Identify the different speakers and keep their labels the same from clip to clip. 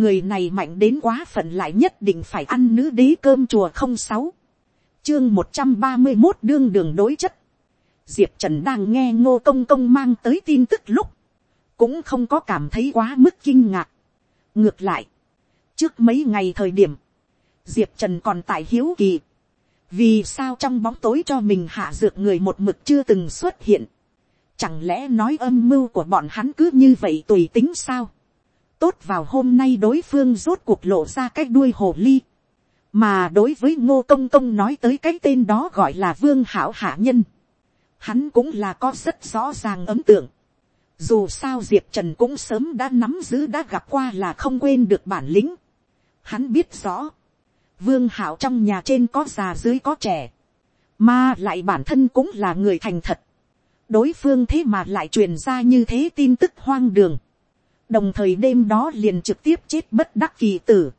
Speaker 1: người này mạnh đến quá phận lại nhất định phải ăn nữ đế cơm chùa không sáu. Chương một trăm ba mươi một đương đường đối chất. Diệp trần đang nghe ngô công công mang tới tin tức lúc, cũng không có cảm thấy quá mức kinh ngạc. Ngược lại, trước mấy ngày thời điểm, diệp trần còn tại hiếu kỳ. Vì sao trong bóng tối cho mình hạ dược người một mực chưa từng xuất hiện? Chẳng lẽ nói âm mưu của bọn hắn cứ như vậy tùy tính sao? Tốt vào hôm nay đối phương rốt cuộc lộ ra cái đuôi hồ ly. mà đối với ngô công công nói tới cái tên đó gọi là vương hảo hạ nhân. hắn cũng là có rất rõ ràng ấn tượng. dù sao diệp trần cũng sớm đã nắm giữ đã gặp qua là không quên được bản lĩnh. hắn biết rõ. vương hảo trong nhà trên có già dưới có trẻ. mà lại bản thân cũng là người thành thật. đối phương thế mà lại truyền ra như thế tin tức hoang đường đồng thời đêm đó liền trực tiếp chết bất đắc kỳ tử,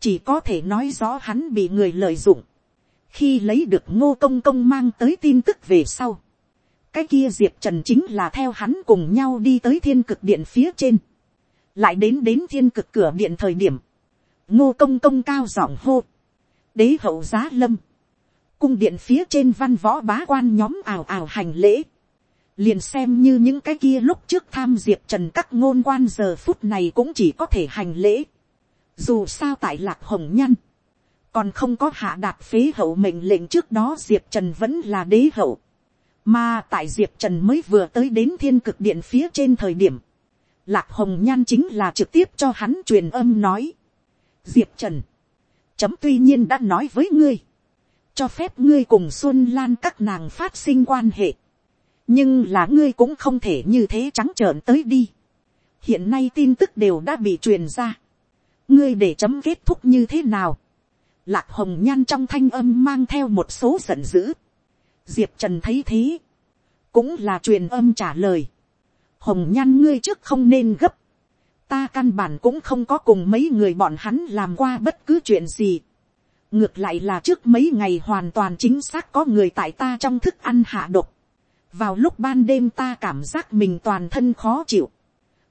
Speaker 1: chỉ có thể nói rõ hắn bị người lợi dụng, khi lấy được ngô công công mang tới tin tức về sau, cái kia diệp trần chính là theo hắn cùng nhau đi tới thiên cực điện phía trên, lại đến đến thiên cực cửa điện thời điểm, ngô công công cao giọng hô, đế hậu giá lâm, cung điện phía trên văn võ bá quan nhóm ào ào hành lễ, liền xem như những cái kia lúc trước tham diệp trần các ngôn quan giờ phút này cũng chỉ có thể hành lễ. Dù sao tại lạc hồng nhăn, còn không có hạ đạt phế hậu mệnh lệnh trước đó diệp trần vẫn là đế hậu. Mà tại diệp trần mới vừa tới đến thiên cực điện phía trên thời điểm, lạc hồng nhan chính là trực tiếp cho hắn truyền âm nói. Diệp trần, chấm tuy nhiên đã nói với ngươi, cho phép ngươi cùng xuân lan các nàng phát sinh quan hệ nhưng là ngươi cũng không thể như thế trắng trợn tới đi. hiện nay tin tức đều đã bị truyền ra. ngươi để chấm kết thúc như thế nào. lạc hồng nhan trong thanh âm mang theo một số giận dữ. diệp trần thấy thế. cũng là truyền âm trả lời. hồng nhan ngươi trước không nên gấp. ta căn bản cũng không có cùng mấy người bọn hắn làm qua bất cứ chuyện gì. ngược lại là trước mấy ngày hoàn toàn chính xác có người tại ta trong thức ăn hạ độc vào lúc ban đêm ta cảm giác mình toàn thân khó chịu.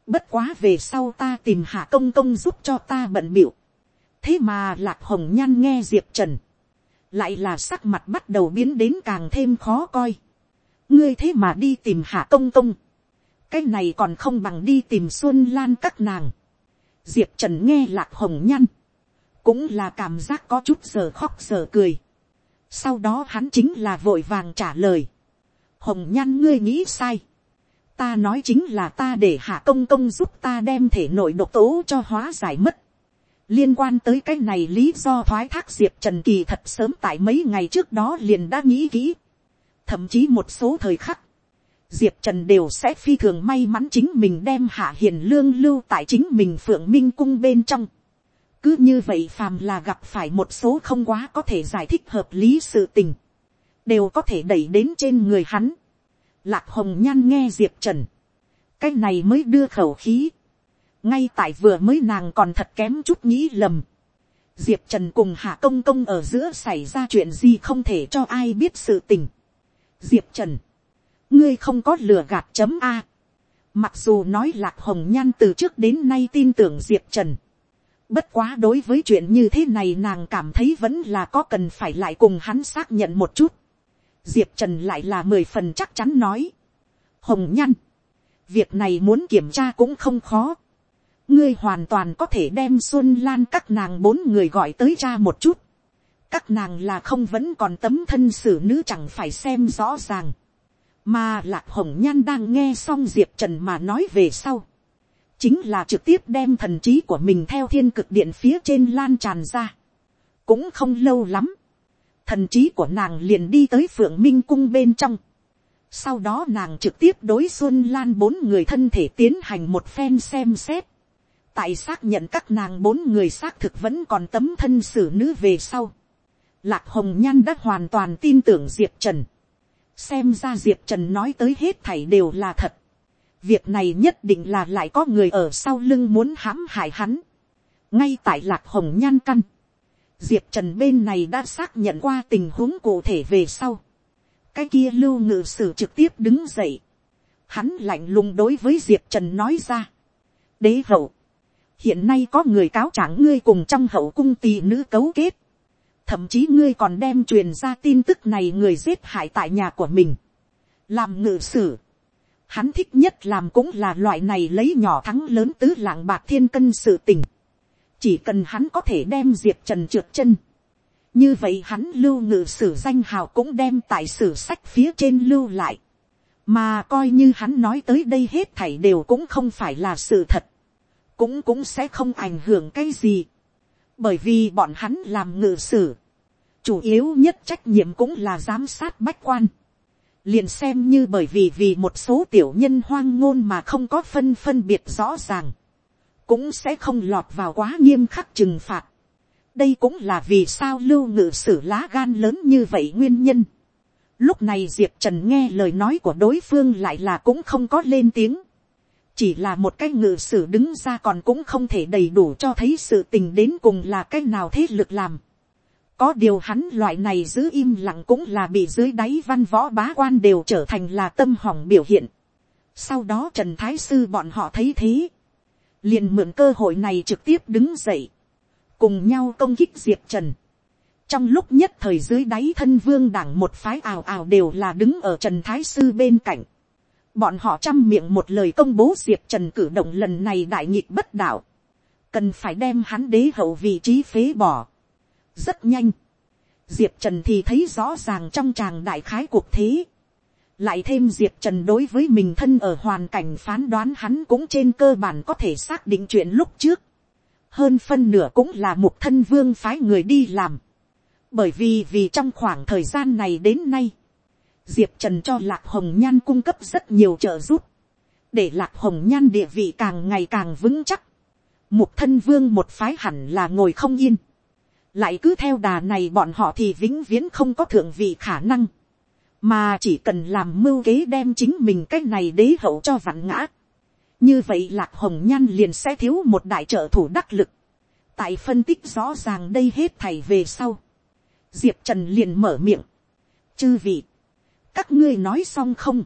Speaker 1: bất quá về sau ta tìm hạ công công giúp cho ta bận biểu. thế mà lạc hồng nhan nghe diệp trần. lại là sắc mặt bắt đầu biến đến càng thêm khó coi. ngươi thế mà đi tìm hạ công công. cái này còn không bằng đi tìm xuân lan các nàng. diệp trần nghe lạc hồng nhan. cũng là cảm giác có chút giờ khóc giờ cười. sau đó hắn chính là vội vàng trả lời hồng nhan ngươi nghĩ sai. ta nói chính là ta để hạ công công giúp ta đem thể nội độc tố cho hóa giải mất. liên quan tới cái này lý do thoái thác diệp trần kỳ thật sớm tại mấy ngày trước đó liền đã nghĩ kỹ. thậm chí một số thời khắc, diệp trần đều sẽ phi thường may mắn chính mình đem hạ hiền lương lưu tại chính mình phượng minh cung bên trong. cứ như vậy phàm là gặp phải một số không quá có thể giải thích hợp lý sự tình đều có thể đẩy đến trên người hắn. Lạc hồng nhan nghe diệp trần, cái này mới đưa khẩu khí. ngay tại vừa mới nàng còn thật kém chút nghĩ lầm. diệp trần cùng hạ công công ở giữa xảy ra chuyện gì không thể cho ai biết sự tình. diệp trần, ngươi không có lừa gạt chấm a. mặc dù nói lạc hồng nhan từ trước đến nay tin tưởng diệp trần. Bất quá đối với chuyện như thế này nàng cảm thấy vẫn là có cần phải lại cùng hắn xác nhận một chút diệp trần lại là mười phần chắc chắn nói. hồng nhăn, việc này muốn kiểm tra cũng không khó. ngươi hoàn toàn có thể đem xuân lan các nàng bốn người gọi tới cha một chút. các nàng là không vẫn còn tấm thân xử nữ chẳng phải xem rõ ràng. mà lạc hồng nhan đang nghe xong diệp trần mà nói về sau. chính là trực tiếp đem thần trí của mình theo thiên cực điện phía trên lan tràn ra. cũng không lâu lắm thần trí của nàng liền đi tới phượng minh cung bên trong. sau đó nàng trực tiếp đối xuân lan bốn người thân thể tiến hành một phen xem xét. tại xác nhận các nàng bốn người xác thực vẫn còn tấm thân xử nữ về sau. lạc hồng nhan đã hoàn toàn tin tưởng diệp trần. xem ra diệp trần nói tới hết thảy đều là thật. việc này nhất định là lại có người ở sau lưng muốn hãm hại hắn. ngay tại lạc hồng nhan căn diệp trần bên này đã xác nhận qua tình huống cụ thể về sau. cái kia lưu ngự sử trực tiếp đứng dậy. hắn lạnh lùng đối với diệp trần nói ra. đế hậu, hiện nay có người cáo trạng ngươi cùng trong hậu cung tỳ nữ cấu kết, thậm chí ngươi còn đem truyền ra tin tức này người giết hại tại nhà của mình, làm ngự sử, hắn thích nhất làm cũng là loại này lấy nhỏ thắng lớn tứ lạng bạc thiên cân sự tình, chỉ cần hắn có thể đem diệp trần trượt chân, như vậy hắn lưu ngự sử danh hào cũng đem tại sử sách phía trên lưu lại, mà coi như hắn nói tới đây hết thảy đều cũng không phải là sự thật, cũng cũng sẽ không ảnh hưởng cái gì, bởi vì bọn hắn làm ngự sử, chủ yếu nhất trách nhiệm cũng là giám sát bách quan, liền xem như bởi vì vì một số tiểu nhân hoang ngôn mà không có phân phân biệt rõ ràng, cũng sẽ không lọt vào quá nghiêm khắc trừng phạt. đây cũng là vì sao lưu ngự sử lá gan lớn như vậy nguyên nhân. lúc này diệp trần nghe lời nói của đối phương lại là cũng không có lên tiếng. chỉ là một cái ngự sử đứng ra còn cũng không thể đầy đủ cho thấy sự tình đến cùng là cái nào thế lực làm có điều hắn loại này giữ im lặng cũng là bị dưới đáy văn võ bá quan đều trở thành là tâm hỏng biểu hiện. Sau đó Trần Thái Sư bọn họ thấy thế. Liền mượn cơ hội này trực tiếp đứng dậy. Cùng nhau công kích Diệp Trần. Trong lúc nhất thời dưới đáy thân vương đảng một phái ào ào đều là đứng ở Trần Thái Sư bên cạnh. Bọn họ chăm miệng một lời công bố Diệp Trần cử động lần này đại nghịch bất đạo. Cần phải đem hắn đế hậu vị trí phế bỏ rất nhanh, diệp trần thì thấy rõ ràng trong tràng đại khái cuộc thế lại thêm diệp trần đối với mình thân ở hoàn cảnh phán đoán hắn cũng trên cơ bản có thể xác định chuyện lúc trước. hơn phân nửa cũng là một thân vương phái người đi làm. bởi vì vì trong khoảng thời gian này đến nay, diệp trần cho lạc hồng nhan cung cấp rất nhiều trợ giúp, để lạc hồng nhan địa vị càng ngày càng vững chắc. một thân vương một phái hẳn là ngồi không yên lại cứ theo đà này bọn họ thì vĩnh viễn không có thượng vị khả năng, mà chỉ cần làm mưu kế đem chính mình cái này đế hậu cho vặn ngã. như vậy lạc hồng nhan liền sẽ thiếu một đại trợ thủ đắc lực. tại phân tích rõ ràng đây hết thầy về sau. diệp trần liền mở miệng. chư vị, các ngươi nói xong không,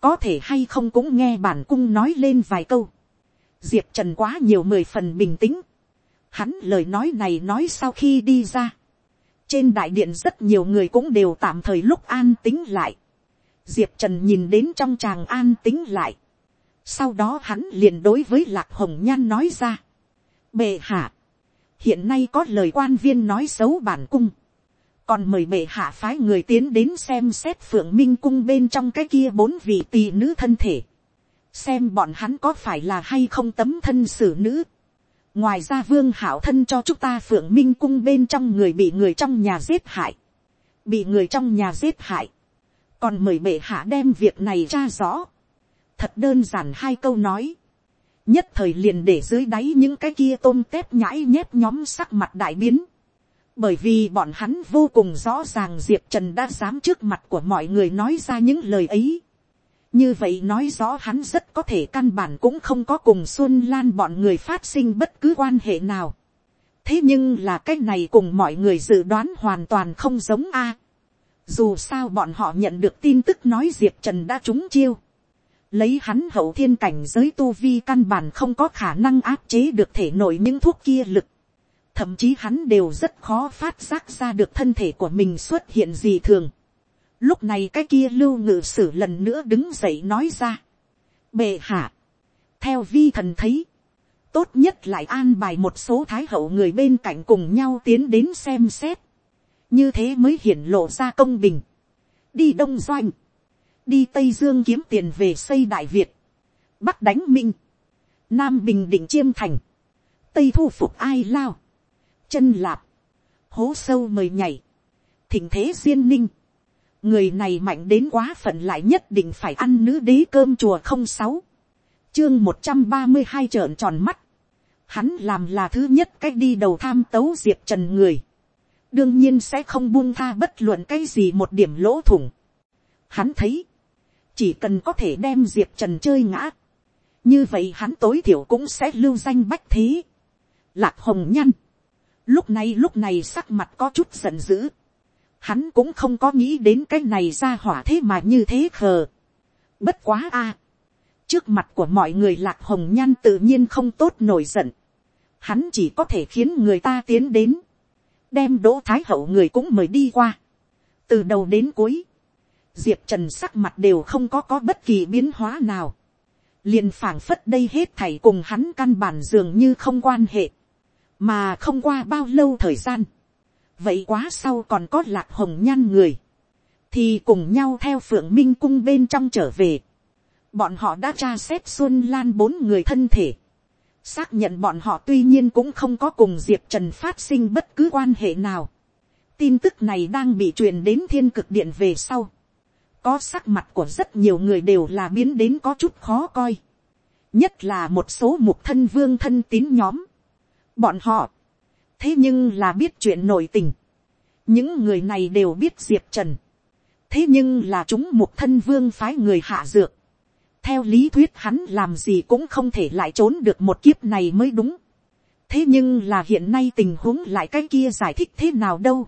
Speaker 1: có thể hay không cũng nghe bản cung nói lên vài câu. diệp trần quá nhiều mười phần bình tĩnh Hắn lời nói này nói sau khi đi ra. Trên đại điện rất nhiều người cũng đều tạm thời lúc an tính lại. Diệp Trần nhìn đến trong tràng an tính lại. Sau đó hắn liền đối với Lạc Hồng Nhan nói ra. Bệ hạ. Hiện nay có lời quan viên nói xấu bản cung. Còn mời bệ hạ phái người tiến đến xem xét phượng minh cung bên trong cái kia bốn vị tỳ nữ thân thể. Xem bọn hắn có phải là hay không tấm thân xử nữ ngoài ra vương hảo thân cho chúng ta phượng minh cung bên trong người bị người trong nhà giết hại, bị người trong nhà giết hại, còn mời bệ hạ đem việc này ra rõ, thật đơn giản hai câu nói, nhất thời liền để dưới đáy những cái kia tôm tép nhãi nhép nhóm sắc mặt đại biến, bởi vì bọn hắn vô cùng rõ ràng diệp trần đã dám trước mặt của mọi người nói ra những lời ấy, như vậy nói rõ hắn rất có thể căn bản cũng không có cùng xuân lan bọn người phát sinh bất cứ quan hệ nào. thế nhưng là cái này cùng mọi người dự đoán hoàn toàn không giống a. dù sao bọn họ nhận được tin tức nói diệp trần đã trúng chiêu. lấy hắn hậu thiên cảnh giới tu vi căn bản không có khả năng áp chế được thể nổi những thuốc kia lực. thậm chí hắn đều rất khó phát giác ra được thân thể của mình xuất hiện gì thường Lúc này cái kia lưu ngự sử lần nữa đứng dậy nói ra. Bệ hạ. Theo vi thần thấy. Tốt nhất lại an bài một số thái hậu người bên cạnh cùng nhau tiến đến xem xét. Như thế mới hiển lộ ra công bình. Đi Đông Doanh. Đi Tây Dương kiếm tiền về xây Đại Việt. Bắc đánh Minh. Nam Bình Định Chiêm Thành. Tây thu phục ai lao. Chân lạp. Hố sâu mời nhảy. Thỉnh thế duyên ninh người này mạnh đến quá phận lại nhất định phải ăn nữ đế cơm chùa không sáu. Chương một trăm ba mươi hai trợn tròn mắt. Hắn làm là thứ nhất cách đi đầu tham tấu diệp trần người. Đương nhiên sẽ không buông tha bất luận cái gì một điểm lỗ thủng. Hắn thấy, chỉ cần có thể đem diệp trần chơi ngã. Như vậy hắn tối thiểu cũng sẽ lưu danh bách thế. Lạc hồng nhăn. Lúc này lúc này sắc mặt có chút giận dữ hắn cũng không có nghĩ đến cái này ra hỏa thế mà như thế khờ. Bất quá a. trước mặt của mọi người lạc hồng nhan tự nhiên không tốt nổi giận. hắn chỉ có thể khiến người ta tiến đến, đem đỗ thái hậu người cũng mời đi qua, từ đầu đến cuối, diệp trần sắc mặt đều không có có bất kỳ biến hóa nào, liền phảng phất đây hết thảy cùng hắn căn bản dường như không quan hệ, mà không qua bao lâu thời gian, vậy quá sau còn có lạc hồng nhan người, thì cùng nhau theo phượng minh cung bên trong trở về, bọn họ đã tra xét xuân lan bốn người thân thể, xác nhận bọn họ tuy nhiên cũng không có cùng diệp trần phát sinh bất cứ quan hệ nào. tin tức này đang bị truyền đến thiên cực điện về sau. có sắc mặt của rất nhiều người đều là biến đến có chút khó coi. nhất là một số mục thân vương thân tín nhóm. bọn họ, thế nhưng là biết chuyện nội tình. những người này đều biết diệp trần. thế nhưng là chúng một thân vương phái người hạ dược theo lý thuyết hắn làm gì cũng không thể lại trốn được một kiếp này mới đúng. thế nhưng là hiện nay tình huống lại cái kia giải thích thế nào đâu.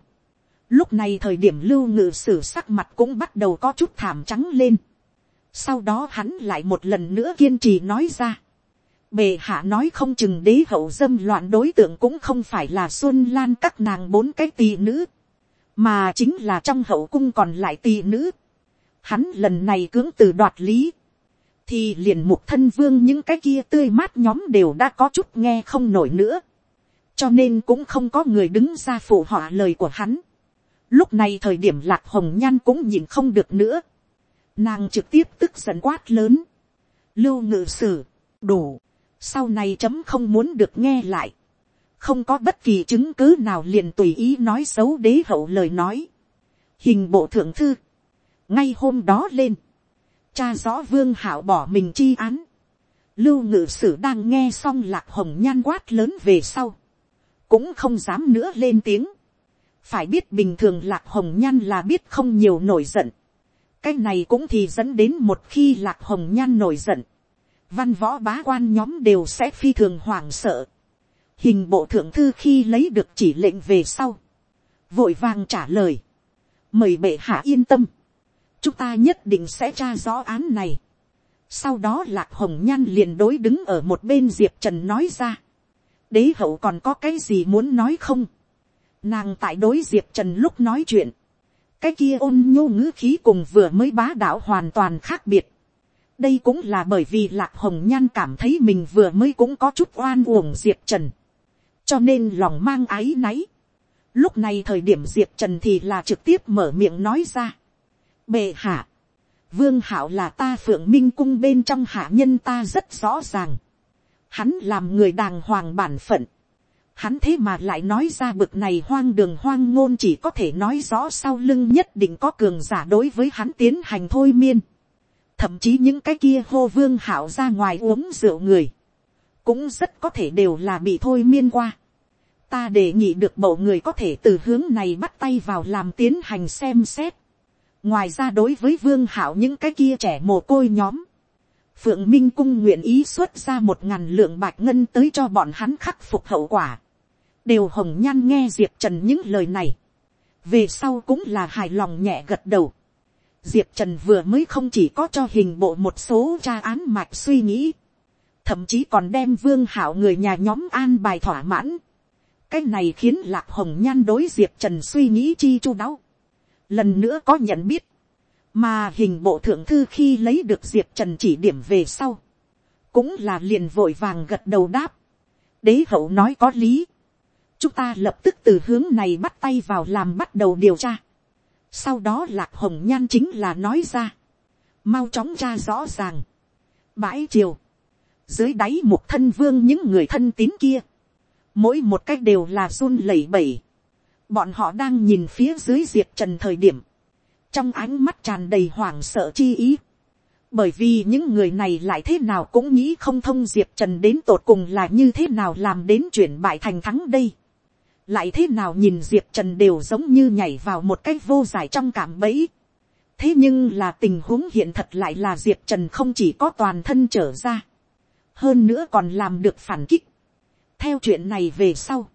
Speaker 1: lúc này thời điểm lưu ngự sử sắc mặt cũng bắt đầu có chút thảm trắng lên. sau đó hắn lại một lần nữa kiên trì nói ra bề hạ nói không chừng đế hậu dâm loạn đối tượng cũng không phải là xuân lan các nàng bốn cái tỳ nữ, mà chính là trong hậu cung còn lại tỳ nữ. Hắn lần này cưỡng từ đoạt lý thì liền mục thân vương những cái kia tươi mát nhóm đều đã có chút nghe không nổi nữa, cho nên cũng không có người đứng ra phụ họa lời của hắn. Lúc này thời điểm lạc hồng nhan cũng nhìn không được nữa, nàng trực tiếp tức giận quát lớn, lưu ngự sử, đủ, sau này chấm không muốn được nghe lại, không có bất kỳ chứng cứ nào liền tùy ý nói xấu đế hậu lời nói, hình bộ thượng thư, ngay hôm đó lên, cha rõ vương hảo bỏ mình chi án. lưu ngự sử đang nghe xong lạc hồng nhan quát lớn về sau. cũng không dám nữa lên tiếng. phải biết bình thường lạc hồng nhan là biết không nhiều nổi giận. cái này cũng thì dẫn đến một khi lạc hồng nhan nổi giận văn võ bá quan nhóm đều sẽ phi thường hoảng sợ. hình bộ thượng thư khi lấy được chỉ lệnh về sau. vội vàng trả lời. mời bệ hạ yên tâm chúng ta nhất định sẽ tra rõ án này. sau đó lạc hồng nhan liền đối đứng ở một bên diệp trần nói ra. đế hậu còn có cái gì muốn nói không. nàng tại đối diệp trần lúc nói chuyện. cái kia ôn nhô ngữ khí cùng vừa mới bá đạo hoàn toàn khác biệt đây cũng là bởi vì lạc hồng nhan cảm thấy mình vừa mới cũng có chút oan uổng diệp trần. cho nên lòng mang áy náy. lúc này thời điểm diệp trần thì là trực tiếp mở miệng nói ra bệ hạ, vương hảo là ta phượng minh cung bên trong hạ nhân ta rất rõ ràng. Hắn làm người đàng hoàng bản phận. Hắn thế mà lại nói ra bực này hoang đường hoang ngôn chỉ có thể nói rõ sau lưng nhất định có cường giả đối với hắn tiến hành thôi miên. Thậm chí những cái kia hô vương hảo ra ngoài uống rượu người. Cũng rất có thể đều là bị thôi miên qua. Ta đề nghị được bộ người có thể từ hướng này bắt tay vào làm tiến hành xem xét ngoài ra đối với vương hảo những cái kia trẻ mồ côi nhóm, phượng minh cung nguyện ý xuất ra một ngàn lượng bạch ngân tới cho bọn hắn khắc phục hậu quả, đều hồng nhan nghe diệp trần những lời này, về sau cũng là hài lòng nhẹ gật đầu. Diệp Trần vừa mới không chỉ có cho hình bộ một số tra án mạch suy nghĩ, thậm chí còn đem vương hảo người nhà nhóm an bài thỏa mãn. cái này khiến lạc hồng nhan đối diệp trần suy nghĩ chi chu đáo. Lần nữa có nhận biết, mà hình bộ thượng thư khi lấy được diệp trần chỉ điểm về sau, cũng là liền vội vàng gật đầu đáp, đế hậu nói có lý, chúng ta lập tức từ hướng này bắt tay vào làm bắt đầu điều tra, sau đó lạc hồng nhan chính là nói ra, mau chóng ra rõ ràng, bãi triều, dưới đáy một thân vương những người thân tín kia, mỗi một cách đều là run lẩy bẩy, bọn họ đang nhìn phía dưới diệp trần thời điểm, trong ánh mắt tràn đầy hoảng sợ chi ý, bởi vì những người này lại thế nào cũng nghĩ không thông diệp trần đến tột cùng là như thế nào làm đến chuyển bại thành thắng đây, lại thế nào nhìn diệp trần đều giống như nhảy vào một cái vô giải trong cảm bẫy, thế nhưng là tình huống hiện thật lại là diệp trần không chỉ có toàn thân trở ra, hơn nữa còn làm được phản kích. theo chuyện này về sau,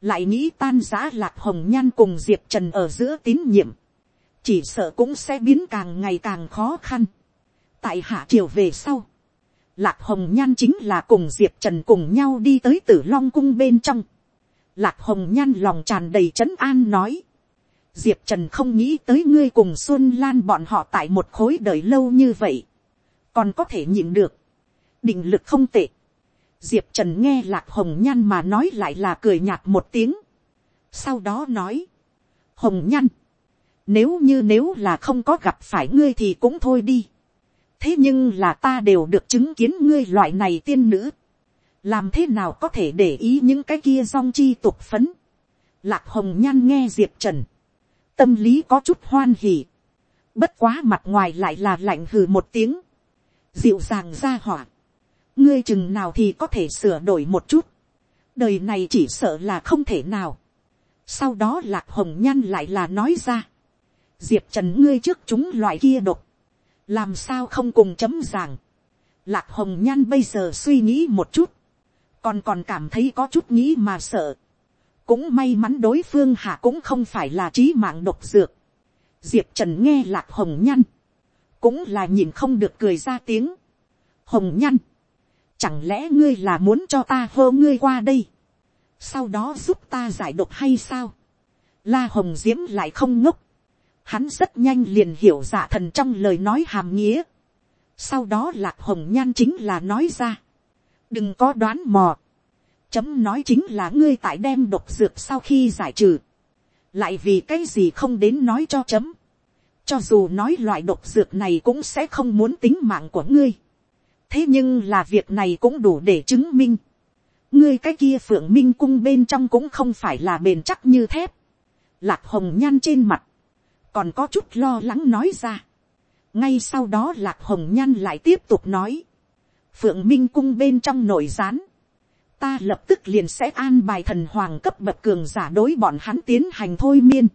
Speaker 1: lại nghĩ tan giã lạc hồng nhan cùng diệp trần ở giữa tín nhiệm, chỉ sợ cũng sẽ biến càng ngày càng khó khăn. tại hạ triều về sau, Lạc hồng nhan chính là cùng diệp trần cùng nhau đi tới tử long cung bên trong. Lạc hồng nhan lòng tràn đầy trấn an nói. Diệp trần không nghĩ tới ngươi cùng xuân lan bọn họ tại một khối đời lâu như vậy. còn có thể nhịn được. định lực không tệ. Diệp trần nghe lạc hồng nhan mà nói lại là cười nhạt một tiếng. sau đó nói. hồng nhan. nếu như nếu là không có gặp phải ngươi thì cũng thôi đi thế nhưng là ta đều được chứng kiến ngươi loại này tiên nữ, làm thế nào có thể để ý những cái kia song chi tục phấn. Lạc hồng nhan nghe diệp trần, tâm lý có chút hoan hỉ, bất quá mặt ngoài lại là lạnh hừ một tiếng, dịu dàng ra hỏa, ngươi chừng nào thì có thể sửa đổi một chút, đời này chỉ sợ là không thể nào. sau đó lạc hồng nhan lại là nói ra, diệp trần ngươi trước chúng loại kia độc, làm sao không cùng chấm ràng, lạc hồng nhan bây giờ suy nghĩ một chút, còn còn cảm thấy có chút nghĩ mà sợ. cũng may mắn đối phương hạ cũng không phải là trí mạng độc dược. diệp trần nghe lạc hồng nhăn cũng là nhìn không được cười ra tiếng. hồng nhăn chẳng lẽ ngươi là muốn cho ta hô ngươi qua đây, sau đó giúp ta giải độc hay sao. la hồng diễm lại không ngốc, hắn rất nhanh liền hiểu dạ thần trong lời nói hàm nghĩa. sau đó lạc hồng nhan chính là nói ra đừng có đoán mò. chấm nói chính là ngươi tại đem độc dược sau khi giải trừ. lại vì cái gì không đến nói cho chấm. cho dù nói loại độc dược này cũng sẽ không muốn tính mạng của ngươi. thế nhưng là việc này cũng đủ để chứng minh. ngươi cái kia phượng minh cung bên trong cũng không phải là bền chắc như thép. lạc hồng nhan trên mặt còn có chút lo lắng nói ra. ngay sau đó lạc hồng nhan lại tiếp tục nói phượng minh cung bên trong nội gián. ta lập tức liền sẽ an bài thần hoàng cấp bậc cường giả đối bọn hắn tiến hành thôi miên.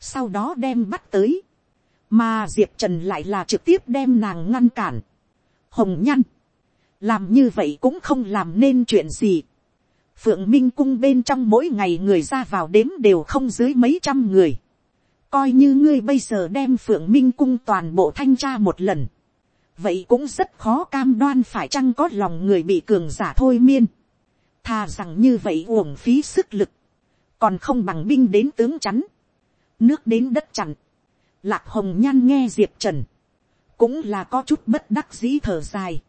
Speaker 1: sau đó đem bắt tới. mà diệp trần lại là trực tiếp đem nàng ngăn cản. hồng nhan. làm như vậy cũng không làm nên chuyện gì. phượng minh cung bên trong mỗi ngày người ra vào đếm đều không dưới mấy trăm người coi như ngươi bây giờ đem phượng minh cung toàn bộ thanh tra một lần, vậy cũng rất khó cam đoan phải chăng có lòng người bị cường giả thôi miên, thà rằng như vậy uổng phí sức lực, còn không bằng binh đến tướng chắn, nước đến đất chặn, lạc hồng nhan nghe diệp trần, cũng là có chút bất đắc dĩ thở dài,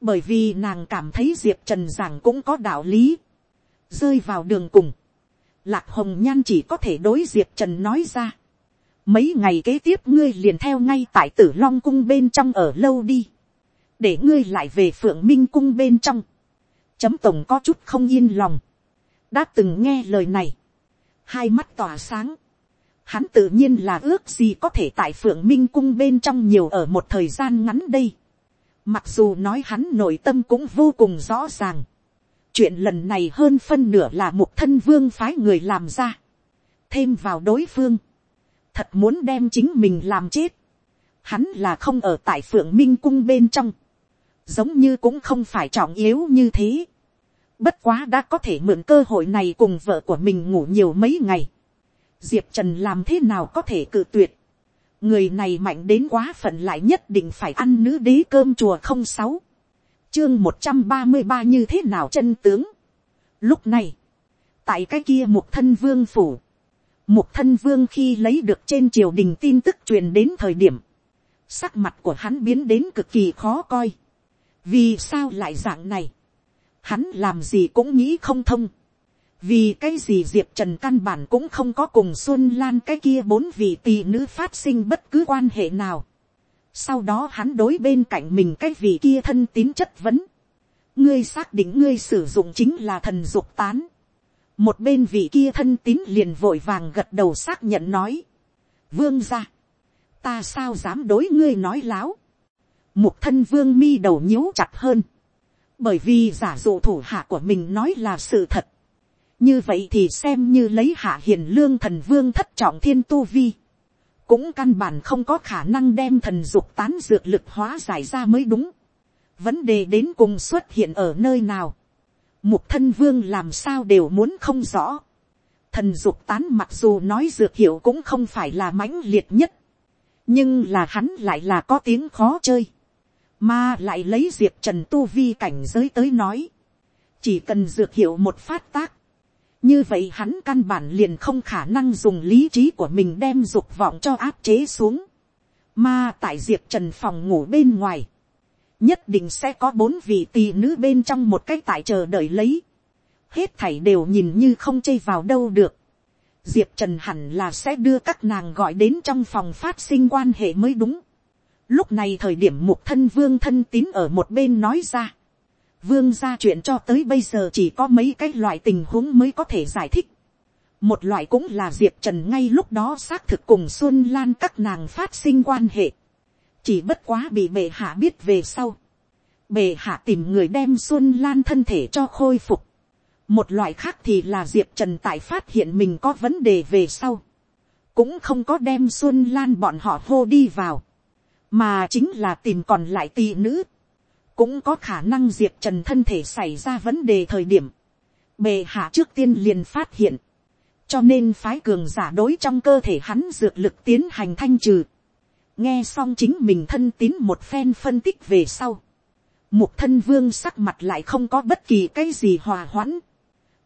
Speaker 1: bởi vì nàng cảm thấy diệp trần rằng cũng có đạo lý, rơi vào đường cùng, lạc hồng nhan chỉ có thể đối diệp trần nói ra, mấy ngày kế tiếp ngươi liền theo ngay tại tử long cung bên trong ở lâu đi, để ngươi lại về phượng minh cung bên trong, chấm tổng có chút không yên lòng, đã từng nghe lời này, hai mắt tỏa sáng, hắn tự nhiên là ước gì có thể tại phượng minh cung bên trong nhiều ở một thời gian ngắn đây, mặc dù nói hắn nội tâm cũng vô cùng rõ ràng, chuyện lần này hơn phân nửa là một thân vương phái người làm ra, thêm vào đối phương, thật muốn đem chính mình làm chết, hắn là không ở tại phượng minh cung bên trong, giống như cũng không phải trọng yếu như thế. Bất quá đã có thể mượn cơ hội này cùng vợ của mình ngủ nhiều mấy ngày. Diệp Trần làm thế nào có thể cự tuyệt. Người này mạnh đến quá phận lại nhất định phải ăn nữ đế cơm chùa không sáu. Chương một trăm ba mươi ba như thế nào chân tướng. Lúc này, tại cái kia một thân vương phủ Mục thân vương khi lấy được trên triều đình tin tức truyền đến thời điểm. Sắc mặt của hắn biến đến cực kỳ khó coi. Vì sao lại dạng này? Hắn làm gì cũng nghĩ không thông. Vì cái gì Diệp Trần căn bản cũng không có cùng Xuân Lan cái kia bốn vị tỷ nữ phát sinh bất cứ quan hệ nào. Sau đó hắn đối bên cạnh mình cái vị kia thân tín chất vấn. Ngươi xác định ngươi sử dụng chính là thần dục tán một bên vị kia thân tín liền vội vàng gật đầu xác nhận nói, vương ra, ta sao dám đối ngươi nói láo, một thân vương mi đầu nhíu chặt hơn, bởi vì giả dụ thủ hạ của mình nói là sự thật, như vậy thì xem như lấy hạ hiền lương thần vương thất trọng thiên tu vi, cũng căn bản không có khả năng đem thần dục tán dược lực hóa giải ra mới đúng. Vấn đề đến cùng xuất hiện ở nơi nào. Mục thân vương làm sao đều muốn không rõ. Thần dục tán mặc dù nói dược hiệu cũng không phải là mãnh liệt nhất. Nhưng là hắn lại là có tiếng khó chơi. mà lại lấy diệp trần tu vi cảnh giới tới nói, chỉ cần dược hiệu một phát tác, như vậy hắn căn bản liền không khả năng dùng lý trí của mình đem dục vọng cho áp chế xuống, mà tại diệp trần phòng ngủ bên ngoài, nhất định sẽ có bốn vị tỳ nữ bên trong một cái tại chờ đợi lấy, hết thảy đều nhìn như không chây vào đâu được, diệp trần hẳn là sẽ đưa các nàng gọi đến trong phòng phát sinh quan hệ mới đúng. lúc này thời điểm mục thân vương thân tín ở một bên nói ra, vương ra chuyện cho tới bây giờ chỉ có mấy cái loại tình huống mới có thể giải thích. một loại cũng là diệp trần ngay lúc đó xác thực cùng xuân lan các nàng phát sinh quan hệ chỉ bất quá bị bệ hạ biết về sau. bệ hạ tìm người đem xuân lan thân thể cho khôi phục. một loại khác thì là diệp trần tại phát hiện mình có vấn đề về sau. cũng không có đem xuân lan bọn họ hô đi vào. mà chính là tìm còn lại tỳ nữ cũng có khả năng diệp trần thân thể xảy ra vấn đề thời điểm, bề hạ trước tiên liền phát hiện, cho nên phái cường giả đối trong cơ thể hắn dược lực tiến hành thanh trừ, nghe xong chính mình thân tín một phen phân tích về sau, mục thân vương sắc mặt lại không có bất kỳ cái gì hòa hoãn,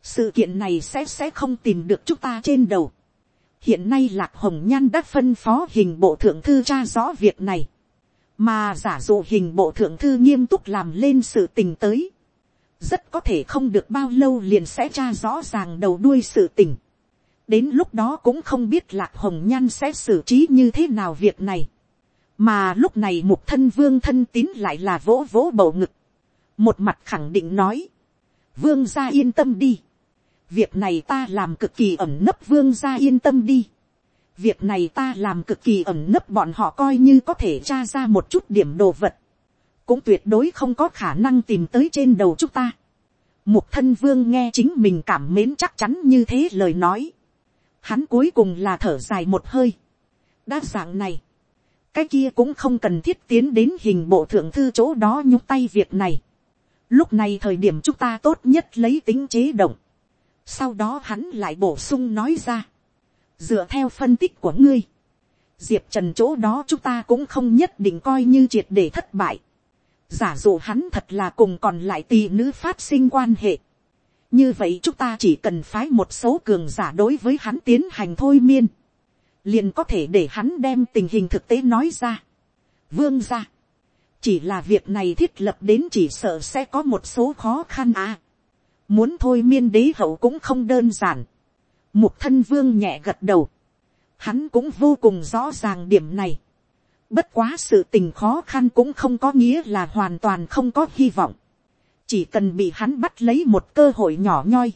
Speaker 1: sự kiện này sẽ sẽ không tìm được chúng ta trên đầu. hiện nay lạc hồng nhan đã phân phó hình bộ thượng thư tra rõ việc này mà giả dụ hình bộ thượng thư nghiêm túc làm lên sự tình tới, rất có thể không được bao lâu liền sẽ tra rõ ràng đầu đuôi sự tình. đến lúc đó cũng không biết lạc hồng nhan sẽ xử trí như thế nào việc này mà lúc này mục thân vương thân tín lại là vỗ vỗ bầu ngực. một mặt khẳng định nói, vương gia yên tâm đi. việc này ta làm cực kỳ ẩm nấp vương gia yên tâm đi việc này ta làm cực kỳ ẩn nấp bọn họ coi như có thể tra ra một chút điểm đồ vật, cũng tuyệt đối không có khả năng tìm tới trên đầu chúng ta. Mục thân vương nghe chính mình cảm mến chắc chắn như thế lời nói. Hắn cuối cùng là thở dài một hơi. Đa dạng này. Cái kia cũng không cần thiết tiến đến hình bộ thượng thư chỗ đó nhúc tay việc này. Lúc này thời điểm chúng ta tốt nhất lấy tính chế động. Sau đó hắn lại bổ sung nói ra dựa theo phân tích của ngươi, diệp trần chỗ đó chúng ta cũng không nhất định coi như triệt để thất bại. giả dụ hắn thật là cùng còn lại tỷ nữ phát sinh quan hệ. như vậy chúng ta chỉ cần phái một số cường giả đối với hắn tiến hành thôi miên liền có thể để hắn đem tình hình thực tế nói ra. vương ra. chỉ là việc này thiết lập đến chỉ sợ sẽ có một số khó khăn à. muốn thôi miên đế hậu cũng không đơn giản Mục thân vương nhẹ gật đầu. Hắn cũng vô cùng rõ ràng điểm này. Bất quá sự tình khó khăn cũng không có nghĩa là hoàn toàn không có hy vọng. Chỉ cần bị hắn bắt lấy một cơ hội nhỏ nhoi.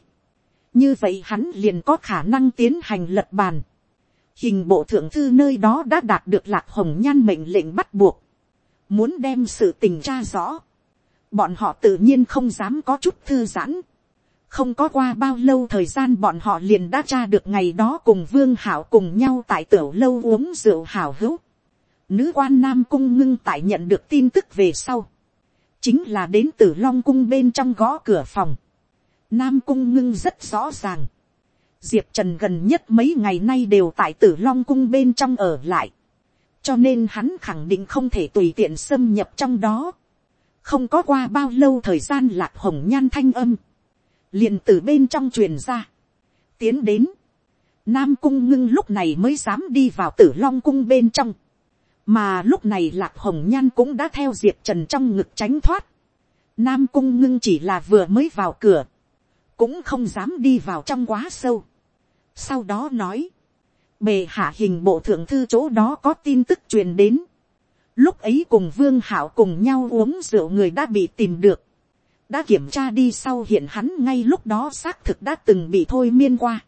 Speaker 1: Như vậy hắn liền có khả năng tiến hành lật bàn. Hình bộ thượng thư nơi đó đã đạt được lạc hồng nhan mệnh lệnh bắt buộc. Muốn đem sự tình tra rõ. Bọn họ tự nhiên không dám có chút thư giãn không có qua bao lâu thời gian bọn họ liền đã tra được ngày đó cùng vương hảo cùng nhau tại tiểu lâu uống rượu hảo hữu. Nữ quan nam cung ngưng tại nhận được tin tức về sau. chính là đến từ long cung bên trong gõ cửa phòng. nam cung ngưng rất rõ ràng diệp trần gần nhất mấy ngày nay đều tại tử long cung bên trong ở lại. cho nên hắn khẳng định không thể tùy tiện xâm nhập trong đó. không có qua bao lâu thời gian lạc hồng nhan thanh âm. Liền từ bên trong truyền ra, tiến đến, nam cung ngưng lúc này mới dám đi vào tử long cung bên trong, mà lúc này lạc hồng nhan cũng đã theo diệp trần trong ngực tránh thoát, nam cung ngưng chỉ là vừa mới vào cửa, cũng không dám đi vào trong quá sâu. sau đó nói, bề hạ hình bộ thượng thư chỗ đó có tin tức truyền đến, lúc ấy cùng vương hảo cùng nhau uống rượu người đã bị tìm được, đã kiểm tra đi sau hiện hắn ngay lúc đó xác thực đã từng bị thôi miên qua.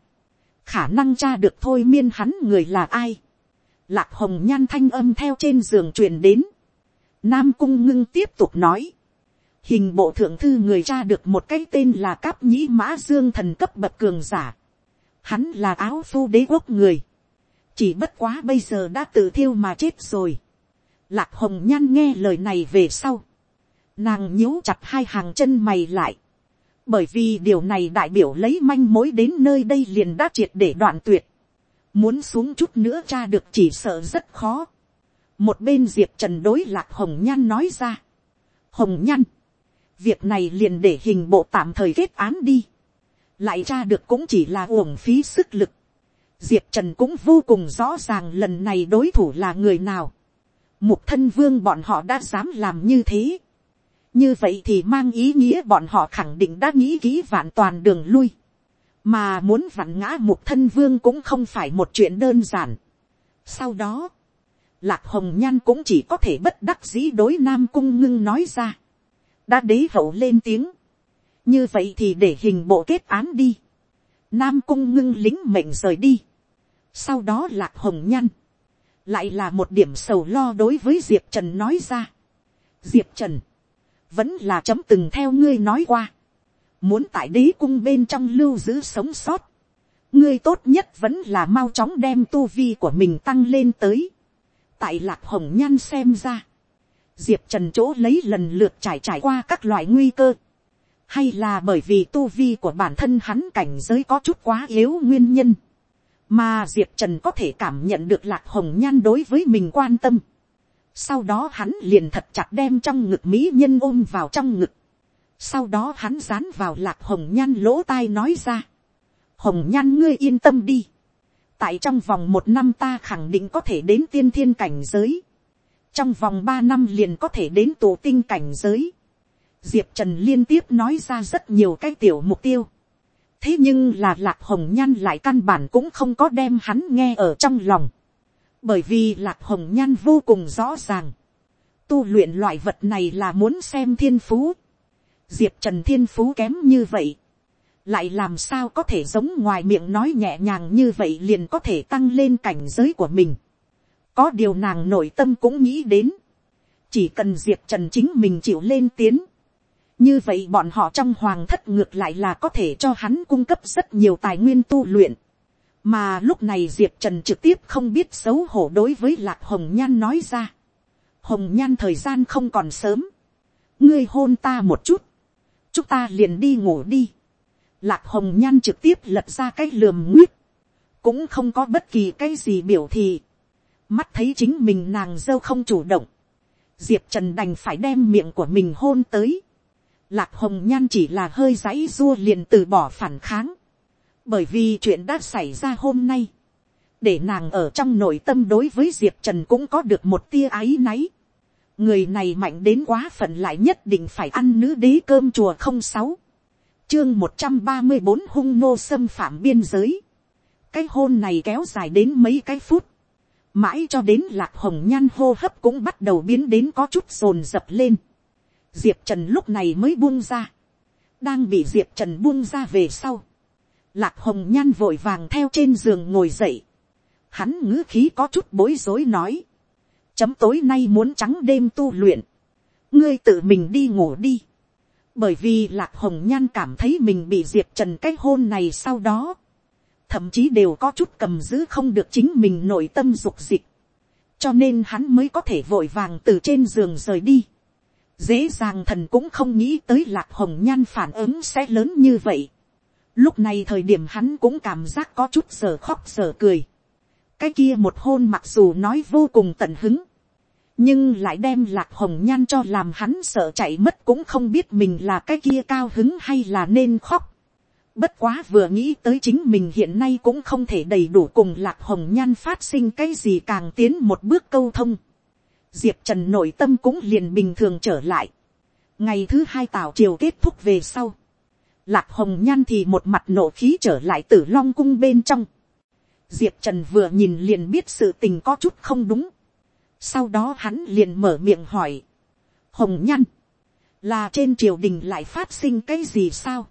Speaker 1: khả năng tra được thôi miên hắn người là ai. lạc hồng nhan thanh âm theo trên giường truyền đến. nam cung ngưng tiếp tục nói hình bộ thượng thư người cha được một cái tên là cáp nhĩ mã dương thần cấp bậc cường giả. hắn là áo phu đế quốc người. chỉ bất quá bây giờ đã tự thiêu mà chết rồi. lạc hồng nhan nghe lời này về sau Nàng nhíu chặt hai hàng chân mày lại. Bởi vì điều này đại biểu lấy manh mối đến nơi đây liền đã triệt để đoạn tuyệt. Muốn xuống chút nữa cha được chỉ sợ rất khó. Một bên diệp trần đối lạc hồng nhan nói ra. hồng nhăn, việc này liền để hình bộ tạm thời kết án đi, lại ra được cũng chỉ là uổng phí sức lực, diệp trần cũng vô cùng rõ ràng lần này đối thủ là người nào, mục thân vương bọn họ đã dám làm như thế, như vậy thì mang ý nghĩa bọn họ khẳng định đã nghĩ kỹ vạn toàn đường lui, mà muốn vặn ngã mục thân vương cũng không phải một chuyện đơn giản. sau đó, lạc hồng nhan cũng chỉ có thể bất đắc dĩ đối nam cung ngưng nói ra, đã đế hậu lên tiếng, như vậy thì để hình bộ kết án đi, nam cung ngưng lính mệnh rời đi, sau đó lạc hồng nhăn, lại là một điểm sầu lo đối với diệp trần nói ra. diệp trần, vẫn là chấm từng theo ngươi nói qua, muốn tại đế cung bên trong lưu giữ sống sót, ngươi tốt nhất vẫn là mau chóng đem tu vi của mình tăng lên tới. tại lạc hồng nhan xem ra, diệp trần chỗ lấy lần lượt trải trải qua các loại nguy cơ, hay là bởi vì tu vi của bản thân hắn cảnh giới có chút quá yếu nguyên nhân, mà diệp trần có thể cảm nhận được lạc hồng nhan đối với mình quan tâm. sau đó hắn liền thật chặt đem trong ngực mỹ nhân ôm vào trong ngực. sau đó hắn dán vào lạc hồng nhan lỗ tai nói ra. hồng nhan ngươi yên tâm đi. tại trong vòng một năm ta khẳng định có thể đến tiên thiên cảnh giới trong vòng ba năm liền có thể đến tổ tinh cảnh giới. diệp trần liên tiếp nói ra rất nhiều cái tiểu mục tiêu thế nhưng là lạc hồng nhan lại căn bản cũng không có đem hắn nghe ở trong lòng. bởi vì lạc hồng nhan vô cùng rõ ràng. tu luyện loại vật này là muốn xem thiên phú. diệp trần thiên phú kém như vậy. lại làm sao có thể giống ngoài miệng nói nhẹ nhàng như vậy liền có thể tăng lên cảnh giới của mình có điều nàng nội tâm cũng nghĩ đến. chỉ cần diệp trần chính mình chịu lên tiến như vậy bọn họ trong hoàng thất ngược lại là có thể cho hắn cung cấp rất nhiều tài nguyên tu luyện. mà lúc này diệp trần trực tiếp không biết xấu hổ đối với lạc hồng nhan nói ra. hồng nhan thời gian không còn sớm. ngươi hôn ta một chút. chúng ta liền đi ngủ đi. lạc hồng nhan trực tiếp lật ra cái lườm nguyết. cũng không có bất kỳ cái gì biểu thị mắt thấy chính mình nàng dâu không chủ động. diệp trần đành phải đem miệng của mình hôn tới Lạc hồng nhan chỉ là hơi giãy dua liền từ bỏ phản kháng. Bởi vì chuyện đã xảy ra hôm nay. Để nàng ở trong nội tâm đối với Diệp Trần cũng có được một tia ái náy. Người này mạnh đến quá phận lại nhất định phải ăn nữ đế cơm chùa không sáu Chương một trăm ba mươi bốn hung nô xâm phạm biên giới. Cái hôn này kéo dài đến mấy cái phút. Mãi cho đến lạc hồng nhan hô hấp cũng bắt đầu biến đến có chút rồn dập lên. Diệp trần lúc này mới buông ra, đang bị diệp trần buông ra về sau, lạc hồng nhan vội vàng theo trên giường ngồi dậy, hắn ngữ khí có chút bối rối nói, chấm tối nay muốn trắng đêm tu luyện, ngươi tự mình đi ngủ đi, bởi vì lạc hồng nhan cảm thấy mình bị diệp trần cái hôn này sau đó, thậm chí đều có chút cầm giữ không được chính mình nội tâm dục dịch, cho nên hắn mới có thể vội vàng từ trên giường rời đi dễ dàng thần cũng không nghĩ tới lạc hồng nhan phản ứng sẽ lớn như vậy. Lúc này thời điểm hắn cũng cảm giác có chút giờ khóc giờ cười. Cái kia một hôn mặc dù nói vô cùng tận hứng. Nhưng lại đem lạc hồng nhan cho làm hắn sợ chạy mất cũng không biết mình là cái kia cao hứng hay là nên khóc. Bất quá vừa nghĩ tới chính mình hiện nay cũng không thể đầy đủ cùng lạc hồng nhan phát sinh cái gì càng tiến một bước câu thông diệp trần nội tâm cũng liền bình thường trở lại. ngày thứ hai tào triều kết thúc về sau. lạc hồng nhan thì một mặt nộ khí trở lại tử long cung bên trong. diệp trần vừa nhìn liền biết sự tình có chút không đúng. sau đó hắn liền mở miệng hỏi. hồng nhan, là trên triều đình lại phát sinh cái gì sao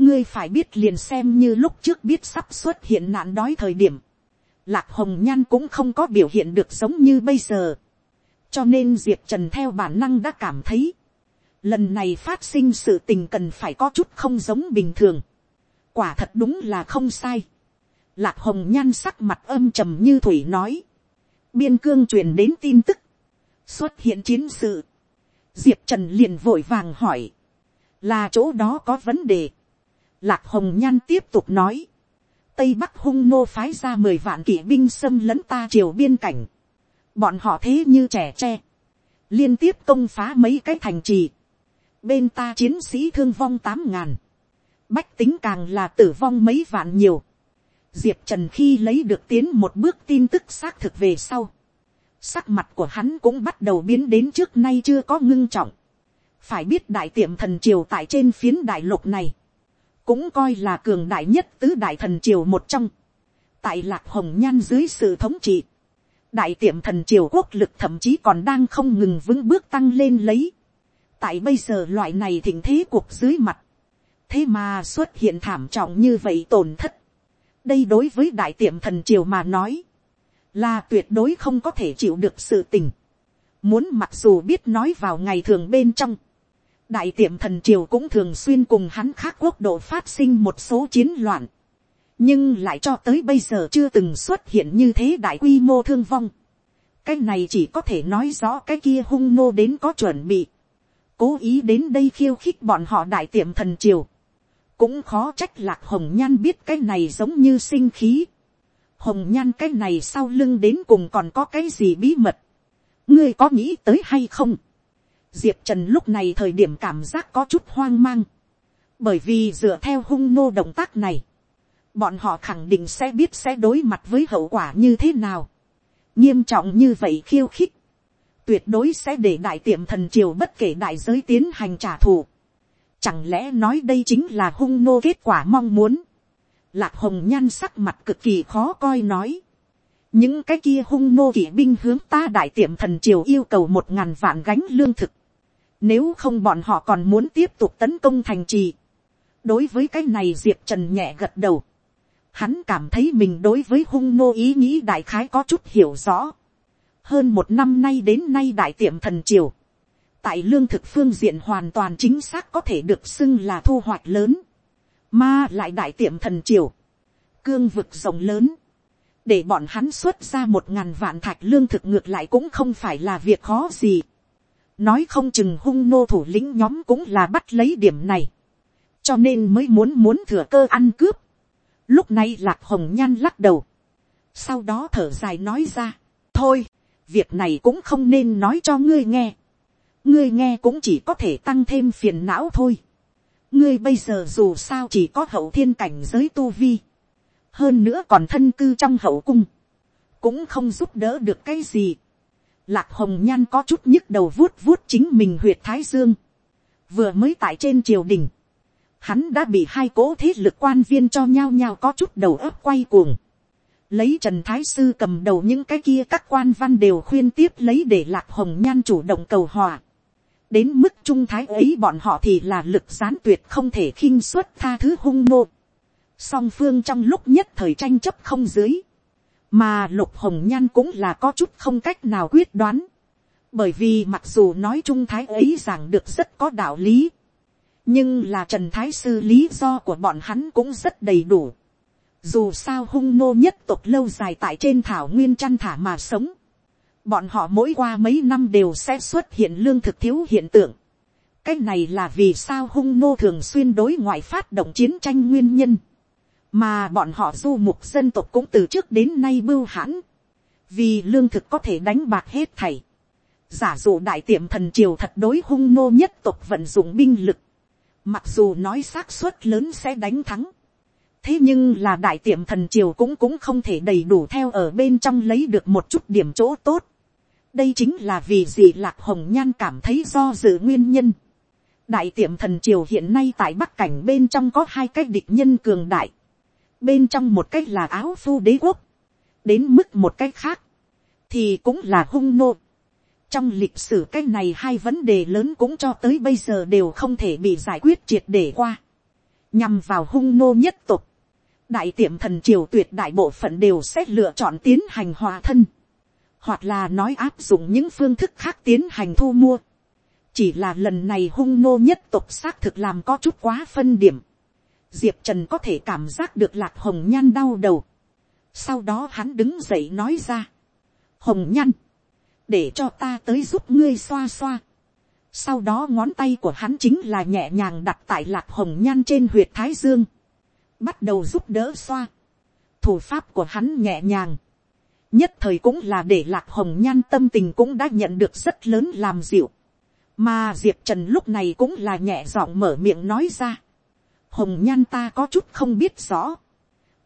Speaker 1: ngươi phải biết liền xem như lúc trước biết sắp xuất hiện nạn đói thời điểm. lạc hồng nhan cũng không có biểu hiện được giống như bây giờ. Cho nên diệp trần theo bản năng đã cảm thấy, lần này phát sinh sự tình cần phải có chút không giống bình thường, quả thật đúng là không sai, lạc hồng nhan sắc mặt âm trầm như thủy nói, biên cương truyền đến tin tức, xuất hiện chiến sự, diệp trần liền vội vàng hỏi, là chỗ đó có vấn đề, lạc hồng nhan tiếp tục nói, tây bắc hung nô phái ra mười vạn kỵ binh xâm lấn ta triều biên cảnh, bọn họ thế như trẻ tre, liên tiếp công phá mấy cái thành trì, bên ta chiến sĩ thương vong tám ngàn, bách tính càng là tử vong mấy vạn nhiều, diệp trần khi lấy được tiến một bước tin tức xác thực về sau, sắc mặt của hắn cũng bắt đầu biến đến trước nay chưa có ngưng trọng, phải biết đại tiệm thần triều tại trên phiến đại lục này, cũng coi là cường đại nhất tứ đại thần triều một trong, tại lạc hồng nhan dưới sự thống trị, đại tiệm thần triều quốc lực thậm chí còn đang không ngừng vững bước tăng lên lấy, tại bây giờ loại này thỉnh thế cuộc dưới mặt, thế mà xuất hiện thảm trọng như vậy tổn thất, đây đối với đại tiệm thần triều mà nói, là tuyệt đối không có thể chịu được sự tình, muốn mặc dù biết nói vào ngày thường bên trong, đại tiệm thần triều cũng thường xuyên cùng hắn khác quốc độ phát sinh một số chiến loạn, nhưng lại cho tới bây giờ chưa từng xuất hiện như thế đại quy mô thương vong. cái này chỉ có thể nói rõ cái kia hung nô đến có chuẩn bị, cố ý đến đây khiêu khích bọn họ đại tiệm thần triều, cũng khó trách lạc hồng nhan biết cái này giống như sinh khí, hồng nhan cái này sau lưng đến cùng còn có cái gì bí mật, ngươi có nghĩ tới hay không, diệp trần lúc này thời điểm cảm giác có chút hoang mang, bởi vì dựa theo hung nô động tác này, bọn họ khẳng định sẽ biết sẽ đối mặt với hậu quả như thế nào. nghiêm trọng như vậy khiêu khích, tuyệt đối sẽ để đại tiệm thần triều bất kể đại giới tiến hành trả thù. chẳng lẽ nói đây chính là hung nô kết quả mong muốn. lạc hồng nhan sắc mặt cực kỳ khó coi nói. những cái kia hung nô kỵ binh hướng ta đại tiệm thần triều yêu cầu một ngàn vạn gánh lương thực nếu không bọn họ còn muốn tiếp tục tấn công thành trì. đối với cái này diệp trần nhẹ gật đầu Hắn cảm thấy mình đối với hung nô ý nghĩ đại khái có chút hiểu rõ. Hơn một năm nay đến nay đại tiệm thần triều. Tại lương thực phương diện hoàn toàn chính xác có thể được xưng là thu hoạch lớn. Mà lại đại tiệm thần triều. Cương vực rộng lớn. Để bọn hắn xuất ra một ngàn vạn thạch lương thực ngược lại cũng không phải là việc khó gì. Nói không chừng hung nô thủ lĩnh nhóm cũng là bắt lấy điểm này. Cho nên mới muốn muốn thừa cơ ăn cướp Lúc này lạc hồng nhan lắc đầu. Sau đó thở dài nói ra. Thôi, việc này cũng không nên nói cho ngươi nghe. Ngươi nghe cũng chỉ có thể tăng thêm phiền não thôi. Ngươi bây giờ dù sao chỉ có hậu thiên cảnh giới tu vi. Hơn nữa còn thân cư trong hậu cung. Cũng không giúp đỡ được cái gì. Lạc hồng nhan có chút nhức đầu vuốt vuốt chính mình huyệt thái dương. Vừa mới tại trên triều đình, hắn đã bị hai cố thế lực quan viên cho nhau nhau có chút đầu óc quay cuồng. Lấy Trần Thái Sư cầm đầu những cái kia các quan văn đều khuyên tiếp lấy để lạc hồng nhan chủ động cầu hòa. Đến mức trung thái ấy bọn họ thì là lực gián tuyệt không thể khinh suất tha thứ hung nô. Song phương trong lúc nhất thời tranh chấp không dưới. Mà lục hồng nhan cũng là có chút không cách nào quyết đoán. Bởi vì mặc dù nói trung thái ấy giảng được rất có đạo lý, nhưng là trần thái sư lý do của bọn hắn cũng rất đầy đủ. dù sao hung nô nhất tục lâu dài tại trên thảo nguyên chăn thả mà sống. bọn họ mỗi qua mấy năm đều sẽ xuất hiện lương thực thiếu hiện tượng. cái này là vì sao hung nô thường xuyên đối ngoại phát động chiến tranh nguyên nhân mà bọn họ du mục dân tộc cũng từ trước đến nay bưu hãn. vì lương thực có thể đánh bạc hết thảy. giả dụ đại tiệm thần triều thật đối hung nô nhất tộc vận dụng binh lực Mặc dù nói xác suất lớn sẽ đánh thắng. Thế nhưng là đại tiệm thần triều cũng cũng không thể đầy đủ theo ở bên trong lấy được một chút điểm chỗ tốt. Đây chính là vì gì lạc hồng nhan cảm thấy do dự nguyên nhân. Đại tiệm thần triều hiện nay tại bắc cảnh bên trong có hai cái địch nhân cường đại. Bên trong một cách là áo phu đế quốc. Đến mức một cách khác. Thì cũng là hung nô trong lịch sử cái này hai vấn đề lớn cũng cho tới bây giờ đều không thể bị giải quyết triệt để qua, nhằm vào hung nô nhất tục, đại tiệm thần triều tuyệt đại bộ phận đều sẽ lựa chọn tiến hành hòa thân, hoặc là nói áp dụng những phương thức khác tiến hành thu mua. chỉ là lần này hung nô nhất tục xác thực làm có chút quá phân điểm diệp trần có thể cảm giác được lạc hồng nhan đau đầu. sau đó hắn đứng dậy nói ra. hồng nhan, để cho ta tới giúp ngươi xoa xoa. Sau đó ngón tay của hắn chính là nhẹ nhàng đặt tại lạc hồng nhan trên huyệt thái dương. Bắt đầu giúp đỡ xoa. Thủ pháp của hắn nhẹ nhàng. nhất thời cũng là để lạc hồng nhan tâm tình cũng đã nhận được rất lớn làm dịu, mà diệp trần lúc này cũng là nhẹ giọng mở miệng nói ra, hồng nhan ta có chút không biết rõ,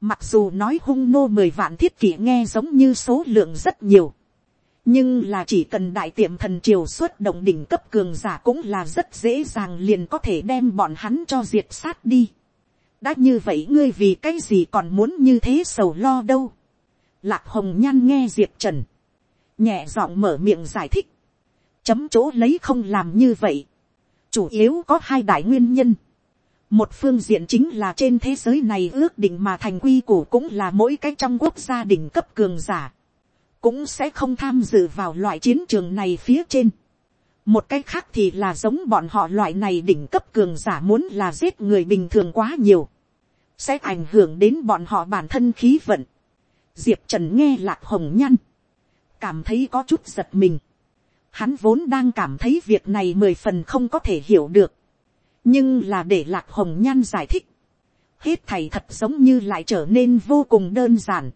Speaker 1: mặc dù nói hung nô mười vạn thiết kỷ nghe giống như số lượng rất nhiều, nhưng là chỉ cần đại tiệm thần triều xuất động đỉnh cấp cường giả cũng là rất dễ dàng liền có thể đem bọn hắn cho diệt sát đi. đã như vậy ngươi vì cái gì còn muốn như thế sầu lo đâu. lạc hồng nhan nghe diệp trần, nhẹ giọng mở miệng giải thích, chấm chỗ lấy không làm như vậy. chủ yếu có hai đại nguyên nhân một phương diện chính là trên thế giới này ước định mà thành quy củ cũng là mỗi cái trong quốc gia đỉnh cấp cường giả cũng sẽ không tham dự vào loại chiến trường này phía trên. một cái khác thì là giống bọn họ loại này đỉnh cấp cường giả muốn là giết người bình thường quá nhiều, sẽ ảnh hưởng đến bọn họ bản thân khí vận. diệp trần nghe lạc hồng nhăn, cảm thấy có chút giật mình. hắn vốn đang cảm thấy việc này mười phần không có thể hiểu được, nhưng là để lạc hồng nhan giải thích, hết thầy thật giống như lại trở nên vô cùng đơn giản.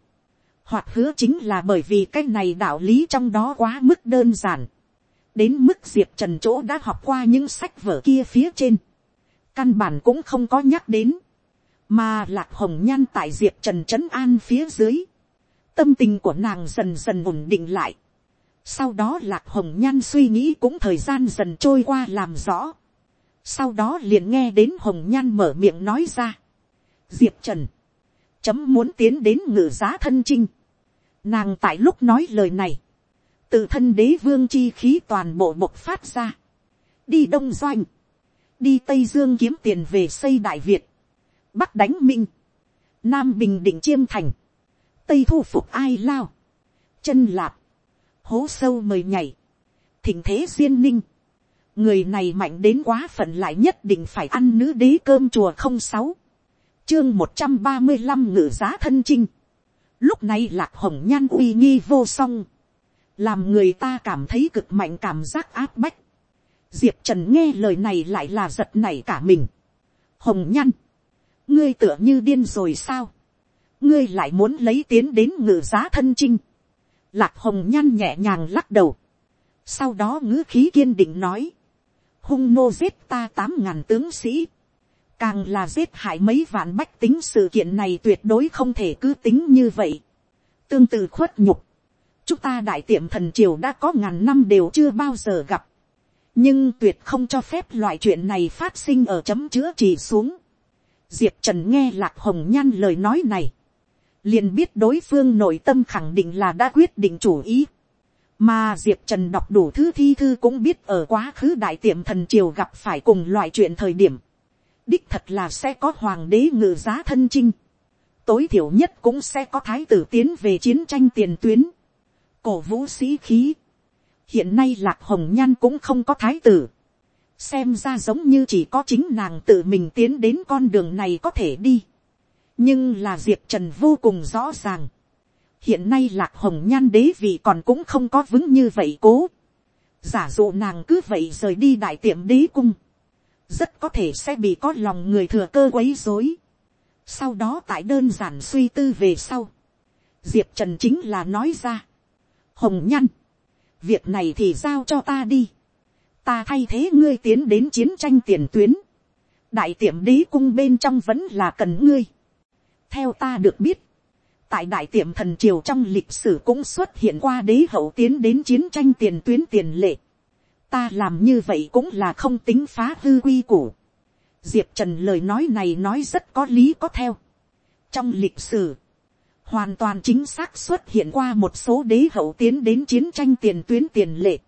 Speaker 1: Hoặc hứa chính là bởi vì cái này đạo lý trong đó quá mức đơn giản, đến mức diệp trần chỗ đã học qua những sách vở kia phía trên, căn bản cũng không có nhắc đến, mà lạc hồng nhan tại diệp trần trấn an phía dưới, tâm tình của nàng dần dần ổn định lại, sau đó lạc hồng nhan suy nghĩ cũng thời gian dần trôi qua làm rõ, sau đó liền nghe đến hồng nhan mở miệng nói ra, diệp trần, chấm muốn tiến đến ngự giá thân chinh, Nàng tại lúc nói lời này. Tự thân đế vương chi khí toàn bộ bộc phát ra. Đi Đông Doanh. Đi Tây Dương kiếm tiền về xây Đại Việt. Bắc đánh Minh. Nam Bình Định Chiêm Thành. Tây thu phục ai lao. Chân lạp. Hố sâu mời nhảy. Thỉnh thế duyên ninh. Người này mạnh đến quá phận lại nhất định phải ăn nữ đế cơm chùa không sáu chương một trăm ba mươi năm ngự giá thân chinh Lúc này lạc hồng nhan uy nghi vô song. Làm người ta cảm thấy cực mạnh cảm giác áp bách. Diệp Trần nghe lời này lại là giật nảy cả mình. Hồng nhan. Ngươi tựa như điên rồi sao? Ngươi lại muốn lấy tiến đến ngự giá thân chinh. Lạc hồng nhan nhẹ nhàng lắc đầu. Sau đó ngữ khí kiên định nói. Hung nô giết ta tám ngàn tướng sĩ càng là giết hại mấy vạn bách tính sự kiện này tuyệt đối không thể cứ tính như vậy. tương tự khuất nhục, chúng ta đại tiệm thần triều đã có ngàn năm đều chưa bao giờ gặp, nhưng tuyệt không cho phép loại chuyện này phát sinh ở chấm chữa chỉ xuống. diệp trần nghe lạc hồng nhan lời nói này, liền biết đối phương nội tâm khẳng định là đã quyết định chủ ý. Mà Diệp Trần đọc đủ thứ thi thư cũng biết ở quá khứ đại tiệm thần triều gặp phải cùng loại chuyện thời điểm đích thật là sẽ có hoàng đế ngự giá thân chinh. Tối thiểu nhất cũng sẽ có thái tử tiến về chiến tranh tiền tuyến. Cổ vũ sĩ khí. Hiện nay lạc hồng nhan cũng không có thái tử. Xem ra giống như chỉ có chính nàng tự mình tiến đến con đường này có thể đi. Nhưng là Diệp Trần vô cùng rõ ràng. Hiện nay lạc hồng nhan đế vị còn cũng không có vững như vậy cố. Giả dụ nàng cứ vậy rời đi đại tiệm đế cung rất có thể sẽ bị có lòng người thừa cơ quấy dối. sau đó tại đơn giản suy tư về sau, diệp trần chính là nói ra, hồng nhan, việc này thì giao cho ta đi, ta thay thế ngươi tiến đến chiến tranh tiền tuyến, đại tiệm đế cung bên trong vẫn là cần ngươi. theo ta được biết, tại đại tiệm thần triều trong lịch sử cũng xuất hiện qua đế hậu tiến đến chiến tranh tiền tuyến tiền lệ ta làm như vậy cũng là không tính phá hư quy củ. diệp trần lời nói này nói rất có lý có theo. trong lịch sử, hoàn toàn chính xác xuất hiện qua một số đế hậu tiến đến chiến tranh tiền tuyến tiền lệ.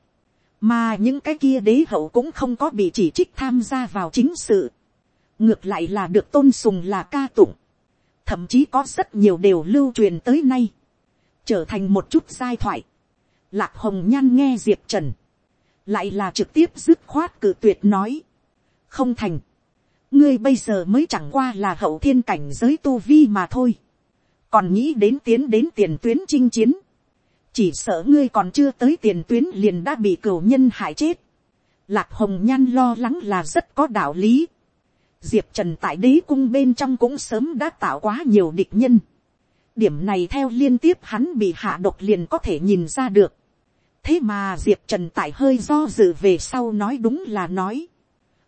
Speaker 1: mà những cái kia đế hậu cũng không có bị chỉ trích tham gia vào chính sự. ngược lại là được tôn sùng là ca tụng thậm chí có rất nhiều đều lưu truyền tới nay. trở thành một chút giai thoại. lạc hồng nhan nghe diệp trần lại là trực tiếp dứt khoát cự tuyệt nói, không thành, ngươi bây giờ mới chẳng qua là hậu thiên cảnh giới tu vi mà thôi, còn nghĩ đến tiến đến tiền tuyến chinh chiến, chỉ sợ ngươi còn chưa tới tiền tuyến liền đã bị cửu nhân hại chết, lạc hồng nhan lo lắng là rất có đạo lý, diệp trần tại đế cung bên trong cũng sớm đã tạo quá nhiều địch nhân, điểm này theo liên tiếp hắn bị hạ độc liền có thể nhìn ra được. thế mà diệp trần tại hơi do dự về sau nói đúng là nói.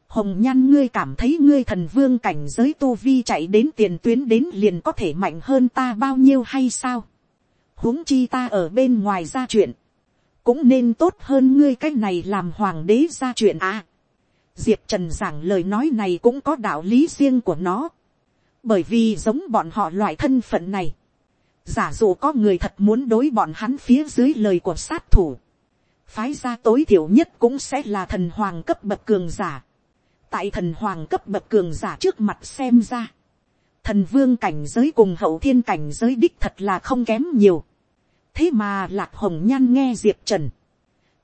Speaker 1: hồng nhan ngươi cảm thấy ngươi thần vương cảnh giới tu vi chạy đến tiền tuyến đến liền có thể mạnh hơn ta bao nhiêu hay sao. huống chi ta ở bên ngoài ra chuyện. cũng nên tốt hơn ngươi cái này làm hoàng đế ra chuyện à diệp trần giảng lời nói này cũng có đạo lý riêng của nó. bởi vì giống bọn họ loại thân phận này giả dụ có người thật muốn đối bọn hắn phía dưới lời của sát thủ, phái ra tối thiểu nhất cũng sẽ là thần hoàng cấp bậc cường giả. tại thần hoàng cấp bậc cường giả trước mặt xem ra, thần vương cảnh giới cùng hậu thiên cảnh giới đích thật là không kém nhiều. thế mà lạc hồng nhan nghe diệp trần,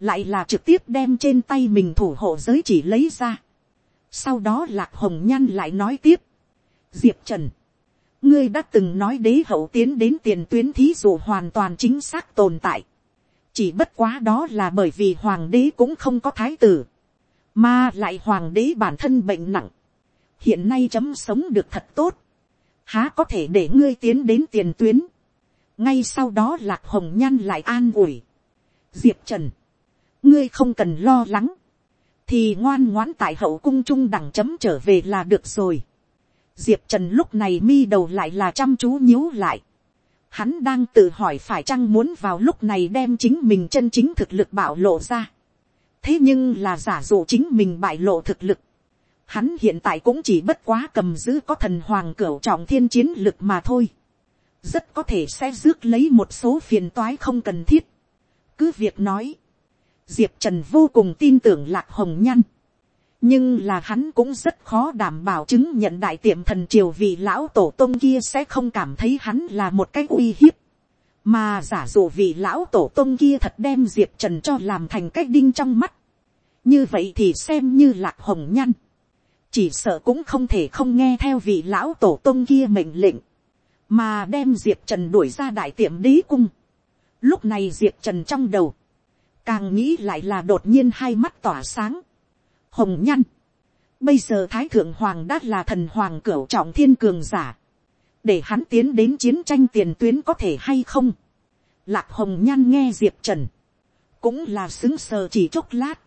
Speaker 1: lại là trực tiếp đem trên tay mình thủ hộ giới chỉ lấy ra. sau đó lạc hồng nhan lại nói tiếp, diệp trần, ngươi đã từng nói đế hậu tiến đến tiền tuyến thí dụ hoàn toàn chính xác tồn tại. chỉ bất quá đó là bởi vì hoàng đế cũng không có thái tử, mà lại hoàng đế bản thân bệnh nặng, hiện nay chấm sống được thật tốt, há có thể để ngươi tiến đến tiền tuyến, ngay sau đó lạc hồng nhan lại an ủi, diệp trần, ngươi không cần lo lắng, thì ngoan ngoãn tại hậu cung trung đẳng chấm trở về là được rồi diệp trần lúc này mi đầu lại là chăm chú nhíu lại. Hắn đang tự hỏi phải chăng muốn vào lúc này đem chính mình chân chính thực lực bạo lộ ra. thế nhưng là giả dụ chính mình bại lộ thực lực. Hắn hiện tại cũng chỉ bất quá cầm giữ có thần hoàng cửu trọng thiên chiến lực mà thôi. rất có thể sẽ rước lấy một số phiền toái không cần thiết. cứ việc nói diệp trần vô cùng tin tưởng lạc hồng nhăn nhưng là hắn cũng rất khó đảm bảo chứng nhận đại tiệm thần triều vì lão tổ tông kia sẽ không cảm thấy hắn là một cái uy hiếp. mà giả dụ vì lão tổ tông kia thật đem diệp trần cho làm thành cái đinh trong mắt. như vậy thì xem như lạc hồng nhăn. chỉ sợ cũng không thể không nghe theo vị lão tổ tông kia mệnh lệnh. mà đem diệp trần đuổi ra đại tiệm đế cung. lúc này diệp trần trong đầu, càng nghĩ lại là đột nhiên hai mắt tỏa sáng hồng nhăn. Bây giờ Thái Thượng Hoàng đã là thần hoàng cửu trọng thiên cường giả. Để hắn tiến đến chiến tranh tiền tuyến có thể hay không. Lạc hồng nhăn nghe Diệp Trần. Cũng là xứng sờ chỉ chốc lát.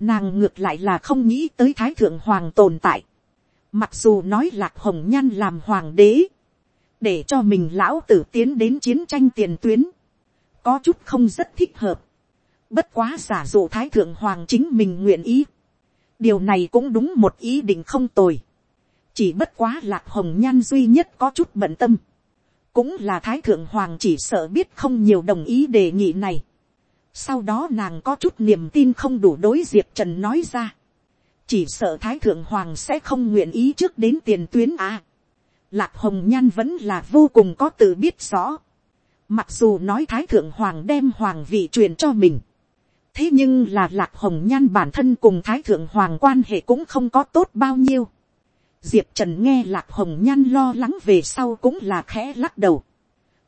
Speaker 1: Nàng ngược lại là không nghĩ tới Thái Thượng Hoàng tồn tại. Mặc dù nói Lạc hồng nhăn làm hoàng đế. Để cho mình lão tử tiến đến chiến tranh tiền tuyến. Có chút không rất thích hợp. Bất quá giả dụ Thái Thượng Hoàng chính mình nguyện ý điều này cũng đúng một ý định không tồi. chỉ bất quá lạc hồng nhan duy nhất có chút bận tâm. cũng là thái thượng hoàng chỉ sợ biết không nhiều đồng ý đề nghị này. sau đó nàng có chút niềm tin không đủ đối diệp trần nói ra. chỉ sợ thái thượng hoàng sẽ không nguyện ý trước đến tiền tuyến à. lạc hồng nhan vẫn là vô cùng có tự biết rõ. mặc dù nói thái thượng hoàng đem hoàng vị truyền cho mình thế nhưng là lạc hồng nhan bản thân cùng thái thượng hoàng quan hệ cũng không có tốt bao nhiêu. diệp trần nghe lạc hồng nhan lo lắng về sau cũng là khẽ lắc đầu.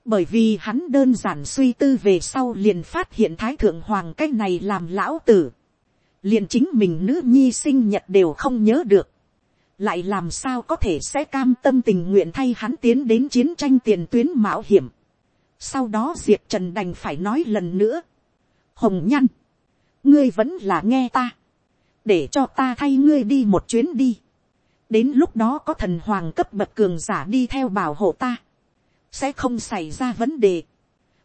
Speaker 1: bởi vì hắn đơn giản suy tư về sau liền phát hiện thái thượng hoàng cái này làm lão tử. liền chính mình nữ nhi sinh nhật đều không nhớ được. lại làm sao có thể sẽ cam tâm tình nguyện thay hắn tiến đến chiến tranh tiền tuyến mạo hiểm. sau đó diệp trần đành phải nói lần nữa. hồng nhan ngươi vẫn là nghe ta, để cho ta thay ngươi đi một chuyến đi. đến lúc đó có thần hoàng cấp bậc cường giả đi theo bảo hộ ta, sẽ không xảy ra vấn đề,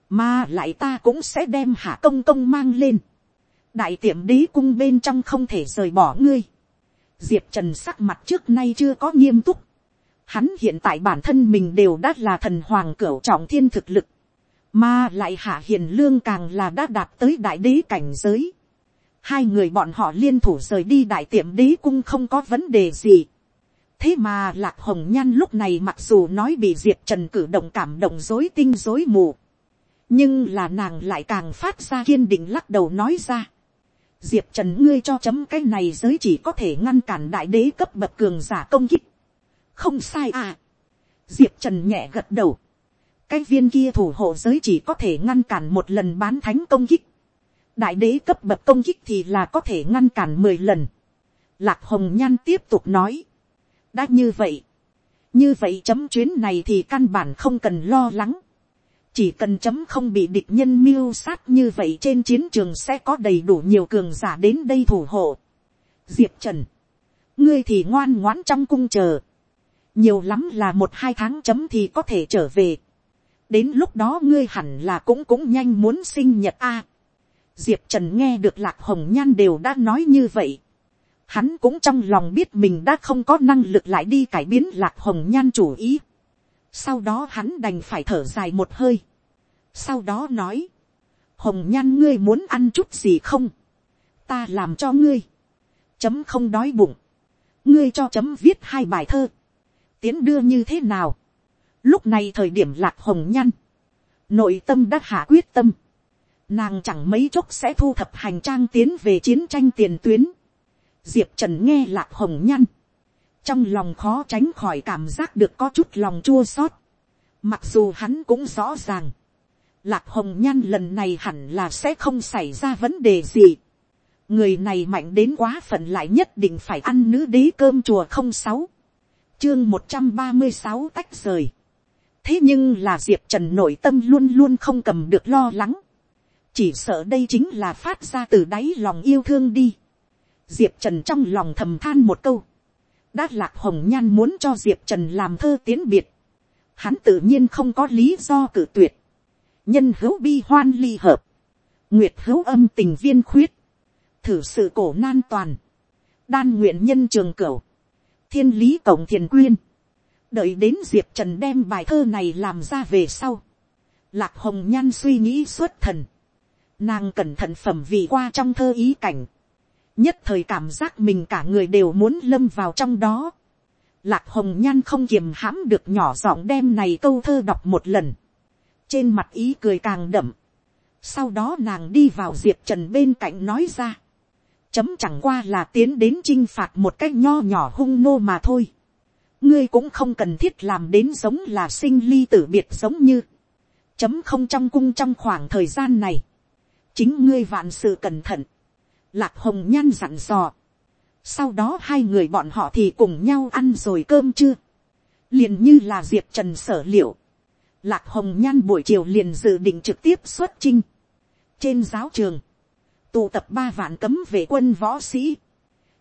Speaker 1: mà lại ta cũng sẽ đem hạ công công mang lên. đại tiệm đế cung bên trong không thể rời bỏ ngươi. diệp trần sắc mặt trước nay chưa có nghiêm túc. hắn hiện tại bản thân mình đều đã là thần hoàng cửu trọng thiên thực lực mà lại hạ hiền lương càng là đã đạt tới đại đế cảnh giới hai người bọn họ liên thủ rời đi đại tiệm đế cung không có vấn đề gì. thế mà lạc hồng nhan lúc này mặc dù nói bị diệp trần cử động cảm động dối tinh dối mù. nhưng là nàng lại càng phát ra kiên định lắc đầu nói ra. diệp trần ngươi cho chấm cái này giới chỉ có thể ngăn cản đại đế cấp bậc cường giả công kích. không sai à. diệp trần nhẹ gật đầu. cái viên kia thủ hộ giới chỉ có thể ngăn cản một lần bán thánh công kích đại đế cấp bậc công kích thì là có thể ngăn cản mười lần. Lạc hồng nhan tiếp tục nói. đã như vậy. như vậy chấm chuyến này thì căn bản không cần lo lắng. chỉ cần chấm không bị địch nhân mưu sát như vậy trên chiến trường sẽ có đầy đủ nhiều cường giả đến đây thủ hộ. diệp trần, ngươi thì ngoan ngoãn trong cung chờ, nhiều lắm là một hai tháng chấm thì có thể trở về. đến lúc đó ngươi hẳn là cũng cũng nhanh muốn sinh nhật a diệp trần nghe được lạc hồng nhan đều đã nói như vậy. hắn cũng trong lòng biết mình đã không có năng lực lại đi cải biến lạc hồng nhan chủ ý sau đó hắn đành phải thở dài một hơi. Sau đó nói. Hồng nhan ngươi muốn ăn chút gì không? Ta làm cho ngươi. Chấm không đói bụng. Ngươi cho chấm viết hai bài thơ. Tiến đưa như thế nào? Lúc này thời điểm lạc hồng nhan. Nội tâm đã hạ quyết tâm. Nàng chẳng mấy chốc sẽ thu thập hành trang tiến về chiến tranh tiền tuyến. Diệp Trần nghe lạc hồng nhăn trong lòng khó tránh khỏi cảm giác được có chút lòng chua xót. Mặc dù hắn cũng rõ ràng, lạc hồng nhan lần này hẳn là sẽ không xảy ra vấn đề gì. người này mạnh đến quá phận lại nhất định phải ăn nữ đế cơm chùa không sáu, chương một trăm ba mươi sáu tách rời. thế nhưng là diệp trần nội tâm luôn luôn không cầm được lo lắng chỉ sợ đây chính là phát ra từ đáy lòng yêu thương đi. diệp trần trong lòng thầm than một câu. Đã lạc hồng nhan muốn cho diệp trần làm thơ tiến biệt, hắn tự nhiên không có lý do cử tuyệt, nhân hữu bi hoan ly hợp, nguyệt hữu âm tình viên khuyết, thử sự cổ nan toàn, đan nguyện nhân trường cửu, thiên lý cổng thiền quyên, đợi đến diệp trần đem bài thơ này làm ra về sau, lạc hồng nhan suy nghĩ xuất thần, nàng cẩn thận phẩm vị qua trong thơ ý cảnh, nhất thời cảm giác mình cả người đều muốn lâm vào trong đó. Lạc hồng nhan không kiềm hãm được nhỏ giọng đem này câu thơ đọc một lần. trên mặt ý cười càng đậm. sau đó nàng đi vào diệp trần bên cạnh nói ra. chấm chẳng qua là tiến đến chinh phạt một cách nho nhỏ hung nô mà thôi. ngươi cũng không cần thiết làm đến giống là sinh ly tử biệt giống như. chấm không trong cung trong khoảng thời gian này chính ngươi vạn sự cẩn thận Lạc hồng nhan dặn dò. Sau đó hai người bọn họ thì cùng nhau ăn rồi cơm chưa. Liền như là diệp trần sở liệu. Lạc hồng nhan buổi chiều liền dự định trực tiếp xuất chinh. Trên giáo trường. Tụ tập ba vạn cấm về quân võ sĩ.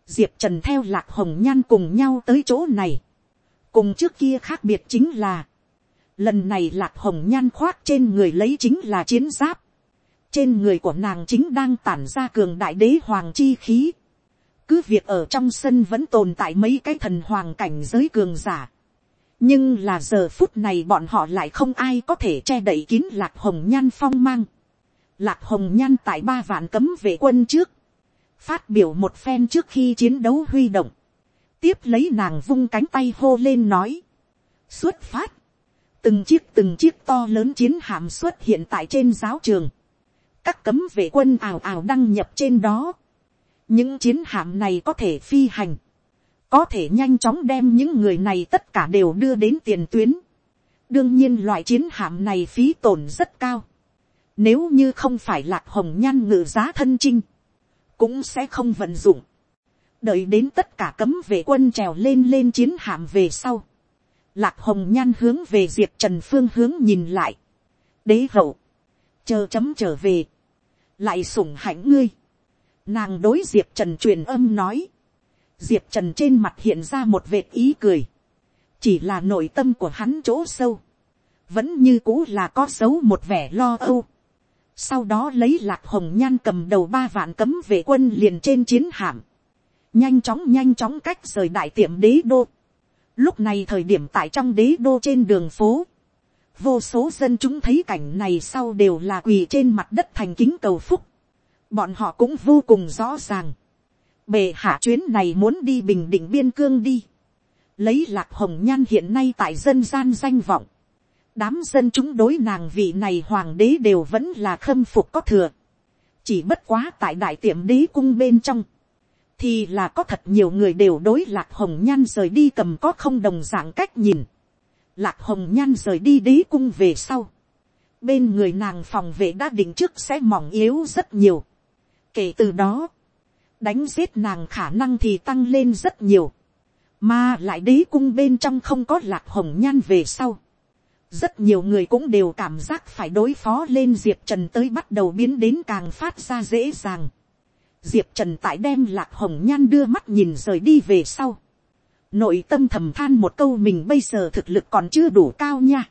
Speaker 1: Diệp trần theo lạc hồng nhan cùng nhau tới chỗ này. Cùng trước kia khác biệt chính là. Lần này lạc hồng nhan khoác trên người lấy chính là chiến giáp trên người của nàng chính đang tản ra cường đại đế hoàng chi khí. cứ việc ở trong sân vẫn tồn tại mấy cái thần hoàng cảnh giới cường giả. nhưng là giờ phút này bọn họ lại không ai có thể che đậy kín lạc hồng nhan phong mang. lạc hồng nhan tại ba vạn cấm vệ quân trước. phát biểu một phen trước khi chiến đấu huy động. tiếp lấy nàng vung cánh tay hô lên nói. xuất phát. từng chiếc từng chiếc to lớn chiến hạm xuất hiện tại trên giáo trường các cấm vệ quân ào ào đăng nhập trên đó. những chiến hạm này có thể phi hành, có thể nhanh chóng đem những người này tất cả đều đưa đến tiền tuyến. đương nhiên loại chiến hạm này phí tổn rất cao. nếu như không phải lạc hồng nhan ngự giá thân chinh, cũng sẽ không vận dụng. đợi đến tất cả cấm vệ quân trèo lên lên chiến hạm về sau. lạc hồng nhan hướng về diệp trần phương hướng nhìn lại. đế hậu, chờ chấm trở về, lại sủng hạnh ngươi. Nàng đối diệp trần truyền âm nói. diệp trần trên mặt hiện ra một vệt ý cười. chỉ là nội tâm của hắn chỗ sâu. vẫn như cũ là có xấu một vẻ lo âu. sau đó lấy lạc hồng nhan cầm đầu ba vạn cấm vệ quân liền trên chiến hạm. nhanh chóng nhanh chóng cách rời đại tiệm đế đô. lúc này thời điểm tại trong đế đô trên đường phố vô số dân chúng thấy cảnh này sau đều là quỳ trên mặt đất thành kính cầu phúc. bọn họ cũng vô cùng rõ ràng. bề hạ chuyến này muốn đi bình định biên cương đi. lấy lạc hồng nhan hiện nay tại dân gian danh vọng. đám dân chúng đối nàng vị này hoàng đế đều vẫn là khâm phục có thừa. chỉ bất quá tại đại tiệm đế cung bên trong, thì là có thật nhiều người đều đối lạc hồng nhan rời đi cầm có không đồng dạng cách nhìn Lạc hồng nhan rời đi đế cung về sau. Bên người nàng phòng vệ đã định trước sẽ mỏng yếu rất nhiều. Kể từ đó, đánh giết nàng khả năng thì tăng lên rất nhiều. Mà lại đế cung bên trong không có lạc hồng nhan về sau. rất nhiều người cũng đều cảm giác phải đối phó lên diệp trần tới bắt đầu biến đến càng phát ra dễ dàng. diệp trần tại đem lạc hồng nhan đưa mắt nhìn rời đi về sau nội tâm thầm than một câu mình bây giờ thực lực còn chưa đủ cao nha.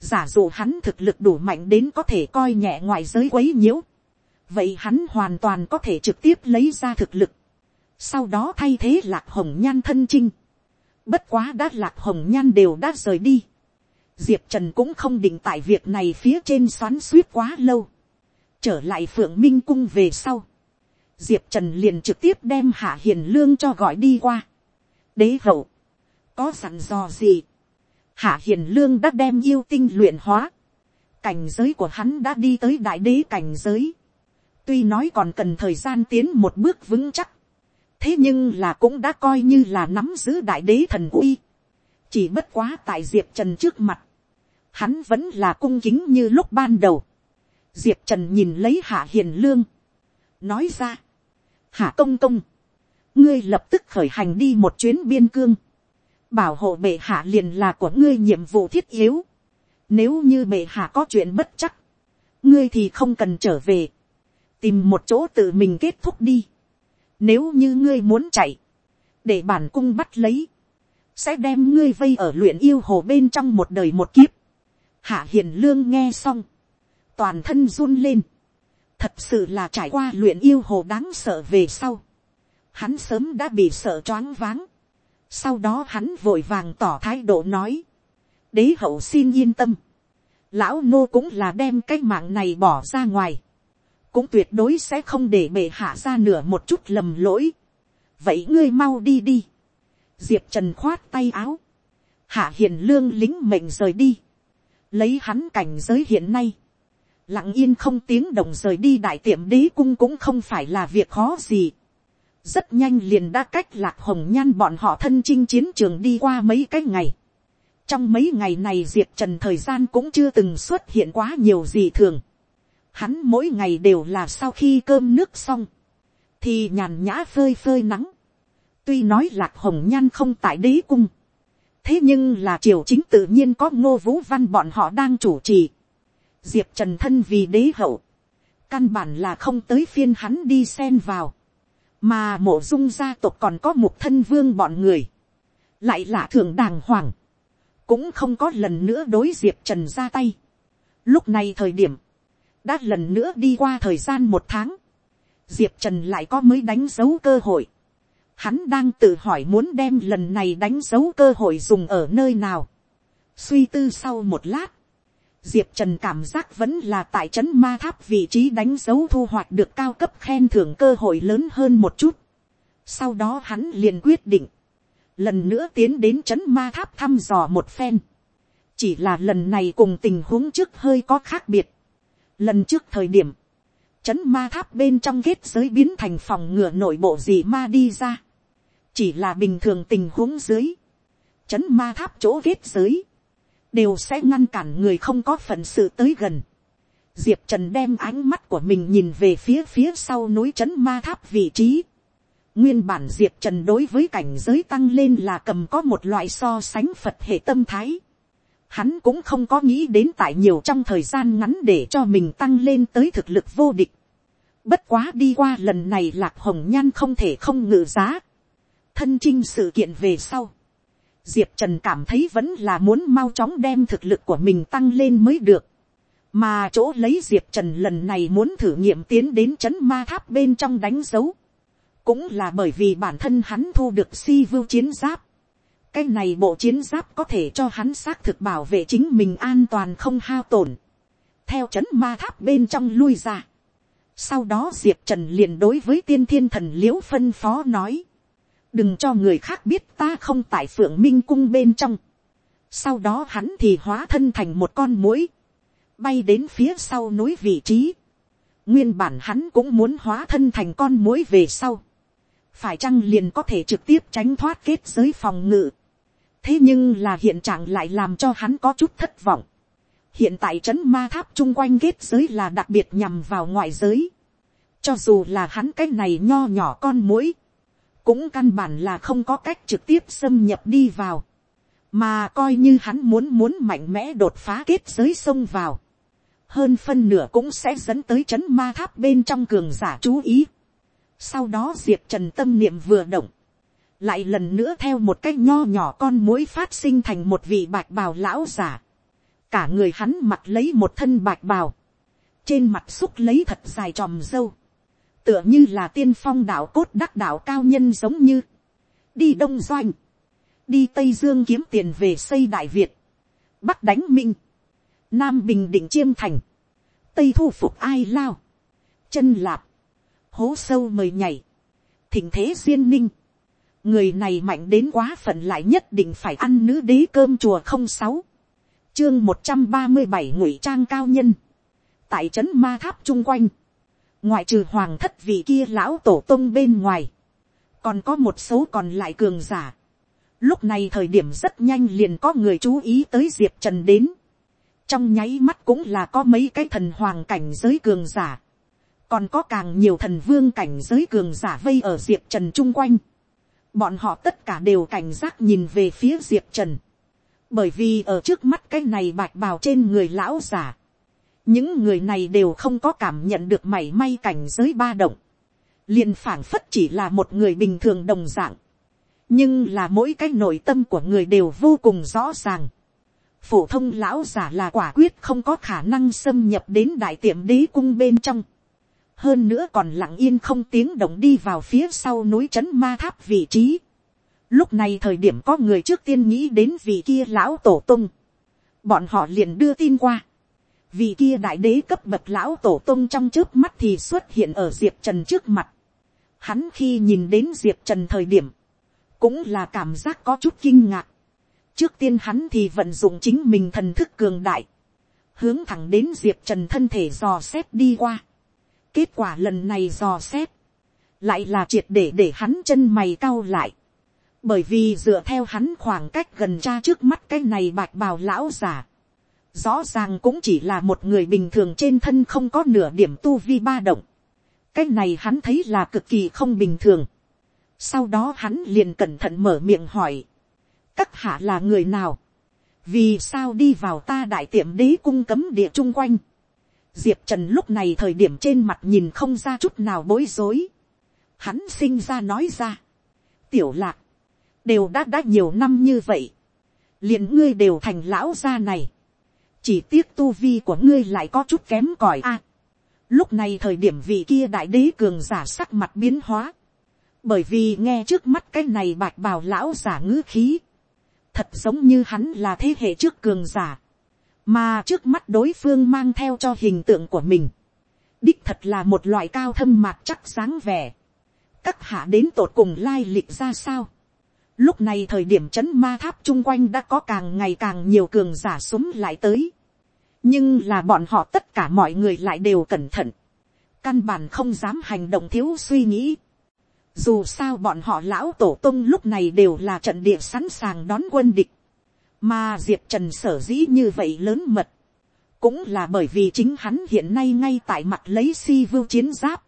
Speaker 1: giả dụ hắn thực lực đủ mạnh đến có thể coi nhẹ ngoài giới quấy nhiễu. vậy hắn hoàn toàn có thể trực tiếp lấy ra thực lực. sau đó thay thế lạc hồng nhan thân chinh. bất quá đã lạc hồng nhan đều đã rời đi diệp trần cũng không định tại việc này phía trên xoắn suýt quá lâu, trở lại phượng minh cung về sau, diệp trần liền trực tiếp đem hạ hiền lương cho gọi đi qua đế hậu, có dặn dò gì, hạ hiền lương đã đem yêu tinh luyện hóa, cảnh giới của hắn đã đi tới đại đế cảnh giới, tuy nói còn cần thời gian tiến một bước vững chắc, thế nhưng là cũng đã coi như là nắm giữ đại đế thần uy, chỉ bất quá tại diệp trần trước mặt, hắn vẫn là cung kính như lúc ban đầu. diệp trần nhìn lấy hạ hiền lương, nói ra, hạ công công, ngươi lập tức khởi hành đi một chuyến biên cương, bảo hộ bệ hạ liền là của ngươi nhiệm vụ thiết yếu, nếu như bệ hạ có chuyện bất chắc, ngươi thì không cần trở về, tìm một chỗ tự mình kết thúc đi, nếu như ngươi muốn chạy, để bản cung bắt lấy, sẽ đem ngươi vây ở luyện yêu hồ bên trong một đời một kiếp. Hạ hiền lương nghe xong, toàn thân run lên, thật sự là trải qua luyện yêu hồ đáng sợ về sau. Hắn sớm đã bị sợ choáng váng. Sau đó hắn vội vàng tỏ thái độ nói. Đế hậu xin yên tâm. Lão nô cũng là đem cái mạng này bỏ ra ngoài. Cũng tuyệt đối sẽ không để bệ hạ ra nửa một chút lầm lỗi. Vậy ngươi mau đi đi diệp trần khoát tay áo, hạ hiền lương lính mệnh rời đi, lấy hắn cảnh giới hiện nay, lặng yên không tiếng đồng rời đi đại tiệm đế cung cũng không phải là việc khó gì rất nhanh liền đã cách lạc hồng nhan bọn họ thân chinh chiến trường đi qua mấy cái ngày. trong mấy ngày này diệp trần thời gian cũng chưa từng xuất hiện quá nhiều gì thường. hắn mỗi ngày đều là sau khi cơm nước xong, thì nhàn nhã phơi phơi nắng, Tuy nói lạc hồng nhan không tại đế cung. Thế nhưng là triều chính tự nhiên có ngô vũ văn bọn họ đang chủ trì. Diệp trần thân vì đế hậu. Căn bản là không tới phiên hắn đi xen vào. Mà mộ dung gia tộc còn có một thân vương bọn người. Lại là thường đàng hoàng. Cũng không có lần nữa đối diệp trần ra tay. Lúc này thời điểm. Đã lần nữa đi qua thời gian một tháng. Diệp Trần lại có mới đánh dấu cơ hội. Hắn đang tự hỏi muốn đem lần này đánh dấu cơ hội dùng ở nơi nào. Suy tư sau một lát. Diệp Trần cảm giác vẫn là tại trấn ma tháp vị trí đánh dấu thu hoạch được cao cấp khen thưởng cơ hội lớn hơn một chút. Sau đó hắn liền quyết định. Lần nữa tiến đến trấn ma tháp thăm dò một phen. Chỉ là lần này cùng tình huống trước hơi có khác biệt. Lần trước thời điểm. Trấn ma tháp bên trong ghét giới biến thành phòng ngừa nội bộ gì ma đi ra chỉ là bình thường tình huống dưới, chấn ma tháp chỗ ghét giới, đều sẽ ngăn cản người không có phận sự tới gần. Diệp Trần đem ánh mắt của mình nhìn về phía phía sau núi Trấn ma tháp vị trí. Nguyên bản Diệp Trần đối với cảnh giới tăng lên là cầm có một loại so sánh Phật hệ tâm thái. Hắn cũng không có nghĩ đến tại nhiều trong thời gian ngắn để cho mình tăng lên tới thực lực vô địch. Bất quá đi qua lần này lạc hồng nhan không thể không ngự giá thân chinh sự kiện về sau, diệp trần cảm thấy vẫn là muốn mau chóng đem thực lực của mình tăng lên mới được. mà chỗ lấy diệp trần lần này muốn thử nghiệm tiến đến chấn ma tháp bên trong đánh dấu, cũng là bởi vì bản thân hắn thu được si vưu chiến giáp. cái này bộ chiến giáp có thể cho hắn xác thực bảo vệ chính mình an toàn không hao tổn. theo chấn ma tháp bên trong lui ra. sau đó diệp trần liền đối với tiên thiên thần liễu phân phó nói, đừng cho người khác biết ta không tại phượng minh cung bên trong. sau đó hắn thì hóa thân thành một con mũi, bay đến phía sau núi vị trí. nguyên bản hắn cũng muốn hóa thân thành con mũi về sau. phải chăng liền có thể trực tiếp tránh thoát kết giới phòng ngự. thế nhưng là hiện trạng lại làm cho hắn có chút thất vọng. hiện tại trấn ma tháp chung quanh kết giới là đặc biệt nhằm vào ngoại giới. cho dù là hắn cái này nho nhỏ con mũi cũng căn bản là không có cách trực tiếp xâm nhập đi vào, mà coi như hắn muốn muốn mạnh mẽ đột phá kết giới sông vào, hơn phân nửa cũng sẽ dẫn tới c h ấ n ma tháp bên trong cường giả chú ý. sau đó diệp trần tâm niệm vừa động, lại lần nữa theo một cái nho nhỏ con mũi phát sinh thành một vị bạch bào lão giả. cả người hắn mặc lấy một thân bạch bào, trên mặt xúc lấy thật dài tròm dâu, tựa như là tiên phong đạo cốt đắc đạo cao nhân giống như, đi đông doanh, đi tây dương kiếm tiền về xây đại việt, bắc đánh minh, nam bình định chiêm thành, tây thu phục ai lao, chân lạp, hố sâu mời nhảy, thỉnh thế duyên ninh, người này mạnh đến quá phận lại nhất định phải ăn nữ đế cơm chùa không sáu, chương một trăm ba mươi bảy ngụy trang cao nhân, tại trấn ma tháp chung quanh, ngoại trừ hoàng thất vị kia lão tổ tông bên ngoài, còn có một số còn lại cường giả. Lúc này thời điểm rất nhanh liền có người chú ý tới diệp trần đến. Trong nháy mắt cũng là có mấy cái thần hoàng cảnh giới cường giả, còn có càng nhiều thần vương cảnh giới cường giả vây ở diệp trần chung quanh, bọn họ tất cả đều cảnh giác nhìn về phía diệp trần, bởi vì ở trước mắt cái này bạch bào trên người lão giả, những người này đều không có cảm nhận được mảy may cảnh giới ba động, liền phảng phất chỉ là một người bình thường đồng dạng, nhưng là mỗi cái nội tâm của người đều vô cùng rõ ràng phổ thông lão giả là quả quyết không có khả năng xâm nhập đến đại tiệm đế cung bên trong. hơn nữa còn lặng yên không tiếng động đi vào phía sau núi trấn ma tháp vị trí. lúc này thời điểm có người trước tiên nghĩ đến vị kia lão tổ tung. bọn họ liền đưa tin qua vị kia đại đế cấp bậc lão tổ tôn trong trước mắt thì xuất hiện ở diệp trần trước mặt. hắn khi nhìn đến diệp trần thời điểm, cũng là cảm giác có chút kinh ngạc trước tiên hắn thì vận dụng chính mình thần thức cường đại, hướng thẳng đến diệp trần thân thể dò xét đi qua. kết quả lần này dò xét, lại là triệt để để hắn chân mày cau lại, bởi vì dựa theo hắn khoảng cách gần cha trước mắt cái này bạch bào lão giả, rõ ràng cũng chỉ là một người bình thường trên thân không có nửa điểm tu vi ba động, cái này hắn thấy là cực kỳ không bình thường. sau đó hắn liền cẩn thận mở miệng hỏi, các hạ là người nào, vì sao đi vào ta đại tiệm đế cung cấm địa chung quanh. diệp trần lúc này thời điểm trên mặt nhìn không ra chút nào bối rối. hắn sinh ra nói ra. tiểu lạc, đều đã đã nhiều năm như vậy. liền ngươi đều thành lão gia này chỉ tiếc tu vi của ngươi lại có chút kém cỏi a. lúc này thời điểm vị kia đại đế cường giả sắc mặt biến hóa. bởi vì nghe trước mắt cái này bạch bào lão giả ngữ khí. Thật giống như hắn là thế hệ trước cường giả, mà trước mắt đối phương mang theo cho hình tượng của mình, đích thật là một loại cao thâm mạc chắc dáng vẻ, các hạ đến tột cùng lai lịch ra sao, lúc này thời điểm chấn ma tháp chung quanh đã có càng ngày càng nhiều cường giả súng lại tới, nhưng là bọn họ tất cả mọi người lại đều cẩn thận, căn bản không dám hành động thiếu suy nghĩ, dù sao bọn họ lão tổ tông lúc này đều là trận địa sẵn sàng đón quân địch. Mà Diệp Trần sở dĩ như vậy lớn mật. Cũng là bởi vì chính hắn hiện nay ngay tại mặt lấy si vưu chiến giáp.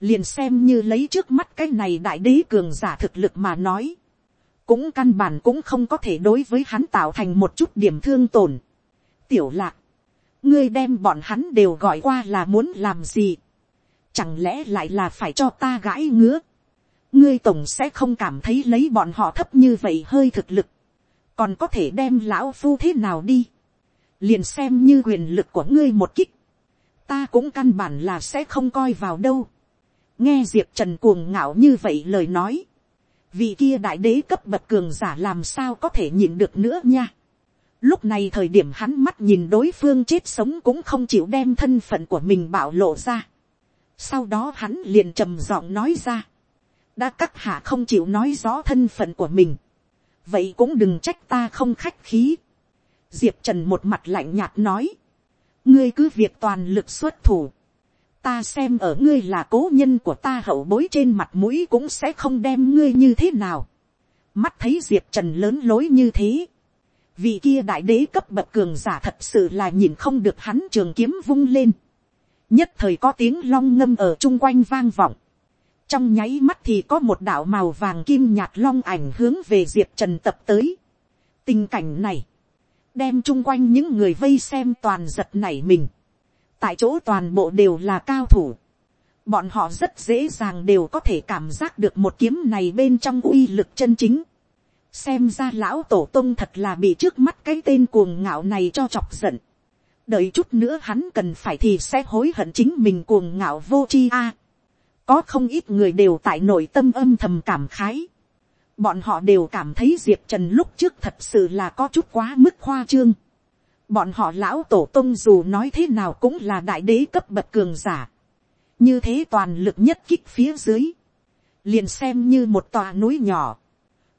Speaker 1: Liền xem như lấy trước mắt cái này đại đế cường giả thực lực mà nói. Cũng căn bản cũng không có thể đối với hắn tạo thành một chút điểm thương tổn. Tiểu lạc. Ngươi đem bọn hắn đều gọi qua là muốn làm gì. Chẳng lẽ lại là phải cho ta gãi ngứa ngươi tổng sẽ không cảm thấy lấy bọn họ thấp như vậy hơi thực lực, còn có thể đem lão phu thế nào đi, liền xem như quyền lực của ngươi một kích, ta cũng căn bản là sẽ không coi vào đâu. nghe diệp trần cuồng ngạo như vậy lời nói, vị kia đại đế cấp bậc cường giả làm sao có thể nhìn được nữa nha. lúc này thời điểm hắn mắt nhìn đối phương chết sống cũng không chịu đem thân phận của mình bảo lộ ra. sau đó hắn liền trầm giọng nói ra, đã các hạ không chịu nói rõ thân phận của mình, vậy cũng đừng trách ta không khách khí. diệp trần một mặt lạnh nhạt nói, ngươi cứ việc toàn lực xuất thủ, ta xem ở ngươi là cố nhân của ta hậu bối trên mặt mũi cũng sẽ không đem ngươi như thế nào. mắt thấy diệp trần lớn lối như thế, vị kia đại đế cấp bậc cường giả thật sự là nhìn không được hắn trường kiếm vung lên. nhất thời có tiếng long ngâm ở chung quanh vang vọng trong nháy mắt thì có một đạo màu vàng kim nhạt long ảnh hướng về diệp trần tập tới. tình cảnh này, đem chung quanh những người vây xem toàn giật nảy mình, tại chỗ toàn bộ đều là cao thủ, bọn họ rất dễ dàng đều có thể cảm giác được một kiếm này bên trong uy lực chân chính, xem ra lão tổ tông thật là bị trước mắt cái tên cuồng ngạo này cho chọc giận, đợi chút nữa hắn cần phải thì sẽ hối hận chính mình cuồng ngạo vô chi a. có không ít người đều tại nội tâm âm thầm cảm khái, bọn họ đều cảm thấy diệp trần lúc trước thật sự là có chút quá mức khoa trương bọn họ lão tổ tông dù nói thế nào cũng là đại đế cấp bậc cường giả. như thế toàn lực nhất kích phía dưới. liền xem như một tòa núi nhỏ.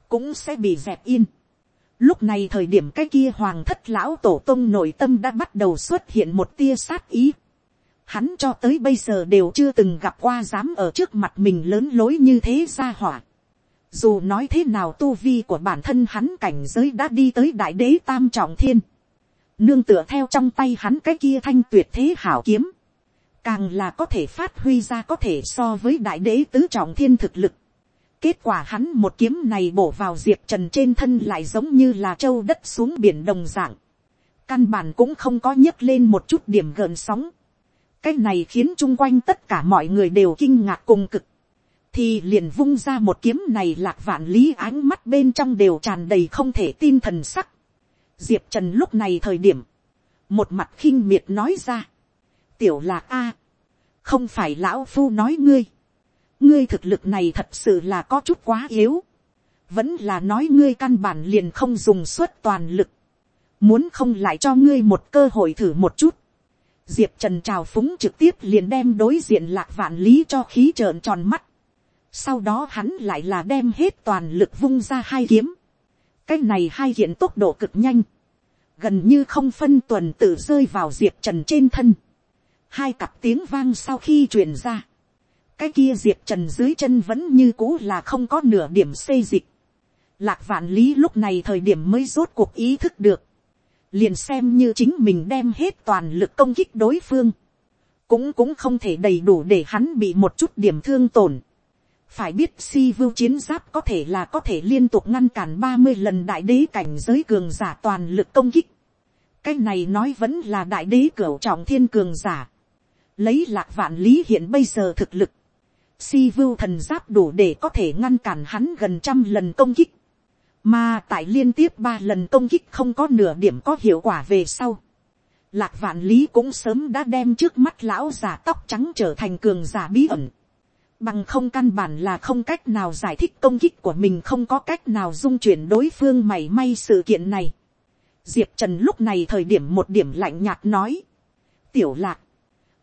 Speaker 1: cũng sẽ bị dẹp yên. lúc này thời điểm cái kia hoàng thất lão tổ tông nội tâm đã bắt đầu xuất hiện một tia sát ý. hắn cho tới bây giờ đều chưa từng gặp qua dám ở trước mặt mình lớn lối như thế ra hỏa dù nói thế nào tu vi của bản thân hắn cảnh giới đã đi tới đại đế tam trọng thiên. Nương tựa theo trong tay hắn cái kia thanh tuyệt thế hảo kiếm. Càng là có thể phát huy ra có thể so với đại đế tứ trọng thiên thực lực. Kết quả hắn một kiếm này bổ vào diệp trần trên thân lại giống như là châu đất xuống biển đồng dạng. Căn bản cũng không có nhấc lên một chút điểm gợn sóng. Cái này khiến chung quanh tất cả mọi người đều kinh ngạc cùng cực thì liền vung ra một kiếm này lạc vạn lý ánh mắt bên trong đều tràn đầy không thể tin thần sắc diệp trần lúc này thời điểm, một mặt khinh miệt nói ra, tiểu lạc a, không phải lão phu nói ngươi, ngươi thực lực này thật sự là có chút quá yếu, vẫn là nói ngươi căn bản liền không dùng suốt toàn lực, muốn không lại cho ngươi một cơ hội thử một chút, diệp trần trào phúng trực tiếp liền đem đối diện lạc vạn lý cho khí trợn tròn mắt, sau đó hắn lại là đem hết toàn lực vung ra hai kiếm. Cái này hai hiện tốc độ cực nhanh. Gần như không phân tuần tự rơi vào diệp trần trên thân. Hai cặp tiếng vang sau khi truyền ra. Cái kia diệp trần dưới chân vẫn như cũ là không có nửa điểm xây dịch. Lạc vạn lý lúc này thời điểm mới rốt cuộc ý thức được. Liền xem như chính mình đem hết toàn lực công kích đối phương. Cũng cũng không thể đầy đủ để hắn bị một chút điểm thương tổn phải biết si vưu chiến giáp có thể là có thể liên tục ngăn cản ba mươi lần đại đế cảnh giới cường giả toàn lực công kích. cái này nói vẫn là đại đế cửa trọng thiên cường giả. lấy lạc vạn lý hiện bây giờ thực lực. si vưu thần giáp đủ để có thể ngăn cản hắn gần trăm lần công kích. mà tại liên tiếp ba lần công kích không có nửa điểm có hiệu quả về sau. Lạc vạn lý cũng sớm đã đem trước mắt lão giả tóc trắng trở thành cường giả bí ẩn bằng không căn bản là không cách nào giải thích công kích của mình, không có cách nào dung chuyển đối phương mảy may sự kiện này. Diệp Trần lúc này thời điểm một điểm lạnh nhạt nói. Tiểu lạc.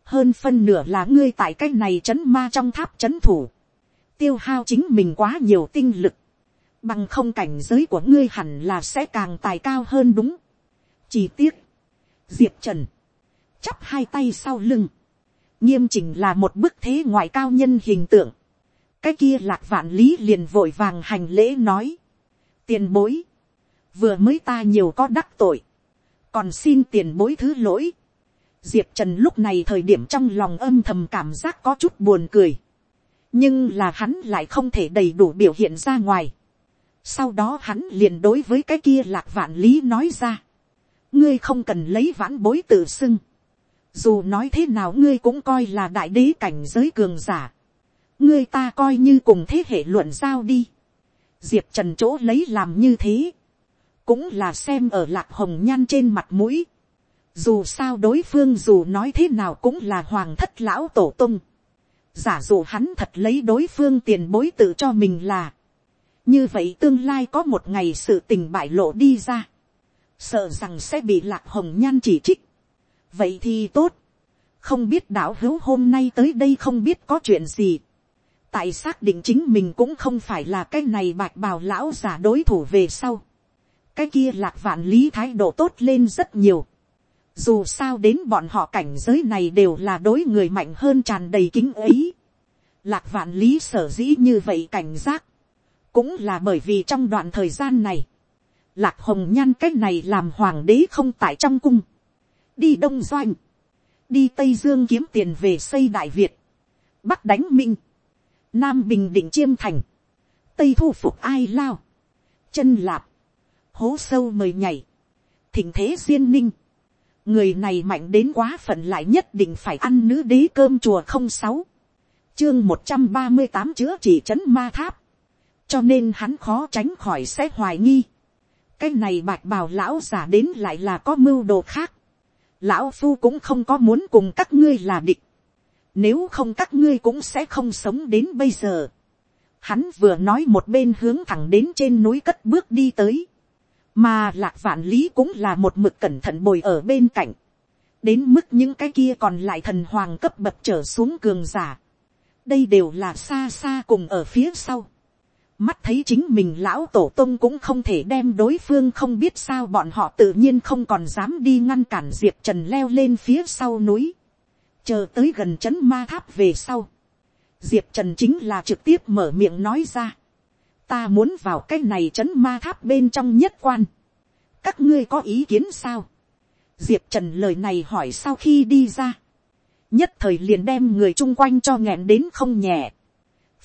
Speaker 1: Hơn phân nửa là ngươi tại cách này chấn ma trong tháp chấn thủ. Tiêu hao chính mình quá nhiều tinh lực. Bằng không cảnh giới của ngươi hẳn là sẽ càng tài cao hơn đúng. Chỉ tiếc. Diệp Trần. Chắp hai tay sau lưng nghiêm chỉnh là một bức thế ngoại cao nhân hình tượng. cái kia lạc vạn lý liền vội vàng hành lễ nói. tiền bối, vừa mới ta nhiều có đắc tội, còn xin tiền bối thứ lỗi. diệp trần lúc này thời điểm trong lòng âm thầm cảm giác có chút buồn cười. nhưng là hắn lại không thể đầy đủ biểu hiện ra ngoài. sau đó hắn liền đối với cái kia lạc vạn lý nói ra. ngươi không cần lấy vãn bối tự xưng dù nói thế nào ngươi cũng coi là đại đế cảnh giới cường giả. ngươi ta coi như cùng thế hệ luận giao đi. diệp trần chỗ lấy làm như thế. cũng là xem ở lạc hồng nhan trên mặt mũi. dù sao đối phương dù nói thế nào cũng là hoàng thất lão tổ tung. giả dụ hắn thật lấy đối phương tiền bối tự cho mình là. như vậy tương lai có một ngày sự tình bại lộ đi ra. sợ rằng sẽ bị lạc hồng nhan chỉ trích vậy thì tốt, không biết đạo hữu hôm nay tới đây không biết có chuyện gì, tại xác định chính mình cũng không phải là cái này bạch bào lão giả đối thủ về sau, cái kia lạc vạn lý thái độ tốt lên rất nhiều, dù sao đến bọn họ cảnh giới này đều là đối người mạnh hơn tràn đầy kính ấy, lạc vạn lý sở dĩ như vậy cảnh giác, cũng là bởi vì trong đoạn thời gian này, lạc hồng nhan cái này làm hoàng đế không tại trong cung, đi đông doanh, đi tây dương kiếm tiền về xây đại việt, bắc đánh minh, nam bình định chiêm thành, tây thu phục ai lao, chân lạp, hố sâu mời nhảy, thỉnh thế duyên ninh, người này mạnh đến quá phận lại nhất định phải ăn nữ đế cơm chùa không sáu, chương một trăm ba mươi tám chữa chỉ trấn ma tháp, cho nên hắn khó tránh khỏi sẽ hoài nghi, cái này bạch bào lão giả đến lại là có mưu đồ khác, lão phu cũng không có muốn cùng các ngươi là địch, nếu không các ngươi cũng sẽ không sống đến bây giờ. Hắn vừa nói một bên hướng thẳng đến trên núi cất bước đi tới. Mà lạc vạn lý cũng là một mực cẩn thận bồi ở bên cạnh. Đến mức những cái kia còn lại thần hoàng cấp bậc trở xuống cường giả. Đây đều là xa xa cùng ở phía sau. Mắt thấy chính mình lão tổ tông cũng không thể đem đối phương không biết sao bọn họ tự nhiên không còn dám đi ngăn cản Diệp Trần leo lên phía sau núi. Chờ tới gần c h ấ n ma tháp về sau, diệp trần chính là trực tiếp mở miệng nói ra, ta muốn vào cái này c h ấ n ma tháp bên trong nhất quan, các ngươi có ý kiến sao, diệp trần lời này hỏi sau khi đi ra, nhất thời liền đem người chung quanh cho nghẹn đến không nhẹ,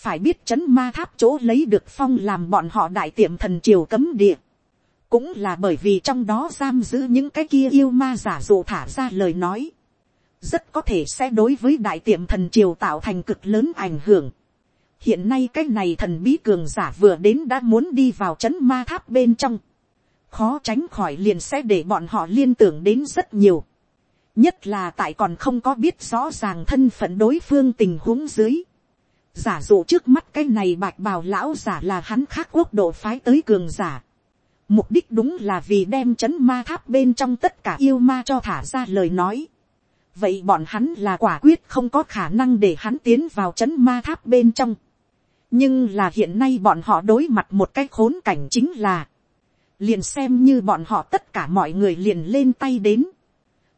Speaker 1: phải biết c h ấ n ma tháp chỗ lấy được phong làm bọn họ đại tiệm thần triều cấm địa, cũng là bởi vì trong đó giam giữ những cái kia yêu ma giả dụ thả ra lời nói, rất có thể sẽ đối với đại tiệm thần triều tạo thành cực lớn ảnh hưởng. hiện nay cái này thần bí cường giả vừa đến đã muốn đi vào c h ấ n ma tháp bên trong, khó tránh khỏi liền sẽ để bọn họ liên tưởng đến rất nhiều. nhất là tại còn không có biết rõ ràng thân phận đối phương tình huống dưới giả dụ trước mắt cái này bạch bào lão giả là hắn khác quốc độ phái tới cường giả. mục đích đúng là vì đem chấn ma tháp bên trong tất cả yêu ma cho thả ra lời nói vậy bọn hắn là quả quyết không có khả năng để hắn tiến vào chấn ma tháp bên trong. nhưng là hiện nay bọn họ đối mặt một cái khốn cảnh chính là, liền xem như bọn họ tất cả mọi người liền lên tay đến,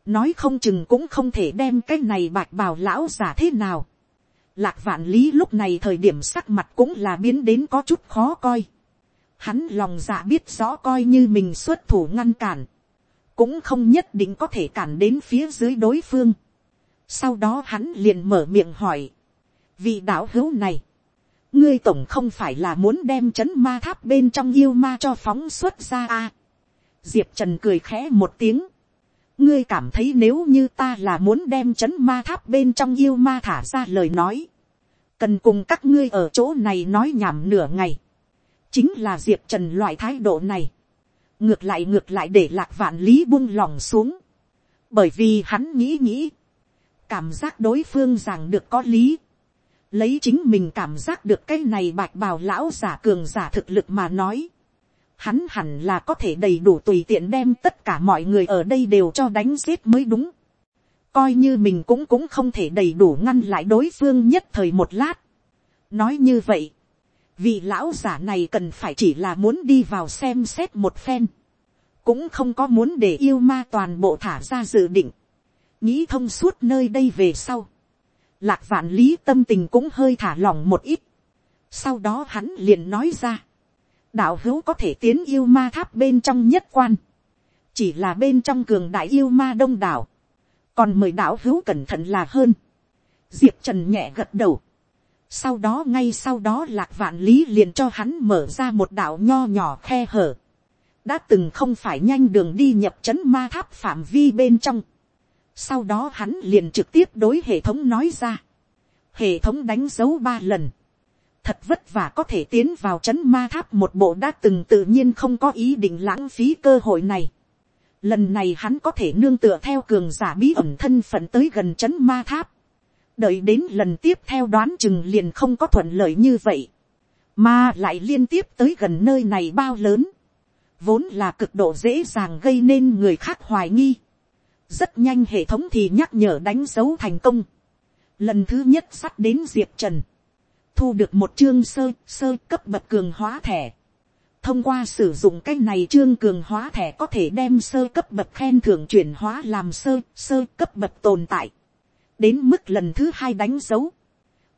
Speaker 1: nói không chừng cũng không thể đem cái này bạch bào lão giả thế nào. Lạc vạn lý lúc này thời điểm sắc mặt cũng là biến đến có chút khó coi. Hắn lòng dạ biết rõ coi như mình xuất thủ ngăn cản cũng không nhất định có thể cản đến phía dưới đối phương. Sau đó hắn liền mở miệng hỏi, vị đạo hữu này, ngươi tổng không phải là muốn đem chấn ma tháp bên trong yêu ma cho phóng xuất ra à. diệp trần cười khẽ một tiếng, ngươi cảm thấy nếu như ta là muốn đem c h ấ n ma tháp bên trong yêu ma thả ra lời nói, cần cùng các ngươi ở chỗ này nói nhảm nửa ngày, chính là diệp trần loại thái độ này, ngược lại ngược lại để lạc vạn lý buông lòng xuống, bởi vì hắn nghĩ nghĩ, cảm giác đối phương rằng được có lý, lấy chính mình cảm giác được cái này bạch bào lão giả cường giả thực lực mà nói, hắn hẳn là có thể đầy đủ tùy tiện đem tất cả mọi người ở đây đều cho đánh giết mới đúng, coi như mình cũng cũng không thể đầy đủ ngăn lại đối phương nhất thời một lát. nói như vậy, vị lão giả này cần phải chỉ là muốn đi vào xem xét một phen, cũng không có muốn để yêu ma toàn bộ thả ra dự định, nghĩ thông suốt nơi đây về sau, lạc vạn lý tâm tình cũng hơi thả lỏng một ít, sau đó hắn liền nói ra, đạo hữu có thể tiến yêu ma tháp bên trong nhất quan, chỉ là bên trong cường đại yêu ma đông đảo, còn mời đạo hữu cẩn thận là hơn, diệp trần nhẹ gật đầu, sau đó ngay sau đó lạc vạn lý liền cho hắn mở ra một đạo nho nhỏ khe hở. Đã từng không phải nhanh đường đi nhập trấn ma tháp phạm vi bên trong. Sau đó hắn liền trực tiếp đối hệ thống nói ra. Hệ thống đánh dấu ba lần. Thật vất vả có thể tiến vào trấn ma tháp một bộ đã từng tự nhiên không có ý định lãng phí cơ hội này. Lần này hắn có thể nương tựa theo cường giả bí ẩn thân phận tới gần trấn ma tháp đợi đến lần tiếp theo đoán chừng liền không có thuận lợi như vậy, mà lại liên tiếp tới gần nơi này bao lớn, vốn là cực độ dễ dàng gây nên người khác hoài nghi. rất nhanh hệ thống thì nhắc nhở đánh dấu thành công. lần thứ nhất sắt đến diệp trần, thu được một chương sơ sơ cấp bậc cường hóa thẻ. thông qua sử dụng cái này chương cường hóa thẻ có thể đem sơ cấp bậc khen thưởng chuyển hóa làm sơ sơ cấp bậc tồn tại đến mức lần thứ hai đánh dấu,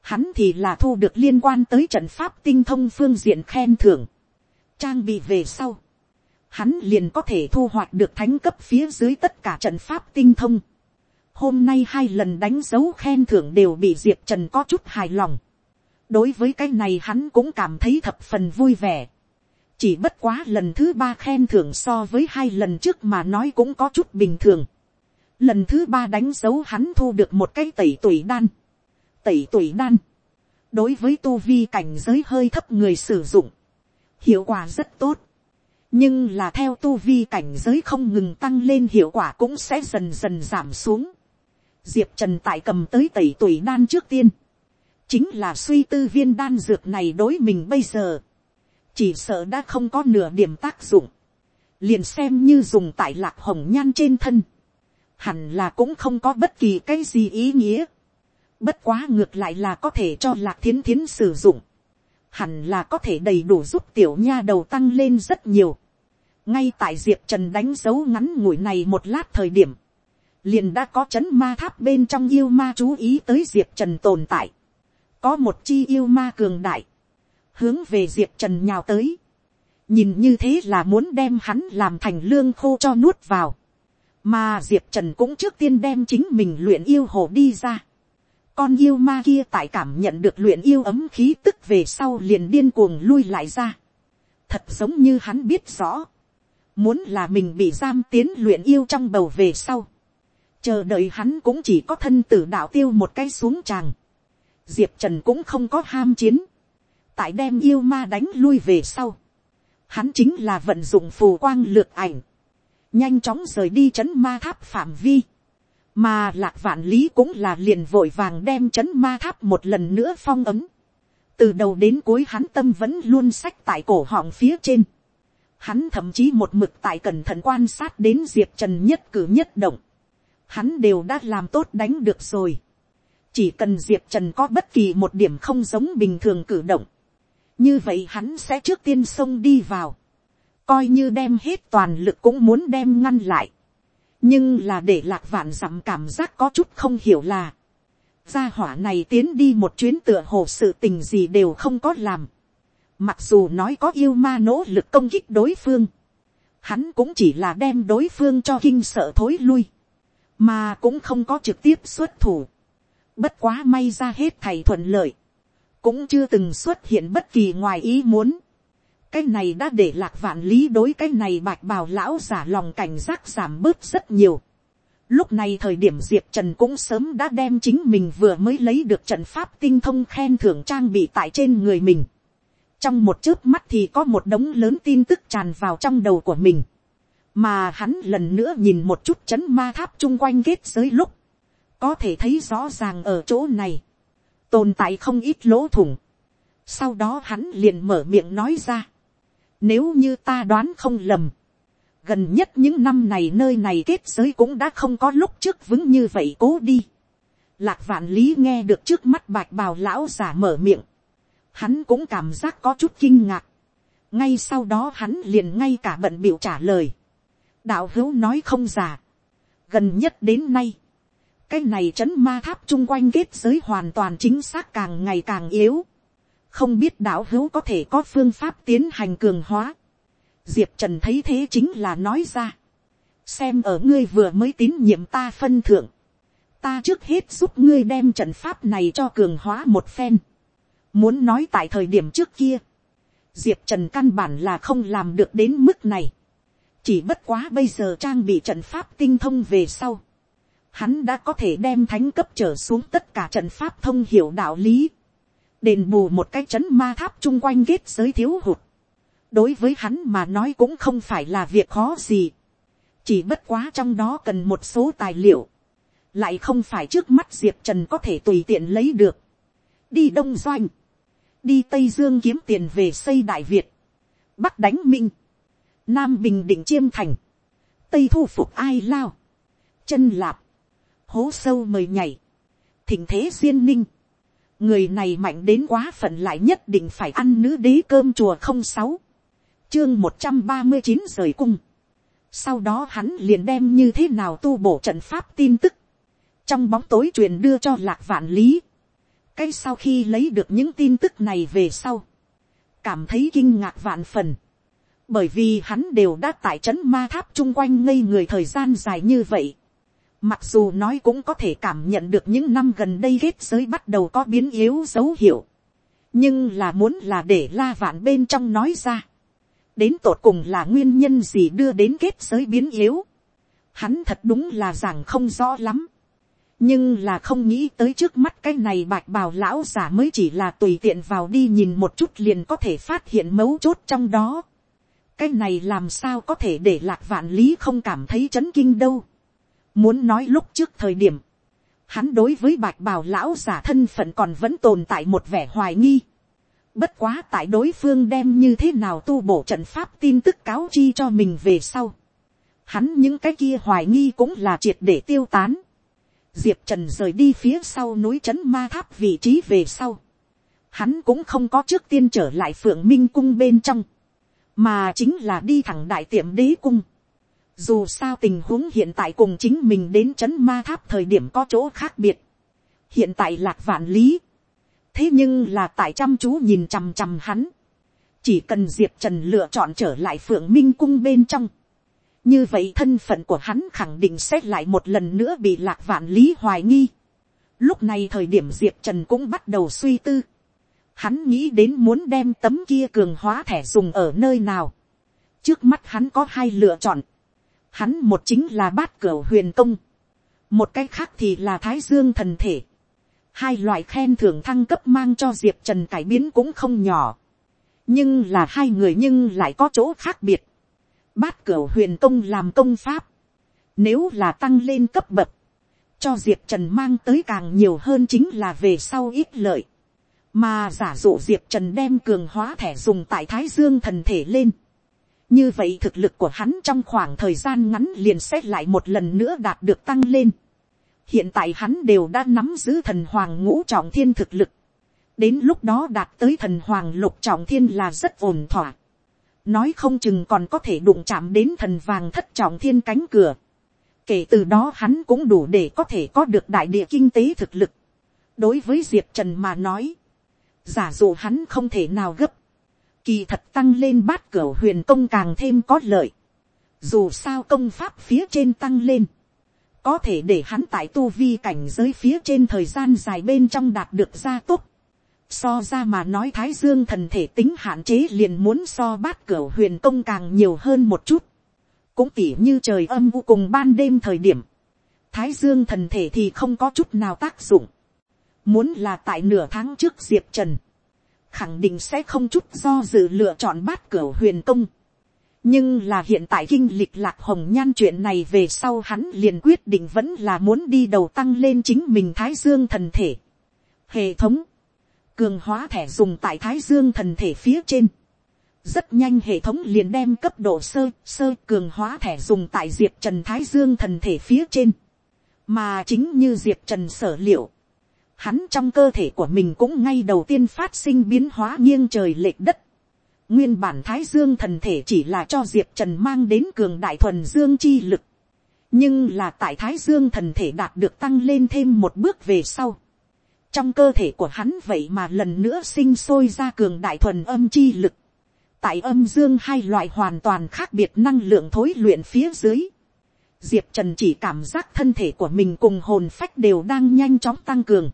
Speaker 1: hắn thì là thu được liên quan tới trận pháp tinh thông phương diện khen thưởng, trang bị về sau, hắn liền có thể thu hoạch được thánh cấp phía dưới tất cả trận pháp tinh thông. Hôm nay hai lần đánh dấu khen thưởng đều bị diệp trần có chút hài lòng đối với cái này hắn cũng cảm thấy thập phần vui vẻ. chỉ bất quá lần thứ ba khen thưởng so với hai lần trước mà nói cũng có chút bình thường. lần thứ ba đánh dấu hắn thu được một cái tẩy tuổi đan. tẩy tuổi đan. đối với tu vi cảnh giới hơi thấp người sử dụng, hiệu quả rất tốt. nhưng là theo tu vi cảnh giới không ngừng tăng lên hiệu quả cũng sẽ dần dần giảm xuống. diệp trần tại cầm tới tẩy tuổi đan trước tiên chính là suy tư viên đan dược này đối mình bây giờ. Chỉ sợ đã không có nửa điểm tác dụng, liền xem như dùng tại lạc hồng nhan trên thân, hẳn là cũng không có bất kỳ cái gì ý nghĩa, bất quá ngược lại là có thể cho lạc thiến thiến sử dụng, hẳn là có thể đầy đủ giúp tiểu nha đầu tăng lên rất nhiều, ngay tại diệp trần đánh dấu ngắn ngủi này một lát thời điểm, liền đã có c h ấ n ma tháp bên trong yêu ma chú ý tới diệp trần tồn tại, có một chi yêu ma cường đại, hướng về diệp trần nhào tới, nhìn như thế là muốn đem hắn làm thành lương khô cho nuốt vào, mà diệp trần cũng trước tiên đem chính mình luyện yêu hồ đi ra. con yêu ma kia tại cảm nhận được luyện yêu ấm khí tức về sau liền điên cuồng lui lại ra. thật giống như hắn biết rõ, muốn là mình bị giam tiến luyện yêu trong bầu về sau, chờ đợi hắn cũng chỉ có thân tử đạo tiêu một cái xuống tràng diệp trần cũng không có ham chiến, tại đem yêu ma đánh lui về sau, hắn chính là vận dụng phù quang lược ảnh, nhanh chóng rời đi c h ấ n ma tháp phạm vi, mà lạc vạn lý cũng là liền vội vàng đem c h ấ n ma tháp một lần nữa phong ấm, từ đầu đến cuối hắn tâm vẫn luôn sách tại cổ họng phía trên, hắn thậm chí một mực tại cẩn thận quan sát đến diệp trần nhất cử nhất động, hắn đều đã làm tốt đánh được rồi, chỉ cần diệp trần có bất kỳ một điểm không giống bình thường cử động, như vậy hắn sẽ trước tiên xông đi vào, coi như đem hết toàn lực cũng muốn đem ngăn lại, nhưng là để lạc vạn dặm cảm giác có chút không hiểu là, gia hỏa này tiến đi một chuyến tựa hồ sự tình gì đều không có làm, mặc dù nói có yêu ma nỗ lực công kích đối phương, hắn cũng chỉ là đem đối phương cho kinh sợ thối lui, mà cũng không có trực tiếp xuất thủ, bất quá may ra hết thầy thuận lợi, cũng chưa từng xuất hiện bất kỳ ngoài ý muốn. cái này đã để lạc vạn lý đối cái này bạch bào lão giả lòng cảnh giác giảm bớt rất nhiều. lúc này thời điểm diệp trần cũng sớm đã đem chính mình vừa mới lấy được trận pháp tinh thông khen thưởng trang bị tại trên người mình. trong một chớp mắt thì có một đống lớn tin tức tràn vào trong đầu của mình. mà hắn lần nữa nhìn một chút chấn ma tháp chung quanh kết giới lúc, có thể thấy rõ ràng ở chỗ này tồn tại không ít lỗ thủng. sau đó hắn liền mở miệng nói ra. nếu như ta đoán không lầm, gần nhất những năm này nơi này kết giới cũng đã không có lúc trước vững như vậy cố đi. lạc vạn lý nghe được trước mắt bạch bào lão giả mở miệng. hắn cũng cảm giác có chút kinh ngạc. ngay sau đó hắn liền ngay cả bận biểu trả lời. đạo hữu nói không giả. gần nhất đến nay, cái này trấn ma tháp chung quanh kết giới hoàn toàn chính xác càng ngày càng yếu. không biết đạo hữu có thể có phương pháp tiến hành cường hóa. diệp trần thấy thế chính là nói ra. xem ở ngươi vừa mới tín nhiệm ta phân thượng. ta trước hết giúp ngươi đem trận pháp này cho cường hóa một phen. muốn nói tại thời điểm trước kia. diệp trần căn bản là không làm được đến mức này. chỉ bất quá bây giờ trang bị trận pháp tinh thông về sau hắn đã có thể đem thánh cấp trở xuống tất cả trận pháp thông hiểu đạo lý, đền bù một cái chấn ma tháp chung quanh kết giới thiếu hụt. đối với hắn mà nói cũng không phải là việc khó gì, chỉ bất quá trong đó cần một số tài liệu, lại không phải trước mắt diệp trần có thể tùy tiện lấy được. đi đông doanh, đi tây dương kiếm tiền về xây đại việt, bắc đánh minh, nam bình định chiêm thành, tây thu phục ai lao, chân lạp, hố sâu mời nhảy, thỉnh thế duyên ninh, người này mạnh đến quá phận lại nhất định phải ăn nữ đế cơm chùa không sáu, chương một trăm ba mươi chín rời cung, sau đó hắn liền đem như thế nào tu bổ trận pháp tin tức, trong bóng tối truyền đưa cho lạc vạn lý, cái sau khi lấy được những tin tức này về sau, cảm thấy kinh ngạc vạn phần, bởi vì hắn đều đã tại trấn ma tháp chung quanh ngây người thời gian dài như vậy, Mặc dù nói cũng có thể cảm nhận được những năm gần đây kết giới bắt đầu có biến yếu dấu hiệu. Nhưng là muốn là để la vạn bên trong nói ra. đến tột cùng là nguyên nhân gì đưa đến kết giới biến yếu, hắn thật đúng là rằng không rõ lắm, nhưng là không nghĩ tới trước mắt cái này bạch bào lão giả mới chỉ là tùy tiện vào đi nhìn một chút liền có thể phát hiện mấu chốt trong đó. cái này làm sao có thể để lạc vạn lý không cảm thấy chấn kinh đâu muốn nói lúc trước thời điểm, hắn đối với bạch bào lão giả thân phận còn vẫn tồn tại một vẻ hoài nghi. bất quá tại đối phương đem như thế nào tu bổ trận pháp tin tức cáo chi cho mình về sau. hắn những cái kia hoài nghi cũng là triệt để tiêu tán diệp trần rời đi phía sau núi trấn ma tháp vị trí về sau. Hắn cũng không có trước tiên trở lại phượng minh cung bên trong, mà chính là đi thẳng đại tiệm đế cung. Dù sao tình huống hiện tại cùng chính mình đến chấn ma tháp thời điểm có chỗ khác biệt. Hiện tại lạc vạn lý. Thế nhưng là tại chăm chú nhìn chằm chằm hắn. Chỉ cần Diệp Trần lựa chọn trở lại phượng minh cung bên trong như vậy thân phận của hắn khẳng định sẽ lại một lần nữa bị lạc vạn lý hoài nghi. lúc này thời điểm diệp trần cũng bắt đầu suy tư. hắn nghĩ đến muốn đem tấm kia cường hóa thẻ dùng ở nơi nào. trước mắt hắn có hai lựa chọn hắn một chính là bát cửa huyền công. một cái khác thì là thái dương thần thể. hai loại khen thưởng thăng cấp mang cho diệp trần cải biến cũng không nhỏ. nhưng là hai người nhưng lại có chỗ khác biệt bát cửa huyền công làm công pháp, nếu là tăng lên cấp bậc, cho diệp trần mang tới càng nhiều hơn chính là về sau ít lợi, mà giả dụ diệp trần đem cường hóa thẻ dùng tại thái dương thần thể lên, như vậy thực lực của hắn trong khoảng thời gian ngắn liền xét lại một lần nữa đạt được tăng lên. hiện tại hắn đều đã nắm giữ thần hoàng ngũ trọng thiên thực lực, đến lúc đó đạt tới thần hoàng lục trọng thiên là rất ổn thỏa nói không chừng còn có thể đụng chạm đến thần vàng thất trọng thiên cánh cửa. kể từ đó hắn cũng đủ để có thể có được đại địa kinh tế thực lực. đối với diệp trần mà nói, giả dụ hắn không thể nào gấp, kỳ thật tăng lên bát cửa huyền công càng thêm có lợi. dù sao công pháp phía trên tăng lên, có thể để hắn tại tu vi cảnh giới phía trên thời gian dài bên trong đạt được gia tốt So ra mà nói Thái Dương thần thể tính hạn chế liền muốn so bát cửa huyền công càng nhiều hơn một chút. Cũng tỉ như trời âm u cùng ban đêm thời điểm. Thái Dương thần thể thì không có chút nào tác dụng. Muốn là tại nửa tháng trước Diệp Trần. Khẳng định sẽ không chút do dự lựa chọn bát cửa huyền công. Nhưng là hiện tại kinh lịch lạc hồng nhan chuyện này về sau hắn liền quyết định vẫn là muốn đi đầu tăng lên chính mình Thái Dương thần thể. Hệ thống cường hóa thẻ dùng tại thái dương thần thể phía trên. rất nhanh hệ thống liền đem cấp độ sơ sơ cường hóa thẻ dùng tại diệp trần thái dương thần thể phía trên. mà chính như diệp trần sở liệu, hắn trong cơ thể của mình cũng ngay đầu tiên phát sinh biến hóa nghiêng trời lệch đất. nguyên bản thái dương thần thể chỉ là cho diệp trần mang đến cường đại thuần dương chi lực. nhưng là tại thái dương thần thể đạt được tăng lên thêm một bước về sau trong cơ thể của hắn vậy mà lần nữa sinh sôi ra cường đại thuần âm chi lực. tại âm dương hai loại hoàn toàn khác biệt năng lượng thối luyện phía dưới. diệp trần chỉ cảm giác thân thể của mình cùng hồn phách đều đang nhanh chóng tăng cường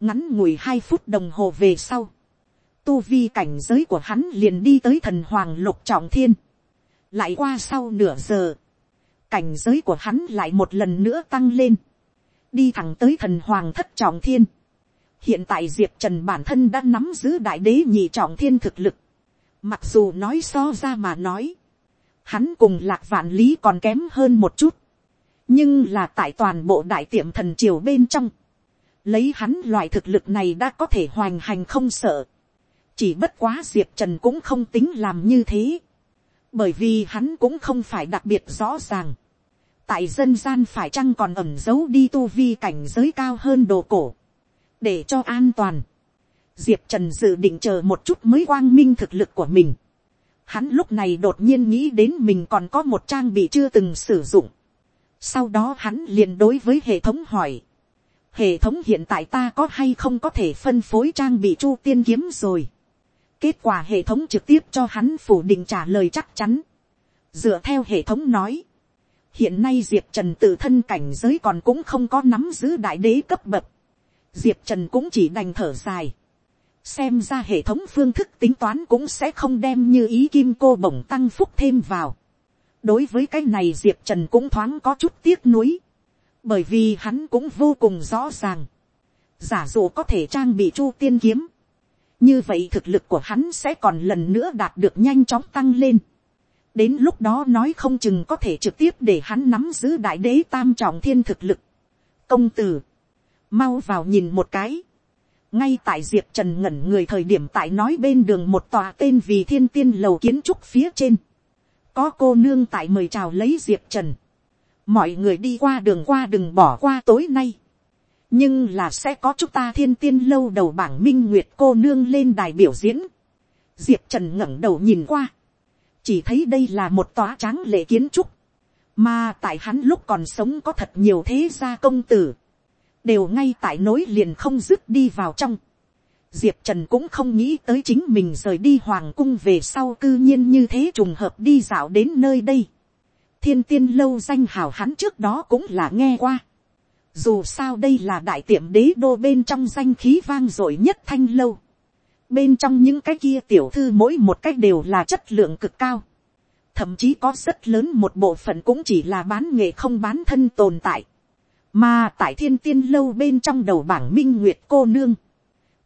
Speaker 1: ngắn ngủi hai phút đồng hồ về sau. tu vi cảnh giới của hắn liền đi tới thần hoàng lục trọng thiên. lại qua sau nửa giờ. cảnh giới của hắn lại một lần nữa tăng lên. đi thẳng tới thần hoàng thất trọng thiên hiện tại diệp trần bản thân đã nắm giữ đại đế nhị trọng thiên thực lực. mặc dù nói so ra mà nói, hắn cùng lạc vạn lý còn kém hơn một chút. nhưng là tại toàn bộ đại tiệm thần triều bên trong, lấy hắn loại thực lực này đã có thể hoành hành không sợ. chỉ bất quá diệp trần cũng không tính làm như thế. bởi vì hắn cũng không phải đặc biệt rõ ràng. tại dân gian phải chăng còn ẩm giấu đi tu vi cảnh giới cao hơn đồ cổ để cho an toàn, diệp trần dự định chờ một chút mới quang minh thực lực của mình. Hắn lúc này đột nhiên nghĩ đến mình còn có một trang bị chưa từng sử dụng. Sau đó hắn liền đối với hệ thống hỏi. Hệ thống hiện tại ta có hay không có thể phân phối trang bị chu tiên kiếm rồi. Kết quả hệ thống trực tiếp cho hắn phủ định trả lời chắc chắn. Dựa theo hệ thống nói. Hiện nay Diệp Trần tự thân cảnh giới còn cũng không có nắm giữ đại đế cấp bậc diệp trần cũng chỉ đành thở dài. xem ra hệ thống phương thức tính toán cũng sẽ không đem như ý kim cô bổng tăng phúc thêm vào. đối với cái này diệp trần cũng thoáng có chút tiếc nuối, bởi vì hắn cũng vô cùng rõ ràng, giả dụ có thể trang bị chu tiên kiếm, như vậy thực lực của hắn sẽ còn lần nữa đạt được nhanh chóng tăng lên. đến lúc đó nói không chừng có thể trực tiếp để hắn nắm giữ đại đế tam trọng thiên thực lực. công tử, mau vào nhìn một cái, ngay tại diệp trần ngẩn người thời điểm tại nói bên đường một tòa tên vì thiên tiên lầu kiến trúc phía trên, có cô nương tại mời chào lấy diệp trần, mọi người đi qua đường qua đừng bỏ qua tối nay, nhưng là sẽ có chúng ta thiên tiên lâu đầu bảng minh nguyệt cô nương lên đài biểu diễn, diệp trần ngẩng đầu nhìn qua, chỉ thấy đây là một tòa tráng lệ kiến trúc, mà tại hắn lúc còn sống có thật nhiều thế gia công tử, đều ngay tại nối liền không dứt đi vào trong. Diệp Trần cũng không nghĩ tới chính mình rời đi hoàng cung về sau cư nhiên như thế trùng hợp đi dạo đến nơi đây. Thiên tiên lâu danh hào hắn trước đó cũng là nghe qua. Dù sao đây là đại tiệm đế đô bên trong danh khí vang dội nhất thanh lâu. Bên trong những cái kia tiểu thư mỗi một cách đều là chất lượng cực cao. Thậm chí có rất lớn một bộ phận cũng chỉ là bán nghề không bán thân tồn tại mà tại thiên tiên lâu bên trong đầu bảng minh nguyệt cô nương.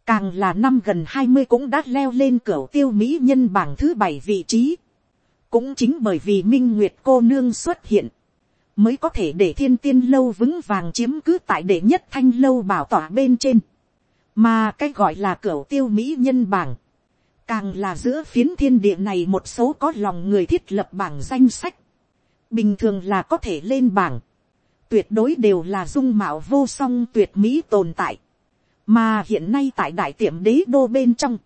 Speaker 1: Càng là năm gần hai mươi cũng đã leo lên cửa tiêu mỹ nhân bảng thứ bảy vị trí. Cũng chính bởi vì minh nguyệt cô nương xuất hiện. Mới có thể để thiên tiên lâu vững vàng chiếm cứ tại đệ nhất thanh lâu bảo tỏa bên trên. Mà cái gọi là cửa tiêu mỹ nhân bảng. Càng là giữa phiến thiên địa này một số có lòng người thiết lập bảng danh sách. Bình thường là có thể lên bảng tuyệt đối đều là dung mạo vô song tuyệt mỹ tồn tại. Mà hiện nay tại đại tiệm đế đô bên trong,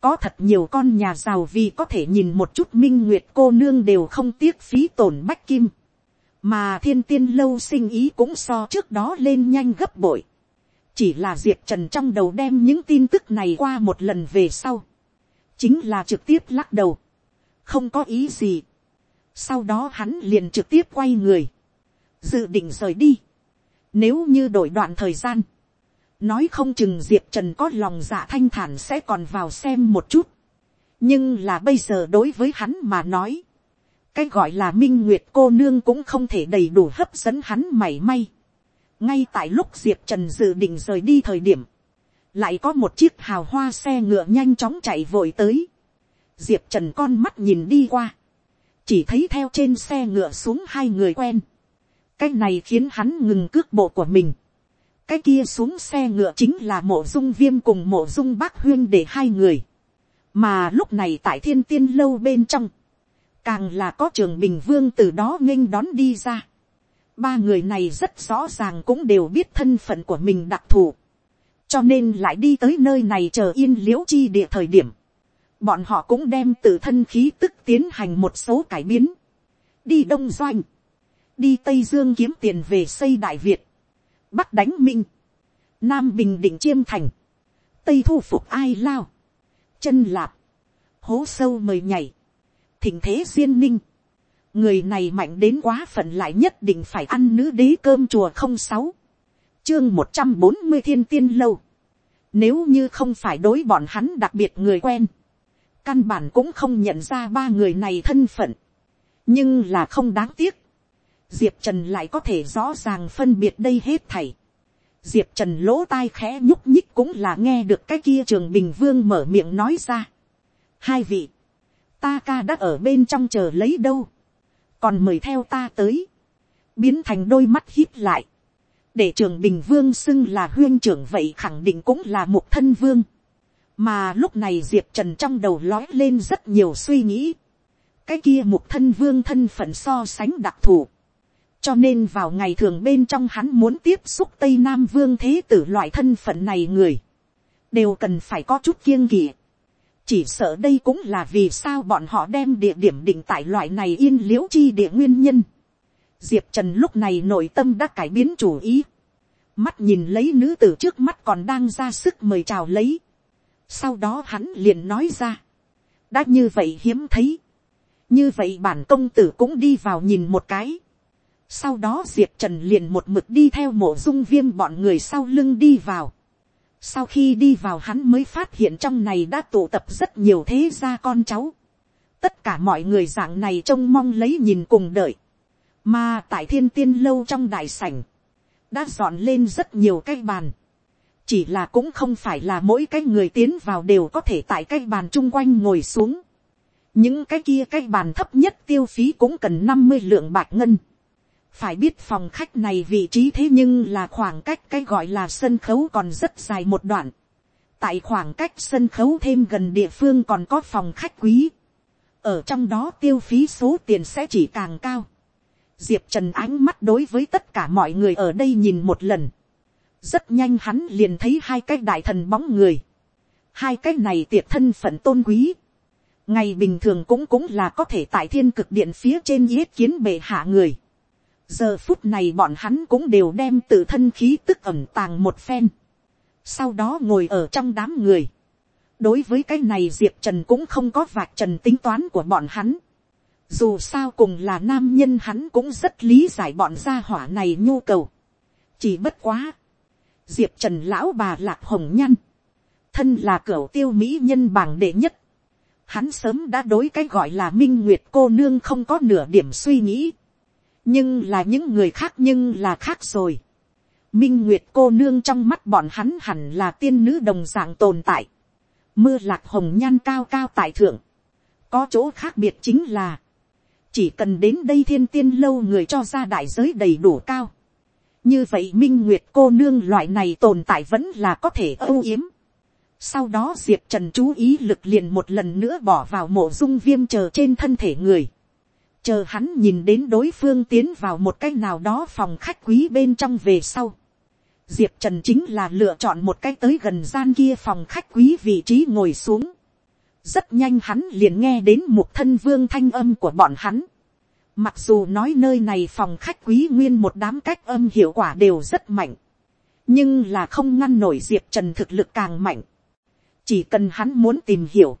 Speaker 1: có thật nhiều con nhà giàu vì có thể nhìn một chút minh nguyệt cô nương đều không tiếc phí tổn bách kim. Mà thiên tiên lâu sinh ý cũng so trước đó lên nhanh gấp bội. Chỉ là Diệp Trần trong đầu đem những tin tức này qua một lần về sau. Chính là trực tiếp lắc đầu. Không có ý gì. Sau đó hắn liền trực tiếp quay người dự định rời đi. Nếu như đổi đoạn thời gian, nói không chừng diệp trần có lòng dạ thanh thản sẽ còn vào xem một chút. nhưng là bây giờ đối với hắn mà nói, cái gọi là minh nguyệt cô nương cũng không thể đầy đủ hấp dẫn hắn mảy may. ngay tại lúc diệp trần dự định rời đi thời điểm, lại có một chiếc hào hoa xe ngựa nhanh chóng chạy vội tới. diệp trần con mắt nhìn đi qua, chỉ thấy theo trên xe ngựa xuống hai người quen cái này khiến hắn ngừng cước bộ của mình cái kia xuống xe ngựa chính là mộ dung viêm cùng mộ dung bác huyên để hai người. mà lúc này tại thiên tiên lâu bên trong, càng là có trường bình vương từ đó nghênh đón đi ra. ba người này rất rõ ràng cũng đều biết thân phận của mình đặc thù. cho nên lại đi tới nơi này chờ yên l i ễ u chi địa thời điểm. bọn họ cũng đem tự thân khí tức tiến hành một số cải biến. đi đông doanh đi tây dương kiếm tiền về xây đại việt, bắc đánh minh, nam bình định chiêm thành, tây thu phục ai lao, chân lạp, hố sâu mời nhảy, thỉnh thế duyên ninh, người này mạnh đến quá phận lại nhất định phải ăn nữ đế cơm chùa không sáu, chương một trăm bốn mươi thiên tiên lâu, nếu như không phải đối bọn hắn đặc biệt người quen, căn bản cũng không nhận ra ba người này thân phận, nhưng là không đáng tiếc, diệp trần lại có thể rõ ràng phân biệt đây hết thảy. diệp trần lỗ tai khẽ nhúc nhích cũng là nghe được cái kia trường bình vương mở miệng nói ra. hai vị, ta ca đã ở bên trong chờ lấy đâu, còn mời theo ta tới, biến thành đôi mắt hít lại, để trường bình vương xưng là huyên trưởng vậy khẳng định cũng là một thân vương, mà lúc này diệp trần trong đầu lói lên rất nhiều suy nghĩ, cái kia một thân vương thân phận so sánh đặc thù, cho nên vào ngày thường bên trong hắn muốn tiếp xúc tây nam vương thế tử loại thân phận này người, đều cần phải có chút kiêng kỵ. chỉ sợ đây cũng là vì sao bọn họ đem địa điểm định tại loại này yên l i ễ u chi địa nguyên nhân. diệp trần lúc này nội tâm đã cải biến chủ ý. mắt nhìn lấy nữ tử trước mắt còn đang ra sức mời chào lấy. sau đó hắn liền nói ra. đã như vậy hiếm thấy. như vậy bản công tử cũng đi vào nhìn một cái sau đó diệp trần liền một mực đi theo mộ dung viêm bọn người sau lưng đi vào. sau khi đi vào hắn mới phát hiện trong này đã tụ tập rất nhiều thế gia con cháu. tất cả mọi người dạng này trông mong lấy nhìn cùng đợi. mà tại thiên tiên lâu trong đại sảnh, đã dọn lên rất nhiều cái bàn. chỉ là cũng không phải là mỗi cái người tiến vào đều có thể tại cái bàn chung quanh ngồi xuống. những cái kia cái bàn thấp nhất tiêu phí cũng cần năm mươi lượng bạc ngân phải biết phòng khách này vị trí thế nhưng là khoảng cách cái gọi là sân khấu còn rất dài một đoạn. tại khoảng cách sân khấu thêm gần địa phương còn có phòng khách quý. ở trong đó tiêu phí số tiền sẽ chỉ càng cao. diệp trần ánh mắt đối với tất cả mọi người ở đây nhìn một lần. rất nhanh hắn liền thấy hai cái đại thần bóng người. hai cái này tiệc thân phận tôn quý. ngày bình thường cũng cũng là có thể tại thiên cực điện phía trên yết kiến bệ hạ người giờ phút này bọn hắn cũng đều đem tự thân khí tức ẩm tàng một phen. sau đó ngồi ở trong đám người. đối với cái này diệp trần cũng không có vạc trần tính toán của bọn hắn. dù sao cùng là nam nhân hắn cũng rất lý giải bọn gia hỏa này nhu cầu. chỉ bất quá. diệp trần lão bà lạc hồng nhăn. thân là cửa tiêu mỹ nhân bảng đệ nhất. hắn sớm đã đối cái gọi là minh nguyệt cô nương không có nửa điểm suy nghĩ nhưng là những người khác nhưng là khác rồi. minh nguyệt cô nương trong mắt bọn hắn hẳn là tiên nữ đồng dạng tồn tại. mưa lạc hồng nhan cao cao tại thượng. có chỗ khác biệt chính là, chỉ cần đến đây thiên tiên lâu người cho ra đại giới đầy đủ cao. như vậy minh nguyệt cô nương loại này tồn tại vẫn là có thể âu yếm. sau đó diệp trần chú ý lực liền một lần nữa bỏ vào mộ dung viêm chờ trên thân thể người chờ hắn nhìn đến đối phương tiến vào một cái nào đó phòng khách quý bên trong về sau. diệp trần chính là lựa chọn một cái tới gần gian kia phòng khách quý vị trí ngồi xuống. rất nhanh hắn liền nghe đến một thân vương thanh âm của bọn hắn. mặc dù nói nơi này phòng khách quý nguyên một đám cách âm hiệu quả đều rất mạnh. nhưng là không ngăn nổi diệp trần thực lực càng mạnh. chỉ cần hắn muốn tìm hiểu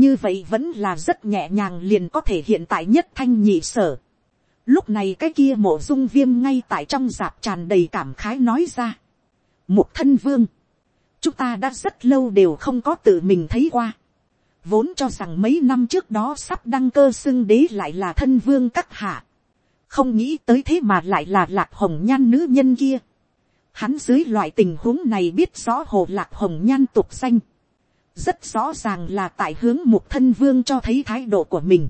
Speaker 1: như vậy vẫn là rất nhẹ nhàng liền có thể hiện tại nhất thanh nhị sở. lúc này cái kia mộ dung viêm ngay tại trong dạp tràn đầy cảm khái nói ra. một thân vương, chúng ta đã rất lâu đều không có tự mình thấy qua. vốn cho rằng mấy năm trước đó sắp đăng cơ xưng đế lại là thân vương các hạ. không nghĩ tới thế mà lại là lạc hồng nhan nữ nhân kia. hắn dưới loại tình huống này biết rõ hồ lạc hồng nhan tục danh rất rõ ràng là tại hướng mục thân vương cho thấy thái độ của mình.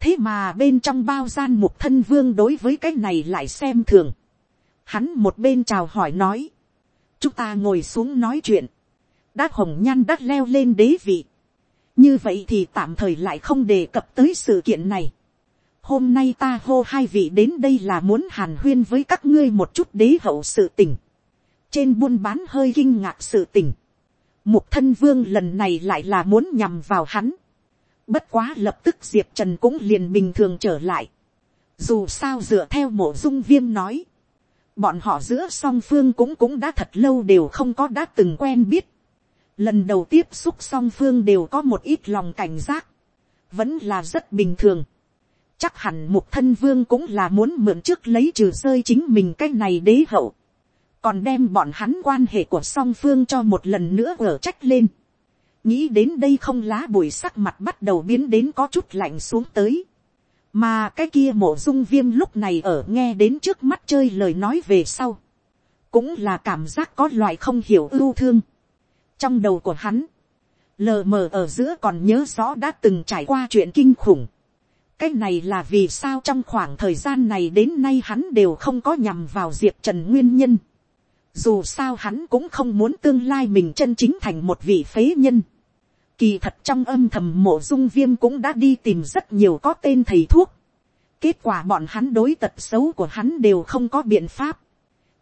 Speaker 1: thế mà bên trong bao gian mục thân vương đối với cái này lại xem thường. hắn một bên chào hỏi nói, chúng ta ngồi xuống nói chuyện, đã hồng nhan đã leo lên đế vị. như vậy thì tạm thời lại không đề cập tới sự kiện này. hôm nay ta hô hai vị đến đây là muốn hàn huyên với các ngươi một chút đế hậu sự tình. trên buôn bán hơi kinh ngạc sự tình Mục thân vương lần này lại là muốn nhằm vào hắn. Bất quá lập tức Diệp Trần cũng liền bình thường trở lại. Dù sao dựa theo mộ dung viêm nói. Bọn họ giữa song phương cũng cũng đã thật lâu đều không có đã từng quen biết. Lần đầu tiếp xúc song phương đều có một ít lòng cảnh giác. Vẫn là rất bình thường. Chắc hẳn mục thân vương cũng là muốn mượn trước lấy trừ rơi chính mình cái này đế hậu còn đem bọn hắn quan hệ của song phương cho một lần nữa ở trách lên. nghĩ đến đây không lá bụi sắc mặt bắt đầu biến đến có chút lạnh xuống tới. mà cái kia mộ dung viêm lúc này ở nghe đến trước mắt chơi lời nói về sau. cũng là cảm giác có loại không hiểu ưu thương. trong đầu của hắn, lờ mờ ở giữa còn nhớ rõ đã từng trải qua chuyện kinh khủng. cái này là vì sao trong khoảng thời gian này đến nay hắn đều không có nhằm vào diệp trần nguyên nhân dù sao hắn cũng không muốn tương lai mình chân chính thành một vị phế nhân. Kỳ thật trong âm thầm mộ dung viêm cũng đã đi tìm rất nhiều có tên thầy thuốc. Kết quả bọn hắn đối tật xấu của hắn đều không có biện pháp.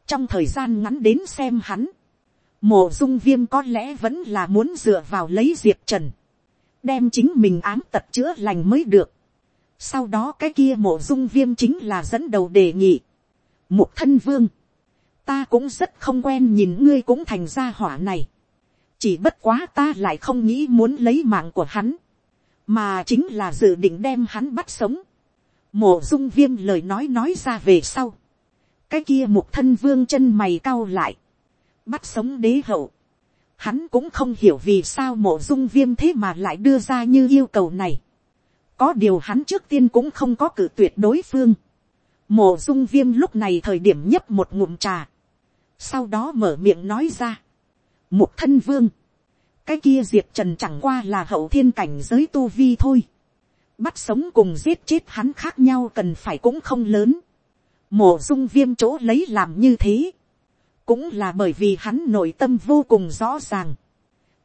Speaker 1: Trong thời gian ngắn đến xem hắn. Mộ dung viêm có lẽ vẫn là muốn dựa vào lấy diệp trần. Đem chính mình ám tật chữa lành mới được. Sau đó cái kia mộ dung viêm chính là dẫn đầu đề nghị. Mục thân vương ta cũng rất không quen nhìn ngươi cũng thành ra hỏa này. chỉ bất quá ta lại không nghĩ muốn lấy mạng của hắn, mà chính là dự định đem hắn bắt sống. mổ dung viêm lời nói nói ra về sau. cái kia một thân vương chân mày cau lại, bắt sống đế hậu, Hắn cũng không hiểu vì sao mộ dung viêm thế mà lại đưa ra như yêu cầu này. Có điều hắn trước tiên cũng không có cử tuyệt đối phương. Mộ dung viêm lúc này thời điểm nhấp một ngụm trà. Sau đó mở miệng nói ra. Mục thân vương. Cái kia diệp trần chẳng qua là hậu thiên cảnh giới tu vi thôi. Bắt sống cùng giết chết hắn khác nhau cần phải cũng không lớn. mổ dung viêm chỗ lấy làm như thế cũng là bởi vì hắn nội tâm vô cùng rõ ràng,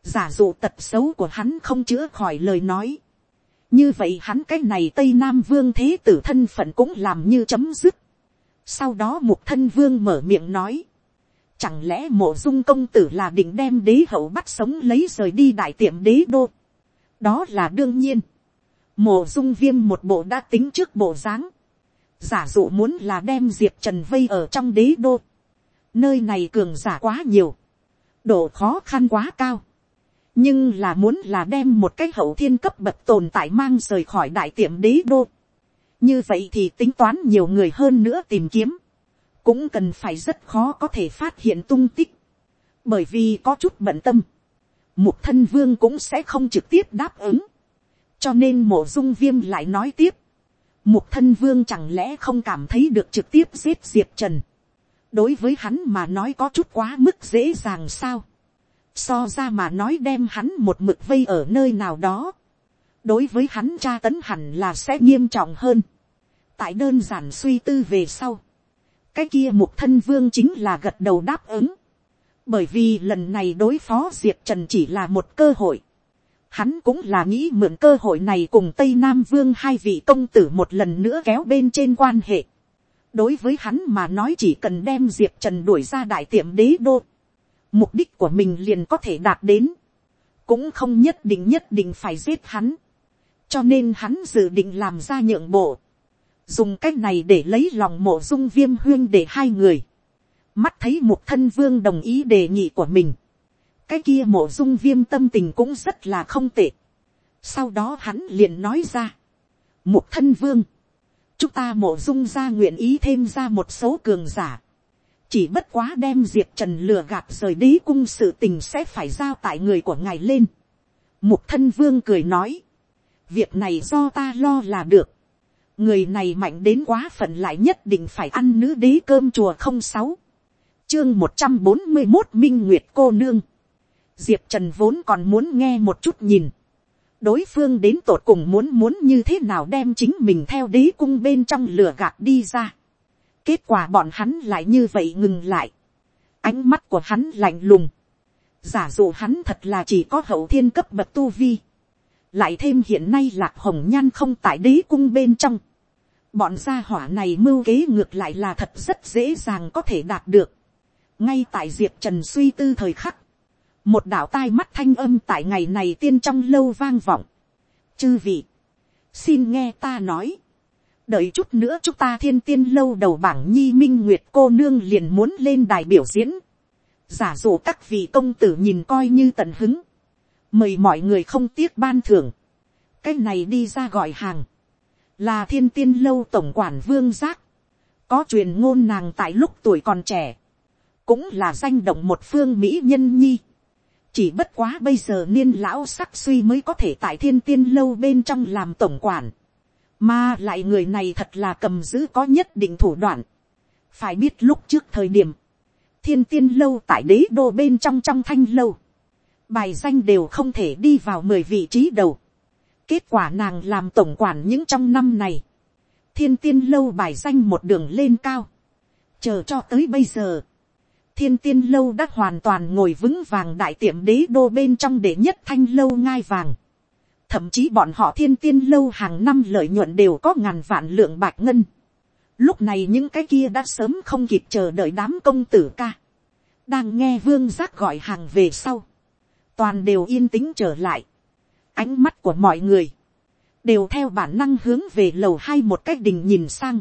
Speaker 1: giả dụ tật xấu của hắn không chữa khỏi lời nói, như vậy hắn cái này tây nam vương thế tử thân phận cũng làm như chấm dứt, sau đó một thân vương mở miệng nói, chẳng lẽ mộ dung công tử là định đem đế hậu bắt sống lấy rời đi đại tiệm đế đô, đó là đương nhiên, mộ dung viêm một bộ đã tính trước bộ dáng, giả dụ muốn là đem diệp trần vây ở trong đế đô, Nơi này cường giả quá nhiều. Độ khó khăn quá cao. Nhưng là muốn là đem một cái hậu thiên cấp bậc tồn tại mang rời khỏi đại tiệm đế đô. Như vậy thì tính toán nhiều người hơn nữa tìm kiếm. Cũng cần phải rất khó có thể phát hiện tung tích. Bởi vì có chút bận tâm. Mục thân vương cũng sẽ không trực tiếp đáp ứng. Cho nên mộ dung viêm lại nói tiếp. Mục thân vương chẳng lẽ không cảm thấy được trực tiếp giết diệp trần đối với hắn mà nói có chút quá mức dễ dàng sao. so ra mà nói đem hắn một mực vây ở nơi nào đó. đối với hắn tra tấn hẳn là sẽ nghiêm trọng hơn. tại đơn giản suy tư về sau cái kia mục thân vương chính là gật đầu đáp ứng. bởi vì lần này đối phó diệp trần chỉ là một cơ hội. Hắn cũng là nghĩ mượn cơ hội này cùng Tây Nam Vương hai vị công tử một lần nữa kéo bên trên quan hệ. Đối với hắn mà nói chỉ cần đem diệp trần đuổi ra đại tiệm đế đô, mục đích của mình liền có thể đạt đến, cũng không nhất định nhất định phải giết hắn, cho nên hắn dự định làm ra nhượng bộ, dùng cái này để lấy lòng mộ dung viêm huyên để hai người, mắt thấy một thân vương đồng ý đề nghị của mình, cái kia mộ dung viêm tâm tình cũng rất là không tệ, sau đó hắn liền nói ra, một thân vương, chúng ta mộ dung ra nguyện ý thêm ra một số cường giả. chỉ bất quá đem diệp trần lừa gạt rời đế cung sự tình sẽ phải giao tại người của ngài lên. một thân vương cười nói, việc này do ta lo là được người này mạnh đến quá phận lại nhất định phải ăn nữ đế cơm chùa không sáu. chương một trăm bốn mươi một minh nguyệt cô nương. diệp trần vốn còn muốn nghe một chút nhìn đối phương đến tột cùng muốn muốn như thế nào đem chính mình theo đế cung bên trong lửa gạt đi ra. kết quả bọn hắn lại như vậy ngừng lại. ánh mắt của hắn lạnh lùng. giả dụ hắn thật là chỉ có hậu thiên cấp bậc tu vi. lại thêm hiện nay lạc hồng nhan không tại đế cung bên trong bọn gia hỏa này mưu kế ngược lại là thật rất dễ dàng có thể đạt được. ngay tại diệp trần suy tư thời khắc một đạo tai mắt thanh âm tại ngày này tiên trong lâu vang vọng. chư vị, xin nghe ta nói, đợi chút nữa chúng ta thiên tiên lâu đầu bảng nhi minh nguyệt cô nương liền muốn lên đài biểu diễn, giả dụ các vị công tử nhìn coi như tận hứng, mời mọi người không tiếc ban thưởng, cái này đi ra gọi hàng, là thiên tiên lâu tổng quản vương giác, có truyền ngôn nàng tại lúc tuổi còn trẻ, cũng là danh động một phương mỹ nhân nhi, chỉ bất quá bây giờ niên lão sắc suy mới có thể tại thiên tiên lâu bên trong làm tổng quản, mà lại người này thật là cầm giữ có nhất định thủ đoạn, phải biết lúc trước thời điểm, thiên tiên lâu tại đế đô bên trong trong thanh lâu, bài danh đều không thể đi vào mười vị trí đầu, kết quả nàng làm tổng quản những trong năm này, thiên tiên lâu bài danh một đường lên cao, chờ cho tới bây giờ, thiên tiên lâu đã hoàn toàn ngồi vững vàng đại tiệm đế đô bên trong để nhất thanh lâu ngai vàng. Thậm chí bọn họ thiên tiên lâu hàng năm lợi nhuận đều có ngàn vạn lượng bạc ngân. Lúc này những cái kia đã sớm không kịp chờ đợi đám công tử ca. Đang nghe vương giác gọi hàng về sau. Toàn đều yên tĩnh trở lại. Ánh mắt của mọi người. Đều theo bản năng hướng về lầu hai một cách đình nhìn sang.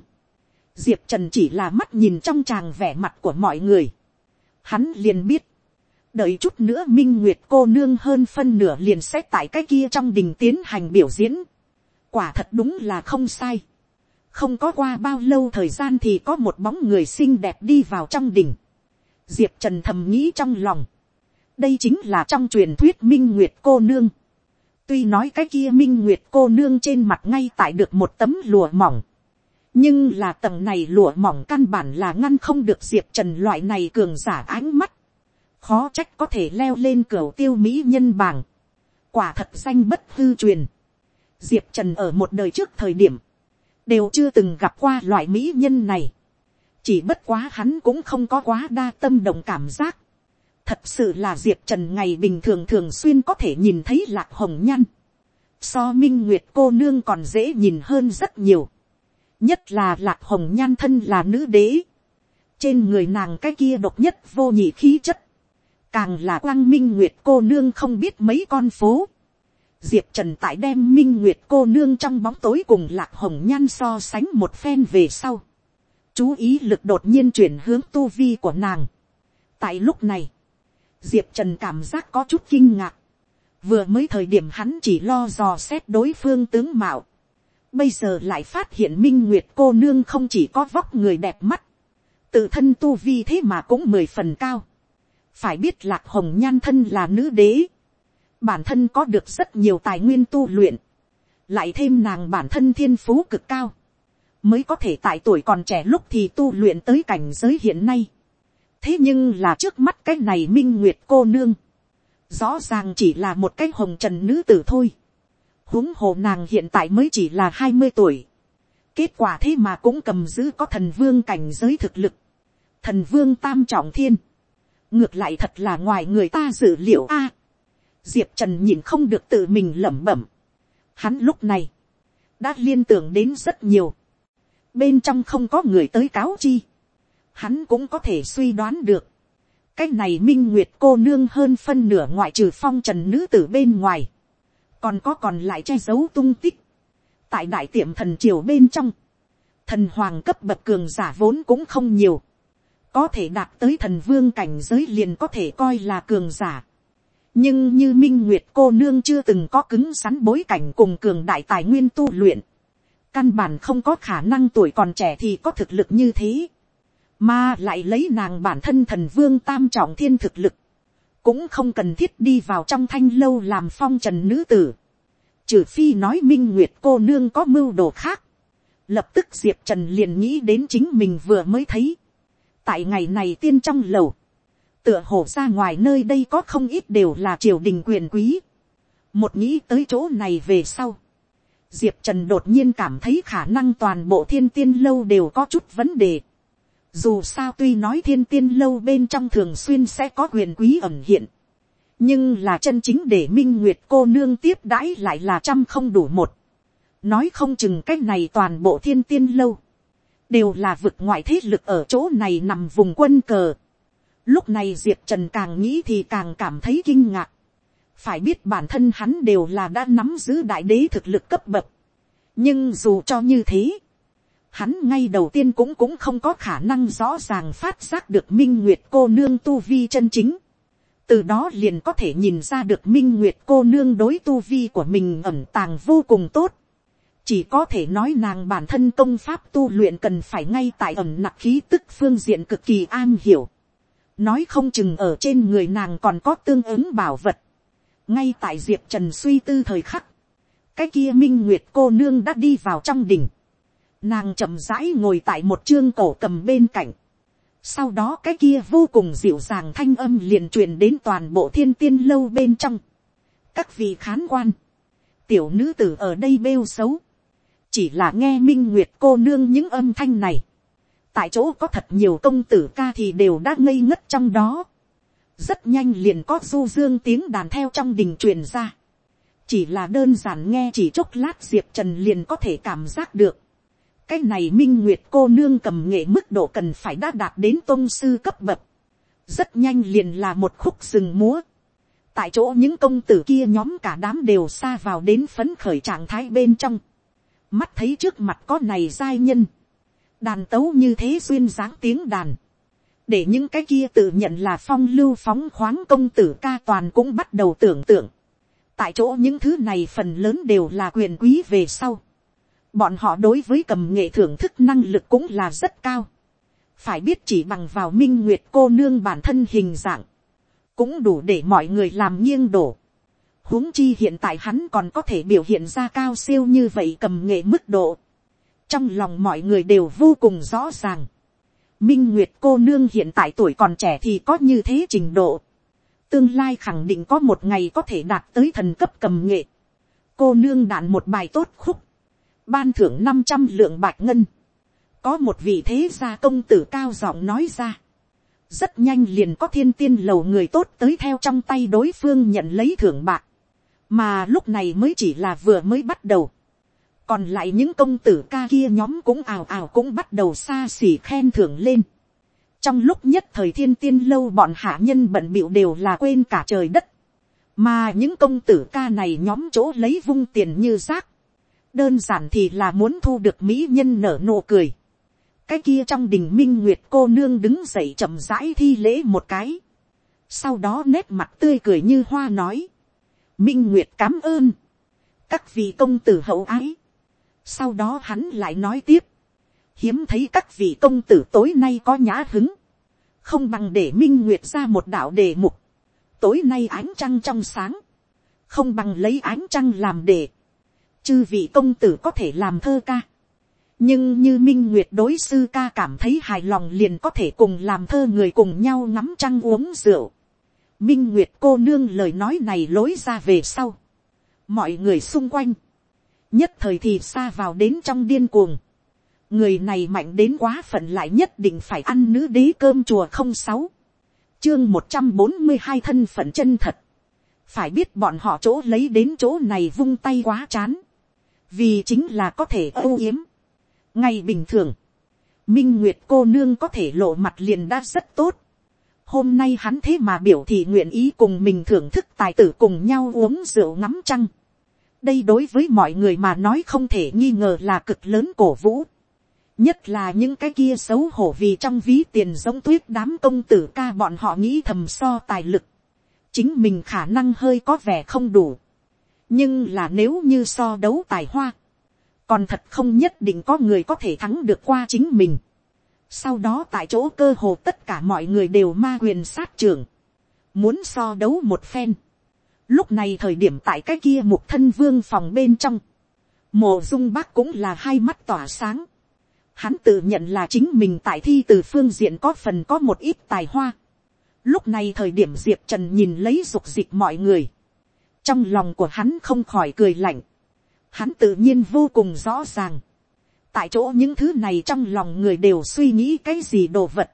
Speaker 1: Diệp Trần chỉ là mắt nhìn trong tràng vẻ mặt của mọi người hắn liền biết, đợi chút nữa minh nguyệt cô nương hơn phân nửa liền sẽ tại cái kia trong đình tiến hành biểu diễn. quả thật đúng là không sai. không có qua bao lâu thời gian thì có một bóng người xinh đẹp đi vào trong đình. diệp trần thầm nghĩ trong lòng. đây chính là trong truyền thuyết minh nguyệt cô nương tuy nói cái kia minh nguyệt cô nương trên mặt ngay tại được một tấm lụa mỏng. nhưng là tầng này lụa mỏng căn bản là ngăn không được diệp trần loại này cường giả ánh mắt. khó trách có thể leo lên cửa tiêu mỹ nhân bảng. quả thật danh bất hư truyền. diệp trần ở một đời trước thời điểm, đều chưa từng gặp qua loại mỹ nhân này. chỉ bất quá hắn cũng không có quá đa tâm động cảm giác Thật sự là Diệp Trần ngày bình thường thường xuyên có thể nhìn thấy lạc hồng nhăn. So minh nguyệt cô nương còn dễ nhìn hơn rất nhiều. Nhất là lạc hồng nhan thân là nữ đế. Trên người nàng cái kia độc nhất vô nhị khí chất. Càng là quang minh nguyệt cô nương không biết mấy con phố. Diệp Trần tại đem minh nguyệt cô nương trong bóng tối cùng lạc hồng nhan so sánh một phen về sau. Chú ý lực đột nhiên chuyển hướng tu vi của nàng. Tại lúc này, diệp trần cảm giác có chút kinh ngạc. vừa mới thời điểm hắn chỉ lo dò xét đối phương tướng mạo. bây giờ lại phát hiện minh nguyệt cô nương không chỉ có vóc người đẹp mắt. tự thân tu vi thế mà cũng mười phần cao. phải biết lạc hồng nhan thân là nữ đế. bản thân có được rất nhiều tài nguyên tu luyện. lại thêm nàng bản thân thiên phú cực cao. mới có thể tại tuổi còn trẻ lúc thì tu luyện tới cảnh giới hiện nay thế nhưng là trước mắt cái này minh nguyệt cô nương, rõ ràng chỉ là một cái hồng trần nữ tử thôi. huống hồ nàng hiện tại mới chỉ là hai mươi tuổi. kết quả thế mà cũng cầm giữ có thần vương cảnh giới thực lực. thần vương tam trọng thiên. ngược lại thật là ngoài người ta dự liệu a. diệp trần nhìn không được tự mình lẩm bẩm. hắn lúc này, đã liên tưởng đến rất nhiều. bên trong không có người tới cáo chi hắn cũng có thể suy đoán được. cái này minh nguyệt cô nương hơn phân nửa ngoại trừ phong trần nữ tử bên ngoài, còn có còn lại che giấu tung tích. tại đại tiệm thần triều bên trong, thần hoàng cấp bậc cường giả vốn cũng không nhiều, có thể đạt tới thần vương cảnh giới liền có thể coi là cường giả. nhưng như minh nguyệt cô nương chưa từng có cứng rắn bối cảnh cùng cường đại tài nguyên tu luyện, căn bản không có khả năng tuổi còn trẻ thì có thực lực như thế mà lại lấy nàng bản thân thần vương tam trọng thiên thực lực, cũng không cần thiết đi vào trong thanh lâu làm phong trần nữ tử, trừ phi nói minh nguyệt cô nương có mưu đồ khác, lập tức diệp trần liền nghĩ đến chính mình vừa mới thấy, tại ngày này tiên trong lầu, tựa hồ ra ngoài nơi đây có không ít đều là triều đình quyền quý, một nghĩ tới chỗ này về sau, diệp trần đột nhiên cảm thấy khả năng toàn bộ thiên tiên lâu đều có chút vấn đề, dù sao tuy nói thiên tiên lâu bên trong thường xuyên sẽ có quyền quý ẩn hiện. Nhưng là chân chính để minh nguyệt cô nương tiếp đãi lại là trăm không đủ một. Nói không chừng cái này toàn bộ thiên tiên lâu. Đều là vực ngoại thế lực ở chỗ này nằm vùng quân cờ. Lúc này Diệp Trần càng nghĩ thì càng cảm thấy kinh ngạc. Phải biết bản thân hắn đều là đã nắm giữ đại đế thực lực cấp bậc. Nhưng dù cho như thế hắn ngay đầu tiên cũng cũng không có khả năng rõ ràng phát giác được minh nguyệt cô nương tu vi chân chính. từ đó liền có thể nhìn ra được minh nguyệt cô nương đối tu vi của mình ẩm tàng vô cùng tốt. chỉ có thể nói nàng bản thân công pháp tu luyện cần phải ngay tại ẩm nặc khí tức phương diện cực kỳ an hiểu. nói không chừng ở trên người nàng còn có tương ứng bảo vật. ngay tại diệp trần suy tư thời khắc, cái kia minh nguyệt cô nương đã đi vào trong đỉnh Nàng chậm rãi ngồi tại một chương cổ cầm bên cạnh. Sau đó cái kia vô cùng dịu dàng thanh âm liền truyền đến toàn bộ thiên tiên lâu bên trong. Các vị khán quan. Tiểu nữ tử ở đây bêu xấu. Chỉ là nghe minh nguyệt cô nương những âm thanh này. Tại chỗ có thật nhiều công tử ca thì đều đã ngây ngất trong đó. Rất nhanh liền có du dương tiếng đàn theo trong đình truyền ra. Chỉ là đơn giản nghe chỉ chốc lát Diệp Trần liền có thể cảm giác được cái này minh nguyệt cô nương cầm nghệ mức độ cần phải đã đạt đến tôn sư cấp bậc. rất nhanh liền là một khúc rừng múa. tại chỗ những công tử kia nhóm cả đám đều xa vào đến phấn khởi trạng thái bên trong. mắt thấy trước mặt có này giai nhân. đàn tấu như thế duyên dáng tiếng đàn. để những cái kia tự nhận là phong lưu phóng khoáng công tử ca toàn cũng bắt đầu tưởng tượng. tại chỗ những thứ này phần lớn đều là quyền quý về sau Bọn họ đối với cầm nghệ thưởng thức năng lực cũng là rất cao. Phải biết chỉ bằng vào minh nguyệt cô nương bản thân hình dạng. cũng đủ để mọi người làm nghiêng đổ. huống chi hiện tại hắn còn có thể biểu hiện ra cao siêu như vậy cầm nghệ mức độ. trong lòng mọi người đều vô cùng rõ ràng. minh nguyệt cô nương hiện tại tuổi còn trẻ thì có như thế trình độ. tương lai khẳng định có một ngày có thể đạt tới thần cấp cầm nghệ. cô nương đạn một bài tốt khúc ban thưởng năm trăm lượng bạch ngân. có một vị thế gia công tử cao giọng nói ra. Rất nhanh liền có thiên tiên lầu người tốt tới theo trong tay đối phương nhận lấy thưởng bạc, mà lúc này mới chỉ là vừa mới bắt đầu, còn lại những công tử ca kia nhóm cũng ào ào cũng bắt đầu xa xỉ khen thưởng lên. trong lúc nhất thời thiên tiên lâu bọn hạ nhân bận bịu đều là quên cả trời đất, mà những công tử ca này nhóm chỗ lấy vung tiền như rác, đơn giản thì là muốn thu được mỹ nhân nở nụ cười cái kia trong đình minh nguyệt cô nương đứng dậy chậm rãi thi lễ một cái. sau đó nét mặt tươi cười như hoa nói. minh nguyệt cám ơn. các vị công tử hậu ái. sau đó hắn lại nói tiếp. hiếm thấy các vị công tử tối nay có nhã hứng. không bằng để minh nguyệt ra một đạo đề mục. tối nay ánh trăng trong sáng. không bằng lấy ánh trăng làm đề chư vị công tử có thể làm thơ ca nhưng như minh nguyệt đối sư ca cảm thấy hài lòng liền có thể cùng làm thơ người cùng nhau ngắm trăng uống rượu. minh nguyệt cô nương lời nói này lối ra về sau. mọi người xung quanh, nhất thời thì xa vào đến trong điên cuồng. người này mạnh đến quá phận lại nhất định phải ăn nữ đế cơm chùa không sáu. chương một trăm bốn mươi hai thân phận chân thật. phải biết bọn họ chỗ lấy đến chỗ này vung tay quá chán vì chính là có thể âu yếm ngay bình thường, minh nguyệt cô nương có thể lộ mặt liền đã rất tốt. hôm nay hắn thế mà biểu thị nguyện ý cùng mình thưởng thức tài tử cùng nhau uống rượu ngắm trăng. đây đối với mọi người mà nói không thể nghi ngờ là cực lớn cổ vũ. nhất là những cái kia xấu hổ vì trong ví tiền giống tuyết đám công tử ca bọn họ nghĩ thầm so tài lực. chính mình khả năng hơi có vẻ không đủ nhưng là nếu như so đấu tài hoa, còn thật không nhất định có người có thể thắng được qua chính mình. sau đó tại chỗ cơ hồ tất cả mọi người đều ma quyền sát trưởng, muốn so đấu một phen. lúc này thời điểm tại cái kia một thân vương phòng bên trong, mộ dung bác cũng là hai mắt tỏa sáng. hắn tự nhận là chính mình tại thi từ phương diện có phần có một ít tài hoa. lúc này thời điểm diệp trần nhìn lấy dục dịch mọi người, trong lòng của hắn không khỏi cười lạnh hắn tự nhiên vô cùng rõ ràng. tại chỗ những thứ này trong lòng người đều suy nghĩ cái gì đồ vật.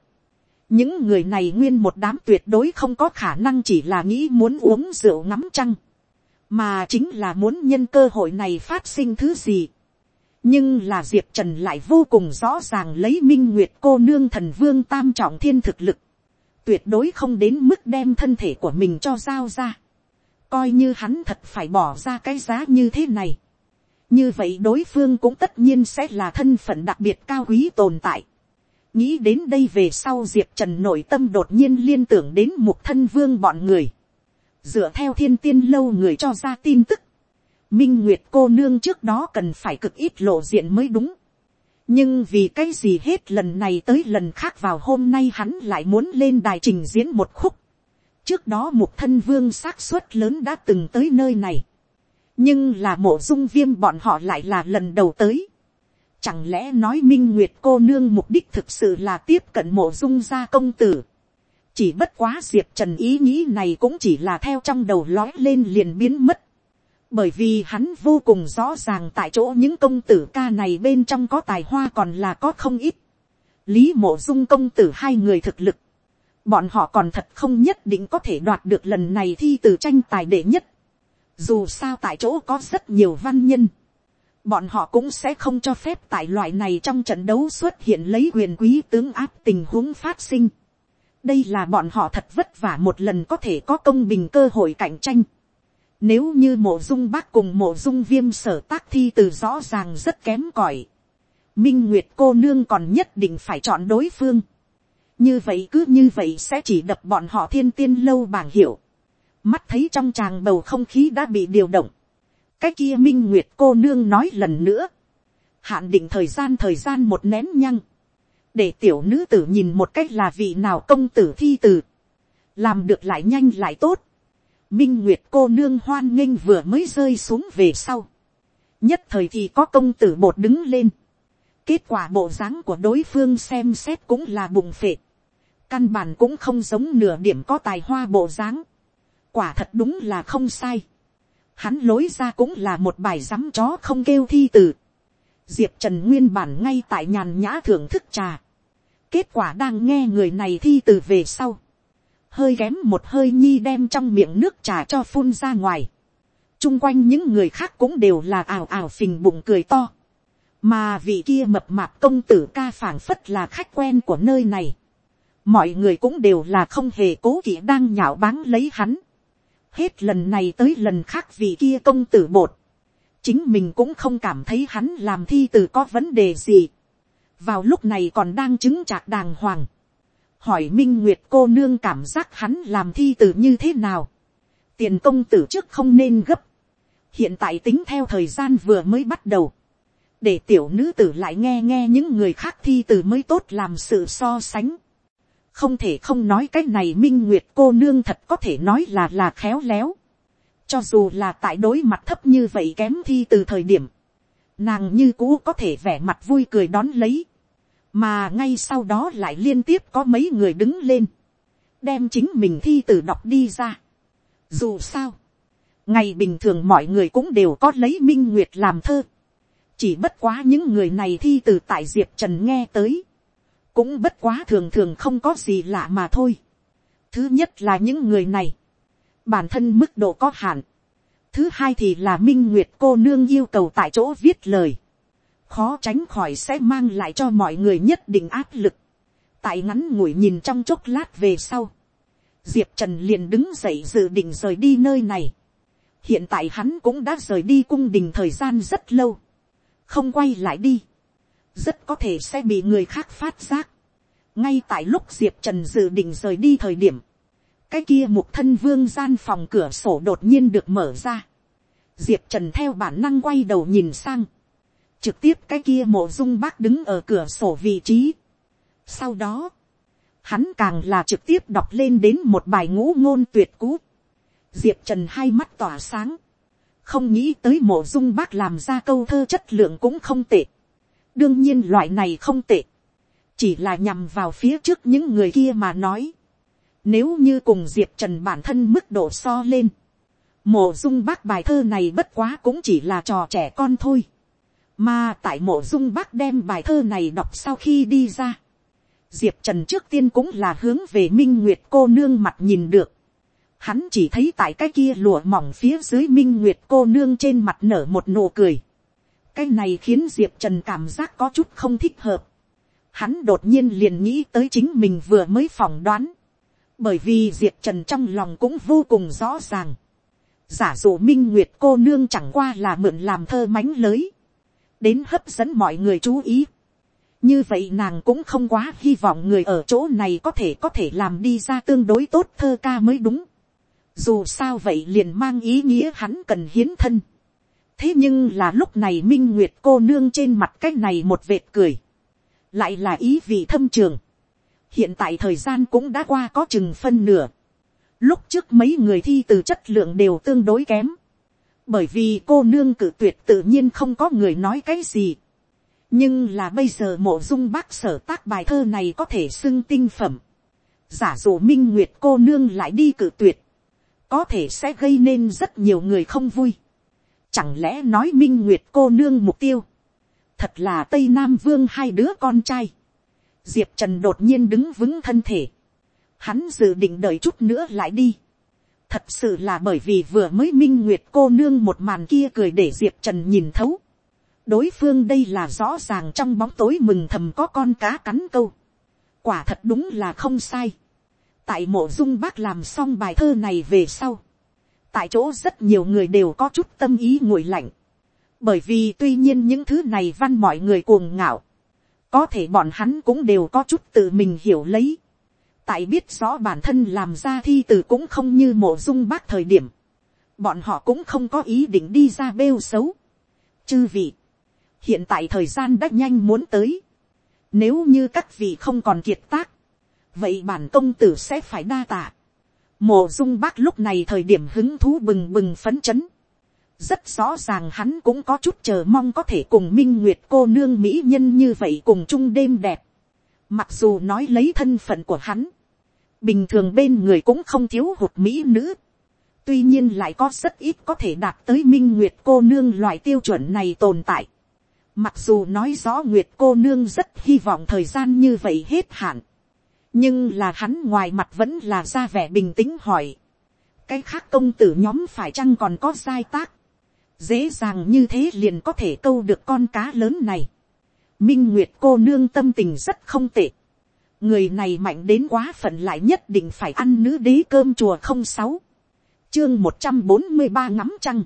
Speaker 1: những người này nguyên một đám tuyệt đối không có khả năng chỉ là nghĩ muốn uống rượu ngắm trăng, mà chính là muốn nhân cơ hội này phát sinh thứ gì. nhưng là diệp trần lại vô cùng rõ ràng lấy minh nguyệt cô nương thần vương tam trọng thiên thực lực, tuyệt đối không đến mức đem thân thể của mình cho giao ra coi như hắn thật phải bỏ ra cái giá như thế này như vậy đối phương cũng tất nhiên sẽ là thân phận đặc biệt cao quý tồn tại. nghĩ đến đây về sau diệp trần nội tâm đột nhiên liên tưởng đến một thân vương bọn người. dựa theo thiên tiên lâu người cho ra tin tức. minh nguyệt cô nương trước đó cần phải cực ít lộ diện mới đúng. nhưng vì cái gì hết lần này tới lần khác vào hôm nay hắn lại muốn lên đài trình diễn một khúc trước đó một thân vương xác suất lớn đã từng tới nơi này nhưng là mộ dung viêm bọn họ lại là lần đầu tới. Chẳng lẽ nói minh nguyệt cô nương mục đích thực sự là tiếp cận mộ dung gia công tử. chỉ bất quá diệp trần ý nghĩ này cũng chỉ là theo trong đầu lói lên liền biến mất. bởi vì hắn vô cùng rõ ràng tại chỗ những công tử ca này bên trong có tài hoa còn là có không ít. lý mộ dung công tử hai người thực lực bọn họ còn thật không nhất định có thể đoạt được lần này thi từ tranh tài đệ nhất dù sao tại chỗ có rất nhiều văn nhân. Bọn họ cũng sẽ không cho phép tại loại này trong trận đấu xuất hiện lấy quyền quý tướng áp tình huống phát sinh. Đây là bọn họ thật vất vả một lần có thể có công bình cơ hội cạnh tranh. Nếu như mộ dung bác cùng mộ dung viêm sở tác thi từ rõ ràng rất kém cỏi, Minh Nguyệt cô nương còn nhất định phải chọn đối phương. Như vậy cứ như vậy sẽ chỉ đập bọn họ thiên tiên lâu bảng hiệu. Mắt thấy trong tràng bầu không khí đã bị điều động, cái kia minh nguyệt cô nương nói lần nữa, hạn định thời gian thời gian một nén nhăng, để tiểu nữ tử nhìn một cách là vị nào công tử thi từ, làm được lại nhanh lại tốt, minh nguyệt cô nương hoan nghênh vừa mới rơi xuống về sau, nhất thời thì có công tử bột đứng lên, kết quả bộ dáng của đối phương xem xét cũng là bụng phệ, căn bản cũng không giống nửa điểm có tài hoa bộ dáng, quả thật đúng là không sai, hắn lối ra cũng là một bài dám chó không kêu thi từ, diệp trần nguyên bản ngay tại nhàn nhã thưởng thức trà, kết quả đang nghe người này thi từ về sau, hơi ghém một hơi nhi đem trong miệng nước trà cho phun ra ngoài, chung quanh những người khác cũng đều là ào ào phình bụng cười to, mà vị kia mập mạp công tử ca phảng phất là khách quen của nơi này, mọi người cũng đều là không hề cố kỵ đang nhạo báng lấy hắn, hết lần này tới lần khác vì kia công tử bột, chính mình cũng không cảm thấy hắn làm thi từ có vấn đề gì, vào lúc này còn đang chứng trạc đàng hoàng, hỏi minh nguyệt cô nương cảm giác hắn làm thi từ như thế nào, tiền công tử trước không nên gấp, hiện tại tính theo thời gian vừa mới bắt đầu, để tiểu nữ tử lại nghe nghe những người khác thi từ mới tốt làm sự so sánh không thể không nói cái này minh nguyệt cô nương thật có thể nói là là khéo léo. cho dù là tại đối mặt thấp như vậy kém thi từ thời điểm, nàng như cũ có thể vẻ mặt vui cười đón lấy, mà ngay sau đó lại liên tiếp có mấy người đứng lên, đem chính mình thi từ đọc đi ra. dù sao, ngày bình thường mọi người cũng đều có lấy minh nguyệt làm thơ, chỉ bất quá những người này thi từ tại diệp trần nghe tới, cũng bất quá thường thường không có gì lạ mà thôi. thứ nhất là những người này, bản thân mức độ có hạn, thứ hai thì là minh nguyệt cô nương yêu cầu tại chỗ viết lời, khó tránh khỏi sẽ mang lại cho mọi người nhất định áp lực, tại ngắn ngủi nhìn trong chốc lát về sau, diệp trần liền đứng dậy dự định rời đi nơi này, hiện tại hắn cũng đã rời đi cung đình thời gian rất lâu, không quay lại đi, rất có thể sẽ bị người khác phát giác. ngay tại lúc diệp trần dự định rời đi thời điểm, cái kia một thân vương gian phòng cửa sổ đột nhiên được mở ra. diệp trần theo bản năng quay đầu nhìn sang, trực tiếp cái kia mộ dung bác đứng ở cửa sổ vị trí. sau đó, hắn càng là trực tiếp đọc lên đến một bài ngũ ngôn tuyệt cú. diệp trần hai mắt tỏa sáng, không nghĩ tới mộ dung bác làm ra câu thơ chất lượng cũng không tệ đương nhiên loại này không tệ, chỉ là nhằm vào phía trước những người kia mà nói. nếu như cùng diệp trần bản thân mức độ so lên, mộ dung bác bài thơ này bất quá cũng chỉ là trò trẻ con thôi. mà tại mộ dung bác đem bài thơ này đọc sau khi đi ra. diệp trần trước tiên cũng là hướng về minh nguyệt cô nương mặt nhìn được hắn chỉ thấy tại cái kia lụa mỏng phía dưới minh nguyệt cô nương trên mặt nở một nụ cười cái này khiến diệp trần cảm giác có chút không thích hợp. hắn đột nhiên liền nghĩ tới chính mình vừa mới phỏng đoán. bởi vì diệp trần trong lòng cũng vô cùng rõ ràng. giả dụ minh nguyệt cô nương chẳng qua là mượn làm thơ mánh lới. đến hấp dẫn mọi người chú ý. như vậy nàng cũng không quá hy vọng người ở chỗ này có thể có thể làm đi ra tương đối tốt thơ ca mới đúng dù sao vậy liền mang ý nghĩa hắn cần hiến thân thế nhưng là lúc này minh nguyệt cô nương trên mặt cái này một vệt cười, lại là ý vị thâm trường. hiện tại thời gian cũng đã qua có chừng phân nửa. lúc trước mấy người thi từ chất lượng đều tương đối kém. bởi vì cô nương cử tuyệt tự nhiên không có người nói cái gì. nhưng là bây giờ mộ dung bác sở tác bài thơ này có thể xưng tinh phẩm. giả dụ minh nguyệt cô nương lại đi cử tuyệt có thể sẽ gây nên rất nhiều người không vui. Chẳng lẽ nói minh nguyệt cô nương mục tiêu, thật là tây nam vương hai đứa con trai. diệp trần đột nhiên đứng vững thân thể, hắn dự định đợi chút nữa lại đi. thật sự là bởi vì vừa mới minh nguyệt cô nương một màn kia cười để diệp trần nhìn thấu. đối phương đây là rõ ràng trong bóng tối mừng thầm có con cá cắn câu. quả thật đúng là không sai tại mộ dung bác làm xong bài thơ này về sau, tại chỗ rất nhiều người đều có chút tâm ý nguội lạnh, bởi vì tuy nhiên những thứ này văn mọi người cuồng ngạo, có thể bọn hắn cũng đều có chút tự mình hiểu lấy, tại biết rõ bản thân làm ra thi từ cũng không như mộ dung bác thời điểm, bọn họ cũng không có ý định đi ra bêu xấu. chư vị, hiện tại thời gian đã nhanh muốn tới, nếu như các vị không còn kiệt tác, vậy bản công tử sẽ phải đa tạ. Mộ dung bác lúc này thời điểm hứng thú bừng bừng phấn chấn. Rất rõ ràng hắn cũng có chút chờ mong có thể cùng minh nguyệt cô nương mỹ nhân như vậy cùng chung đêm đẹp. Mặc dù nói lấy thân phận của hắn. Bình thường bên người cũng không thiếu hụt mỹ nữ. Tuy nhiên lại có rất ít có thể đạt tới minh nguyệt cô nương loại tiêu chuẩn này tồn tại. Mặc dù nói rõ nguyệt cô nương rất hy vọng thời gian như vậy hết hạn nhưng là hắn ngoài mặt vẫn là ra vẻ bình tĩnh hỏi. cái khác công tử nhóm phải chăng còn có sai tác. dễ dàng như thế liền có thể câu được con cá lớn này. minh nguyệt cô nương tâm tình rất không tệ. người này mạnh đến quá phận lại nhất định phải ăn nữ đế cơm chùa không sáu. chương một trăm bốn mươi ba ngắm trăng.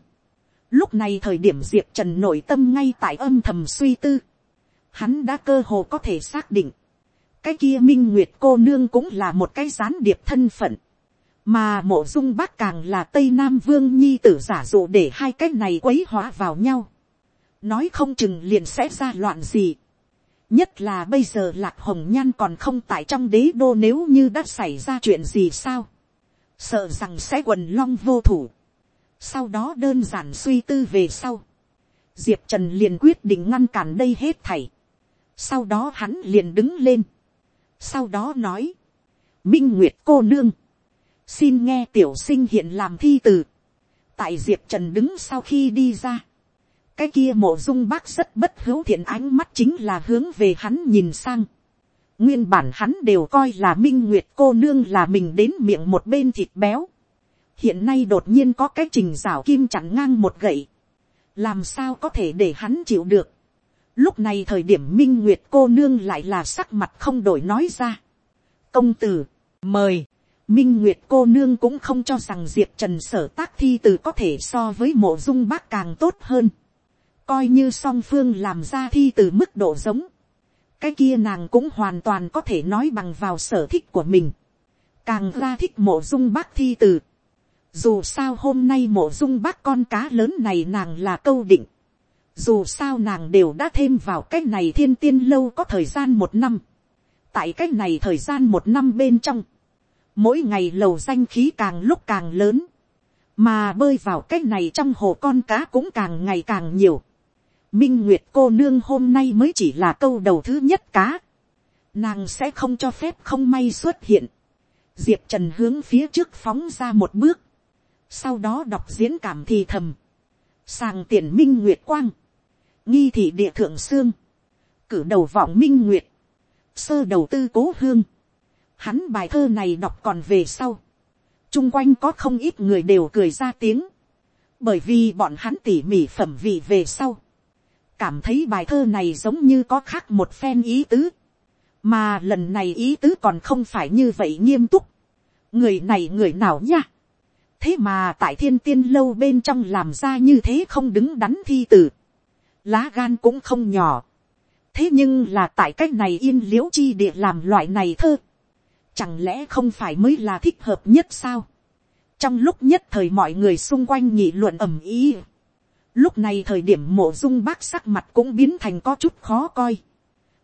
Speaker 1: lúc này thời điểm diệp trần nội tâm ngay tại âm thầm suy tư. hắn đã cơ hồ có thể xác định cái kia minh nguyệt cô nương cũng là một cái gián điệp thân phận, mà mộ dung bác càng là tây nam vương nhi tử giả dụ để hai cái này quấy hóa vào nhau, nói không chừng liền sẽ ra loạn gì, nhất là bây giờ lạc hồng nhan còn không tại trong đế đô nếu như đã xảy ra chuyện gì sao, sợ rằng sẽ quần long vô thủ, sau đó đơn giản suy tư về sau, diệp trần liền quyết định ngăn cản đây hết thảy, sau đó hắn liền đứng lên, sau đó nói, minh nguyệt cô nương, xin nghe tiểu sinh hiện làm thi từ, tại diệp trần đứng sau khi đi ra, cái kia mộ dung bác rất bất hữu thiện ánh mắt chính là hướng về hắn nhìn sang. nguyên bản hắn đều coi là minh nguyệt cô nương là mình đến miệng một bên thịt béo. hiện nay đột nhiên có cái trình rào kim chặn ngang một gậy. làm sao có thể để hắn chịu được. Lúc này thời điểm minh nguyệt cô nương lại là sắc mặt không đổi nói ra. Công tử, mời. Minh Nguyệt cô nương cũng không cho rằng Diệp Trần sở tác thi từ có thể so với mộ dung bác càng tốt hơn. Coi như song phương làm ra thi từ mức độ giống. Cái kia nàng cũng hoàn toàn có thể nói bằng vào sở thích của mình. Càng ra thích mộ dung bác thi từ. Dù sao hôm nay mộ dung bác con cá lớn này nàng là câu định dù sao nàng đều đã thêm vào cái này thiên tiên lâu có thời gian một năm. tại cái này thời gian một năm bên trong, mỗi ngày lầu danh khí càng lúc càng lớn, mà bơi vào cái này trong hồ con cá cũng càng ngày càng nhiều. minh nguyệt cô nương hôm nay mới chỉ là câu đầu thứ nhất cá, nàng sẽ không cho phép không may xuất hiện. diệp trần hướng phía trước phóng ra một bước, sau đó đọc diễn cảm thì thầm, sàng tiền minh nguyệt quang, nghi thị địa thượng xương, cử đầu vọng minh nguyệt, sơ đầu tư cố hương, hắn bài thơ này đọc còn về sau, chung quanh có không ít người đều cười ra tiếng, bởi vì bọn hắn tỉ mỉ phẩm vị về sau, cảm thấy bài thơ này giống như có khác một phen ý tứ, mà lần này ý tứ còn không phải như vậy nghiêm túc, người này người nào nha, thế mà tại thiên tiên lâu bên trong làm ra như thế không đứng đắn thi tử, lá gan cũng không nhỏ. thế nhưng là tại cái này yên l i ễ u chi địa làm loại này thơ, chẳng lẽ không phải mới là thích hợp nhất sao. trong lúc nhất thời mọi người xung quanh nhị luận ầm ý, lúc này thời điểm mộ dung bác sắc mặt cũng biến thành có chút khó coi.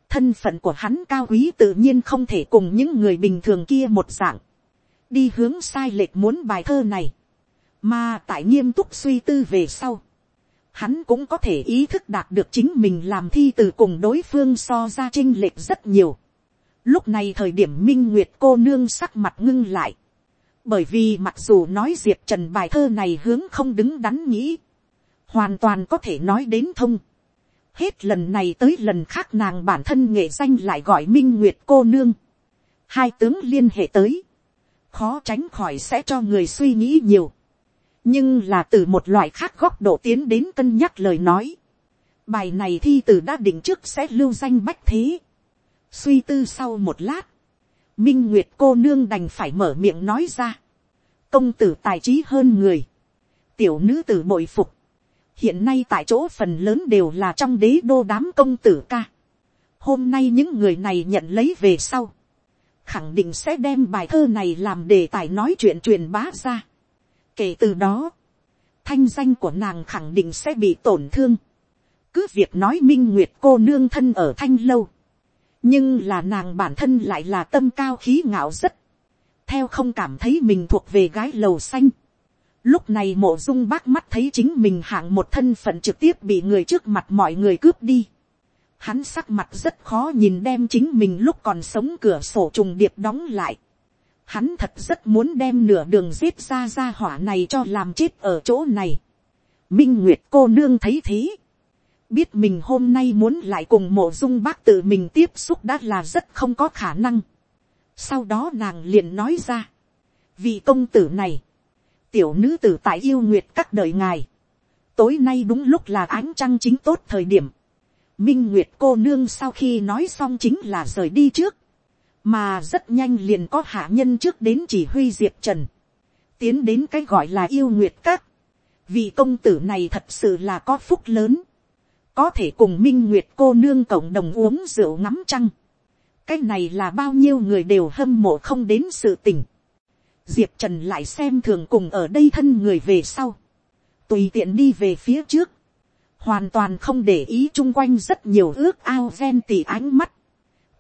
Speaker 1: thân phận của hắn cao quý tự nhiên không thể cùng những người bình thường kia một dạng, đi hướng sai lệch muốn bài thơ này, mà tại nghiêm túc suy tư về sau, hắn cũng có thể ý thức đạt được chính mình làm thi từ cùng đối phương so ra chinh lệch rất nhiều. Lúc này thời điểm minh nguyệt cô nương sắc mặt ngưng lại. Bởi vì mặc dù nói diệp trần bài thơ này hướng không đứng đắn nghĩ. Hoàn toàn có thể nói đến thông. Hết lần này tới lần khác nàng bản thân nghệ danh lại gọi minh nguyệt cô nương. Hai tướng liên hệ tới. Khó tránh khỏi sẽ cho người suy nghĩ nhiều nhưng là từ một loại khác góc độ tiến đến cân nhắc lời nói. bài này thi từ đã định trước sẽ lưu danh bách thế. suy tư sau một lát, minh nguyệt cô nương đành phải mở miệng nói ra. công tử tài trí hơn người, tiểu nữ tử bội phục, hiện nay tại chỗ phần lớn đều là trong đế đô đám công tử ca. hôm nay những người này nhận lấy về sau, khẳng định sẽ đem bài thơ này làm đề tài nói chuyện truyền bá ra Kể từ đó, thanh danh của nàng khẳng định sẽ bị tổn thương. Cứ việc nói minh nguyệt cô nương thân ở thanh lâu. Nhưng là nàng bản thân lại là tâm cao khí ngạo rất. theo không cảm thấy mình thuộc về gái lầu xanh. Lúc này mộ dung bác mắt thấy chính mình hạng một thân phận trực tiếp bị người trước mặt mọi người cướp đi. Hắn sắc mặt rất khó nhìn đem chính mình lúc còn sống cửa sổ trùng điệp đóng lại. Hắn thật rất muốn đem nửa đường giết ra ra hỏa này cho làm chết ở chỗ này. Minh Nguyệt cô nương thấy thế. Biết mình hôm nay muốn lại cùng mộ dung bác tự mình tiếp xúc đã là rất không có khả năng. Sau đó nàng liền nói ra. Vị công tử này. Tiểu nữ tử tại yêu nguyệt các đời ngài. Tối nay đúng lúc là ánh trăng chính tốt thời điểm. Minh Nguyệt cô nương sau khi nói xong chính là rời đi trước. Mà rất nhanh liền có hạ nhân trước đến chỉ huy Diệp Trần. Tiến đến cái gọi là yêu Nguyệt các. Vì công tử này thật sự là có phúc lớn. Có thể cùng Minh Nguyệt cô nương cộng đồng uống rượu ngắm trăng. Cái này là bao nhiêu người đều hâm mộ không đến sự tình. Diệp Trần lại xem thường cùng ở đây thân người về sau. Tùy tiện đi về phía trước hoàn toàn không để ý chung quanh rất nhiều ước ao ven tỉ ánh mắt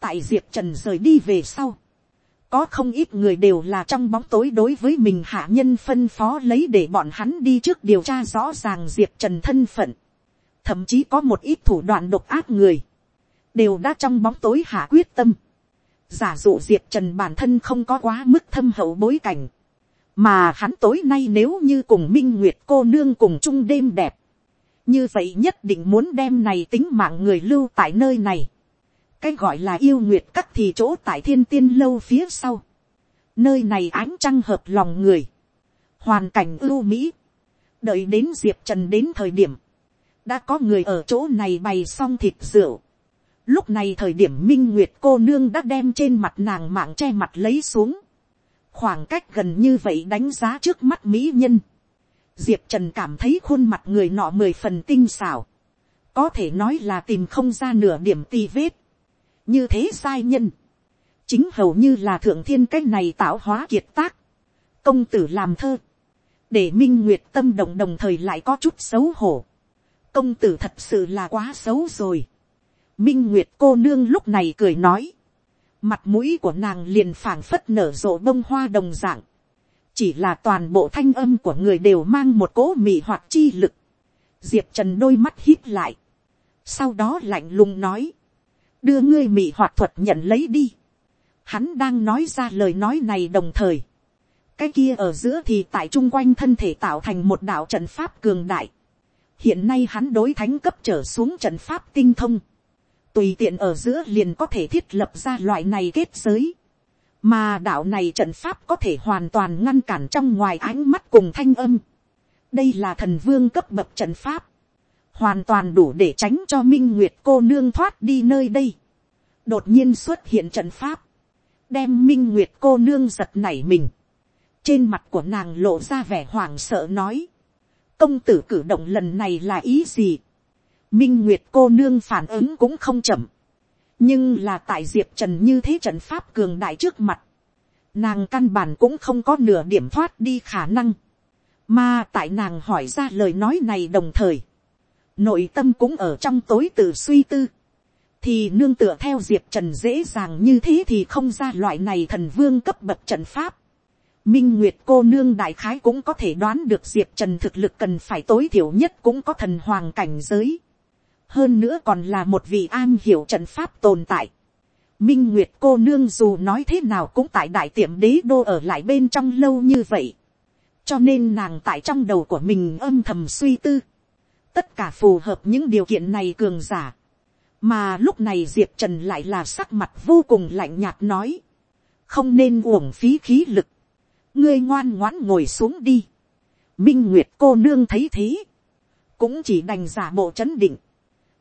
Speaker 1: tại diệp trần rời đi về sau, có không ít người đều là trong bóng tối đối với mình hạ nhân phân phó lấy để bọn hắn đi trước điều tra rõ ràng diệp trần thân phận. thậm chí có một ít thủ đoạn độc ác người, đều đã trong bóng tối hạ quyết tâm. giả dụ diệp trần bản thân không có quá mức thâm hậu bối cảnh, mà hắn tối nay nếu như cùng minh nguyệt cô nương cùng chung đêm đẹp, như vậy nhất định muốn đem này tính mạng người lưu tại nơi này cái gọi là yêu nguyệt các thì chỗ tại thiên tiên lâu phía sau. nơi này ánh trăng hợp lòng người. hoàn cảnh ưu mỹ. đợi đến diệp trần đến thời điểm, đã có người ở chỗ này bày xong thịt rượu. lúc này thời điểm minh nguyệt cô nương đã đem trên mặt nàng mạng che mặt lấy xuống. khoảng cách gần như vậy đánh giá trước mắt mỹ nhân diệp trần cảm thấy khuôn mặt người nọ mười phần tinh xảo, có thể nói là tìm không ra nửa điểm tì vết, như thế sai nhân, chính hầu như là thượng thiên cái này tạo hóa kiệt tác, công tử làm thơ, để minh nguyệt tâm động đồng thời lại có chút xấu hổ, công tử thật sự là quá xấu rồi, minh nguyệt cô nương lúc này cười nói, mặt mũi của nàng liền phảng phất nở rộ bông hoa đồng dạng, chỉ là toàn bộ thanh âm của người đều mang một cỗ mị hoặc chi lực. diệp trần đôi mắt hít lại. sau đó lạnh lùng nói, đưa ngươi mị hoạt thuật nhận lấy đi. hắn đang nói ra lời nói này đồng thời. cái kia ở giữa thì tại chung quanh thân thể tạo thành một đạo trận pháp cường đại. hiện nay hắn đối thánh cấp trở xuống trận pháp tinh thông. tùy tiện ở giữa liền có thể thiết lập ra loại này kết giới mà đạo này trận pháp có thể hoàn toàn ngăn cản trong ngoài ánh mắt cùng thanh âm. đây là thần vương cấp bậc trận pháp, hoàn toàn đủ để tránh cho minh nguyệt cô nương thoát đi nơi đây. đột nhiên xuất hiện trận pháp, đem minh nguyệt cô nương giật nảy mình. trên mặt của nàng lộ ra vẻ hoảng sợ nói, công tử cử động lần này là ý gì. minh nguyệt cô nương phản ứng cũng không chậm nhưng là tại diệp trần như thế trận pháp cường đại trước mặt, nàng căn bản cũng không có nửa điểm thoát đi khả năng, mà tại nàng hỏi ra lời nói này đồng thời, nội tâm cũng ở trong tối tự suy tư, thì nương tựa theo diệp trần dễ dàng như thế thì không ra loại này thần vương cấp bậc trận pháp. Minh Nguyệt cô nương đại khái cũng có thể đoán được diệp trần thực lực cần phải tối thiểu nhất cũng có thần hoàng cảnh giới hơn nữa còn là một vị an hiểu trận pháp tồn tại. Minh Nguyệt cô nương dù nói thế nào cũng tại đại tiệm đế đô ở lại bên trong lâu như vậy. Cho nên nàng tại trong đầu của mình âm thầm suy tư. Tất cả phù hợp những điều kiện này cường giả. Mà lúc này Diệp Trần lại là sắc mặt vô cùng lạnh nhạt nói. Không nên uổng phí khí lực. Ngươi ngoan ngoãn ngồi xuống đi. Minh Nguyệt cô nương thấy thế. Cũng chỉ đành giả bộ chấn định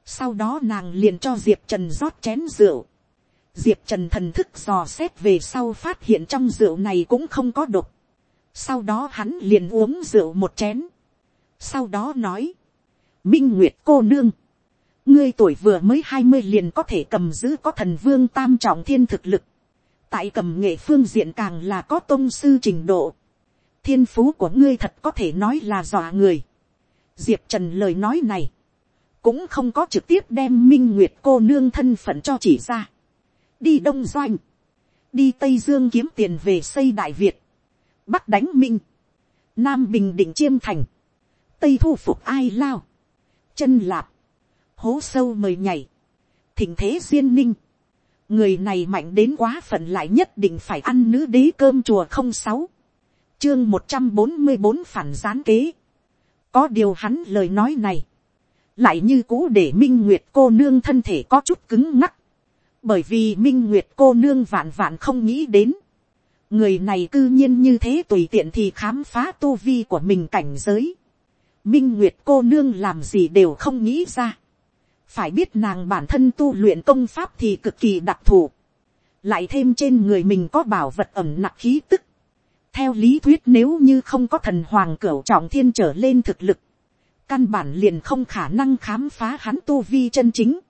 Speaker 1: sau đó nàng liền cho Diệp Trần rót chén rượu. Diệp Trần thần thức dò xét về sau phát hiện trong rượu này cũng không có độc. Sau đó hắn liền uống rượu một chén. Sau đó nói. Minh Nguyệt cô nương. Ngươi tuổi vừa mới hai mươi liền có thể cầm giữ có thần vương tam trọng thiên thực lực. Tại cầm nghệ phương diện càng là có tôn sư trình độ. Thiên phú của ngươi thật có thể nói là dọa người. Diệp Trần lời nói này cũng không có trực tiếp đem minh nguyệt cô nương thân phận cho chỉ ra. đi đông doanh, đi tây dương kiếm tiền về xây đại việt, bắc đánh minh, nam bình định chiêm thành, tây thu phục ai lao, chân lạp, hố sâu mời nhảy, thỉnh thế duyên ninh, người này mạnh đến quá phận lại nhất định phải ăn nữ đế cơm chùa không sáu, chương một trăm bốn mươi bốn phản gián kế, có điều hắn lời nói này, lại như cũ để minh nguyệt cô nương thân thể có chút cứng ngắc, bởi vì minh nguyệt cô nương vạn vạn không nghĩ đến, người này cư nhiên như thế tùy tiện thì khám phá tu vi của mình cảnh giới, minh nguyệt cô nương làm gì đều không nghĩ ra, phải biết nàng bản thân tu luyện công pháp thì cực kỳ đặc thù, lại thêm trên người mình có bảo vật ẩm nặc khí tức, theo lý thuyết nếu như không có thần hoàng cửu trọng thiên trở lên thực lực, căn bản liền không khả năng khám phá hắn tu vi chân chính.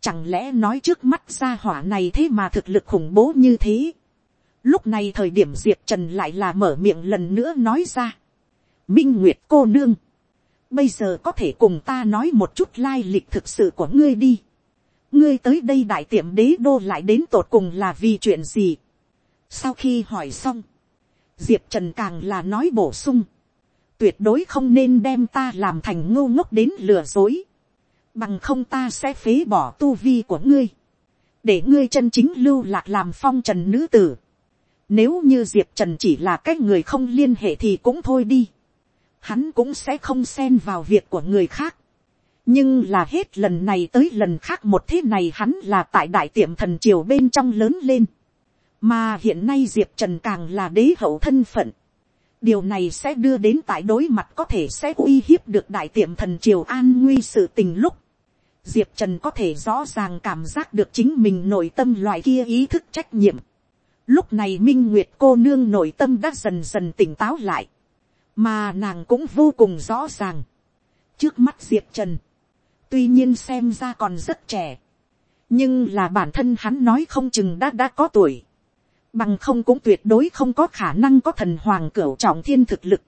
Speaker 1: Chẳng lẽ nói trước mắt ra hỏa này thế mà thực lực khủng bố như thế. Lúc này thời điểm Diệp Trần lại là mở miệng lần nữa nói ra. Minh Nguyệt cô nương. Bây giờ có thể cùng ta nói một chút lai lịch thực sự của ngươi đi. Ngươi tới đây đại tiệm đế đô lại đến tột cùng là vì chuyện gì. Sau khi hỏi xong. Diệp Trần càng là nói bổ sung tuyệt đối không nên đem ta làm thành ngô ngốc đến lừa dối, bằng không ta sẽ phế bỏ tu vi của ngươi, để ngươi chân chính lưu lạc làm phong trần nữ tử. Nếu như diệp trần chỉ là cái người không liên hệ thì cũng thôi đi, hắn cũng sẽ không xen vào việc của người khác. nhưng là hết lần này tới lần khác một thế này hắn là tại đại tiệm thần triều bên trong lớn lên, mà hiện nay diệp trần càng là đế hậu thân phận điều này sẽ đưa đến tại đối mặt có thể sẽ uy hiếp được đại tiệm thần triều an nguy sự tình lúc. Diệp Trần có thể rõ ràng cảm giác được chính mình nội tâm loại kia ý thức trách nhiệm. Lúc này Minh Nguyệt cô nương nội tâm đã dần dần tỉnh táo lại. Mà nàng cũng vô cùng rõ ràng. Trước mắt Diệp Trần. Tuy nhiên xem ra còn rất trẻ. Nhưng là bản thân hắn nói không chừng đã đã có tuổi bằng không cũng tuyệt đối không có khả năng có thần hoàng cửu trọng thiên thực lực,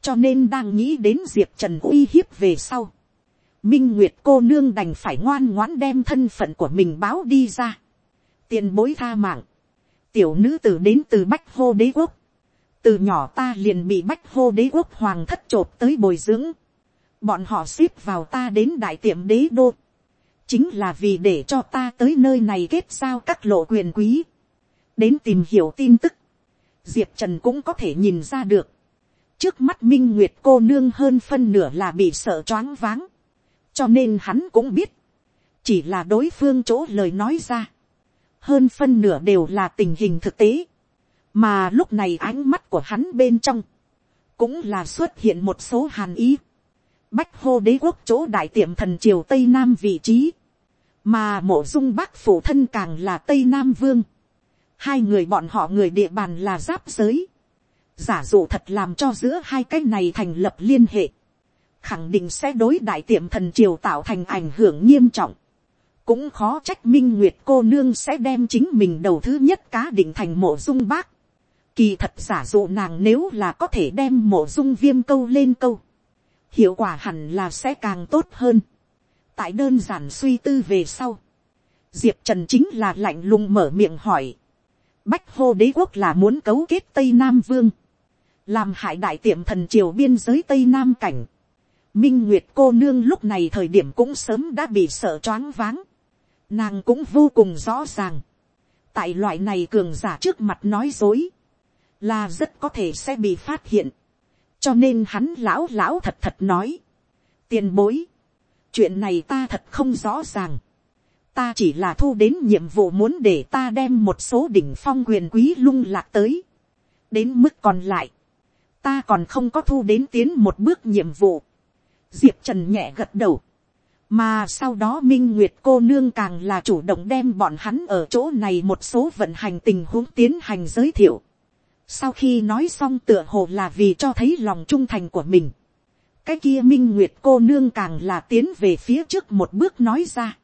Speaker 1: cho nên đang nghĩ đến diệp trần uy hiếp về sau. minh nguyệt cô nương đành phải ngoan ngoãn đem thân phận của mình báo đi ra. tiền bối tha mạng, tiểu nữ tử đến từ bách hô đế quốc, từ nhỏ ta liền bị bách hô đế quốc hoàng thất chộp tới bồi dưỡng, bọn họ ship vào ta đến đại tiệm đế đô, chính là vì để cho ta tới nơi này kết giao các lộ quyền quý, đến tìm hiểu tin tức, diệp trần cũng có thể nhìn ra được, trước mắt minh nguyệt cô nương hơn phân nửa là bị sợ choáng váng, cho nên hắn cũng biết, chỉ là đối phương chỗ lời nói ra, hơn phân nửa đều là tình hình thực tế, mà lúc này ánh mắt của hắn bên trong, cũng là xuất hiện một số hàn ý, bách hô đế quốc chỗ đại tiệm thần triều tây nam vị trí, mà mộ dung bắc phủ thân càng là tây nam vương, hai người bọn họ người địa bàn là giáp giới, giả dụ thật làm cho giữa hai cái này thành lập liên hệ, khẳng định sẽ đối đại tiệm thần triều tạo thành ảnh hưởng nghiêm trọng, cũng khó trách minh nguyệt cô nương sẽ đem chính mình đầu thứ nhất cá định thành mộ dung bác, kỳ thật giả dụ nàng nếu là có thể đem mộ dung viêm câu lên câu, hiệu quả hẳn là sẽ càng tốt hơn. tại đơn giản suy tư về sau, diệp trần chính là lạnh lùng mở miệng hỏi, Bách hô đế quốc là muốn cấu kết Tây Nam Vương. Làm hại đại tiệm thần triều biên giới Tây Nam cảnh. Minh Nguyệt cô nương lúc này thời điểm cũng sớm đã bị sợ choáng váng. Nàng cũng vô cùng rõ ràng. Tại loại này cường giả trước mặt nói dối. Là rất có thể sẽ bị phát hiện. Cho nên hắn lão lão thật thật nói. Tiền bối. Chuyện này ta thật không rõ ràng ta chỉ là thu đến nhiệm vụ muốn để ta đem một số đỉnh phong quyền quý lung lạc tới. đến mức còn lại, ta còn không có thu đến tiến một bước nhiệm vụ. diệp trần nhẹ gật đầu. mà sau đó minh nguyệt cô nương càng là chủ động đem bọn hắn ở chỗ này một số vận hành tình huống tiến hành giới thiệu sau khi nói xong tựa hồ là vì cho thấy lòng trung thành của mình. cái kia minh nguyệt cô nương càng là tiến về phía trước một bước nói ra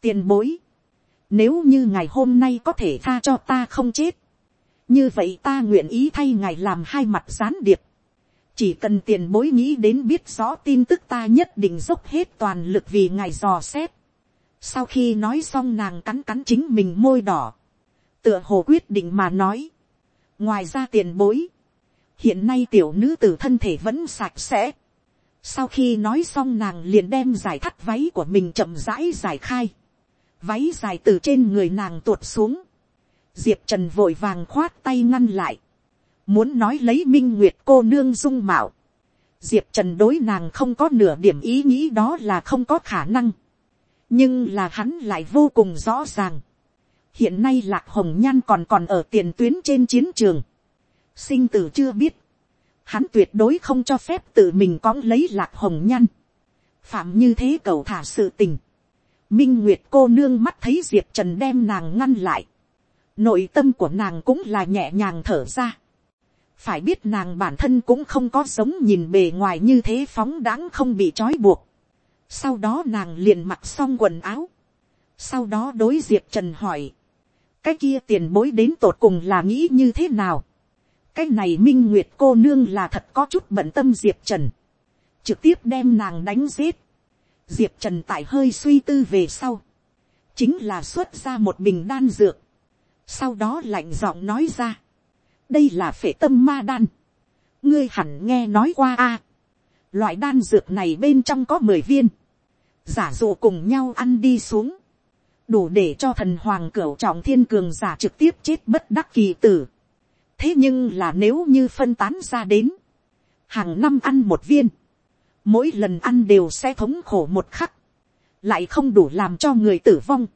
Speaker 1: tiền bối, nếu như ngày hôm nay có thể tha cho ta không chết, như vậy ta nguyện ý thay ngài làm hai mặt gián điệp, chỉ cần tiền bối nghĩ đến biết rõ tin tức ta nhất định dốc hết toàn lực vì ngài dò xét. sau khi nói xong nàng cắn cắn chính mình môi đỏ, tựa hồ quyết định mà nói ngoài ra tiền bối, hiện nay tiểu nữ t ử thân thể vẫn sạch sẽ. sau khi nói xong nàng liền đem giải thắt váy của mình chậm rãi giải khai. váy dài từ trên người nàng tuột xuống. diệp trần vội vàng khoát tay ngăn lại. muốn nói lấy minh nguyệt cô nương dung mạo. diệp trần đối nàng không có nửa điểm ý nghĩ đó là không có khả năng. nhưng là hắn lại vô cùng rõ ràng hiện nay lạc hồng nhan còn còn ở tiền tuyến trên chiến trường. Sinh tử chưa biết, hắn tuyệt đối không cho phép tự mình cõng lấy lạc hồng nhan. Phạm như thế cầu thả sự tình, minh nguyệt cô nương mắt thấy diệp trần đem nàng ngăn lại, nội tâm của nàng cũng là nhẹ nhàng thở ra, phải biết nàng bản thân cũng không có sống nhìn bề ngoài như thế phóng đáng không bị trói buộc, sau đó nàng liền mặc xong quần áo, sau đó đối diệp trần hỏi, cái kia tiền bối đến tột cùng là nghĩ như thế nào, cái này minh nguyệt cô nương là thật có chút bận tâm diệp trần, trực tiếp đem nàng đánh giết, diệp trần tại hơi suy tư về sau, chính là xuất ra một bình đan dược, sau đó lạnh giọng nói ra, đây là phệ tâm ma đan, ngươi hẳn nghe nói qua a, loại đan dược này bên trong có mười viên, giả dụ cùng nhau ăn đi xuống, đủ để cho thần hoàng cửu trọng thiên cường giả trực tiếp chết bất đắc kỳ tử thế nhưng là nếu như phân tán ra đến, hàng năm ăn một viên, mỗi lần ăn đều sẽ thống khổ một khắc, lại không đủ làm cho người tử vong.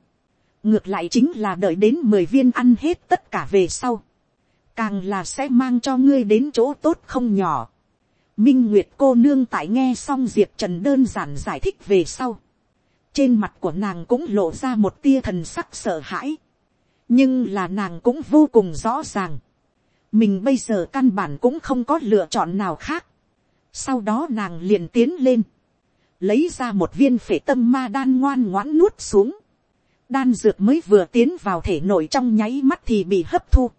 Speaker 1: ngược lại chính là đợi đến mười viên ăn hết tất cả về sau, càng là sẽ mang cho ngươi đến chỗ tốt không nhỏ. minh nguyệt cô nương tại nghe xong diệp trần đơn giản giải thích về sau, trên mặt của nàng cũng lộ ra một tia thần sắc sợ hãi, nhưng là nàng cũng vô cùng rõ ràng, mình bây giờ căn bản cũng không có lựa chọn nào khác. sau đó nàng liền tiến lên, lấy ra một viên phể tâm ma đan ngoan ngoãn nuốt xuống. đan dược mới vừa tiến vào thể nội trong nháy mắt thì bị hấp thu.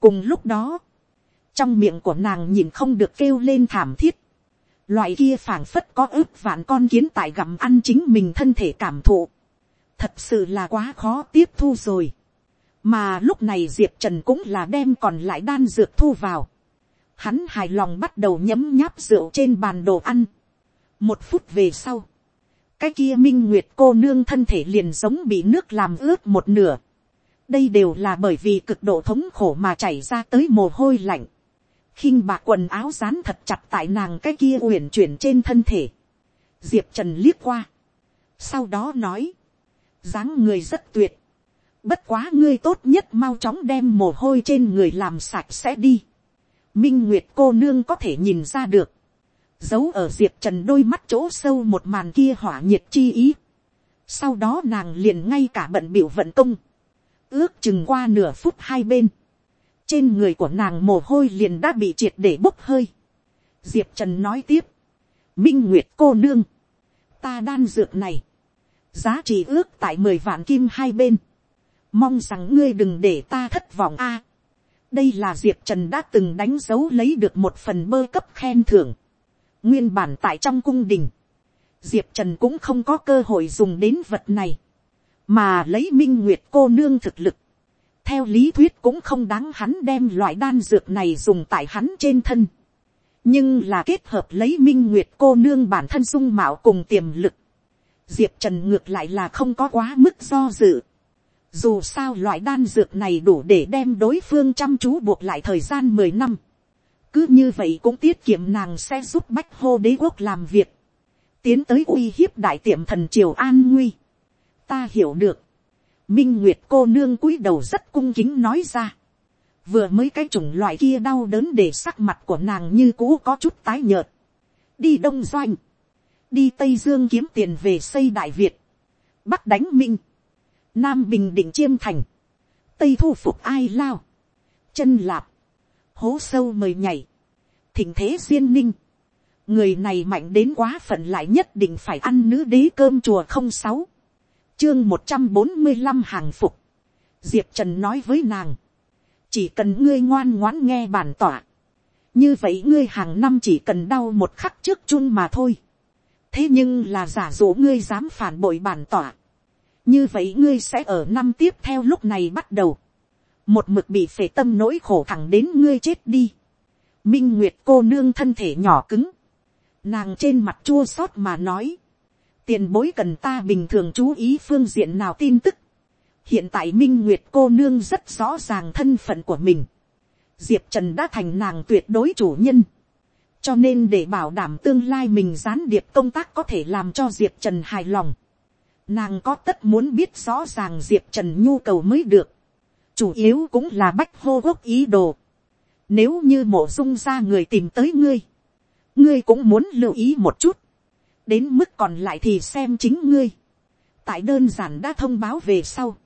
Speaker 1: cùng lúc đó, trong miệng của nàng nhìn không được kêu lên thảm thiết loại kia phảng phất có ước vạn con kiến tại gặm ăn chính mình thân thể cảm thụ. thật sự là quá khó tiếp thu rồi mà lúc này diệp trần cũng là đem còn lại đan dược thu vào. hắn hài lòng bắt đầu nhấm nháp rượu trên bàn đồ ăn. một phút về sau, cái kia minh nguyệt cô nương thân thể liền giống bị nước làm ướt một nửa. đây đều là bởi vì cực độ thống khổ mà chảy ra tới mồ hôi lạnh khinh bạc quần áo dán thật chặt tại nàng cái kia uyển chuyển trên thân thể. diệp trần liếc qua. sau đó nói, dáng người rất tuyệt Bất quá ngươi tốt nhất mau chóng đem mồ hôi trên người làm sạch sẽ đi. Minh Nguyệt cô nương có thể nhìn ra được. Giấu ở Diệp Trần đôi mắt chỗ sâu một màn kia hỏa nhiệt chi ý. Sau đó nàng liền ngay cả bận biểu vận công. Ước chừng qua nửa phút hai bên. Trên người của nàng mồ hôi liền đã bị triệt để bốc hơi. Diệp Trần nói tiếp. Minh Nguyệt cô nương. Ta đan dược này. Giá trị ước tại mười vạn kim hai bên mong rằng ngươi đừng để ta thất vọng a. đây là diệp trần đã từng đánh dấu lấy được một phần bơ cấp khen thưởng. nguyên bản tại trong cung đình, diệp trần cũng không có cơ hội dùng đến vật này, mà lấy minh nguyệt cô nương thực lực theo lý thuyết cũng không đáng hắn đem loại đan dược này dùng tại hắn trên thân. nhưng là kết hợp lấy minh nguyệt cô nương bản thân dung mạo cùng tiềm lực. diệp trần ngược lại là không có quá mức do dự dù sao loại đan dược này đủ để đem đối phương chăm chú buộc lại thời gian mười năm. Cứ như vậy cũng tiết kiệm nàng sẽ giúp bách hô đế quốc làm việc. Tiến tới uy hiếp đại tiệm thần triều an nguy. Ta hiểu được. Minh Nguyệt cô nương cúi đầu rất cung kính nói ra. Vừa mới cái chủng loại kia đau đớn để sắc mặt của nàng như cũ có chút tái nhợt. Đi Đông Doanh. Đi Tây Dương kiếm tiền về xây Đại Việt. Bắc đánh Minh nam bình định chiêm thành, tây thu phục ai lao, chân lạp, hố sâu mời nhảy, thỉnh thế duyên ninh, người này mạnh đến quá phận lại nhất định phải ăn nữ đế cơm chùa không sáu, chương một trăm bốn mươi năm hàng phục, diệp trần nói với nàng, chỉ cần ngươi ngoan ngoãn nghe bản tỏa, như vậy ngươi hàng năm chỉ cần đau một khắc trước chun mà thôi, thế nhưng là giả dụ ngươi dám phản bội bản tỏa, như vậy ngươi sẽ ở năm tiếp theo lúc này bắt đầu, một mực bị phể tâm nỗi khổ thẳng đến ngươi chết đi. minh nguyệt cô nương thân thể nhỏ cứng, nàng trên mặt chua xót mà nói, tiền bối cần ta bình thường chú ý phương diện nào tin tức. hiện tại minh nguyệt cô nương rất rõ ràng thân phận của mình. diệp trần đã thành nàng tuyệt đối chủ nhân. cho nên để bảo đảm tương lai mình gián điệp công tác có thể làm cho diệp trần hài lòng. nàng có tất muốn biết rõ ràng diệp trần nhu cầu mới được. chủ yếu cũng là bách hô quốc ý đồ. nếu như mộ dung ra người tìm tới ngươi, ngươi cũng muốn lưu ý một chút đến mức còn lại thì xem chính ngươi. tại đơn giản đã thông báo về sau,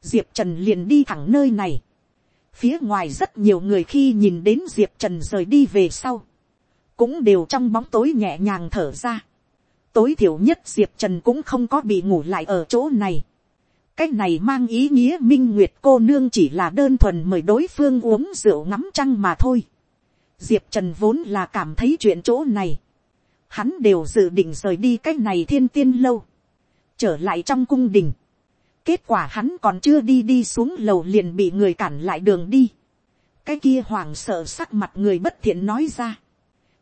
Speaker 1: diệp trần liền đi thẳng nơi này. phía ngoài rất nhiều người khi nhìn đến diệp trần rời đi về sau, cũng đều trong bóng tối nhẹ nhàng thở ra. tối thiểu nhất diệp trần cũng không có bị ngủ lại ở chỗ này. cái này mang ý nghĩa minh nguyệt cô nương chỉ là đơn thuần mời đối phương uống rượu ngắm trăng mà thôi. diệp trần vốn là cảm thấy chuyện chỗ này hắn đều dự định rời đi cái này thiên tiên lâu, trở lại trong cung đình. kết quả hắn còn chưa đi đi xuống lầu liền bị người cản lại đường đi. cái kia hoàng sợ sắc mặt người bất thiện nói ra.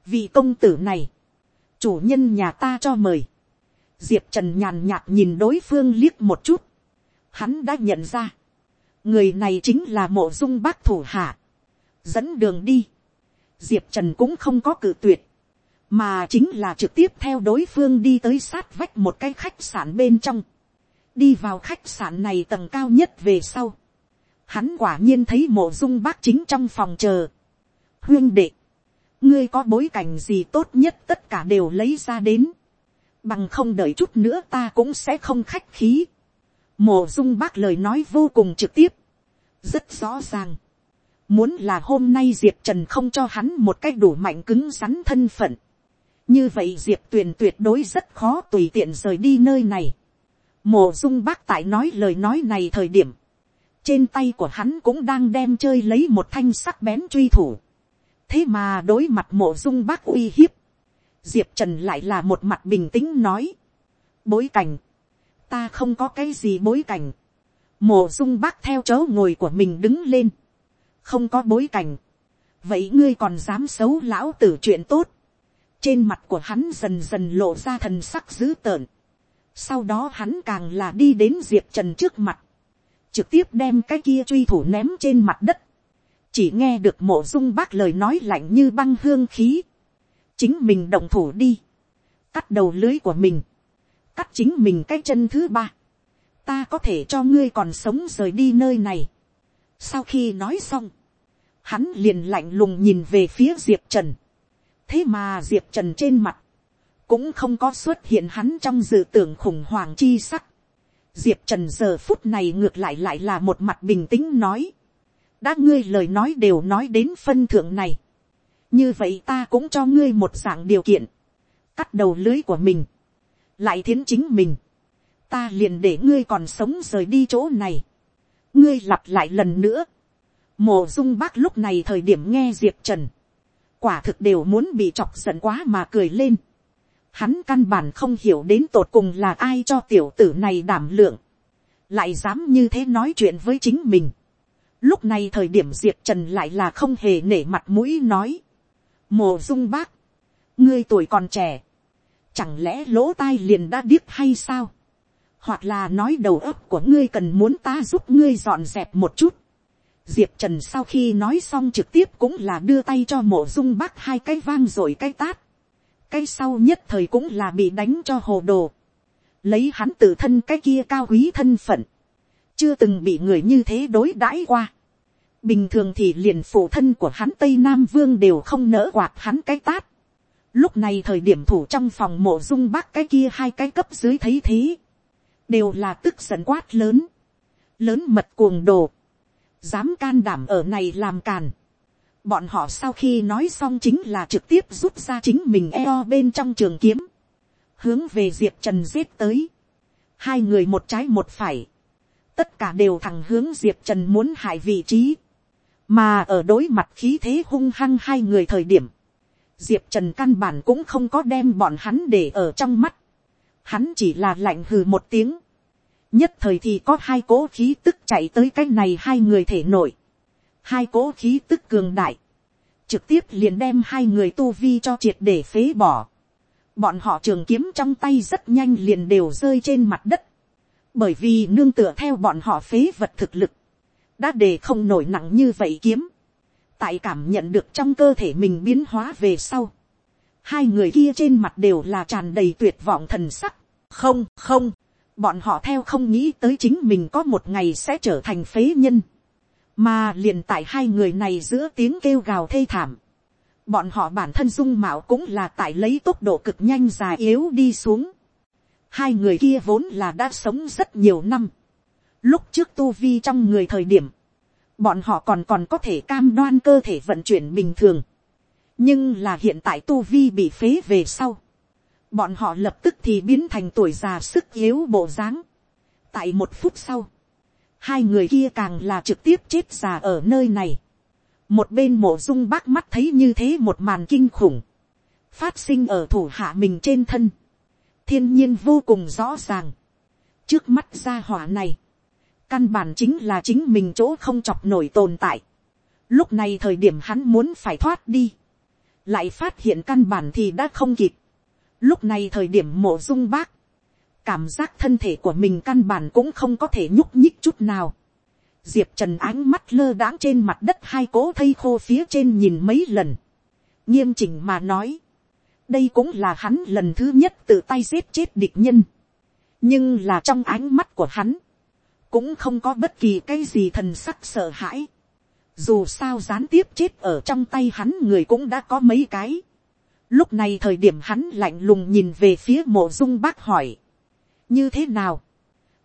Speaker 1: vì công tử này, chủ nhân nhà ta cho mời. diệp trần nhàn nhạt nhìn đối phương liếc một chút. hắn đã nhận ra, người này chính là mộ dung bác thủ hạ, dẫn đường đi. diệp trần cũng không có cự tuyệt mà chính là trực tiếp theo đối phương đi tới sát vách một cái khách sạn bên trong, đi vào khách sạn này tầng cao nhất về sau, hắn quả nhiên thấy mộ dung bác chính trong phòng chờ, huyên đệ, ngươi có bối cảnh gì tốt nhất tất cả đều lấy ra đến, bằng không đợi chút nữa ta cũng sẽ không khách khí, mộ dung bác lời nói vô cùng trực tiếp, rất rõ ràng, muốn là hôm nay diệp trần không cho hắn một cách đủ mạnh cứng rắn thân phận, như vậy diệp tuyền tuyệt đối rất khó tùy tiện rời đi nơi này. mổ dung bác tại nói lời nói này thời điểm, trên tay của hắn cũng đang đem chơi lấy một thanh sắc bén truy thủ. thế mà đối mặt mộ dung bác uy hiếp, diệp trần lại là một mặt bình tĩnh nói. bối cảnh, ta không có cái gì bối cảnh. mộ dung bác theo chớ ngồi của mình đứng lên. không có bối cảnh. vậy ngươi còn dám xấu lão tử chuyện tốt trên mặt của hắn dần dần lộ ra thần sắc dữ tợn. Sau đó hắn càng là đi đến Diệp Trần trước mặt. Trực tiếp đem cái kia truy thủ ném trên mặt đất. Chỉ nghe được mộ dung bác lời nói lạnh như băng hương khí. Chính mình động thủ đi. Cắt đầu lưới của mình. Cắt chính mình cái chân thứ ba. Ta có thể cho ngươi còn sống rời đi nơi này. Sau khi nói xong. Hắn liền lạnh lùng nhìn về phía Diệp Trần thế mà diệp trần trên mặt, cũng không có xuất hiện hắn trong dự tưởng khủng hoảng chi sắc. diệp trần giờ phút này ngược lại lại là một mặt bình tĩnh nói. đã ngươi lời nói đều nói đến phân thượng này. như vậy ta cũng cho ngươi một dạng điều kiện. cắt đầu lưới của mình. lại thiến chính mình. ta liền để ngươi còn sống rời đi chỗ này. ngươi lặp lại lần nữa. Mộ dung bác lúc này thời điểm nghe diệp trần quả thực đều muốn bị chọc giận quá mà cười lên. Hắn căn bản không hiểu đến tột cùng là ai cho tiểu tử này đảm lượng. Lại dám như thế nói chuyện với chính mình. Lúc này thời điểm Diệp Trần lại là không hề nể mặt mũi nói. Mồ dung bác. Ngươi tuổi còn trẻ. Chẳng lẽ lỗ tai liền đã điếc hay sao? Hoặc là nói đầu óc của ngươi cần muốn ta giúp ngươi dọn dẹp một chút diệp trần sau khi nói xong trực tiếp cũng là đưa tay cho mộ dung bác hai cái vang rồi cái tát. cái sau nhất thời cũng là bị đánh cho hồ đồ. lấy hắn tự thân cái kia cao quý thân phận. chưa từng bị người như thế đối đãi qua. bình thường thì liền phụ thân của hắn tây nam vương đều không nỡ quạt hắn cái tát. lúc này thời điểm thủ trong phòng mộ dung bác cái kia hai cái cấp dưới thấy thế. đều là tức giận quát lớn. lớn mật cuồng đồ dám can đảm ở này làm càn. Bọn họ sau khi nói xong chính là trực tiếp rút ra chính mình eo bên trong trường kiếm. Hướng về Diệp Trần giết tới. Hai người một trái một phải. Tất cả đều thẳng hướng Diệp Trần muốn hại vị trí. Mà ở đối mặt khí thế hung hăng hai người thời điểm. Diệp Trần căn bản cũng không có đem bọn hắn để ở trong mắt. Hắn chỉ là lạnh hừ một tiếng nhất thời thì có hai cỗ khí tức chạy tới cái này hai người thể nổi hai cỗ khí tức cường đại, trực tiếp liền đem hai người tu vi cho triệt để phế bỏ. Bọn họ trường kiếm trong tay rất nhanh liền đều rơi trên mặt đất. Bởi vì nương tựa theo bọn họ phế vật thực lực. Đã để không nổi nặng như vậy kiếm. Tại cảm nhận được trong cơ thể mình biến hóa về sau. Hai người kia trên mặt đều là tràn đầy tuyệt vọng thần sắc. Không, không. Bọn họ theo không nghĩ tới chính mình có một ngày sẽ trở thành phế nhân mà liền tại hai người này giữa tiếng kêu gào thê thảm, bọn họ bản thân dung mạo cũng là tại lấy tốc độ cực nhanh già yếu đi xuống. hai người kia vốn là đã sống rất nhiều năm. lúc trước tu vi trong người thời điểm, bọn họ còn còn có thể cam đoan cơ thể vận chuyển bình thường. nhưng là hiện tại tu vi bị phế về sau bọn họ lập tức thì biến thành tuổi già sức yếu bộ dáng. tại một phút sau, hai người kia càng là trực tiếp chết già ở nơi này. một bên mộ dung bác mắt thấy như thế một màn kinh khủng, phát sinh ở thủ hạ mình trên thân, thiên nhiên vô cùng rõ ràng. trước mắt gia hỏa này, căn bản chính là chính mình chỗ không chọc nổi tồn tại. lúc này thời điểm hắn muốn phải thoát đi, lại phát hiện căn bản thì đã không kịp lúc này thời điểm mộ dung bác, cảm giác thân thể của mình căn bản cũng không có thể nhúc nhích chút nào. diệp trần ánh mắt lơ đãng trên mặt đất hai cố thây khô phía trên nhìn mấy lần. nghiêm chỉnh mà nói. đây cũng là hắn lần thứ nhất tự tay giết chết địch nhân. nhưng là trong ánh mắt của hắn, cũng không có bất kỳ cái gì thần sắc sợ hãi. dù sao gián tiếp chết ở trong tay hắn người cũng đã có mấy cái lúc này thời điểm hắn lạnh lùng nhìn về phía mộ dung bác hỏi. Như thế nào,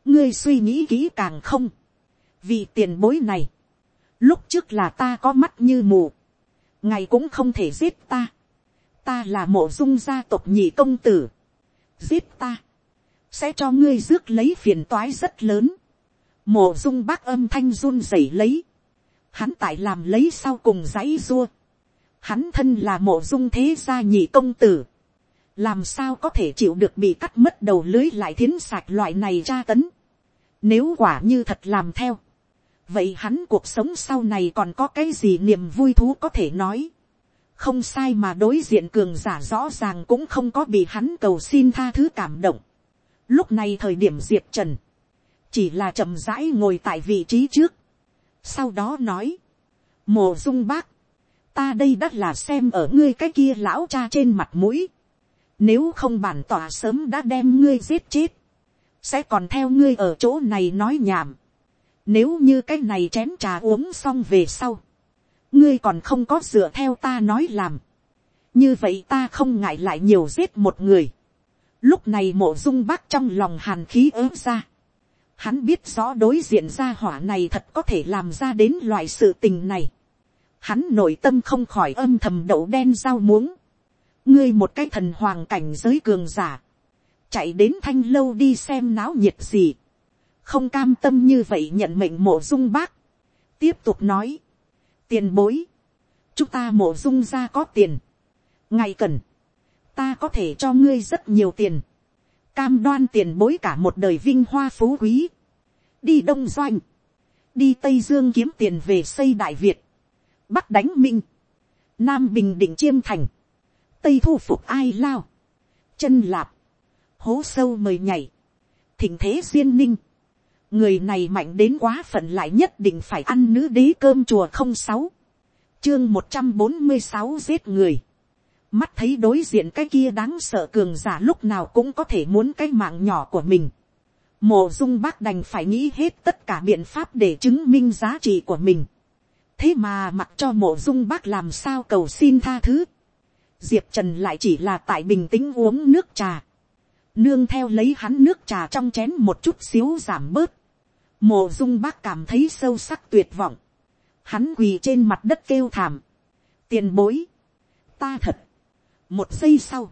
Speaker 1: ngươi suy nghĩ kỹ càng không, vì tiền bối này, lúc trước là ta có mắt như mù, ngày cũng không thể giết ta, ta là mộ dung gia tộc nhị công tử, giết ta, sẽ cho ngươi rước lấy phiền toái rất lớn, mộ dung bác âm thanh run rẩy lấy, hắn tại làm lấy sau cùng giấy rua hắn thân là mộ dung thế gia nhị công tử, làm sao có thể chịu được bị cắt mất đầu lưới lại thiến sạch loại này tra tấn. Nếu quả như thật làm theo, vậy hắn cuộc sống sau này còn có cái gì niềm vui thú có thể nói. không sai mà đối diện cường giả rõ ràng cũng không có bị hắn cầu xin tha thứ cảm động. lúc này thời điểm diệp trần, chỉ là chậm rãi ngồi tại vị trí trước. sau đó nói, mộ dung bác, ta đây đã là xem ở ngươi cái kia lão cha trên mặt mũi nếu không bản tỏa sớm đã đem ngươi giết chết. Sẽ còn theo ngươi ở chỗ này nói nhảm. Nếu như cái này chén trà uống xong về sau. Ngươi còn không có dựa theo ta nói làm. Như vậy ta không ngại lại nhiều giết một người. Lúc này mộ dung bác trong lòng hàn khí ớm ra. Hắn biết rõ đối diện ra hỏa này thật có thể làm ra đến loại sự tình này. Hắn nội tâm không khỏi âm thầm đậu đen dao muống. Ngươi một cái thần hoàng cảnh giới cường giả, chạy đến thanh lâu đi xem náo nhiệt gì, không cam tâm như vậy nhận mệnh mộ dung bác, tiếp tục nói, tiền bối, chúng ta mộ dung ra có tiền, ngày cần, ta có thể cho ngươi rất nhiều tiền, cam đoan tiền bối cả một đời vinh hoa phú quý, đi đông doanh, đi tây dương kiếm tiền về xây đại việt, bắc đánh minh, nam bình định chiêm thành, tây thu phục ai lao, chân lạp, hố sâu mời nhảy, thỉnh thế duyên ninh, người này mạnh đến quá phận lại nhất định phải ăn nữ đế cơm chùa không sáu, chương một trăm bốn mươi sáu giết người, mắt thấy đối diện cái kia đáng sợ cường giả lúc nào cũng có thể muốn cái mạng nhỏ của mình. Mộ dung bác đành phải nghĩ hết tất cả biện pháp để chứng minh giá trị của mình thế mà mặc cho mộ dung bác làm sao cầu xin tha thứ. Diệp trần lại chỉ là tại bình tĩnh uống nước trà, nương theo lấy hắn nước trà trong chén một chút xíu giảm bớt, mộ dung bác cảm thấy sâu sắc tuyệt vọng, hắn quỳ trên mặt đất kêu thảm, tiền bối, ta thật, một giây sau,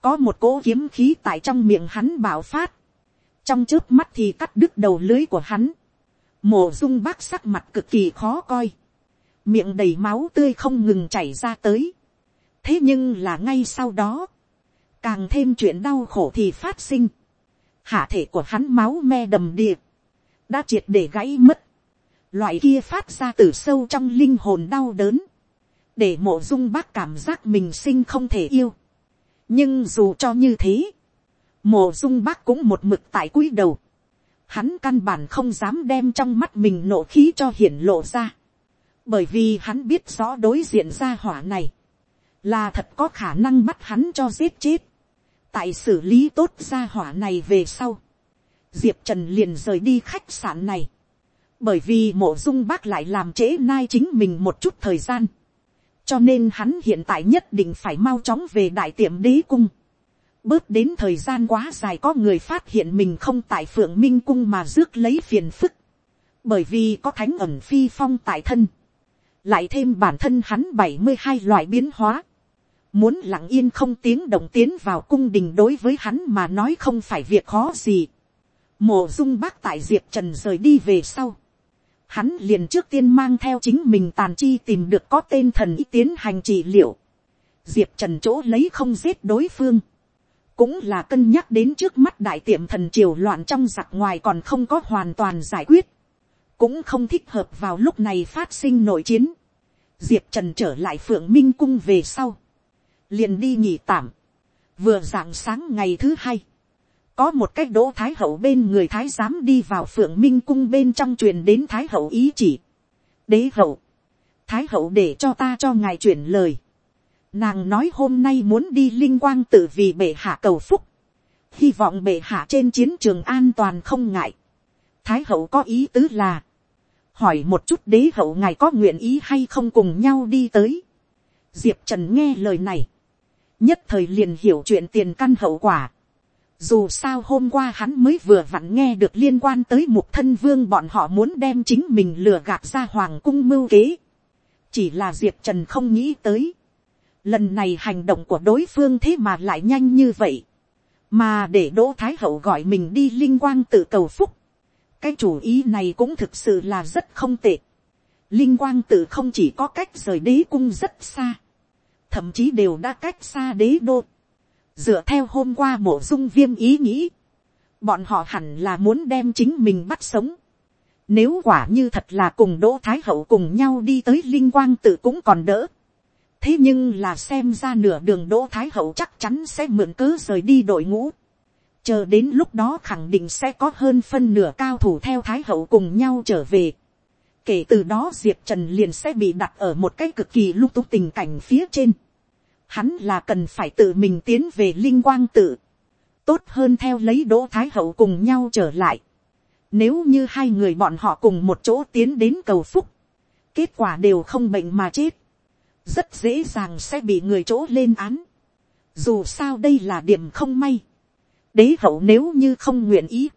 Speaker 1: có một cỗ kiếm khí tại trong miệng hắn bảo phát, trong trước mắt thì cắt đứt đầu lưới của hắn, mộ dung bác sắc mặt cực kỳ khó coi, miệng đầy máu tươi không ngừng chảy ra tới, thế nhưng là ngay sau đó, càng thêm chuyện đau khổ thì phát sinh. hạ thể của hắn máu me đầm đìa, đã triệt để gãy mất, loại kia phát ra từ sâu trong linh hồn đau đớn, để mộ dung bác cảm giác mình sinh không thể yêu. nhưng dù cho như thế, mộ dung bác cũng một mực tại cúi đầu, hắn căn bản không dám đem trong mắt mình nộ khí cho hiển lộ ra, bởi vì hắn biết rõ đối diện ra hỏa này, là thật có khả năng bắt hắn cho giết chết, tại xử lý tốt ra hỏa này về sau, diệp trần liền rời đi khách sạn này, bởi vì mộ dung bác lại làm trễ nai chính mình một chút thời gian, cho nên hắn hiện tại nhất định phải mau chóng về đại tiệm đế cung, bớt đến thời gian quá dài có người phát hiện mình không tại phượng minh cung mà rước lấy phiền phức, bởi vì có thánh ẩn phi phong tại thân, lại thêm bản thân hắn bảy mươi hai loại biến hóa, muốn lặng yên không tiếng động tiến vào cung đình đối với hắn mà nói không phải việc khó gì. Mộ dung bác tại diệp trần rời đi về sau. Hắn liền trước tiên mang theo chính mình tàn chi tìm được có tên thần ý tiến hành trị liệu. Diệp trần chỗ lấy không giết đối phương. Cũng là cân nhắc đến trước mắt đại tiệm thần triều loạn trong giặc ngoài còn không có hoàn toàn giải quyết. Cũng không thích hợp vào lúc này phát sinh nội chiến. Diệp trần trở lại phượng minh cung về sau liền đi nghỉ tạm, vừa rạng sáng ngày thứ hai, có một cách đỗ thái hậu bên người thái giám đi vào phượng minh cung bên trong truyền đến thái hậu ý chỉ. đế hậu, thái hậu để cho ta cho ngài chuyển lời. nàng nói hôm nay muốn đi linh quang tự vì bệ hạ cầu phúc, hy vọng bệ hạ trên chiến trường an toàn không ngại. thái hậu có ý tứ là, hỏi một chút đế hậu ngài có nguyện ý hay không cùng nhau đi tới. diệp trần nghe lời này, nhất thời liền hiểu chuyện tiền căn hậu quả. Dù sao hôm qua hắn mới vừa vặn nghe được liên quan tới mục thân vương bọn họ muốn đem chính mình lừa gạt ra hoàng cung mưu kế. Chỉ là Diệp Trần không nghĩ tới. Lần này hành động của đối phương thế mà lại nhanh như vậy. Mà để Đỗ Thái Hậu gọi mình đi linh quang tự cầu phúc. Cái chủ ý này cũng thực sự là rất không tệ. Linh quang tự không chỉ có cách rời đế cung rất xa thậm chí đều đã cách xa đế đô. Dựa theo hôm qua mổ dung viêm ý nghĩ, bọn họ hẳn là muốn đem chính mình bắt sống. Nếu quả như thật là cùng Đỗ Thái Hậu cùng nhau đi tới Linh Quang tự cũng còn đỡ. Thế nhưng là xem ra nửa đường Đỗ Thái Hậu chắc chắn sẽ mượn cớ rời đi đội ngũ. Chờ đến lúc đó khẳng định sẽ có hơn phân nửa cao thủ theo Thái Hậu cùng nhau trở về. Kể từ đó Diệp Trần liền sẽ bị đặt ở một cái cực kỳ lúc túc tình cảnh phía trên hắn là cần phải tự mình tiến về linh quang tự, tốt hơn theo lấy đỗ thái hậu cùng nhau trở lại. Nếu như hai người bọn họ cùng một chỗ tiến đến cầu phúc, kết quả đều không bệnh mà chết, rất dễ dàng sẽ bị người chỗ lên án. Dù sao đây là điểm không may, đế hậu nếu như không nguyện ý,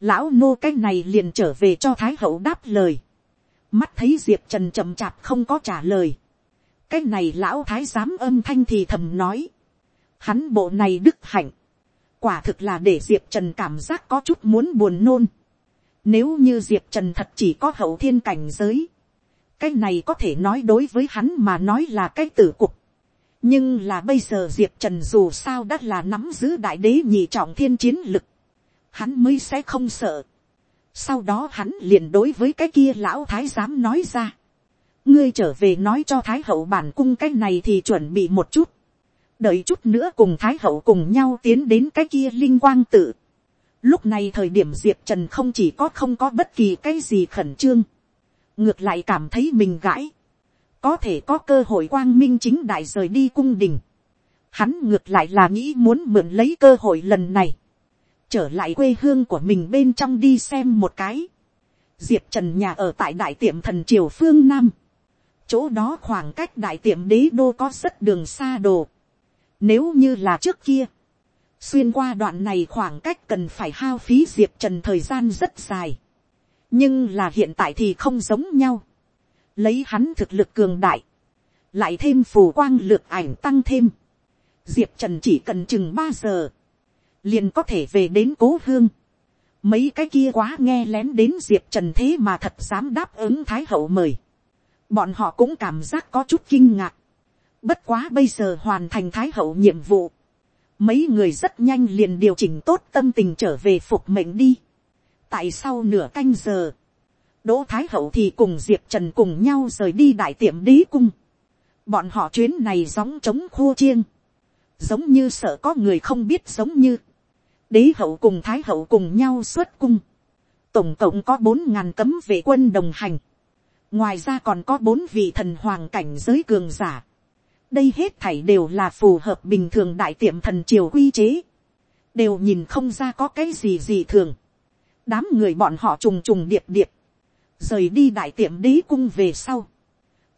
Speaker 1: lão nô cái này liền trở về cho thái hậu đáp lời. mắt thấy diệp trần chậm chạp không có trả lời, cái này lão thái giám âm thanh thì thầm nói, hắn bộ này đức hạnh, quả thực là để diệp trần cảm giác có chút muốn buồn nôn. Nếu như diệp trần thật chỉ có hậu thiên cảnh giới, cái này có thể nói đối với hắn mà nói là cái tử cục nhưng là bây giờ diệp trần dù sao đã là nắm giữ đại đế nhị trọng thiên chiến lực, hắn mới sẽ không sợ. sau đó hắn liền đối với cái kia lão thái giám nói ra, ngươi trở về nói cho thái hậu bản cung cái này thì chuẩn bị một chút, đợi chút nữa cùng thái hậu cùng nhau tiến đến cái kia linh quang tự. Lúc này thời điểm diệp trần không chỉ có không có bất kỳ cái gì khẩn trương, ngược lại cảm thấy mình gãi, có thể có cơ hội quang minh chính đại rời đi cung đình. Hắn ngược lại là nghĩ muốn mượn lấy cơ hội lần này, trở lại quê hương của mình bên trong đi xem một cái. Diệp Trần nhà ở tại đại tiệm thần triều phương Nam chỗ đó khoảng cách đại tiệm đế đô có rất đường xa đồ. Nếu như là trước kia, xuyên qua đoạn này khoảng cách cần phải hao phí diệp trần thời gian rất dài. nhưng là hiện tại thì không giống nhau lấy hắn thực lực cường đại, lại thêm phù quang lược ảnh tăng thêm. diệp trần chỉ cần chừng ba giờ, liền có thể về đến cố hương. mấy cái kia quá nghe lén đến diệp trần thế mà thật dám đáp ứng thái hậu mời bọn họ cũng cảm giác có chút kinh ngạc. Bất quá bây giờ hoàn thành thái hậu nhiệm vụ, mấy người rất nhanh liền điều chỉnh tốt tâm tình trở về phục mệnh đi. tại sau nửa canh giờ, đỗ thái hậu thì cùng diệp trần cùng nhau rời đi đại tiệm đế cung. bọn họ chuyến này gióng trống khô chiêng, giống như sợ có người không biết giống như, đế hậu cùng thái hậu cùng nhau xuất cung, tổng cộng có bốn ngàn cấm vệ quân đồng hành, ngoài ra còn có bốn vị thần hoàng cảnh giới cường giả, đây hết thảy đều là phù hợp bình thường đại tiệm thần triều quy chế, đều nhìn không ra có cái gì gì thường, đám người bọn họ trùng trùng điệp điệp, rời đi đại tiệm đế cung về sau,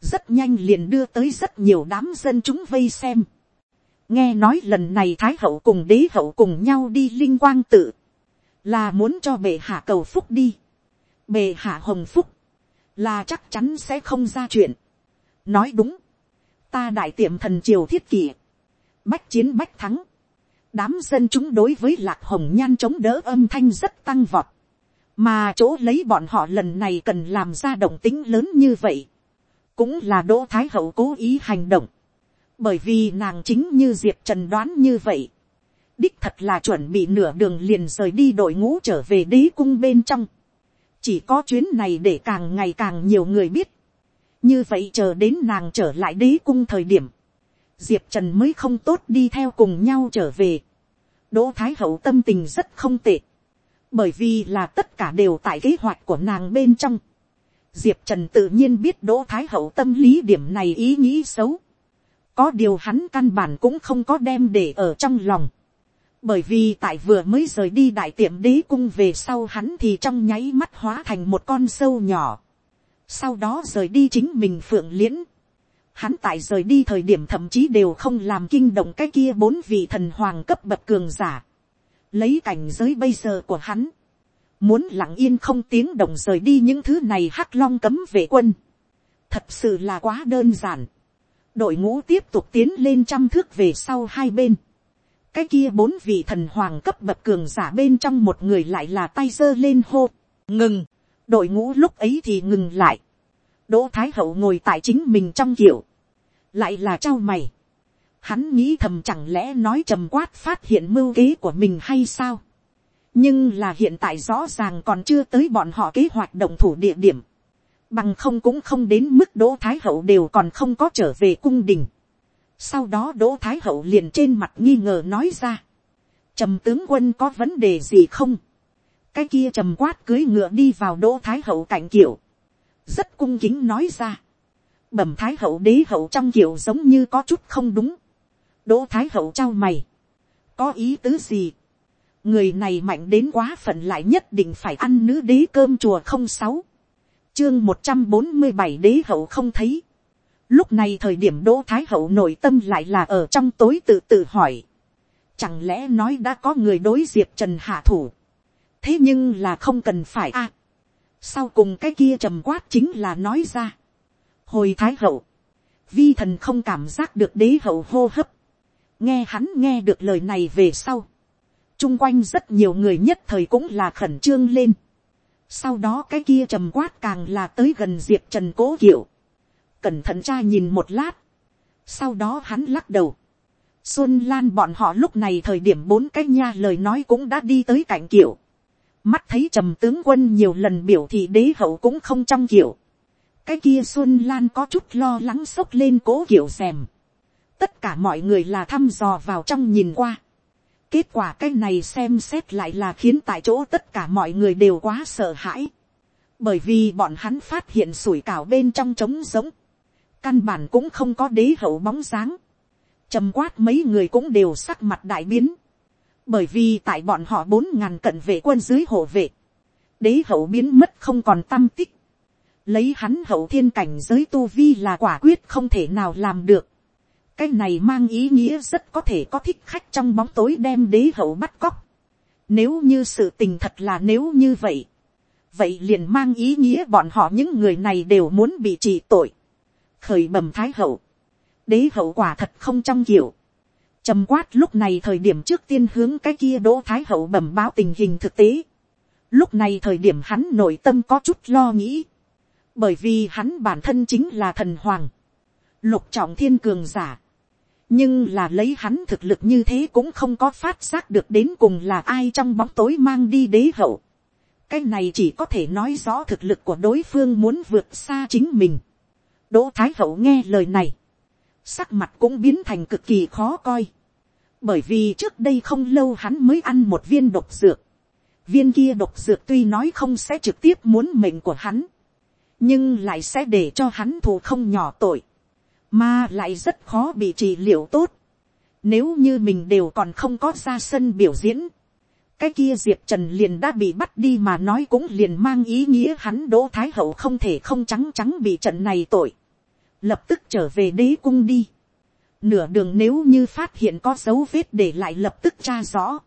Speaker 1: rất nhanh liền đưa tới rất nhiều đám dân chúng vây xem, nghe nói lần này thái hậu cùng đế hậu cùng nhau đi linh quang tự, là muốn cho bệ hạ cầu phúc đi, bệ hạ hồng phúc, là chắc chắn sẽ không ra chuyện. nói đúng, ta đại tiệm thần triều thiết kỷ, bách chiến bách thắng, đám dân chúng đối với lạc hồng nhan chống đỡ âm thanh rất tăng vọt, mà chỗ lấy bọn họ lần này cần làm ra động tính lớn như vậy, cũng là đỗ thái hậu cố ý hành động, bởi vì nàng chính như diệp trần đoán như vậy, đích thật là chuẩn bị nửa đường liền rời đi đội ngũ trở về đế cung bên trong, chỉ có chuyến này để càng ngày càng nhiều người biết, như vậy chờ đến nàng trở lại đế cung thời điểm, diệp trần mới không tốt đi theo cùng nhau trở về. đỗ thái hậu tâm tình rất không tệ, bởi vì là tất cả đều tại kế hoạch của nàng bên trong. diệp trần tự nhiên biết đỗ thái hậu tâm lý điểm này ý nghĩ xấu. có điều hắn căn bản cũng không có đem để ở trong lòng. bởi vì tại vừa mới rời đi đại tiệm đế cung về sau hắn thì trong nháy mắt hóa thành một con sâu nhỏ sau đó rời đi chính mình phượng liễn. Hắn tại rời đi thời điểm thậm chí đều không làm kinh động cái kia bốn vị thần hoàng cấp bậc cường giả. Lấy cảnh giới bây giờ của hắn. Muốn lặng yên không tiếng động rời đi những thứ này hắc long cấm vệ quân. Thật sự là quá đơn giản. Đội ngũ tiếp tục tiến lên trăm thước về sau hai bên. Cái kia bốn vị thần hoàng cấp bậc cường giả bên trong một người lại là tay giơ lên hô. Ngừng đội ngũ lúc ấy thì ngừng lại. đỗ thái hậu ngồi tại chính mình trong kiểu, lại là trao mày hắn nghĩ thầm chẳng lẽ nói trầm quát phát hiện mưu kế của mình hay sao. nhưng là hiện tại rõ ràng còn chưa tới bọn họ kế hoạch động thủ địa điểm. bằng không cũng không đến mức đỗ thái hậu đều còn không có trở về cung đình. sau đó đỗ thái hậu liền trên mặt nghi ngờ nói ra. trầm tướng quân có vấn đề gì không cái kia trầm quát cưới ngựa đi vào đỗ thái hậu cạnh kiểu, rất cung kính nói ra, bẩm thái hậu đế hậu trong kiểu giống như có chút không đúng, đỗ thái hậu trao mày, có ý tứ gì, người này mạnh đến quá phận lại nhất định phải ăn nữ đế cơm chùa không sáu, chương một trăm bốn mươi bảy đế hậu không thấy, lúc này thời điểm đỗ thái hậu nội tâm lại là ở trong tối tự tự hỏi, chẳng lẽ nói đã có người đối diệp trần hạ thủ, thế nhưng là không cần phải a. sau cùng cái kia trầm quát chính là nói ra. hồi thái hậu, vi thần không cảm giác được đế hậu hô hấp nghe hắn nghe được lời này về sau. chung quanh rất nhiều người nhất thời cũng là khẩn trương lên. sau đó cái kia trầm quát càng là tới gần diệp trần cố kiểu. cẩn thận tra nhìn một lát. sau đó hắn lắc đầu. Xuân Lan bọn họ lúc này thời điểm bốn cái nha lời nói cũng đã đi tới cạnh kiểu. Mắt thấy trầm tướng quân nhiều lần biểu thị đế hậu cũng không trong kiểu. Cái kia Xuân Lan có chút lo lắng sốc lên cố kiểu xem. Tất cả mọi người là thăm dò vào trong nhìn qua. Kết quả cái này xem xét lại là khiến tại chỗ tất cả mọi người đều quá sợ hãi. Bởi vì bọn hắn phát hiện sủi cảo bên trong trống giống. Căn bản cũng không có đế hậu bóng dáng. trầm quát mấy người cũng đều sắc mặt đại biến bởi vì tại bọn họ bốn ngàn cận vệ quân dưới hộ vệ, đế hậu biến mất không còn tâm tích, lấy hắn hậu thiên cảnh giới tu vi là quả quyết không thể nào làm được cái này mang ý nghĩa rất có thể có thích khách trong bóng tối đem đế hậu bắt cóc. nếu như sự tình thật là nếu như vậy, vậy liền mang ý nghĩa bọn họ những người này đều muốn bị trị tội. khởi bẩm thái hậu, đế hậu quả thật không trong kiểu, trầm quát lúc này thời điểm trước tiên hướng cái kia đỗ thái hậu bẩm báo tình hình thực tế. lúc này thời điểm hắn nội tâm có chút lo nghĩ. bởi vì hắn bản thân chính là thần hoàng. lục trọng thiên cường giả nhưng là lấy hắn thực lực như thế cũng không có phát giác được đến cùng là ai trong bóng tối mang đi đế hậu. cái này chỉ có thể nói rõ thực lực của đối phương muốn vượt xa chính mình. đỗ thái hậu nghe lời này, sắc mặt cũng biến thành cực kỳ khó coi. bởi vì trước đây không lâu hắn mới ăn một viên độc dược. viên kia độc dược tuy nói không sẽ trực tiếp muốn mệnh của hắn, nhưng lại sẽ để cho hắn thù không nhỏ tội mà lại rất khó bị trị liệu tốt. Nếu như mình đều còn không có ra sân biểu diễn, cái kia diệp trần liền đã bị bắt đi mà nói cũng liền mang ý nghĩa hắn đỗ thái hậu không thể không trắng trắng bị trận này tội. lập tức trở về đế cung đi. nửa đường nếu như phát hiện có dấu vết để lại lập tức tra rõ.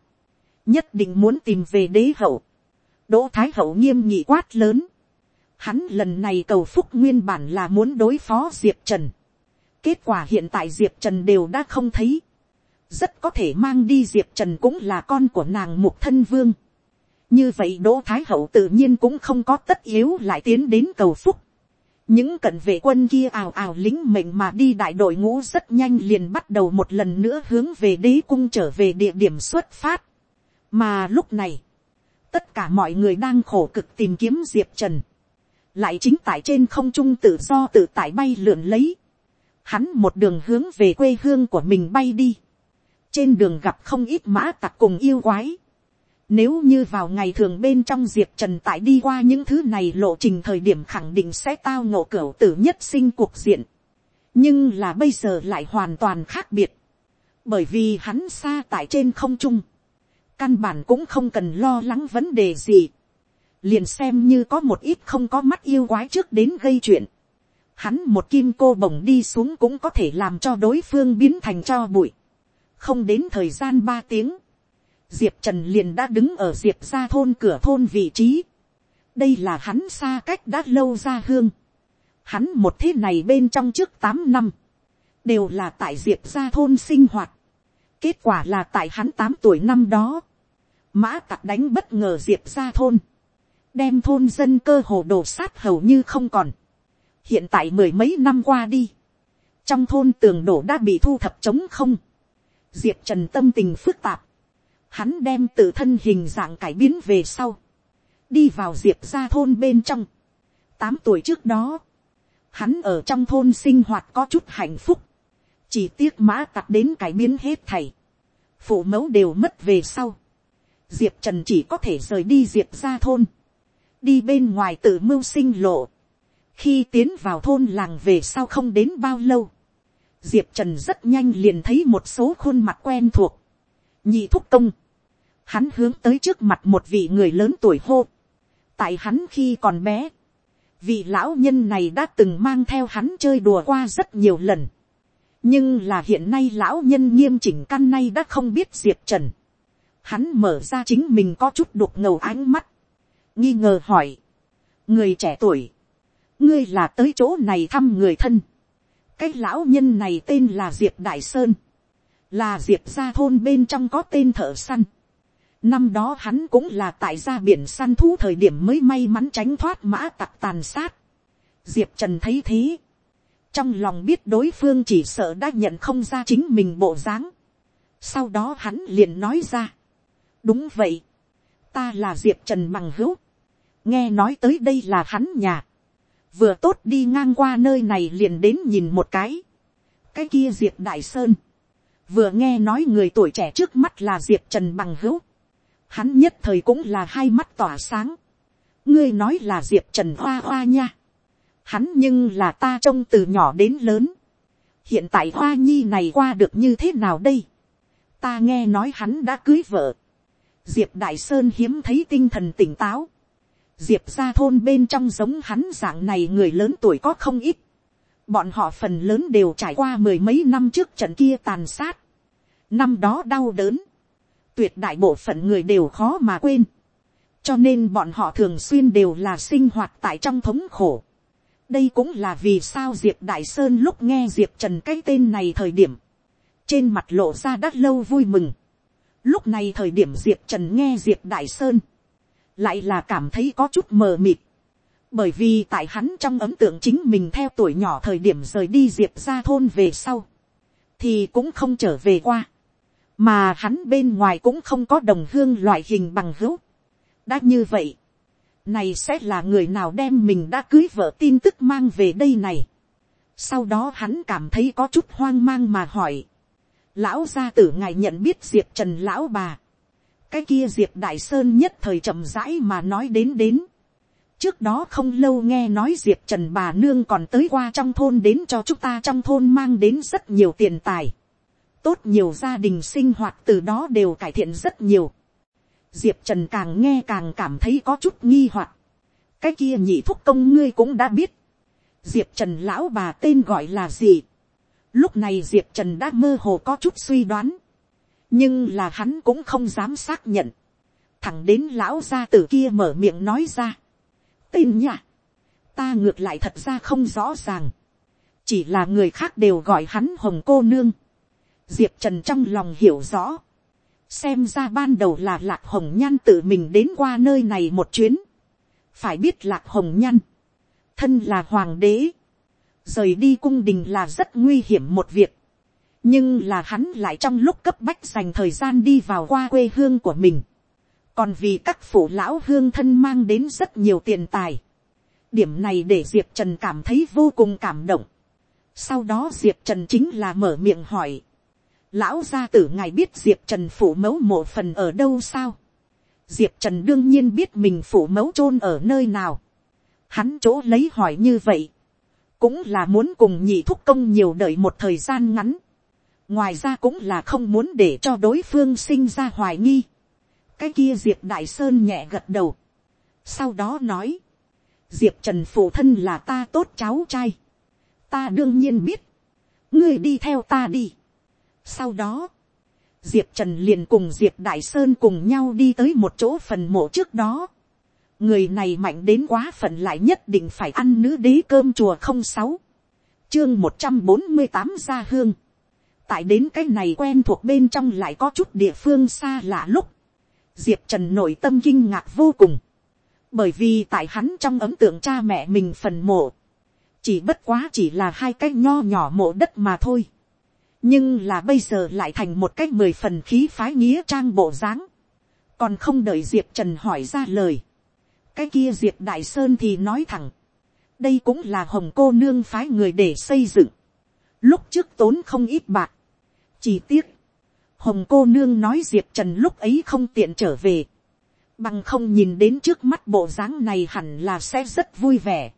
Speaker 1: nhất định muốn tìm về đế hậu. đỗ thái hậu nghiêm nghị quát lớn. hắn lần này cầu phúc nguyên bản là muốn đối phó diệp trần Kết quả hiện tại Diệp Trần đều đã không thấy. Rất có thể mang đi Diệp Trần cũng là con của nàng Mục Thân Vương. Như vậy Đỗ Thái Hậu tự nhiên cũng không có tất yếu lại tiến đến cầu phúc. Những cận vệ quân kia ào ào lính mệnh mà đi đại đội ngũ rất nhanh liền bắt đầu một lần nữa hướng về đế cung trở về địa điểm xuất phát. Mà lúc này, tất cả mọi người đang khổ cực tìm kiếm Diệp Trần. Lại chính tại trên không trung tự do tự tại bay lượn lấy hắn một đường hướng về quê hương của mình bay đi. trên đường gặp không ít mã tặc cùng yêu quái. Nếu như vào ngày thường bên trong diệp trần tại đi qua những thứ này lộ trình thời điểm khẳng định sẽ tao ngộ cửa tử nhất sinh cuộc diện. nhưng là bây giờ lại hoàn toàn khác biệt. bởi vì hắn xa tại trên không trung. căn bản cũng không cần lo lắng vấn đề gì. liền xem như có một ít không có mắt yêu quái trước đến gây chuyện hắn một kim cô bồng đi xuống cũng có thể làm cho đối phương biến thành cho bụi. không đến thời gian ba tiếng, diệp trần liền đã đứng ở diệp ra thôn cửa thôn vị trí. đây là hắn xa cách đã lâu ra hương. hắn một thế này bên trong trước tám năm, đều là tại diệp ra thôn sinh hoạt. kết quả là tại hắn tám tuổi năm đó, mã tặc đánh bất ngờ diệp ra thôn, đem thôn dân cơ hồ đổ sát hầu như không còn hiện tại mười mấy năm qua đi, trong thôn tường đổ đã bị thu thập trống không, diệp trần tâm tình phức tạp, hắn đem tự thân hình dạng cải biến về sau, đi vào diệp ra thôn bên trong, tám tuổi trước đó, hắn ở trong thôn sinh hoạt có chút hạnh phúc, chỉ tiếc mã tặc đến cải biến hết thầy, phụ mẫu đều mất về sau, diệp trần chỉ có thể rời đi diệp ra thôn, đi bên ngoài tự mưu sinh lộ, khi tiến vào thôn làng về sau không đến bao lâu, diệp trần rất nhanh liền thấy một số khuôn mặt quen thuộc, nhị thúc công, hắn hướng tới trước mặt một vị người lớn tuổi hô, tại hắn khi còn bé, vị lão nhân này đã từng mang theo hắn chơi đùa qua rất nhiều lần, nhưng là hiện nay lão nhân nghiêm chỉnh căn nay đã không biết diệp trần, hắn mở ra chính mình có chút đục ngầu ánh mắt, nghi ngờ hỏi, người trẻ tuổi, ngươi là tới chỗ này thăm người thân. cái lão nhân này tên là diệp đại sơn, là diệp gia thôn bên trong có tên thợ săn. năm đó hắn cũng là tại gia biển săn thú thời điểm mới may mắn tránh thoát mã tặc tàn sát. diệp trần thấy thế, trong lòng biết đối phương chỉ sợ đã nhận không ra chính mình bộ dáng. sau đó hắn liền nói ra, đúng vậy, ta là diệp trần bằng hữu, nghe nói tới đây là hắn nhà, vừa tốt đi ngang qua nơi này liền đến nhìn một cái. cái kia diệp đại sơn, vừa nghe nói người tuổi trẻ trước mắt là diệp trần bằng hữu, hắn nhất thời cũng là hai mắt tỏa sáng. ngươi nói là diệp trần hoa hoa nha. hắn nhưng là ta trông từ nhỏ đến lớn. hiện tại hoa nhi này qua được như thế nào đây. ta nghe nói hắn đã cưới vợ. diệp đại sơn hiếm thấy tinh thần tỉnh táo diệp ra thôn bên trong giống hắn dạng này người lớn tuổi có không ít. bọn họ phần lớn đều trải qua mười mấy năm trước trận kia tàn sát. năm đó đau đớn. tuyệt đại bộ phận người đều khó mà quên. cho nên bọn họ thường xuyên đều là sinh hoạt tại trong thống khổ. đây cũng là vì sao diệp đại sơn lúc nghe diệp trần cái tên này thời điểm. trên mặt lộ ra đắt lâu vui mừng. lúc này thời điểm diệp trần nghe diệp đại sơn lại là cảm thấy có chút mờ mịt. Bởi vì tại hắn trong ấn tượng chính mình theo tuổi nhỏ thời điểm rời đi diệp ra thôn về sau. thì cũng không trở về qua, mà hắn bên ngoài cũng không có đồng hương loại hình bằng hữu. đã như vậy, này sẽ là người nào đem mình đã cưới vợ tin tức mang về đây này. sau đó hắn cảm thấy có chút hoang mang mà hỏi, lão gia tử ngài nhận biết diệp trần lão bà, cái kia diệp đại sơn nhất thời chậm rãi mà nói đến đến. trước đó không lâu nghe nói diệp trần bà nương còn tới qua trong thôn đến cho chúng ta trong thôn mang đến rất nhiều tiền tài. tốt nhiều gia đình sinh hoạt từ đó đều cải thiện rất nhiều. diệp trần càng nghe càng cảm thấy có chút nghi hoặc. cái kia nhị thúc công ngươi cũng đã biết. diệp trần lão bà tên gọi là gì. lúc này diệp trần đã mơ hồ có chút suy đoán nhưng là hắn cũng không dám xác nhận, thẳng đến lão gia tử kia mở miệng nói ra, tên nhá ta ngược lại thật ra không rõ ràng, chỉ là người khác đều gọi hắn hồng cô nương, diệp trần trong lòng hiểu rõ, xem ra ban đầu là lạc hồng nhan tự mình đến qua nơi này một chuyến, phải biết lạc hồng nhan, thân là hoàng đế, rời đi cung đình là rất nguy hiểm một việc, nhưng là hắn lại trong lúc cấp bách dành thời gian đi vào qua quê hương của mình, còn vì các phủ lão hương thân mang đến rất nhiều tiền tài, điểm này để diệp trần cảm thấy vô cùng cảm động. sau đó diệp trần chính là mở miệng hỏi, lão gia tử ngài biết diệp trần phủ mẫu mộ phần ở đâu sao, diệp trần đương nhiên biết mình phủ mẫu chôn ở nơi nào, hắn chỗ lấy hỏi như vậy, cũng là muốn cùng nhị thúc công nhiều đợi một thời gian ngắn, ngoài ra cũng là không muốn để cho đối phương sinh ra hoài nghi. cái kia diệp đại sơn nhẹ gật đầu. sau đó nói, diệp trần phụ thân là ta tốt cháu trai. ta đương nhiên biết, ngươi đi theo ta đi. sau đó, diệp trần liền cùng diệp đại sơn cùng nhau đi tới một chỗ phần mộ trước đó. người này mạnh đến quá phận lại nhất định phải ăn nữ đế cơm chùa không sáu chương một trăm bốn mươi tám gia hương tại đến cái này quen thuộc bên trong lại có chút địa phương xa lạ lúc, diệp trần nội tâm kinh ngạc vô cùng, bởi vì tại hắn trong ấm tượng cha mẹ mình phần mộ, chỉ bất quá chỉ là hai cái nho nhỏ mộ đất mà thôi, nhưng là bây giờ lại thành một cái mười phần khí phái nghĩa trang bộ dáng, còn không đợi diệp trần hỏi ra lời, cái kia diệp đại sơn thì nói thẳng, đây cũng là hồng cô nương phái người để xây dựng, lúc trước tốn không ít bạc, chi tiết, hồng cô nương nói diệp trần lúc ấy không tiện trở về, bằng không nhìn đến trước mắt bộ dáng này hẳn là sẽ rất vui vẻ.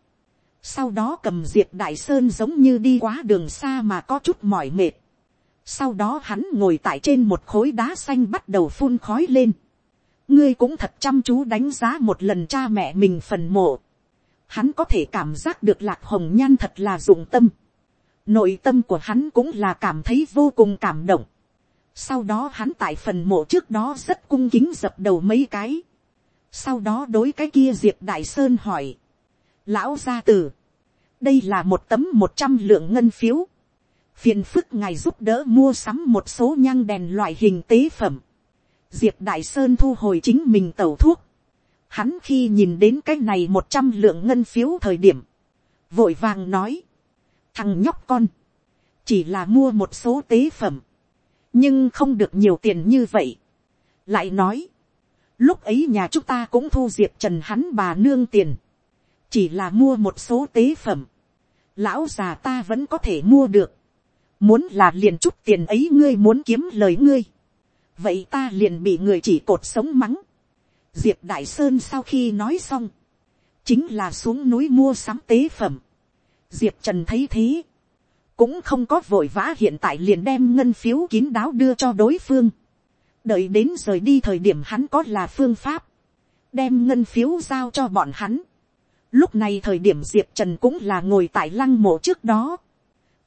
Speaker 1: sau đó cầm diệp đại sơn giống như đi quá đường xa mà có chút mỏi mệt. sau đó hắn ngồi tại trên một khối đá xanh bắt đầu phun khói lên. ngươi cũng thật chăm chú đánh giá một lần cha mẹ mình phần mộ. hắn có thể cảm giác được lạc hồng nhan thật là dụng tâm nội tâm của hắn cũng là cảm thấy vô cùng cảm động. sau đó hắn tại phần mộ trước đó rất cung kính dập đầu mấy cái. sau đó đối cái kia diệp đại sơn hỏi. lão gia tử, đây là một tấm một trăm lượng ngân phiếu. phiền phức ngài giúp đỡ mua sắm một số nhang đèn loại hình tế phẩm. diệp đại sơn thu hồi chính mình tẩu thuốc. hắn khi nhìn đến cái này một trăm lượng ngân phiếu thời điểm, vội vàng nói, Thằng nhóc con. Chỉ là mua một số tế phẩm. Nhưng không được nhiều tiền như vậy. Lại nói. Lúc ấy nhà chúng ta cũng thu diệp trần hắn bà nương tiền. Chỉ là mua một số tế phẩm. Lão già ta vẫn có thể mua được. Muốn là liền chút tiền ấy ngươi muốn kiếm lời ngươi. Vậy ta liền bị người chỉ cột sống mắng. Diệp Đại Sơn sau khi nói xong. Chính là xuống núi mua sắm tế phẩm diệp trần thấy thế, cũng không có vội vã hiện tại liền đem ngân phiếu kín đáo đưa cho đối phương. đợi đến rời đi thời điểm hắn có là phương pháp, đem ngân phiếu giao cho bọn hắn. lúc này thời điểm diệp trần cũng là ngồi tại lăng mộ trước đó,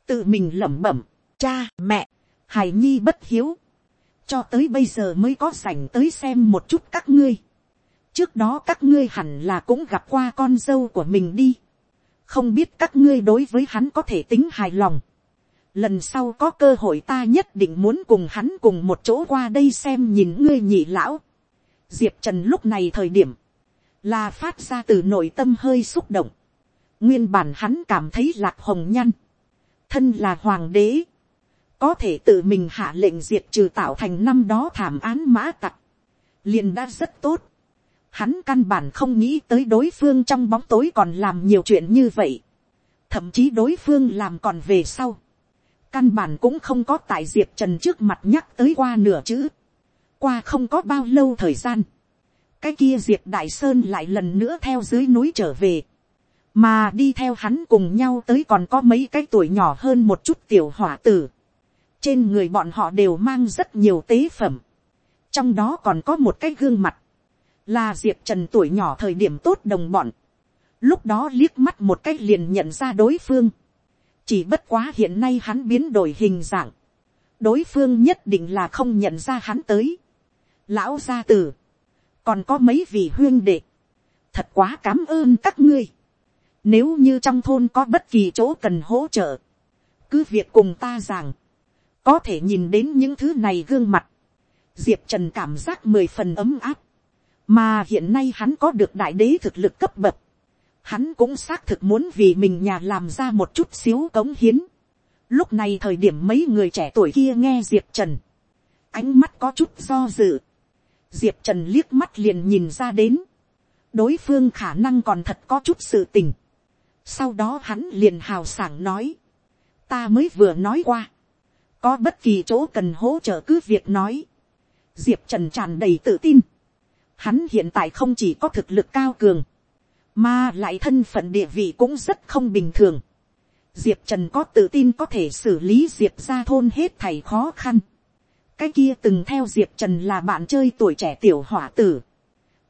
Speaker 1: tự mình lẩm bẩm, cha mẹ, hài nhi bất hiếu, cho tới bây giờ mới có sảnh tới xem một chút các ngươi. trước đó các ngươi hẳn là cũng gặp qua con dâu của mình đi không biết các ngươi đối với hắn có thể tính hài lòng. lần sau có cơ hội ta nhất định muốn cùng hắn cùng một chỗ qua đây xem nhìn ngươi nhị lão. diệp trần lúc này thời điểm, là phát ra từ nội tâm hơi xúc động. nguyên bản hắn cảm thấy lạc hồng nhăn, thân là hoàng đế, có thể tự mình hạ lệnh diệt trừ tạo thành năm đó thảm án mã tặc, liền đã rất tốt. Hắn căn bản không nghĩ tới đối phương trong bóng tối còn làm nhiều chuyện như vậy. Thậm chí đối phương làm còn về sau. Căn bản cũng không có tại Diệp Trần trước mặt nhắc tới qua nửa chữ. Qua không có bao lâu thời gian. Cái kia Diệp Đại Sơn lại lần nữa theo dưới núi trở về. Mà đi theo hắn cùng nhau tới còn có mấy cái tuổi nhỏ hơn một chút tiểu hỏa tử. Trên người bọn họ đều mang rất nhiều tế phẩm. Trong đó còn có một cái gương mặt là diệp trần tuổi nhỏ thời điểm tốt đồng bọn, lúc đó liếc mắt một cách liền nhận ra đối phương, chỉ bất quá hiện nay hắn biến đổi hình dạng, đối phương nhất định là không nhận ra hắn tới, lão gia tử, còn có mấy vị huyên đệ, thật quá cám ơn các ngươi, nếu như trong thôn có bất kỳ chỗ cần hỗ trợ, cứ việc cùng ta rằng, có thể nhìn đến những thứ này gương mặt, diệp trần cảm giác mười phần ấm áp, mà hiện nay hắn có được đại đế thực lực cấp bậc. Hắn cũng xác thực muốn vì mình nhà làm ra một chút xíu cống hiến. Lúc này thời điểm mấy người trẻ tuổi kia nghe Diệp Trần. Ánh mắt có chút do dự. Diệp Trần liếc mắt liền nhìn ra đến. Đối phương khả năng còn thật có chút sự tình. Sau đó hắn liền hào sảng nói. Ta mới vừa nói qua. Có bất kỳ chỗ cần hỗ trợ cứ việc nói. Diệp Trần tràn đầy tự tin Hắn hiện tại không chỉ có thực lực cao cường, mà lại thân phận địa vị cũng rất không bình thường. Diệp Trần có tự tin có thể xử lý Diệp ra thôn hết thầy khó khăn. Cái kia từng theo Diệp Trần là bạn chơi tuổi trẻ tiểu hỏa tử.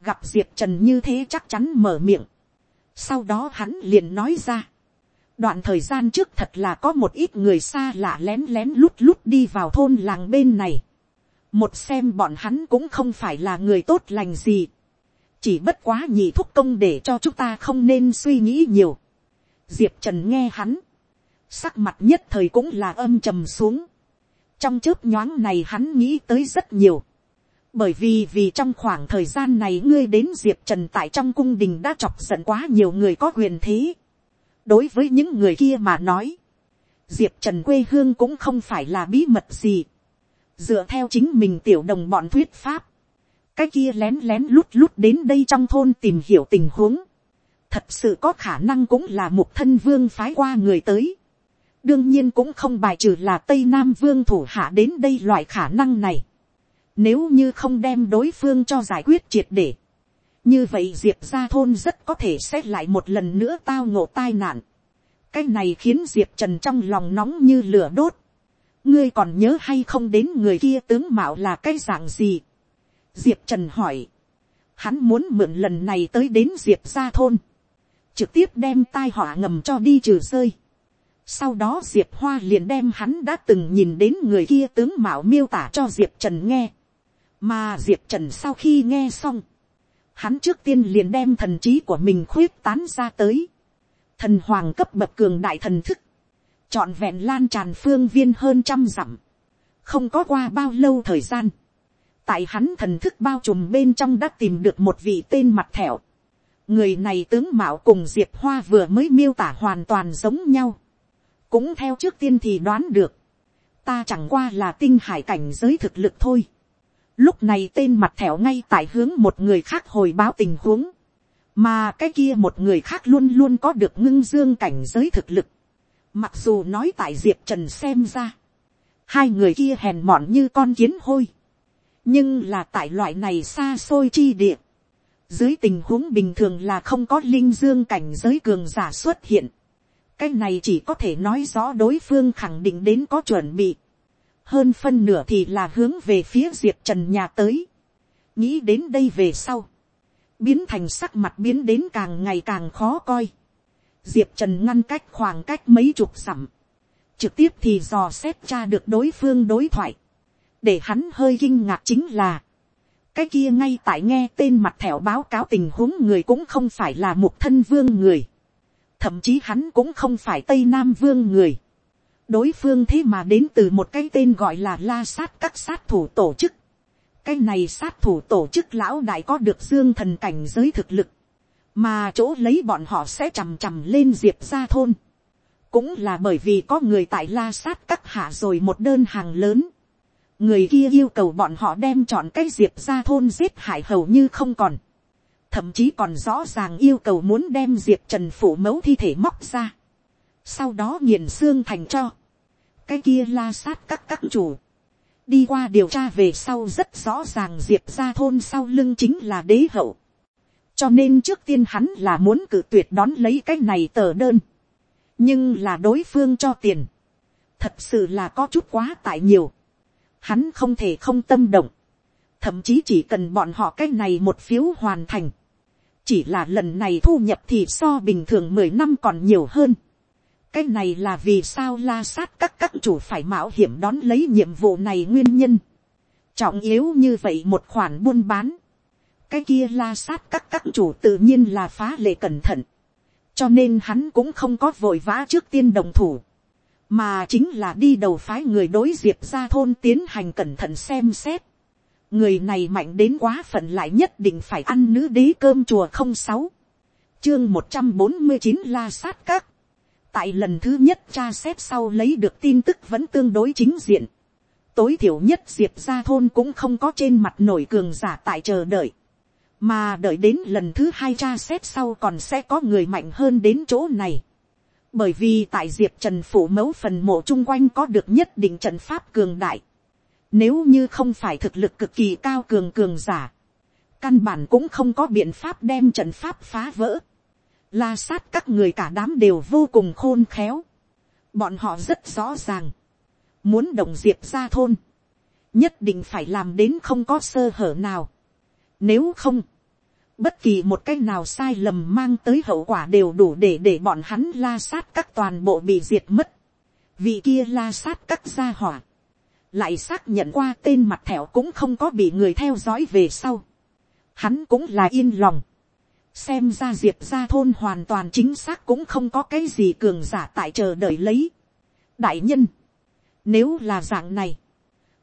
Speaker 1: Gặp Diệp Trần như thế chắc chắn mở miệng. Sau đó hắn liền nói ra. Đoạn thời gian trước thật là có một ít người xa lạ lén lén lút lút đi vào thôn làng bên này một xem bọn hắn cũng không phải là người tốt lành gì, chỉ bất quá nhị thúc công để cho chúng ta không nên suy nghĩ nhiều. diệp trần nghe hắn, sắc mặt nhất thời cũng là âm trầm xuống. trong chớp nhoáng này hắn nghĩ tới rất nhiều, bởi vì vì trong khoảng thời gian này ngươi đến diệp trần tại trong cung đình đã chọc giận quá nhiều người có quyền thế. đối với những người kia mà nói, diệp trần quê hương cũng không phải là bí mật gì dựa theo chính mình tiểu đồng bọn thuyết pháp, cái kia lén lén lút lút đến đây trong thôn tìm hiểu tình huống, thật sự có khả năng cũng là một thân vương phái qua người tới, đương nhiên cũng không bài trừ là tây nam vương thủ hạ đến đây loại khả năng này, nếu như không đem đối phương cho giải quyết triệt để, như vậy diệp ra thôn rất có thể xét lại một lần nữa tao ngộ tai nạn, cái này khiến diệp trần trong lòng nóng như lửa đốt, ngươi còn nhớ hay không đến người kia tướng mạo là cái dạng gì. diệp trần hỏi. hắn muốn mượn lần này tới đến diệp ra thôn. trực tiếp đem tai họa ngầm cho đi trừ rơi. sau đó diệp hoa liền đem hắn đã từng nhìn đến người kia tướng mạo miêu tả cho diệp trần nghe. mà diệp trần sau khi nghe xong, hắn trước tiên liền đem thần trí của mình khuyết tán ra tới. thần hoàng cấp bậc cường đại thần thức trọn vẹn lan tràn phương viên hơn trăm dặm, không có qua bao lâu thời gian, tại hắn thần thức bao trùm bên trong đã tìm được một vị tên mặt thẹo, người này tướng mạo cùng diệp hoa vừa mới miêu tả hoàn toàn giống nhau, cũng theo trước tiên thì đoán được, ta chẳng qua là tinh hải cảnh giới thực lực thôi. Lúc này tên mặt thẻo ngay tại hướng một người khác hồi báo tình huống. Mà cái kia một người khác luôn luôn có được ngưng dương cảnh giới thực lực. Mặc dù nói tại Diệp Trần xem ra. Hai người kia hèn mọn như con kiến hôi. Nhưng là tại loại này xa xôi chi địa. Dưới tình huống bình thường là không có linh dương cảnh giới cường giả xuất hiện. Cái này chỉ có thể nói rõ đối phương khẳng định đến có chuẩn bị. Hơn phân nửa thì là hướng về phía Diệp Trần nhà tới. Nghĩ đến đây về sau. Biến thành sắc mặt biến đến càng ngày càng khó coi diệp trần ngăn cách khoảng cách mấy chục dặm, trực tiếp thì dò xét tra được đối phương đối thoại, để hắn hơi kinh ngạc chính là, cái kia ngay tại nghe tên mặt thẻo báo cáo tình huống người cũng không phải là một thân vương người, thậm chí hắn cũng không phải tây nam vương người, đối phương thế mà đến từ một cái tên gọi là la sát các sát thủ tổ chức, cái này sát thủ tổ chức lão đại có được dương thần cảnh giới thực lực, mà chỗ lấy bọn họ sẽ chằm chằm lên diệp ra thôn, cũng là bởi vì có người tại la sát các hạ rồi một đơn hàng lớn, người kia yêu cầu bọn họ đem chọn cái diệp ra thôn giết hại hầu như không còn, thậm chí còn rõ ràng yêu cầu muốn đem diệp trần phủ mẫu thi thể móc ra, sau đó nghiền xương thành cho, cái kia la sát các các chủ, đi qua điều tra về sau rất rõ ràng diệp ra thôn sau lưng chính là đế hậu, cho nên trước tiên hắn là muốn cử tuyệt đón lấy cái này tờ đơn, nhưng là đối phương cho tiền, thật sự là có chút quá tại nhiều, hắn không thể không tâm động, thậm chí chỉ cần bọn họ cái này một phiếu hoàn thành, chỉ là lần này thu nhập thì so bình thường mười năm còn nhiều hơn. cái này là vì sao la sát các các chủ phải mạo hiểm đón lấy nhiệm vụ này nguyên nhân. trọng yếu như vậy một khoản buôn bán cái kia la sát các các chủ tự nhiên là phá lệ cẩn thận. cho nên hắn cũng không có vội vã trước tiên đồng thủ. mà chính là đi đầu phái người đối diệp ra thôn tiến hành cẩn thận xem xét người này mạnh đến quá phận lại nhất định phải ăn nữ đế cơm chùa không sáu chương một trăm bốn mươi chín la sát các tại lần thứ nhất tra xét sau lấy được tin tức vẫn tương đối chính diện tối thiểu nhất diệp ra thôn cũng không có trên mặt nổi cường giả tại chờ đợi mà đợi đến lần thứ hai tra xét sau còn sẽ có người mạnh hơn đến chỗ này bởi vì tại diệp trần phủ mẫu phần mộ chung quanh có được nhất định trận pháp cường đại nếu như không phải thực lực cực kỳ cao cường cường giả. Căn bản cũng không có biện pháp đem trận pháp phá vỡ. La sát các người cả đám đều vô cùng khôn khéo. Bọn họ rất rõ ràng. Muốn đồng diệp ra thôn. Nhất định phải làm đến không có sơ hở nào. Nếu không. Bất kỳ một cái nào sai lầm mang tới hậu quả đều đủ để để bọn hắn la sát các toàn bộ bị diệt mất. Vị kia la sát các gia hỏa lại xác nhận qua tên mặt thẹo cũng không có bị người theo dõi về sau. Hắn cũng là yên lòng. xem ra diệp ra thôn hoàn toàn chính xác cũng không có cái gì cường giả tại chờ đợi lấy. đại nhân, nếu là dạng này,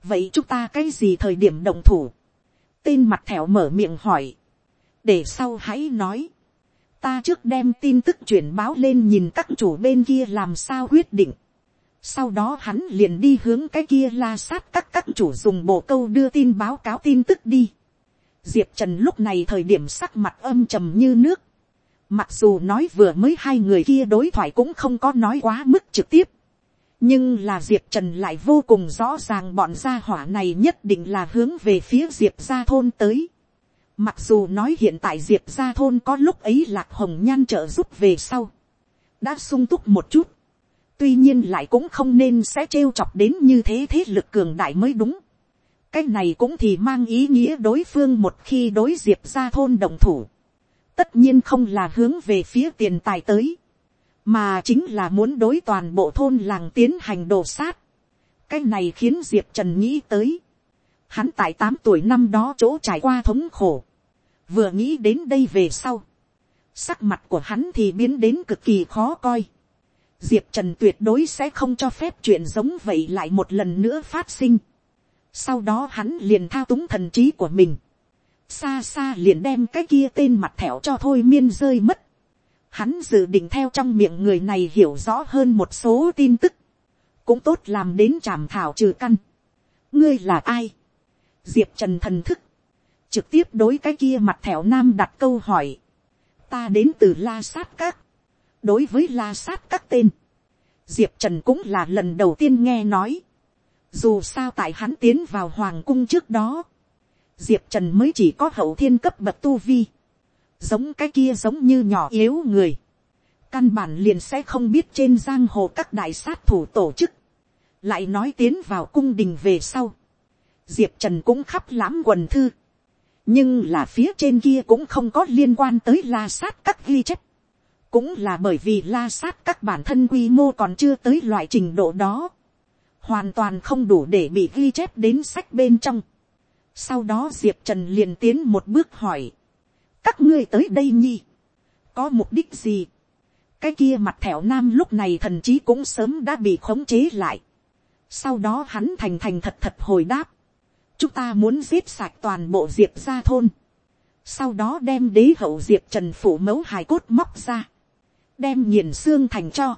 Speaker 1: vậy chúng ta cái gì thời điểm đồng thủ. tên mặt thẹo mở miệng hỏi, để sau hãy nói. ta trước đem tin tức chuyển báo lên nhìn các chủ bên kia làm sao quyết định sau đó hắn liền đi hướng cái kia la sát các các chủ dùng bộ câu đưa tin báo cáo tin tức đi. Diệp Trần lúc này thời điểm sắc mặt âm trầm như nước. Mặc dù nói vừa mới hai người kia đối thoại cũng không có nói quá mức trực tiếp. Nhưng là Diệp Trần lại vô cùng rõ ràng bọn gia hỏa này nhất định là hướng về phía Diệp gia thôn tới. Mặc dù nói hiện tại Diệp gia thôn có lúc ấy lạc hồng nhan trợ giúp về sau. Đã sung túc một chút tuy nhiên lại cũng không nên sẽ trêu chọc đến như thế thế lực cường đại mới đúng. cái này cũng thì mang ý nghĩa đối phương một khi đối diệp ra thôn đồng thủ. tất nhiên không là hướng về phía tiền tài tới, mà chính là muốn đối toàn bộ thôn làng tiến hành đồ sát. cái này khiến diệp trần nghĩ tới hắn tại tám tuổi năm đó chỗ trải qua thống khổ. vừa nghĩ đến đây về sau. sắc mặt của hắn thì biến đến cực kỳ khó coi diệp trần tuyệt đối sẽ không cho phép chuyện giống vậy lại một lần nữa phát sinh. sau đó hắn liền thao túng thần trí của mình. xa xa liền đem cái kia tên mặt thẻo cho thôi miên rơi mất. hắn dự định theo trong miệng người này hiểu rõ hơn một số tin tức. cũng tốt làm đến tràm thảo trừ căn. ngươi là ai diệp trần thần thức. trực tiếp đối cái kia mặt thẻo nam đặt câu hỏi. ta đến từ la sát các. Đối với la sát các tên, diệp trần cũng là lần đầu tiên nghe nói. dù sao tại hắn tiến vào hoàng cung trước đó, diệp trần mới chỉ có hậu thiên cấp bậc tu vi, giống cái kia giống như nhỏ yếu người, căn bản liền sẽ không biết trên giang hồ các đại sát thủ tổ chức, lại nói tiến vào cung đình về sau, diệp trần cũng khắp lãm quần thư, nhưng là phía trên kia cũng không có liên quan tới la sát các ghi chép, cũng là bởi vì la sát các bản thân quy mô còn chưa tới loại trình độ đó, hoàn toàn không đủ để bị ghi chép đến sách bên trong. sau đó diệp trần liền tiến một bước hỏi, các ngươi tới đây nhi, có mục đích gì, cái kia mặt thẻo nam lúc này thần chí cũng sớm đã bị khống chế lại. sau đó hắn thành thành thật thật hồi đáp, chúng ta muốn giết sạch toàn bộ diệp ra thôn, sau đó đem đế hậu diệp trần phủ mẫu hài cốt móc ra, đem nghiền xương thành cho,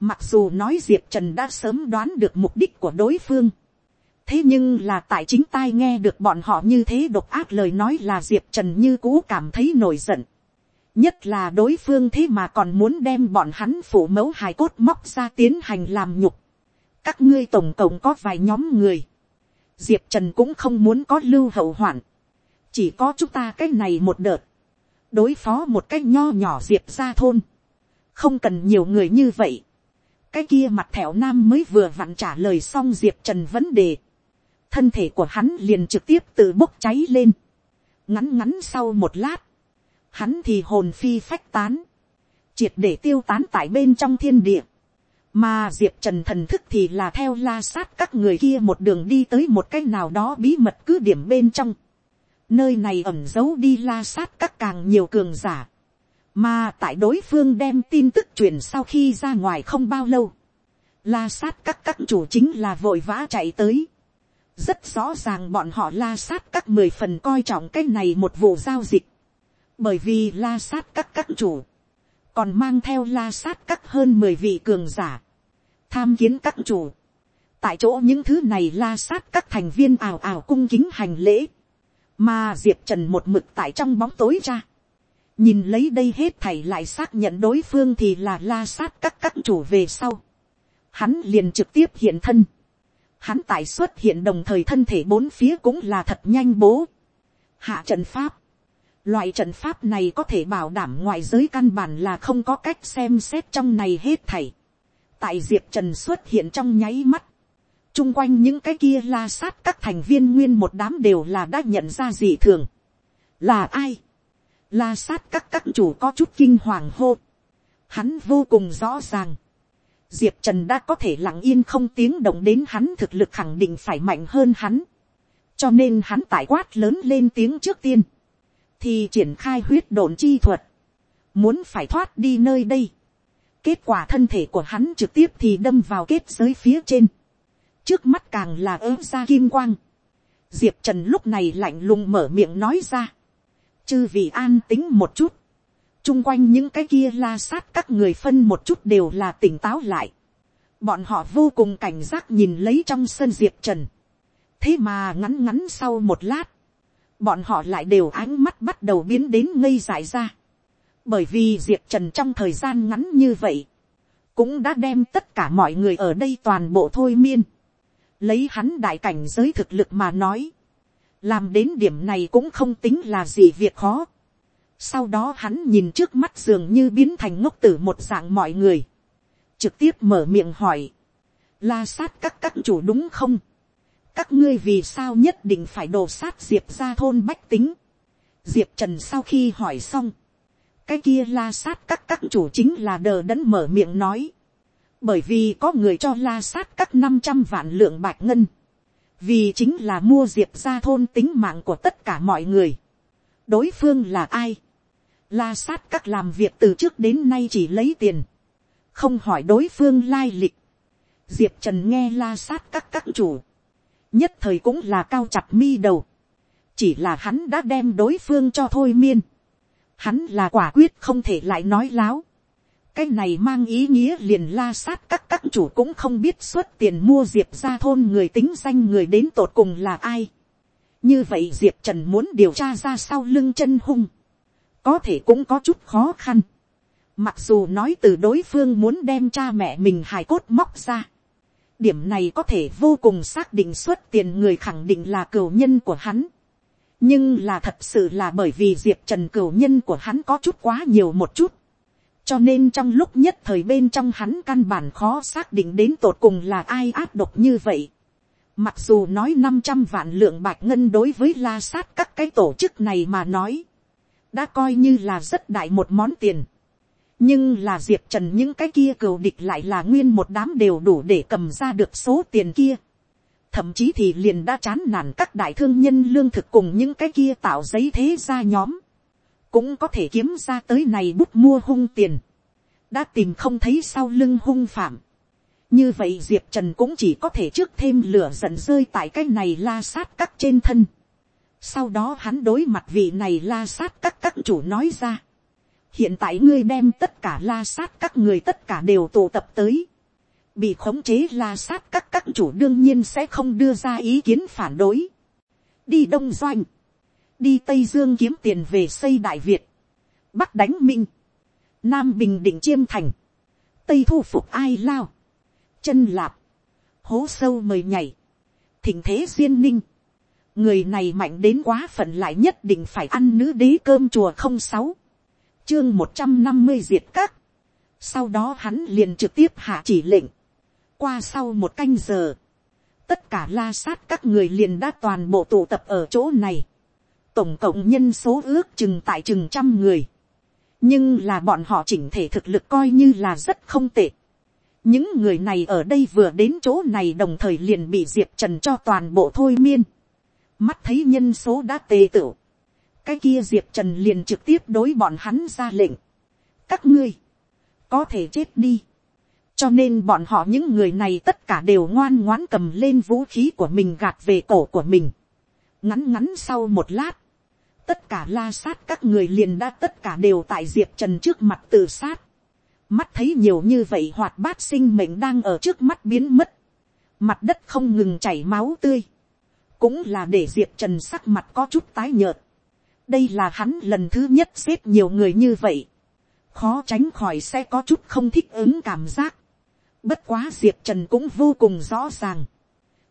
Speaker 1: Mặc dù nói Diệp Trần đã sớm đoán được mục đích của đối phương. Thế nhưng là tại chính tai nghe được bọn họ như thế độc ác lời nói là Diệp Trần như cũ cảm thấy nổi giận. Nhất là đối phương thế mà còn muốn đem bọn hắn phủ mẫu hài cốt móc ra tiến hành làm nhục. Các ngươi tổng cộng có vài nhóm người. Diệp Trần cũng không muốn có lưu hậu hoạn. Chỉ có chúng ta cái này một đợt. Đối phó một cái nho nhỏ Diệp ra thôn. Không cần nhiều người như vậy cái kia mặt thẹo nam mới vừa vặn trả lời xong diệp trần vấn đề, thân thể của hắn liền trực tiếp tự bốc cháy lên, ngắn ngắn sau một lát, hắn thì hồn phi phách tán, triệt để tiêu tán tại bên trong thiên địa, mà diệp trần thần thức thì là theo la sát các người kia một đường đi tới một cái nào đó bí mật cứ điểm bên trong, nơi này ẩm giấu đi la sát các càng nhiều cường giả, mà tại đối phương đem tin tức truyền sau khi ra ngoài không bao lâu, la sát các các chủ chính là vội vã chạy tới. rất rõ ràng bọn họ la sát các mười phần coi trọng cái này một vụ giao dịch, bởi vì la sát các các chủ, còn mang theo la sát các hơn mười vị cường giả, tham kiến các chủ, tại chỗ những thứ này la sát các thành viên ào ào cung kính hành lễ, mà diệp trần một mực tại trong bóng tối ra, nhìn lấy đây hết thảy lại xác nhận đối phương thì là la sát các các chủ về sau. Hắn liền trực tiếp hiện thân. Hắn tại xuất hiện đồng thời thân thể bốn phía cũng là thật nhanh bố. Hạ trận pháp. Loại trận pháp này có thể bảo đảm ngoại giới căn bản là không có cách xem xét trong này hết thảy. Tại Diệp Trần xuất hiện trong nháy mắt. Trung quanh những cái kia la sát các thành viên nguyên một đám đều là đã nhận ra dị thường. Là ai? La sát các các chủ có chút kinh hoàng hô. Hắn vô cùng rõ ràng. Diệp Trần đã có thể lặng yên không tiếng động đến hắn thực lực khẳng định phải mạnh hơn hắn. Cho nên hắn tải quát lớn lên tiếng trước tiên. Thì triển khai huyết độn chi thuật. Muốn phải thoát đi nơi đây. Kết quả thân thể của hắn trực tiếp thì đâm vào kết giới phía trên. Trước mắt càng là ớ ra kim quang. Diệp Trần lúc này lạnh lùng mở miệng nói ra chư vị an tính một chút, chung quanh những cái kia la sát các người phân một chút đều là tỉnh táo lại, bọn họ vô cùng cảnh giác nhìn lấy trong sân diệp trần, thế mà ngắn ngắn sau một lát, bọn họ lại đều ánh mắt bắt đầu biến đến ngây dại ra, bởi vì diệp trần trong thời gian ngắn như vậy, cũng đã đem tất cả mọi người ở đây toàn bộ thôi miên, lấy hắn đại cảnh giới thực lực mà nói, làm đến điểm này cũng không tính là gì việc khó. sau đó hắn nhìn trước mắt dường như biến thành ngốc tử một dạng mọi người, trực tiếp mở miệng hỏi, la sát các các chủ đúng không, các ngươi vì sao nhất định phải đổ sát diệp ra thôn bách tính, diệp trần sau khi hỏi xong, cái kia la sát các các chủ chính là đờ đẫn mở miệng nói, bởi vì có người cho la sát các năm trăm vạn lượng bạch ngân, vì chính là mua diệp ra thôn tính mạng của tất cả mọi người. đối phương là ai, la sát các làm việc từ trước đến nay chỉ lấy tiền, không hỏi đối phương lai lịch. diệp trần nghe la sát các các chủ, nhất thời cũng là cao chặt mi đầu, chỉ là hắn đã đem đối phương cho thôi miên, hắn là quả quyết không thể lại nói láo, cái này mang ý nghĩa liền la sát các các chủ cũng không biết xuất tiền mua diệp ra thôn người tính danh người đến tột cùng là ai. như vậy diệp trần muốn điều tra ra sau lưng chân hung, có thể cũng có chút khó khăn. mặc dù nói từ đối phương muốn đem cha mẹ mình hài cốt móc ra điểm này có thể vô cùng xác định xuất tiền người khẳng định là cửu nhân của hắn. nhưng là thật sự là bởi vì diệp trần cửu nhân của hắn có chút quá nhiều một chút cho nên trong lúc nhất thời bên trong hắn căn bản khó xác định đến tột cùng là ai áp độc như vậy. Mặc dù nói năm trăm vạn lượng bạc ngân đối với la sát các cái tổ chức này mà nói. Đã coi như là rất đại một món tiền. Nhưng là diệp trần những cái kia cừu địch lại là nguyên một đám đều đủ để cầm ra được số tiền kia. Thậm chí thì liền đã chán nản các đại thương nhân lương thực cùng những cái kia tạo giấy thế ra nhóm cũng có thể kiếm ra tới này bút mua hung tiền, đã tìm không thấy sau lưng hung phạm. như vậy diệp trần cũng chỉ có thể trước thêm lửa giận rơi tại cái này la sát các trên thân. sau đó hắn đối mặt vị này la sát các các chủ nói ra hiện tại ngươi đem tất cả la sát các người tất cả đều tụ tập tới, bị khống chế la sát các các chủ đương nhiên sẽ không đưa ra ý kiến phản đối, đi đông doanh, đi tây dương kiếm tiền về xây đại việt, bắc đánh minh, nam bình định chiêm thành, tây thu phục ai lao, chân lạp, hố sâu mời nhảy, thỉnh thế duyên ninh, người này mạnh đến quá phận lại nhất định phải ăn nữ đế cơm chùa không sáu, chương một trăm năm mươi diệt các, sau đó hắn liền trực tiếp hạ chỉ lệnh, qua sau một canh giờ, tất cả la sát các người liền đã toàn bộ tụ tập ở chỗ này, tổng cộng nhân số ước chừng tại chừng trăm người, nhưng là bọn họ chỉnh thể thực lực coi như là rất không tệ. những người này ở đây vừa đến chỗ này đồng thời liền bị diệp trần cho toàn bộ thôi miên. mắt thấy nhân số đã tê tựu cái kia diệp trần liền trực tiếp đối bọn hắn ra lệnh. các ngươi, có thể chết đi. cho nên bọn họ những người này tất cả đều ngoan ngoãn cầm lên vũ khí của mình gạt về cổ của mình. ngắn ngắn sau một lát, tất cả la sát các người liền đã tất cả đều tại diệp trần trước mặt tự sát. mắt thấy nhiều như vậy hoạt bát sinh mệnh đang ở trước mắt biến mất. mặt đất không ngừng chảy máu tươi. cũng là để diệp trần sắc mặt có chút tái nhợt đây là hắn lần thứ nhất xếp nhiều người như vậy. khó tránh khỏi sẽ có chút không thích ứng cảm giác. bất quá diệp trần cũng vô cùng rõ ràng.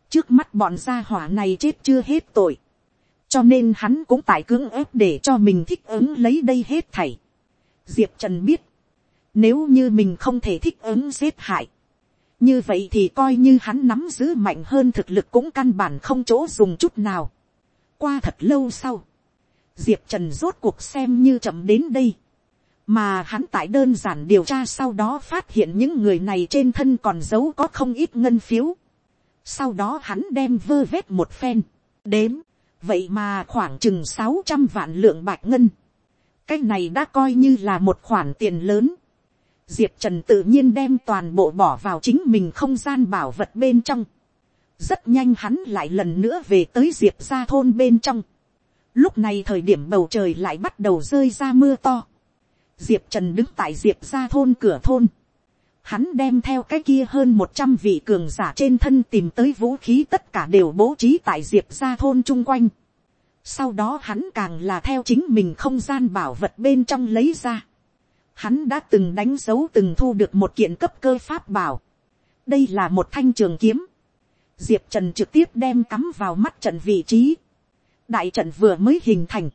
Speaker 1: trước mắt bọn gia hỏa này chết chưa hết tội cho nên hắn cũng tại cưỡng ép để cho mình thích ứng lấy đây hết thảy. diệp trần biết, nếu như mình không thể thích ứng giết hại, như vậy thì coi như hắn nắm giữ mạnh hơn thực lực cũng căn bản không chỗ dùng chút nào. qua thật lâu sau, diệp trần rốt cuộc xem như chậm đến đây, mà hắn tại đơn giản điều tra sau đó phát hiện những người này trên thân còn giấu có không ít ngân phiếu. sau đó hắn đem vơ vét một phen, đếm, vậy mà khoảng chừng sáu trăm vạn lượng bạch ngân, cái này đã coi như là một khoản tiền lớn. diệp trần tự nhiên đem toàn bộ bỏ vào chính mình không gian bảo vật bên trong. rất nhanh hắn lại lần nữa về tới diệp ra thôn bên trong lúc này thời điểm bầu trời lại bắt đầu rơi ra mưa to. diệp trần đứng tại diệp ra thôn cửa thôn hắn đem theo cái kia hơn một trăm vị cường giả trên thân tìm tới vũ khí tất cả đều bố trí tại diệp gia thôn chung quanh. Sau đó hắn càng là theo chính mình không gian bảo vật bên trong lấy ra. Hắn đã từng đánh dấu từng thu được một kiện cấp cơ pháp bảo. Đây là một thanh trường kiếm. Diệp Trần trực tiếp đem cắm vào mắt trận vị trí. Đại trận vừa mới hình thành.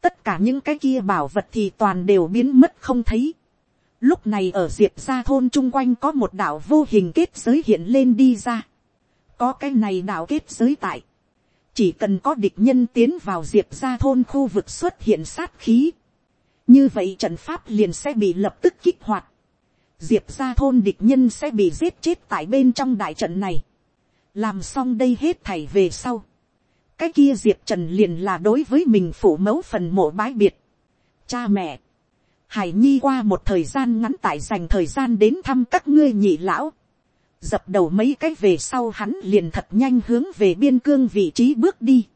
Speaker 1: Tất cả những cái kia bảo vật thì toàn đều biến mất không thấy Lúc này ở diệp gia thôn chung quanh có một đảo vô hình kết giới hiện lên đi ra. Có cái này đảo kết giới tại. Chỉ cần có địch nhân tiến vào diệp gia thôn khu vực xuất hiện sát khí. Như vậy trận pháp liền sẽ bị lập tức kích hoạt. Diệp gia thôn địch nhân sẽ bị giết chết tại bên trong đại trận này. Làm xong đây hết thảy về sau. Cái kia diệp trần liền là đối với mình phủ mẫu phần mộ bái biệt. Cha mẹ Hải Nhi qua một thời gian ngắn tại dành thời gian đến thăm các ngươi nhị lão. Dập đầu mấy cái về sau hắn liền thật nhanh hướng về biên cương vị trí bước đi.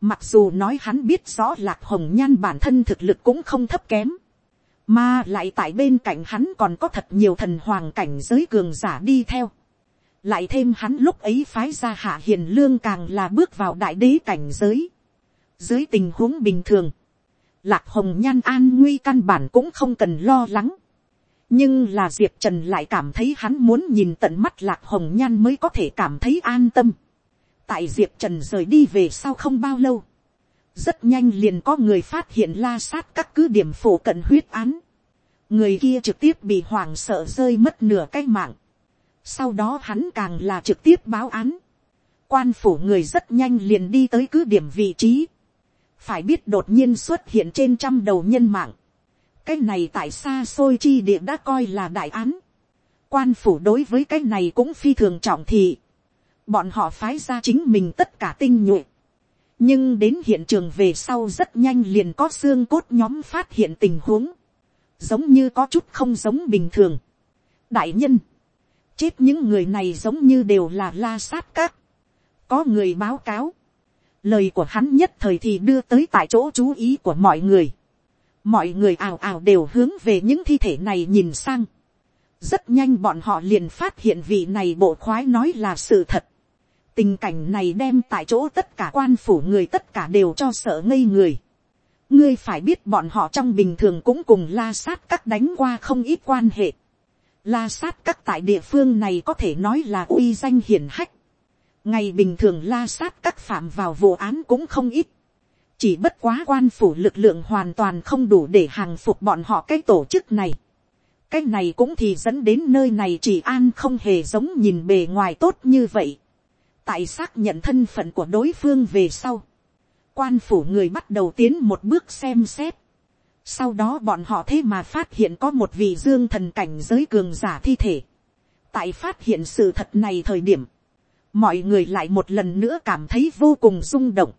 Speaker 1: Mặc dù nói hắn biết rõ lạc hồng nhan bản thân thực lực cũng không thấp kém. Mà lại tại bên cạnh hắn còn có thật nhiều thần hoàng cảnh giới cường giả đi theo. Lại thêm hắn lúc ấy phái ra hạ hiền lương càng là bước vào đại đế cảnh giới. Dưới tình huống bình thường, lạc hồng nhan an nguy căn bản cũng không cần lo lắng. nhưng là diệp trần lại cảm thấy hắn muốn nhìn tận mắt lạc hồng nhan mới có thể cảm thấy an tâm. tại diệp trần rời đi về sau không bao lâu. rất nhanh liền có người phát hiện la sát các cứ điểm phổ cận huyết án. người kia trực tiếp bị hoảng sợ rơi mất nửa cái mạng sau đó hắn càng là trực tiếp báo án. quan phủ người rất nhanh liền đi tới cứ điểm vị trí. Phải biết đột nhiên xuất hiện trên trăm đầu nhân mạng, cái này tại xa xôi chi địa đã coi là đại án, quan phủ đối với cái này cũng phi thường trọng thị, bọn họ phái ra chính mình tất cả tinh nhuệ, nhưng đến hiện trường về sau rất nhanh liền có xương cốt nhóm phát hiện tình huống, giống như có chút không giống bình thường. đại nhân, chết những người này giống như đều là la sát các, có người báo cáo, lời của hắn nhất thời thì đưa tới tại chỗ chú ý của mọi người. mọi người ào ào đều hướng về những thi thể này nhìn sang. rất nhanh bọn họ liền phát hiện vị này bộ khoái nói là sự thật. tình cảnh này đem tại chỗ tất cả quan phủ người tất cả đều cho sợ ngây người. ngươi phải biết bọn họ trong bình thường cũng cùng la sát các đánh qua không ít quan hệ la sát các tại địa phương này có thể nói là uy danh hiển hách. ngày bình thường la sát các phạm vào vụ án cũng không ít chỉ bất quá quan phủ lực lượng hoàn toàn không đủ để hàng phục bọn họ cái tổ chức này. cái này cũng thì dẫn đến nơi này chỉ an không hề giống nhìn bề ngoài tốt như vậy. tại xác nhận thân phận của đối phương về sau. quan phủ người bắt đầu tiến một bước xem xét sau đó bọn họ thế mà phát hiện có một vị dương thần cảnh giới cường giả thi thể. tại phát hiện sự thật này thời điểm, mọi người lại một lần nữa cảm thấy vô cùng rung động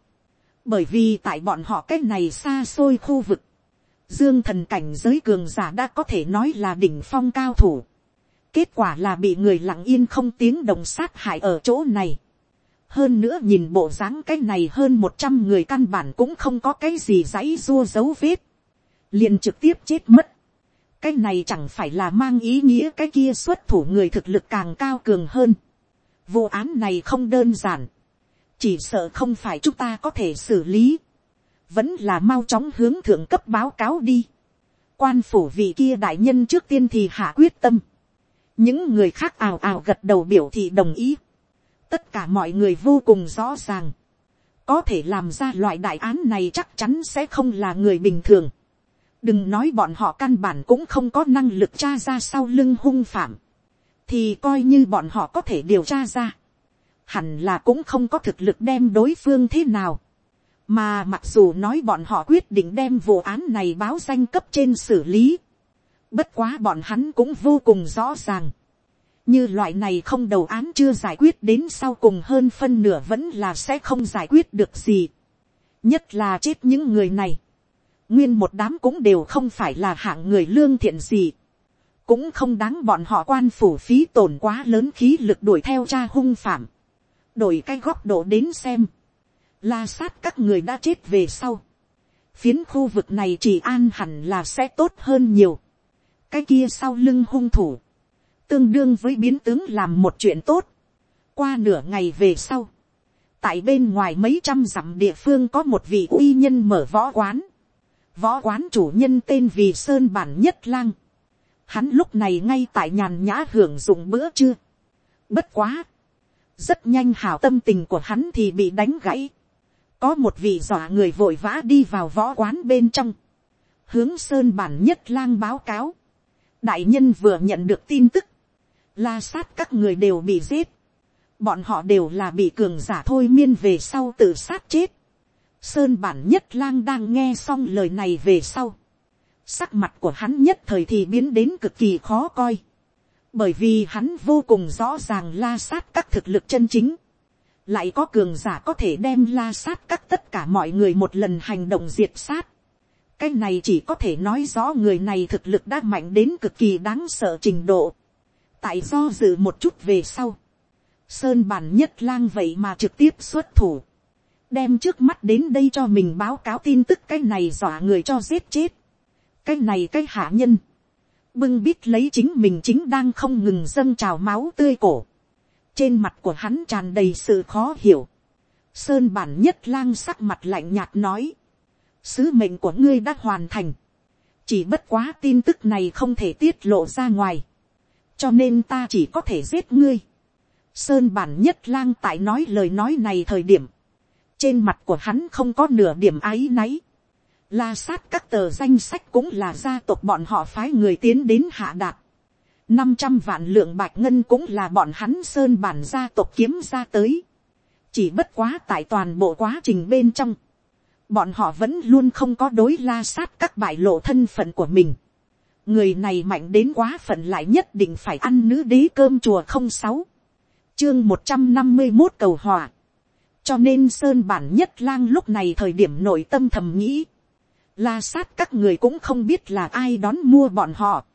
Speaker 1: bởi vì tại bọn họ cái này xa xôi khu vực, dương thần cảnh giới cường giả đã có thể nói là đỉnh phong cao thủ. kết quả là bị người lặng yên không tiếng đồng sát hại ở chỗ này. hơn nữa nhìn bộ dáng cái này hơn một trăm người căn bản cũng không có cái gì giấy rua dấu vết liền trực tiếp chết mất. cái này chẳng phải là mang ý nghĩa cái kia xuất thủ người thực lực càng cao cường hơn. vụ án này không đơn giản chỉ sợ không phải chúng ta có thể xử lý, vẫn là mau chóng hướng thượng cấp báo cáo đi. quan phủ vị kia đại nhân trước tiên thì hạ quyết tâm, những người khác ào ào gật đầu biểu thị đồng ý, tất cả mọi người vô cùng rõ ràng, có thể làm ra loại đại án này chắc chắn sẽ không là người bình thường, đừng nói bọn họ căn bản cũng không có năng lực tra ra sau lưng hung phạm, thì coi như bọn họ có thể điều tra ra, hẳn là cũng không có thực lực đem đối phương thế nào. mà mặc dù nói bọn họ quyết định đem vụ án này báo danh cấp trên xử lý. bất quá bọn hắn cũng vô cùng rõ ràng. như loại này không đầu án chưa giải quyết đến sau cùng hơn phân nửa vẫn là sẽ không giải quyết được gì. nhất là chết những người này nguyên một đám cũng đều không phải là hạng người lương thiện gì. Cũng không đáng bọn họ quan phủ phí tổn quá lớn khí lực đuổi theo cha hung phạm. Đổi cái góc độ đến xem, la sát các người đã chết về sau, phiến khu vực này chỉ an hẳn là sẽ tốt hơn nhiều, cái kia sau lưng hung thủ, tương đương với biến tướng làm một chuyện tốt, qua nửa ngày về sau, tại bên ngoài mấy trăm dặm địa phương có một vị uy nhân mở võ quán, võ quán chủ nhân tên vì sơn bản nhất lang, hắn lúc này ngay tại nhàn nhã hưởng dụng bữa trưa, bất quá, rất nhanh hảo tâm tình của hắn thì bị đánh gãy. có một vị dọa người vội vã đi vào võ quán bên trong, hướng sơn bản nhất lang báo cáo. đại nhân vừa nhận được tin tức, la sát các người đều bị giết, bọn họ đều là bị cường giả thôi miên về sau tự sát chết sơn bản nhất lang đang nghe xong lời này về sau, sắc mặt của hắn nhất thời thì biến đến cực kỳ khó coi. Bởi vì hắn vô cùng rõ ràng la sát các thực lực chân chính, lại có cường giả có thể đem la sát các tất cả mọi người một lần hành động diệt sát. cái này chỉ có thể nói rõ người này thực lực đã mạnh đến cực kỳ đáng sợ trình độ. tại do dự một chút về sau, sơn bản nhất lang vậy mà trực tiếp xuất thủ, đem trước mắt đến đây cho mình báo cáo tin tức cái này dọa người cho giết chết. cái này cái hạ nhân bưng bít lấy chính mình chính đang không ngừng dâng trào máu tươi cổ. trên mặt của hắn tràn đầy sự khó hiểu. sơn bản nhất lang sắc mặt lạnh nhạt nói. sứ mệnh của ngươi đã hoàn thành. chỉ bất quá tin tức này không thể tiết lộ ra ngoài. cho nên ta chỉ có thể giết ngươi. sơn bản nhất lang tại nói lời nói này thời điểm trên mặt của hắn không có nửa điểm áy náy La sát các tờ danh sách cũng là gia tộc bọn họ phái người tiến đến hạ đạt. năm trăm vạn lượng bạch ngân cũng là bọn hắn sơn bản gia tộc kiếm ra tới. Chỉ bất quá tại toàn bộ quá trình bên trong. Bọn họ vẫn luôn không có đối la sát các bại lộ thân phận của mình. Người này mạnh đến quá phận lại nhất định phải ăn nữ đế cơm chùa không sáu Chương một trăm năm mươi một cầu hòa. Cho nên Sơn bản nhất lang lúc này thời điểm nội tâm thầm nghĩ la sát các người cũng không biết là ai đón mua bọn họ,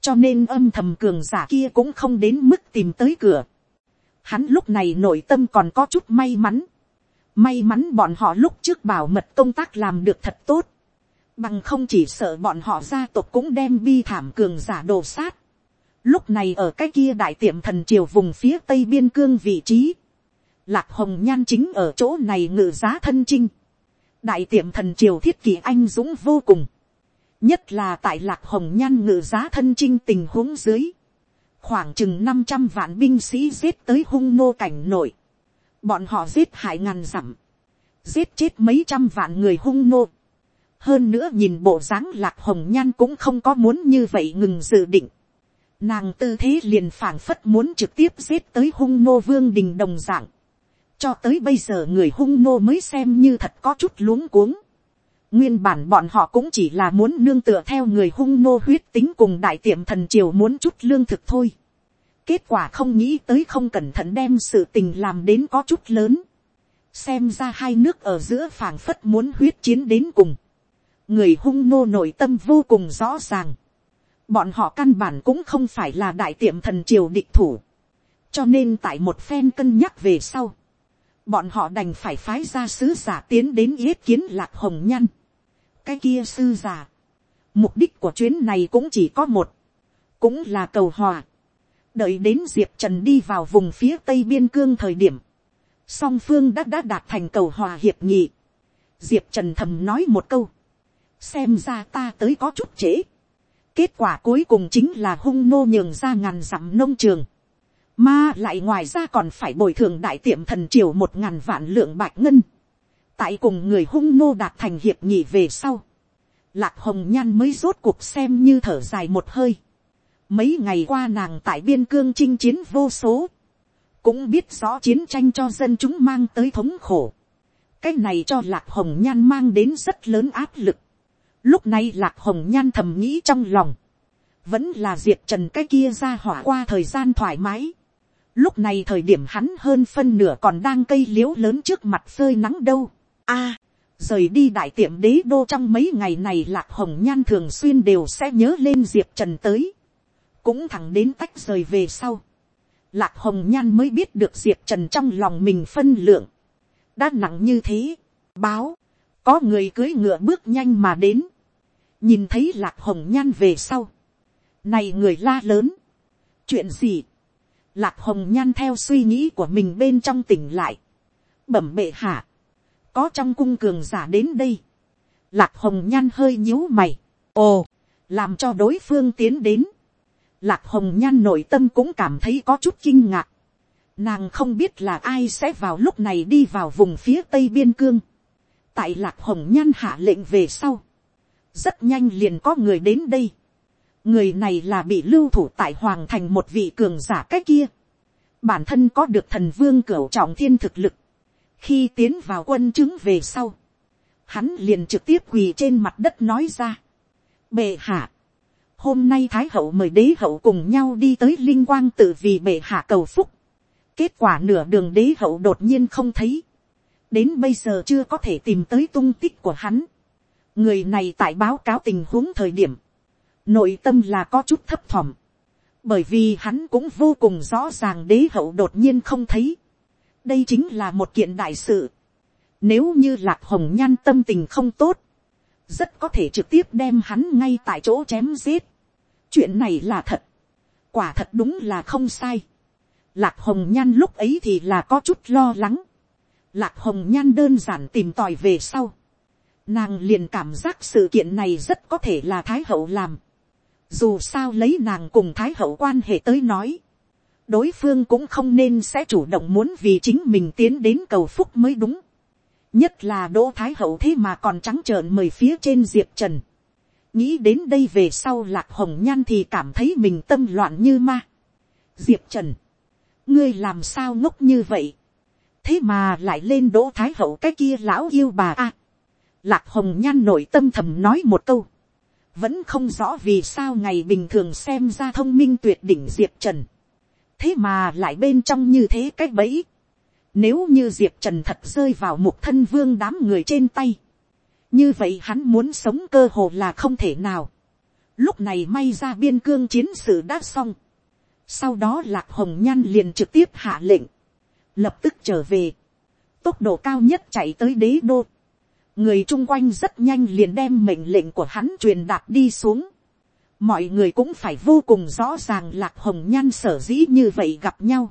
Speaker 1: cho nên âm thầm cường giả kia cũng không đến mức tìm tới cửa. Hắn lúc này nội tâm còn có chút may mắn, may mắn bọn họ lúc trước bảo mật công tác làm được thật tốt, Bằng không chỉ sợ bọn họ gia tộc cũng đem bi thảm cường giả đồ sát. Lúc này ở cái kia đại tiệm thần triều vùng phía tây biên cương vị trí. Lạc hồng nhan chính ở chỗ này ngự giá thân trinh. Đại tiệm thần triều thiết kỷ anh dũng vô cùng. Nhất là tại lạc hồng nhan ngự giá thân trinh tình huống dưới. Khoảng chừng năm trăm vạn binh sĩ giết tới hung nô cảnh nội. Bọn họ giết hại ngàn dặm. Giết chết mấy trăm vạn người hung nô hơn nữa nhìn bộ dáng lạc hồng nhan cũng không có muốn như vậy ngừng dự định. Nàng tư thế liền phảng phất muốn trực tiếp giết tới hung nô vương đình đồng dạng cho tới bây giờ người hung nô mới xem như thật có chút luống cuống. nguyên bản bọn họ cũng chỉ là muốn nương tựa theo người hung nô huyết tính cùng đại tiệm thần triều muốn chút lương thực thôi. kết quả không nghĩ tới không cẩn thận đem sự tình làm đến có chút lớn. xem ra hai nước ở giữa phảng phất muốn huyết chiến đến cùng người hung nô nội tâm vô cùng rõ ràng. Bọn họ căn bản cũng không phải là đại tiệm thần triều địch thủ. Cho nên tại một phen cân nhắc về sau. Bọn họ đành phải phái ra sứ giả tiến đến yết kiến lạc hồng nhăn. Cái kia sư giả. Mục đích của chuyến này cũng chỉ có một. Cũng là cầu hòa. Đợi đến Diệp Trần đi vào vùng phía tây biên cương thời điểm. Song phương đã đã đạt thành cầu hòa hiệp nghị. Diệp Trần thầm nói một câu xem ra ta tới có chút trễ. kết quả cuối cùng chính là hung nô nhường ra ngàn dặm nông trường mà lại ngoài ra còn phải bồi thường đại tiệm thần triều một ngàn vạn lượng bạch ngân. tại cùng người hung nô đạt thành hiệp nghị về sau. lạc hồng nhan mới rốt cuộc xem như thở dài một hơi. mấy ngày qua nàng tại biên cương chinh chiến vô số. cũng biết rõ chiến tranh cho dân chúng mang tới thống khổ. cái này cho lạc hồng nhan mang đến rất lớn áp lực Lúc này lạc hồng nhan thầm nghĩ trong lòng. Vẫn là diệp trần cái kia ra hỏa qua thời gian thoải mái. Lúc này thời điểm hắn hơn phân nửa còn đang cây liễu lớn trước mặt phơi nắng đâu. a rời đi đại tiệm đế đô trong mấy ngày này lạc hồng nhan thường xuyên đều sẽ nhớ lên diệp trần tới. Cũng thẳng đến tách rời về sau. Lạc hồng nhan mới biết được diệp trần trong lòng mình phân lượng. đã nặng như thế. Báo. Có người cưới ngựa bước nhanh mà đến nhìn thấy lạc hồng nhan về sau, này người la lớn, chuyện gì, lạc hồng nhan theo suy nghĩ của mình bên trong tỉnh lại, bẩm bệ hạ, có trong cung cường giả đến đây, lạc hồng nhan hơi nhíu mày, ồ, làm cho đối phương tiến đến, lạc hồng nhan nội tâm cũng cảm thấy có chút kinh ngạc, nàng không biết là ai sẽ vào lúc này đi vào vùng phía tây biên cương, tại lạc hồng nhan hạ lệnh về sau, rất nhanh liền có người đến đây người này là bị lưu thủ tại hoàng thành một vị cường giả cách kia. bản thân có được thần vương cửu trọng thiên thực lực. khi tiến vào quân chứng về sau, hắn liền trực tiếp quỳ trên mặt đất nói ra. bệ hạ, hôm nay thái hậu mời đế hậu cùng nhau đi tới linh quang tự vì bệ hạ cầu phúc. kết quả nửa đường đế hậu đột nhiên không thấy. đến bây giờ chưa có thể tìm tới tung tích của hắn người này tại báo cáo tình huống thời điểm, nội tâm là có chút thấp thỏm, bởi vì hắn cũng vô cùng rõ ràng đế hậu đột nhiên không thấy. đây chính là một kiện đại sự. nếu như lạc hồng nhan tâm tình không tốt, rất có thể trực tiếp đem hắn ngay tại chỗ chém giết. chuyện này là thật, quả thật đúng là không sai. lạc hồng nhan lúc ấy thì là có chút lo lắng. lạc hồng nhan đơn giản tìm tòi về sau Nàng liền cảm giác sự kiện này rất có thể là Thái Hậu làm. Dù sao lấy nàng cùng Thái Hậu quan hệ tới nói. Đối phương cũng không nên sẽ chủ động muốn vì chính mình tiến đến cầu phúc mới đúng. Nhất là Đỗ Thái Hậu thế mà còn trắng trợn mời phía trên Diệp Trần. Nghĩ đến đây về sau Lạc Hồng Nhan thì cảm thấy mình tâm loạn như ma. Diệp Trần. Ngươi làm sao ngốc như vậy? Thế mà lại lên Đỗ Thái Hậu cái kia lão yêu bà a Lạc hồng nhan nội tâm thầm nói một câu. Vẫn không rõ vì sao ngày bình thường xem ra thông minh tuyệt đỉnh Diệp Trần. Thế mà lại bên trong như thế cách bẫy. Nếu như Diệp Trần thật rơi vào một thân vương đám người trên tay. Như vậy hắn muốn sống cơ hồ là không thể nào. Lúc này may ra biên cương chiến sự đã xong. Sau đó Lạc Hồng Nhan liền trực tiếp hạ lệnh. Lập tức trở về. Tốc độ cao nhất chạy tới đế đô người chung quanh rất nhanh liền đem mệnh lệnh của hắn truyền đạt đi xuống. mọi người cũng phải vô cùng rõ ràng lạc hồng nhan sở dĩ như vậy gặp nhau.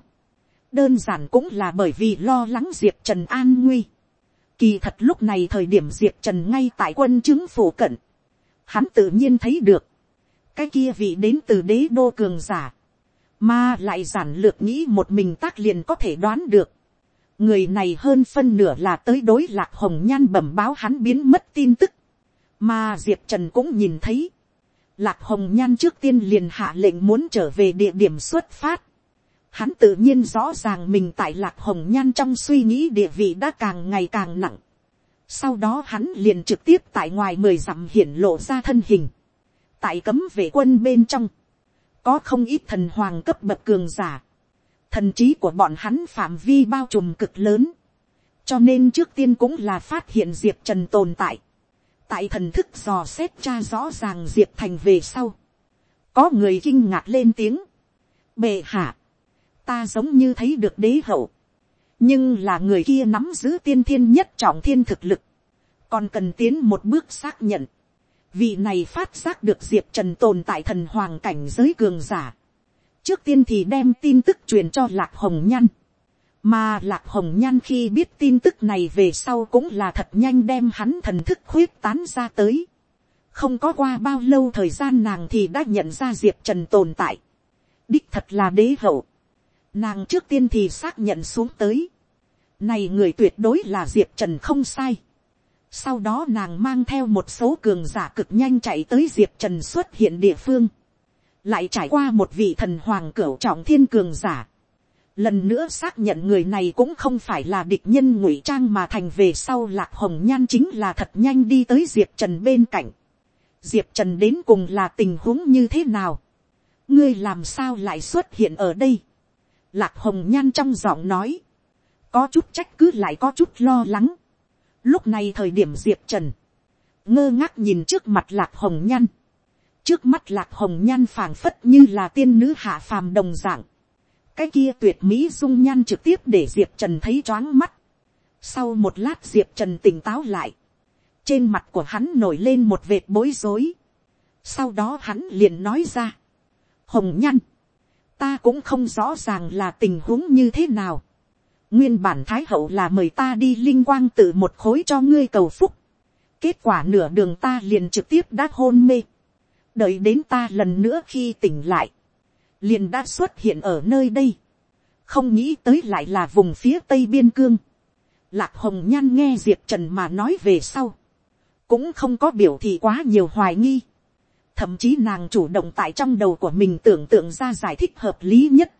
Speaker 1: đơn giản cũng là bởi vì lo lắng diệp trần an nguy. kỳ thật lúc này thời điểm diệp trần ngay tại quân chứng phủ cận. hắn tự nhiên thấy được. cái kia vị đến từ đế đô cường giả. mà lại giản lược nghĩ một mình tác liền có thể đoán được người này hơn phân nửa là tới đối lạc hồng nhan bẩm báo hắn biến mất tin tức, mà diệp trần cũng nhìn thấy, lạc hồng nhan trước tiên liền hạ lệnh muốn trở về địa điểm xuất phát, hắn tự nhiên rõ ràng mình tại lạc hồng nhan trong suy nghĩ địa vị đã càng ngày càng nặng, sau đó hắn liền trực tiếp tại ngoài mười dặm hiển lộ ra thân hình, tại cấm vệ quân bên trong, có không ít thần hoàng cấp bậc cường giả, thần trí của bọn hắn phạm vi bao trùm cực lớn, cho nên trước tiên cũng là phát hiện diệp trần tồn tại, tại thần thức dò xét cha rõ ràng diệp thành về sau, có người kinh ngạc lên tiếng, bệ hạ, ta giống như thấy được đế hậu, nhưng là người kia nắm giữ tiên thiên nhất trọng thiên thực lực, còn cần tiến một bước xác nhận, vị này phát giác được diệp trần tồn tại thần hoàng cảnh giới cường giả, trước tiên thì đem tin tức truyền cho lạc hồng nhan. mà lạc hồng nhan khi biết tin tức này về sau cũng là thật nhanh đem hắn thần thức khuyết tán ra tới. không có qua bao lâu thời gian nàng thì đã nhận ra diệp trần tồn tại. đích thật là đế hậu. nàng trước tiên thì xác nhận xuống tới. này người tuyệt đối là diệp trần không sai. sau đó nàng mang theo một số cường giả cực nhanh chạy tới diệp trần xuất hiện địa phương lại trải qua một vị thần hoàng cửu trọng thiên cường giả. Lần nữa xác nhận người này cũng không phải là địch nhân ngụy trang mà thành về sau lạc hồng nhan chính là thật nhanh đi tới diệp trần bên cạnh. diệp trần đến cùng là tình huống như thế nào. ngươi làm sao lại xuất hiện ở đây. lạc hồng nhan trong giọng nói. có chút trách cứ lại có chút lo lắng. lúc này thời điểm diệp trần ngơ ngác nhìn trước mặt lạc hồng nhan trước mắt lạc hồng nhan phảng phất như là tiên nữ hạ phàm đồng dạng. cái kia tuyệt mỹ dung nhan trực tiếp để diệp trần thấy choáng mắt. sau một lát diệp trần tỉnh táo lại. trên mặt của hắn nổi lên một vệt bối rối. sau đó hắn liền nói ra. hồng nhan, ta cũng không rõ ràng là tình huống như thế nào. nguyên bản thái hậu là mời ta đi linh quang tự một khối cho ngươi cầu phúc. kết quả nửa đường ta liền trực tiếp đã hôn mê đợi đến ta lần nữa khi tỉnh lại, liền đã xuất hiện ở nơi đây, không nghĩ tới lại là vùng phía tây biên cương. Lạc hồng nhan nghe diệp trần mà nói về sau, cũng không có biểu thị quá nhiều hoài nghi, thậm chí nàng chủ động tại trong đầu của mình tưởng tượng ra giải thích hợp lý nhất.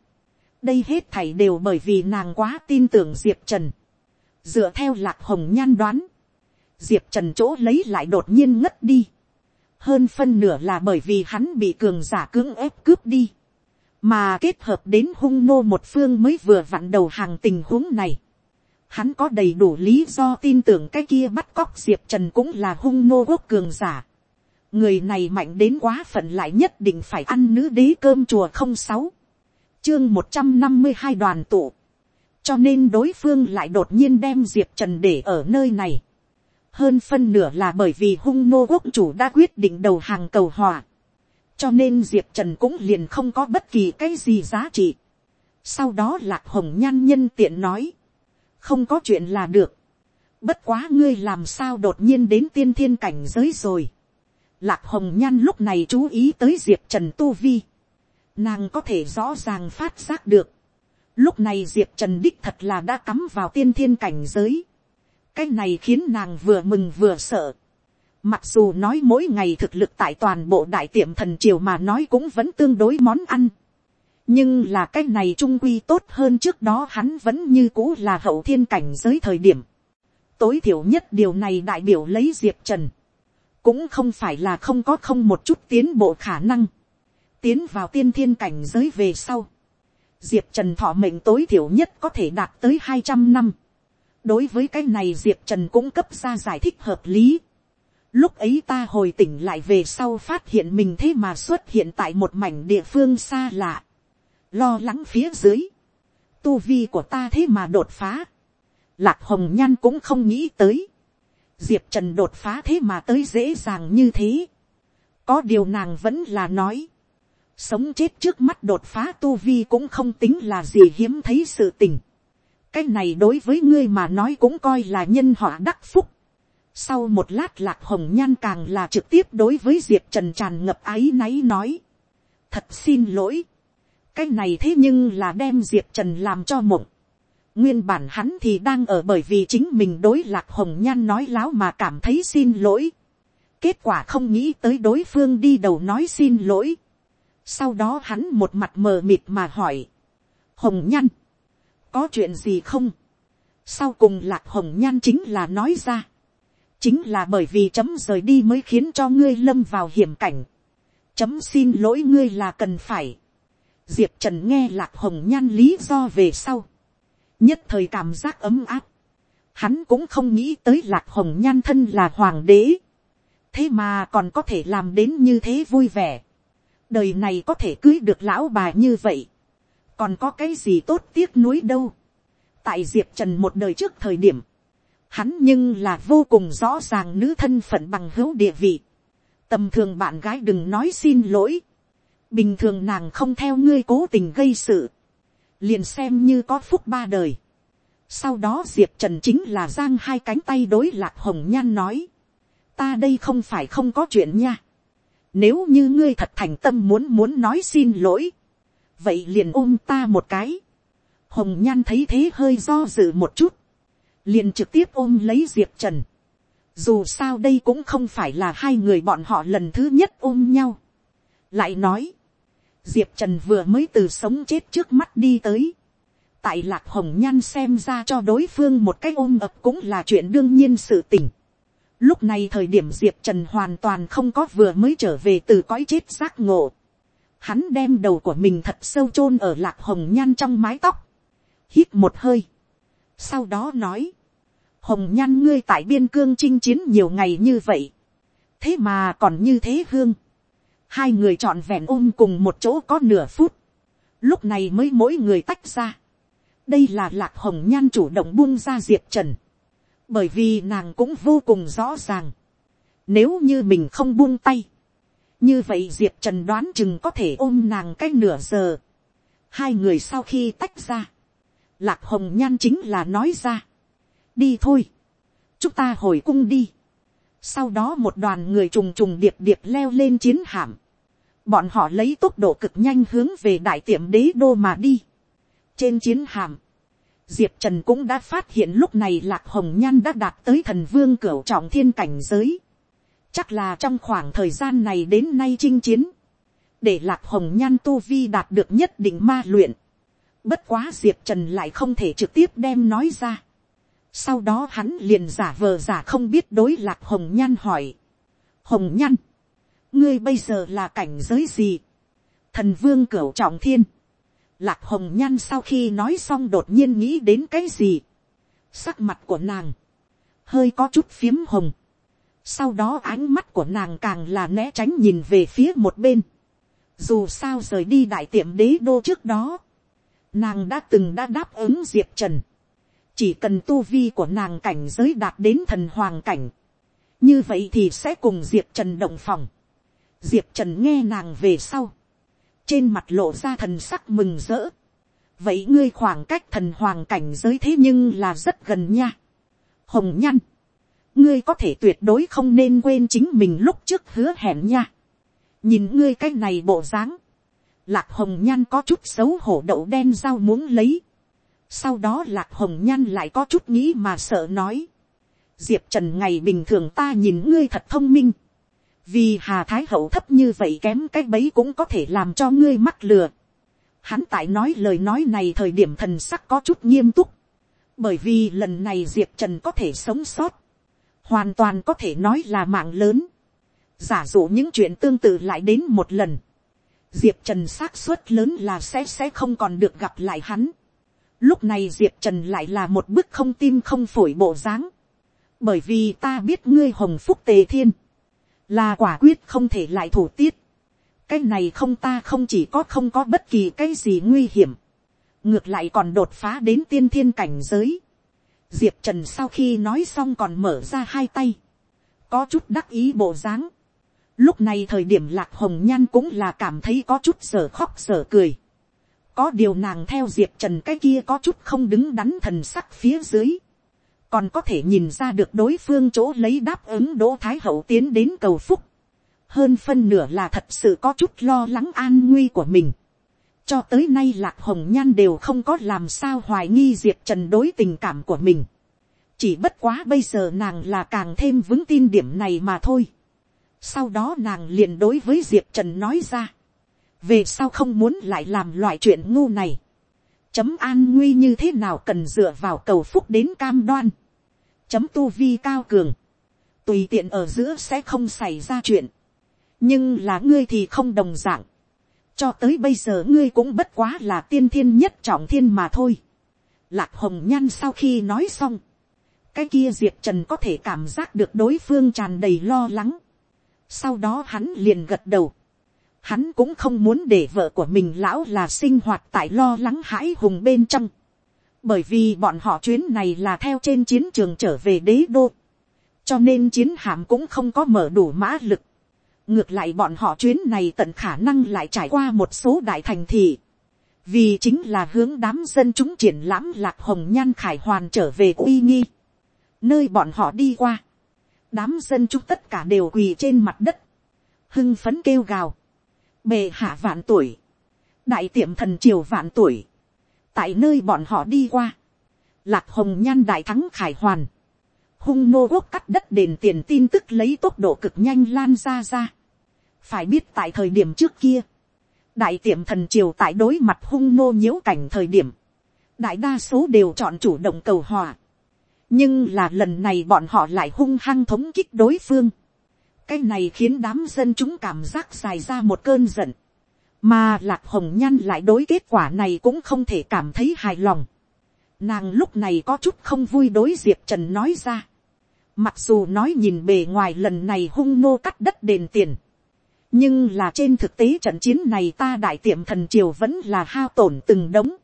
Speaker 1: đây hết thảy đều bởi vì nàng quá tin tưởng diệp trần. dựa theo lạc hồng nhan đoán, diệp trần chỗ lấy lại đột nhiên ngất đi hơn phân nửa là bởi vì hắn bị cường giả cưỡng ép cướp đi, mà kết hợp đến hung nô một phương mới vừa vặn đầu hàng tình huống này. Hắn có đầy đủ lý do tin tưởng cái kia bắt cóc diệp trần cũng là hung nô quốc cường giả. người này mạnh đến quá phận lại nhất định phải ăn nữ đế cơm chùa không sáu, chương một trăm năm mươi hai đoàn tụ, cho nên đối phương lại đột nhiên đem diệp trần để ở nơi này hơn phân nửa là bởi vì hung nô quốc chủ đã quyết định đầu hàng cầu hòa, cho nên diệp trần cũng liền không có bất kỳ cái gì giá trị. sau đó lạc hồng nhan nhân tiện nói, không có chuyện là được, bất quá ngươi làm sao đột nhiên đến tiên thiên cảnh giới rồi. lạc hồng nhan lúc này chú ý tới diệp trần tu vi, nàng có thể rõ ràng phát giác được, lúc này diệp trần đích thật là đã cắm vào tiên thiên cảnh giới, cái này khiến nàng vừa mừng vừa sợ. Mặc dù nói mỗi ngày thực lực tại toàn bộ đại tiệm thần triều mà nói cũng vẫn tương đối món ăn. Nhưng là cái này trung quy tốt hơn trước đó hắn vẫn như cũ là hậu thiên cảnh giới thời điểm. Tối thiểu nhất điều này đại biểu lấy Diệp Trần. Cũng không phải là không có không một chút tiến bộ khả năng. Tiến vào tiên thiên cảnh giới về sau. Diệp Trần thọ mệnh tối thiểu nhất có thể đạt tới hai trăm năm đối với cái này diệp trần cũng cấp ra giải thích hợp lý. lúc ấy ta hồi tỉnh lại về sau phát hiện mình thế mà xuất hiện tại một mảnh địa phương xa lạ. lo lắng phía dưới. tu vi của ta thế mà đột phá. lạc hồng nhan cũng không nghĩ tới. diệp trần đột phá thế mà tới dễ dàng như thế. có điều nàng vẫn là nói, sống chết trước mắt đột phá tu vi cũng không tính là gì hiếm thấy sự tình cái này đối với ngươi mà nói cũng coi là nhân họa đắc phúc. sau một lát lạc hồng nhan càng là trực tiếp đối với diệp trần tràn ngập áy náy nói. thật xin lỗi. cái này thế nhưng là đem diệp trần làm cho mộng. nguyên bản hắn thì đang ở bởi vì chính mình đối lạc hồng nhan nói láo mà cảm thấy xin lỗi. kết quả không nghĩ tới đối phương đi đầu nói xin lỗi sau đó hắn một mặt mờ mịt mà hỏi. Hồng Nhan. Có chuyện gì không? Sau cùng lạc Hồng Nhan chính là nói ra. Chính là bởi vì chấm rời đi mới khiến cho ngươi lâm vào hiểm cảnh. Chấm xin lỗi ngươi là cần phải. Diệp Trần nghe lạc Hồng Nhan lý do về sau. Nhất thời cảm giác ấm áp. Hắn cũng không nghĩ tới lạc Hồng Nhan thân là hoàng đế. Thế mà còn có thể làm đến như thế vui vẻ đời này có thể cưới được lão bà như vậy, còn có cái gì tốt tiếc nuối đâu. tại diệp trần một đời trước thời điểm, hắn nhưng là vô cùng rõ ràng nữ thân phận bằng hữu địa vị. tầm thường bạn gái đừng nói xin lỗi. bình thường nàng không theo ngươi cố tình gây sự. liền xem như có phúc ba đời. sau đó diệp trần chính là giang hai cánh tay đối lạc hồng nhan nói. ta đây không phải không có chuyện nha nếu như ngươi thật thành tâm muốn muốn nói xin lỗi. Vậy liền ôm ta một cái. Hồng nhan thấy thế hơi do dự một chút. Liền trực tiếp ôm lấy Diệp Trần. Dù sao đây cũng không phải là hai người bọn họ lần thứ nhất ôm nhau. Lại nói. Diệp Trần vừa mới từ sống chết trước mắt đi tới. Tại lạc hồng nhan xem ra cho đối phương một cái ôm ập cũng là chuyện đương nhiên sự tình. Lúc này thời điểm Diệp Trần hoàn toàn không có vừa mới trở về từ cõi chết giác ngộ. Hắn đem đầu của mình thật sâu chôn ở lạc hồng nhan trong mái tóc. Hít một hơi. Sau đó nói. Hồng nhan ngươi tại biên cương chinh chiến nhiều ngày như vậy. Thế mà còn như thế hương. Hai người trọn vẹn ôm cùng một chỗ có nửa phút. Lúc này mới mỗi người tách ra. Đây là lạc hồng nhan chủ động buông ra Diệp Trần bởi vì nàng cũng vô cùng rõ ràng, nếu như mình không buông tay, như vậy diệp trần đoán chừng có thể ôm nàng c á c h nửa giờ, hai người sau khi tách ra, lạc hồng nhan chính là nói ra, đi thôi, chúng ta hồi cung đi, sau đó một đoàn người trùng trùng điệp điệp leo lên chiến hạm, bọn họ lấy tốc độ cực nhanh hướng về đại tiệm đế đô mà đi, trên chiến hạm, Diệp Trần cũng đã phát hiện lúc này Lạc Hồng Nhan đã đạt tới thần vương cửu trọng thiên cảnh giới. Chắc là trong khoảng thời gian này đến nay chinh chiến. Để Lạc Hồng Nhan tu vi đạt được nhất định ma luyện. Bất quá Diệp Trần lại không thể trực tiếp đem nói ra. Sau đó hắn liền giả vờ giả không biết đối Lạc Hồng Nhan hỏi. Hồng Nhan. Ngươi bây giờ là cảnh giới gì? Thần vương cửu trọng thiên Lạc hồng nhan sau khi nói xong đột nhiên nghĩ đến cái gì. Sắc mặt của nàng. Hơi có chút phiếm hồng. Sau đó ánh mắt của nàng càng là né tránh nhìn về phía một bên. Dù sao rời đi đại tiệm đế đô trước đó. Nàng đã từng đã đáp ứng Diệp Trần. Chỉ cần tu vi của nàng cảnh giới đạt đến thần hoàng cảnh. Như vậy thì sẽ cùng Diệp Trần động phòng. Diệp Trần nghe nàng về sau trên mặt lộ ra thần sắc mừng rỡ. vậy ngươi khoảng cách thần hoàng cảnh giới thế nhưng là rất gần nha. hồng nhăn, ngươi có thể tuyệt đối không nên quên chính mình lúc trước hứa hẹn nha. nhìn ngươi cái này bộ dáng, lạc hồng nhan có chút xấu hổ đậu đen dao muốn lấy. sau đó lạc hồng nhan lại có chút nghĩ mà sợ nói. diệp trần ngày bình thường ta nhìn ngươi thật thông minh vì hà thái hậu thấp như vậy kém cái bấy cũng có thể làm cho ngươi mắc lừa. Hắn tại nói lời nói này thời điểm thần sắc có chút nghiêm túc, bởi vì lần này diệp trần có thể sống sót, hoàn toàn có thể nói là mạng lớn. giả dụ những chuyện tương tự lại đến một lần, diệp trần xác suất lớn là sẽ sẽ không còn được gặp lại hắn. lúc này diệp trần lại là một bức không tim không phổi bộ dáng, bởi vì ta biết ngươi hồng phúc tề thiên, là quả quyết không thể lại thủ tiết. cái này không ta không chỉ có không có bất kỳ cái gì nguy hiểm, ngược lại còn đột phá đến tiên thiên cảnh giới diệp trần sau khi nói xong còn mở ra hai tay, có chút đắc ý bộ dáng. lúc này thời điểm lạc hồng nhan cũng là cảm thấy có chút sở khóc sở cười. có điều nàng theo diệp trần cái kia có chút không đứng đắn thần sắc phía dưới. còn có thể nhìn ra được đối phương chỗ lấy đáp ứng đỗ thái hậu tiến đến cầu phúc. hơn phân nửa là thật sự có chút lo lắng an nguy của mình cho tới nay lạc hồng nhan đều không có làm sao hoài nghi diệp trần đối tình cảm của mình. chỉ bất quá bây giờ nàng là càng thêm vững tin điểm này mà thôi. sau đó nàng liền đối với diệp trần nói ra. về sau không muốn lại làm loại chuyện ngu này. chấm an nguy như thế nào cần dựa vào cầu phúc đến cam đoan. chấm tu vi cao cường. tùy tiện ở giữa sẽ không xảy ra chuyện. nhưng là ngươi thì không đồng d ạ n g cho tới bây giờ ngươi cũng bất quá là tiên thiên nhất trọng thiên mà thôi. Lạc hồng nhan sau khi nói xong, cái kia diệp trần có thể cảm giác được đối phương tràn đầy lo lắng. sau đó hắn liền gật đầu. hắn cũng không muốn để vợ của mình lão là sinh hoạt tại lo lắng hãi hùng bên trong. bởi vì bọn họ chuyến này là theo trên chiến trường trở về đế đô. cho nên chiến hạm cũng không có mở đủ mã lực ngược lại bọn họ chuyến này tận khả năng lại trải qua một số đại thành thị, vì chính là hướng đám dân chúng triển lãm lạc hồng nhan khải hoàn trở về uy nghi, nơi bọn họ đi qua, đám dân chúng tất cả đều quỳ trên mặt đất, hưng phấn kêu gào, bề hạ vạn tuổi, đại tiệm thần triều vạn tuổi, tại nơi bọn họ đi qua, lạc hồng nhan đại thắng khải hoàn, hung nô quốc cắt đất đền tiền tin tức lấy tốc độ cực nhanh lan ra ra phải biết tại thời điểm trước kia, đại tiệm thần triều tại đối mặt hung nô nhiễu cảnh thời điểm, đại đa số đều chọn chủ động cầu hòa. nhưng là lần này bọn họ lại hung hăng thống kích đối phương. cái này khiến đám dân chúng cảm giác dài ra một cơn giận. mà lạc hồng nhan lại đối kết quả này cũng không thể cảm thấy hài lòng. nàng lúc này có chút không vui đối diệp trần nói ra. mặc dù nói nhìn bề ngoài lần này hung nô cắt đất đền tiền nhưng là trên thực tế trận chiến này ta đại tiệm thần triều vẫn là hao tổn từng đống.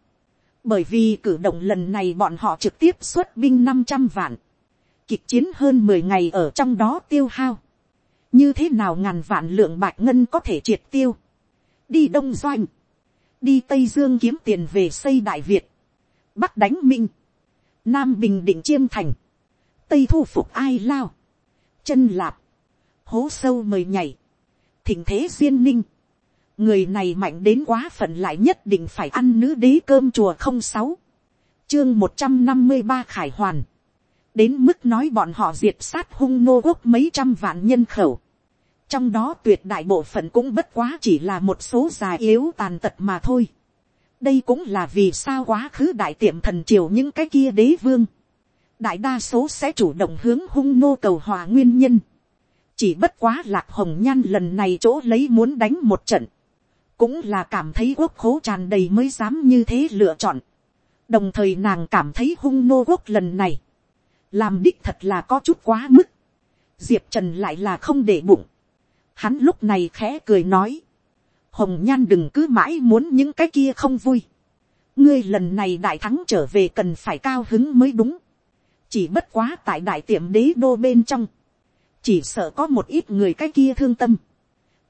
Speaker 1: bởi vì cử động lần này bọn họ trực tiếp xuất binh năm trăm vạn. kịch chiến hơn mười ngày ở trong đó tiêu hao. như thế nào ngàn vạn lượng bạc ngân có thể triệt tiêu. đi đông doanh. đi tây dương kiếm tiền về xây đại việt. bắc đánh minh. nam bình định chiêm thành. tây thu phục ai lao. chân lạp. hố sâu mời nhảy thỉnh thế duyên ninh, người này mạnh đến quá phận lại nhất định phải ăn nữ đế cơm chùa không sáu, chương một trăm năm mươi ba khải hoàn, đến mức nói bọn họ diệt sát hung nô quốc mấy trăm vạn nhân khẩu, trong đó tuyệt đại bộ phận cũng bất quá chỉ là một số già yếu tàn tật mà thôi. đây cũng là vì sao quá khứ đại tiệm thần triều những cái kia đế vương, đại đa số sẽ chủ động hướng hung nô cầu hòa nguyên nhân chỉ bất quá lạc hồng nhan lần này chỗ lấy muốn đánh một trận, cũng là cảm thấy quốc khố tràn đầy mới dám như thế lựa chọn. đồng thời nàng cảm thấy hung nô quốc lần này, làm đích thật là có chút quá mức. diệp trần lại là không để bụng. hắn lúc này khẽ cười nói, hồng nhan đừng cứ mãi muốn những cái kia không vui. ngươi lần này đại thắng trở về cần phải cao hứng mới đúng. chỉ bất quá tại đại tiệm đế đô bên trong chỉ sợ có một ít người cái kia thương tâm.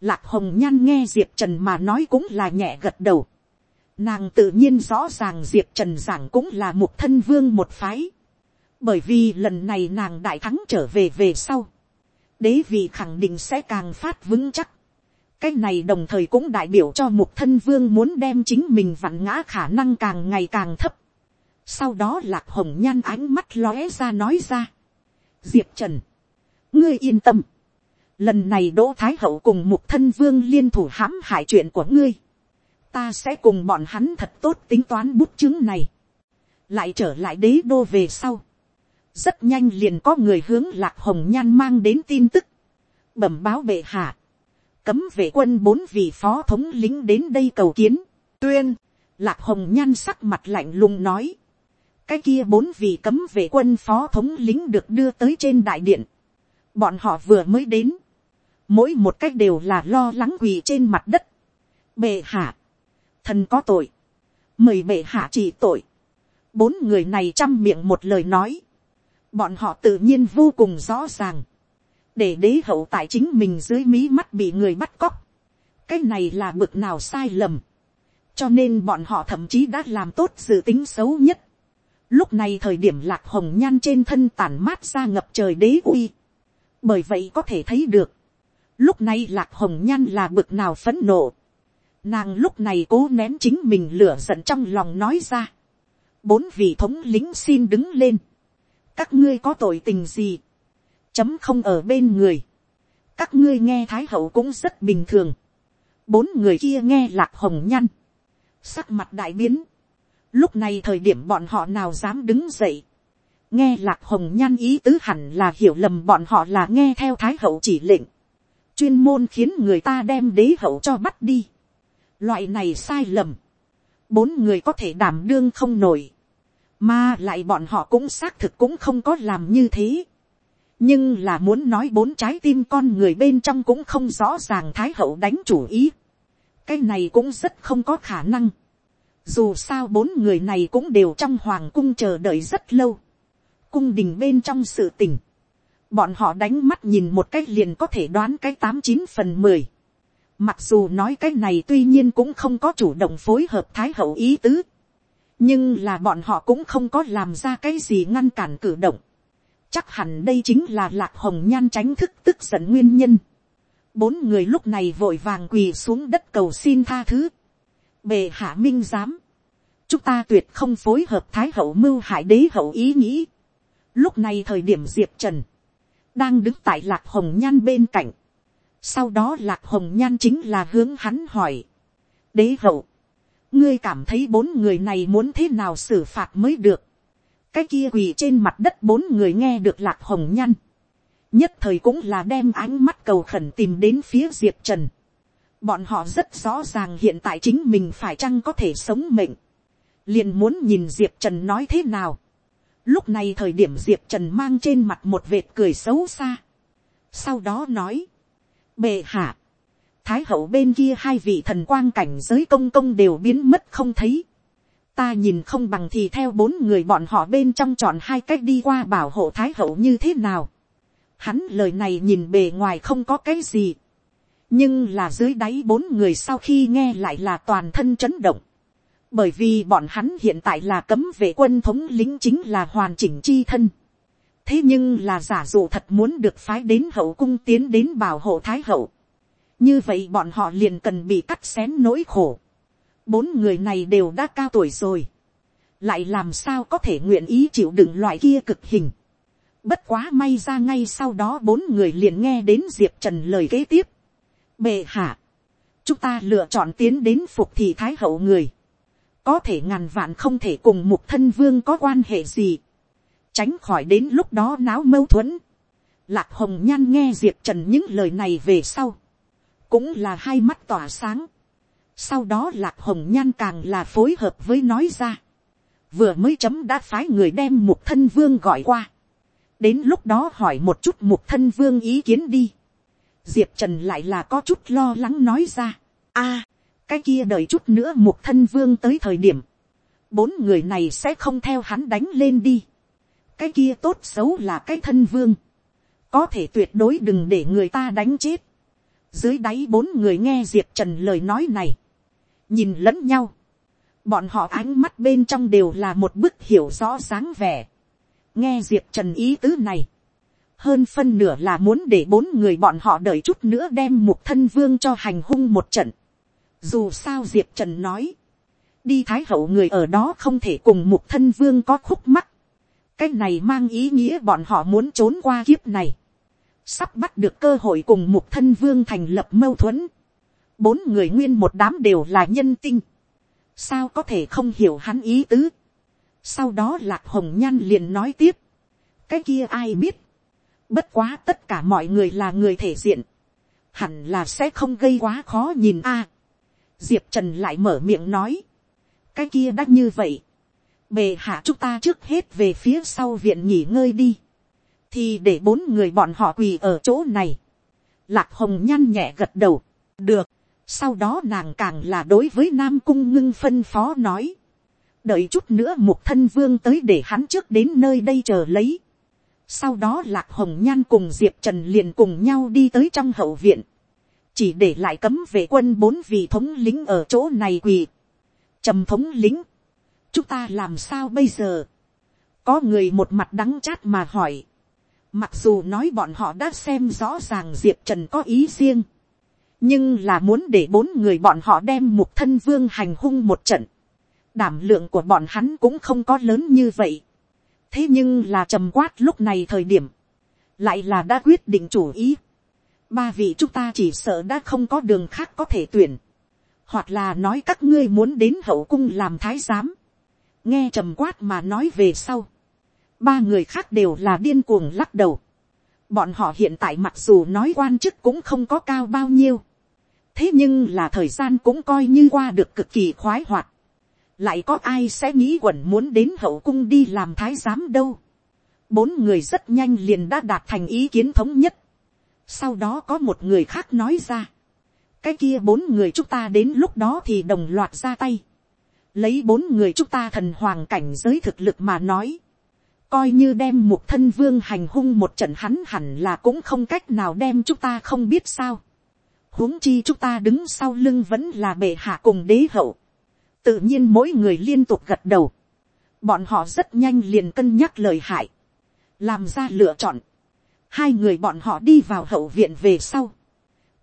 Speaker 1: Lạc hồng nhan nghe diệp trần mà nói cũng là nhẹ gật đầu. Nàng tự nhiên rõ ràng diệp trần giảng cũng là một thân vương một phái. Bởi vì lần này nàng đại thắng trở về về sau. Đế vị khẳng định sẽ càng phát vững chắc. Cái này đồng thời cũng đại biểu cho một thân vương muốn đem chính mình vặn ngã khả năng càng ngày càng thấp. Sau đó lạc hồng nhan ánh mắt lóe ra nói ra. Diệp trần ngươi yên tâm. lần này đỗ thái hậu cùng mục thân vương liên thủ hãm hại chuyện của ngươi. ta sẽ cùng bọn hắn thật tốt tính toán bút chứng này. lại trở lại đế đô về sau. rất nhanh liền có người hướng lạc hồng nhan mang đến tin tức. bẩm báo bệ hạ. cấm vệ quân bốn vị phó thống lính đến đây cầu kiến. tuyên, lạc hồng nhan sắc mặt lạnh lùng nói cái kia bốn vị cấm vệ quân phó thống lính được đưa tới trên đại điện bọn họ vừa mới đến, mỗi một cách đều là lo lắng quỳ trên mặt đất. bệ hạ, thần có tội, mời bệ hạ trị tội. bốn người này chăm miệng một lời nói, bọn họ tự nhiên vô cùng rõ ràng, để đế hậu tại chính mình dưới mí mắt bị người bắt cóc, cái này là bực nào sai lầm, cho nên bọn họ thậm chí đã làm tốt dự tính xấu nhất. Lúc này thời điểm lạc hồng nhan trên thân tản mát ra ngập trời đế uy. Bởi vậy có thể thấy được. Lúc này lạc hồng nhan là bực nào phấn nộ. Nàng lúc này cố nén chính mình lửa giận trong lòng nói ra. Bốn vị thống lính xin đứng lên. Các ngươi có tội tình gì? Chấm không ở bên người. Các ngươi nghe Thái Hậu cũng rất bình thường. Bốn người kia nghe lạc hồng nhăn. Sắc mặt đại biến. Lúc này thời điểm bọn họ nào dám đứng dậy. Nghe lạc hồng nhan ý tứ hẳn là hiểu lầm bọn họ là nghe theo Thái Hậu chỉ lệnh. Chuyên môn khiến người ta đem đế hậu cho bắt đi Loại này sai lầm. Bốn người có thể đảm đương không nổi. Mà lại bọn họ cũng xác thực cũng không có làm như thế. Nhưng là muốn nói bốn trái tim con người bên trong cũng không rõ ràng Thái hậu đánh chủ ý. Cái này cũng rất không có khả năng. Dù sao bốn người này cũng đều trong hoàng cung chờ đợi rất lâu. Cung đình bên trong sự tình. Bọn họ đánh mắt nhìn một cách liền có thể đoán cái tám chín phần mười Mặc dù nói cái này tuy nhiên cũng không có chủ động phối hợp thái hậu ý tứ. Nhưng là bọn họ cũng không có làm ra cái gì ngăn cản cử động. Chắc hẳn đây chính là lạc hồng nhan tránh thức tức giận nguyên nhân. Bốn người lúc này vội vàng quỳ xuống đất cầu xin tha thứ. Bề hạ minh giám. Chúng ta tuyệt không phối hợp thái hậu mưu hại đế hậu ý nghĩ. Lúc này thời điểm diệp trần. Đang đứng tại lạc hồng nhan bên cạnh sau đó lạc hồng nhan chính là hướng hắn hỏi. Đế hậu. Ngươi cảm thấy bốn người này muốn thế nào xử phạt mới được. Cái kia quỳ trên mặt đất bốn người nghe được lạc hồng nhan. Nhất thời cũng là đem ánh mắt cầu khẩn tìm đến phía Diệp Trần. Bọn họ rất rõ ràng hiện tại chính mình phải chăng có thể sống mệnh. Liền muốn nhìn Diệp Trần nói thế nào. Lúc này thời điểm Diệp Trần mang trên mặt một vệt cười xấu xa. Sau đó nói bệ hạ, thái hậu bên kia hai vị thần quang cảnh giới công công đều biến mất không thấy. ta nhìn không bằng thì theo bốn người bọn họ bên trong chọn hai cách đi qua bảo hộ thái hậu như thế nào. hắn lời này nhìn bề ngoài không có cái gì. nhưng là dưới đáy bốn người sau khi nghe lại là toàn thân chấn động bởi vì bọn hắn hiện tại là cấm vệ quân thống lính chính là hoàn chỉnh chi thân thế nhưng là giả dụ thật muốn được phái đến hậu cung tiến đến bảo hộ thái hậu. như vậy bọn họ liền cần bị cắt xén nỗi khổ. bốn người này đều đã cao tuổi rồi. lại làm sao có thể nguyện ý chịu đựng loại kia cực hình. bất quá may ra ngay sau đó bốn người liền nghe đến diệp trần lời kế tiếp. bệ hạ, chúng ta lựa chọn tiến đến phục thị thái hậu người có thể ngàn vạn không thể cùng một thân vương có quan hệ gì tránh khỏi đến lúc đó náo mâu thuẫn. Lạc hồng nhan nghe diệp trần những lời này về sau, cũng là hai mắt tỏa sáng. sau đó lạc hồng nhan càng là phối hợp với nói ra. vừa mới chấm đã phái người đem mục thân vương gọi qua. đến lúc đó hỏi một chút mục thân vương ý kiến đi. diệp trần lại là có chút lo lắng nói ra. a, cái kia đợi chút nữa mục thân vương tới thời điểm, bốn người này sẽ không theo hắn đánh lên đi cái kia tốt xấu là cái thân vương, có thể tuyệt đối đừng để người ta đánh chết. dưới đáy bốn người nghe diệp trần lời nói này, nhìn lẫn nhau, bọn họ ánh mắt bên trong đều là một bức hiểu rõ sáng vẻ. nghe diệp trần ý tứ này, hơn phân nửa là muốn để bốn người bọn họ đợi chút nữa đem một thân vương cho hành hung một trận dù sao diệp trần nói, đi thái hậu người ở đó không thể cùng mục thân vương có khúc mắc. Cái này mang ý nghĩa bọn họ muốn trốn qua kiếp này, sắp bắt được cơ hội cùng mục thân vương thành lập mâu thuẫn, bốn người nguyên một đám đều là nhân tinh, sao có thể không hiểu hắn ý tứ, sau đó lạc hồng nhan liền nói tiếp, cái kia ai biết, bất quá tất cả mọi người là người thể diện, hẳn là sẽ không gây quá khó nhìn a diệp trần lại mở miệng nói, cái kia đã như vậy, bề hạ chúng ta trước hết về phía sau viện nghỉ ngơi đi, thì để bốn người bọn họ quỳ ở chỗ này. Lạc hồng nhăn nhẹ gật đầu, được, sau đó nàng càng là đối với nam cung ngưng phân phó nói, đợi chút nữa một thân vương tới để hắn trước đến nơi đây chờ lấy, sau đó lạc hồng nhan cùng diệp trần liền cùng nhau đi tới trong hậu viện, chỉ để lại cấm vệ quân bốn vị thống lính ở chỗ này quỳ. trầm thống lính, chúng ta làm sao bây giờ, có người một mặt đắng chát mà hỏi, mặc dù nói bọn họ đã xem rõ ràng diệp trần có ý riêng, nhưng là muốn để bốn người bọn họ đem mục thân vương hành hung một trận, đảm lượng của bọn hắn cũng không có lớn như vậy. thế nhưng là trầm quát lúc này thời điểm, lại là đã quyết định chủ ý ba vị chúng ta chỉ sợ đã không có đường khác có thể tuyển, hoặc là nói các ngươi muốn đến hậu cung làm thái giám. nghe trầm quát mà nói về sau, ba người khác đều là điên cuồng lắc đầu. bọn họ hiện tại mặc dù nói quan chức cũng không có cao bao nhiêu, thế nhưng là thời gian cũng coi như qua được cực kỳ khoái hoạt lại có ai sẽ nghĩ quẩn muốn đến hậu cung đi làm thái giám đâu. bốn người rất nhanh liền đã đạt thành ý kiến thống nhất sau đó có một người khác nói ra. cái kia bốn người chúng ta đến lúc đó thì đồng loạt ra tay. lấy bốn người chúng ta thần hoàng cảnh giới thực lực mà nói. coi như đem một thân vương hành hung một trận hắn hẳn là cũng không cách nào đem chúng ta không biết sao. huống chi chúng ta đứng sau lưng vẫn là bệ hạ cùng đế hậu tự nhiên mỗi người liên tục gật đầu, bọn họ rất nhanh liền cân nhắc lời hại, làm ra lựa chọn, hai người bọn họ đi vào hậu viện về sau,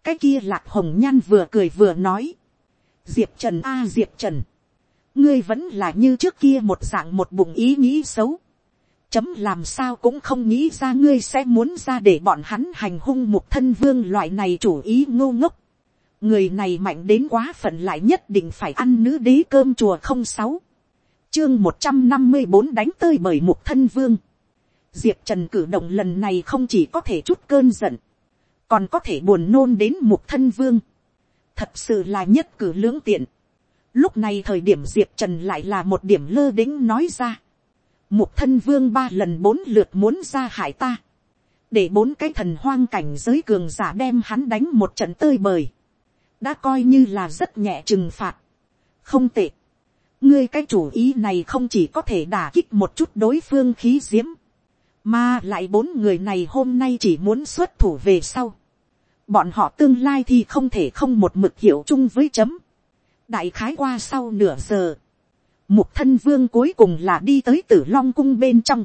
Speaker 1: cái kia lạc hồng nhan vừa cười vừa nói, diệp trần a à, diệp trần, ngươi vẫn là như trước kia một dạng một bụng ý nghĩ xấu, chấm làm sao cũng không nghĩ ra ngươi sẽ muốn ra để bọn hắn hành hung một thân vương loại này chủ ý ngô ngốc. Người này mạnh đến quá phận lại nhất định phải ăn nữ đế cơm chùa không sáu. Chương một trăm năm mươi bốn đánh tơi bởi một thân vương diệp trần cử động lần này không chỉ có thể chút cơn giận còn có thể buồn nôn đến một thân vương. Thật sự là nhất cử lưỡng tiện. Lúc này thời điểm diệp trần lại là một điểm lơ đĩnh nói ra. Một thân vương ba lần bốn lượt muốn ra hại ta. Để bốn cái thần hoang cảnh giới cường giả đem hắn đánh một trận tơi bời. Đã coi như là rất nhẹ trừng phạt. không tệ. ngươi cái chủ ý này không chỉ có thể đả kích một chút đối phương khí diễm, mà lại bốn người này hôm nay chỉ muốn xuất thủ về sau. bọn họ tương lai thì không thể không một mực hiểu chung với chấm. đại khái qua sau nửa giờ, mục thân vương cuối cùng là đi tới tử long cung bên trong,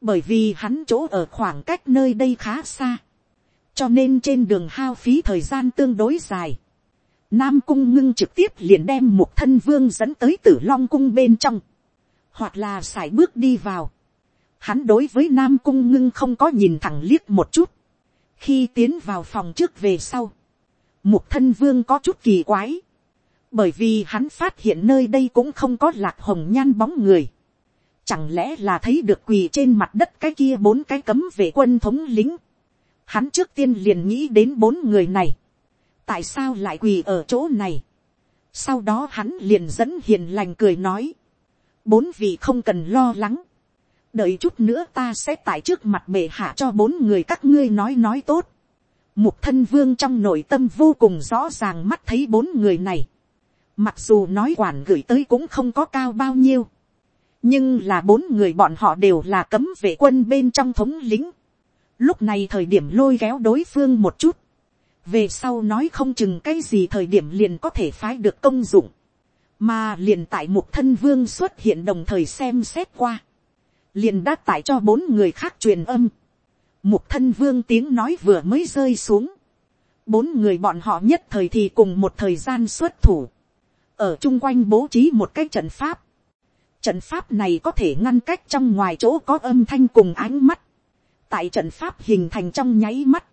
Speaker 1: bởi vì hắn chỗ ở khoảng cách nơi đây khá xa, cho nên trên đường hao phí thời gian tương đối dài. Nam cung ngưng trực tiếp liền đem một thân vương dẫn tới tử long cung bên trong. Hoặc là sải bước đi vào. Hắn đối với Nam cung ngưng không có nhìn thẳng liếc một chút. Khi tiến vào phòng trước về sau. Một thân vương có chút kỳ quái. Bởi vì hắn phát hiện nơi đây cũng không có lạc hồng nhan bóng người. Chẳng lẽ là thấy được quỳ trên mặt đất cái kia bốn cái cấm vệ quân thống lính. Hắn trước tiên liền nghĩ đến bốn người này tại sao lại quỳ ở chỗ này. sau đó hắn liền dẫn hiền lành cười nói, bốn vị không cần lo lắng, đợi chút nữa ta sẽ tại trước mặt bệ hạ cho bốn người các ngươi nói nói tốt. Mục thân vương trong nội tâm vô cùng rõ ràng mắt thấy bốn người này. Mặc dù nói quản gửi tới cũng không có cao bao nhiêu. Nhưng là bốn người bọn họ đều là cấm vệ quân bên trong thống lính. Lúc này thời điểm lôi kéo đối phương một chút về sau nói không chừng cái gì thời điểm liền có thể phái được công dụng, mà liền tại Mục thân vương xuất hiện đồng thời xem xét qua, liền đã tải cho bốn người khác truyền âm, Mục thân vương tiếng nói vừa mới rơi xuống, bốn người bọn họ nhất thời thì cùng một thời gian xuất thủ, ở chung quanh bố trí một cái trận pháp, trận pháp này có thể ngăn cách trong ngoài chỗ có âm thanh cùng ánh mắt, tại trận pháp hình thành trong nháy mắt,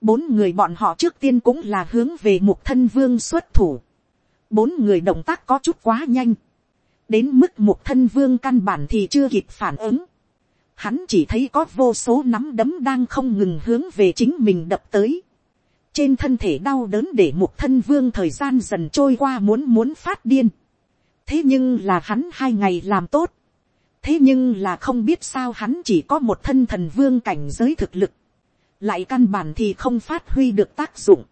Speaker 1: Bốn người bọn họ trước tiên cũng là hướng về mục thân vương xuất thủ. Bốn người động tác có chút quá nhanh. Đến mức mục thân vương căn bản thì chưa kịp phản ứng. Hắn chỉ thấy có vô số nắm đấm đang không ngừng hướng về chính mình đập tới. Trên thân thể đau đớn để mục thân vương thời gian dần trôi qua muốn muốn phát điên. Thế nhưng là hắn hai ngày làm tốt. Thế nhưng là không biết sao hắn chỉ có một thân thần vương cảnh giới thực lực lại căn bản thì không phát huy được tác dụng.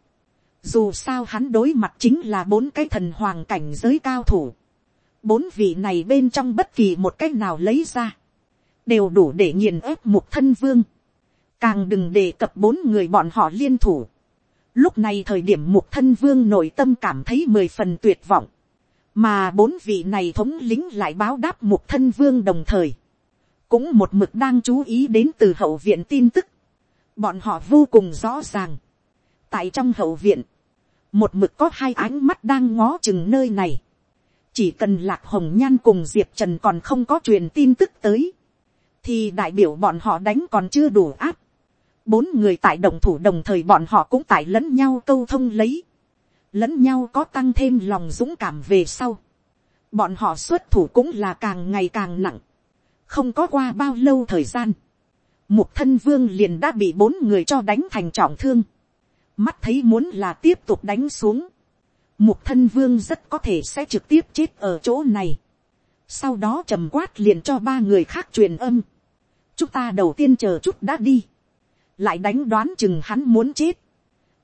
Speaker 1: Dù sao hắn đối mặt chính là bốn cái thần hoàng cảnh giới cao thủ. Bốn vị này bên trong bất kỳ một cách nào lấy ra. đều đủ để nghiền ép một thân vương, càng đừng đề cập bốn người bọn họ liên thủ. Lúc này thời điểm một thân vương nội tâm cảm thấy mười phần tuyệt vọng, mà bốn vị này thống lính lại báo đáp một thân vương đồng thời, cũng một mực đang chú ý đến từ hậu viện tin tức, bọn họ vô cùng rõ ràng, tại trong hậu viện, một mực có hai ánh mắt đang ngó chừng nơi này, chỉ cần lạc hồng nhan cùng diệp trần còn không có truyền tin tức tới, thì đại biểu bọn họ đánh còn chưa đủ áp. bốn người tại đồng thủ đồng thời bọn họ cũng tại lẫn nhau câu thông lấy, lẫn nhau có tăng thêm lòng dũng cảm về sau. bọn họ xuất thủ cũng là càng ngày càng nặng, không có qua bao lâu thời gian, mục thân vương liền đã bị bốn người cho đánh thành trọng thương, mắt thấy muốn là tiếp tục đánh xuống, mục thân vương rất có thể sẽ trực tiếp chết ở chỗ này. sau đó trầm quát liền cho ba người khác truyền âm. chúng ta đầu tiên chờ chút đã đi. lại đánh đoán chừng hắn muốn chết.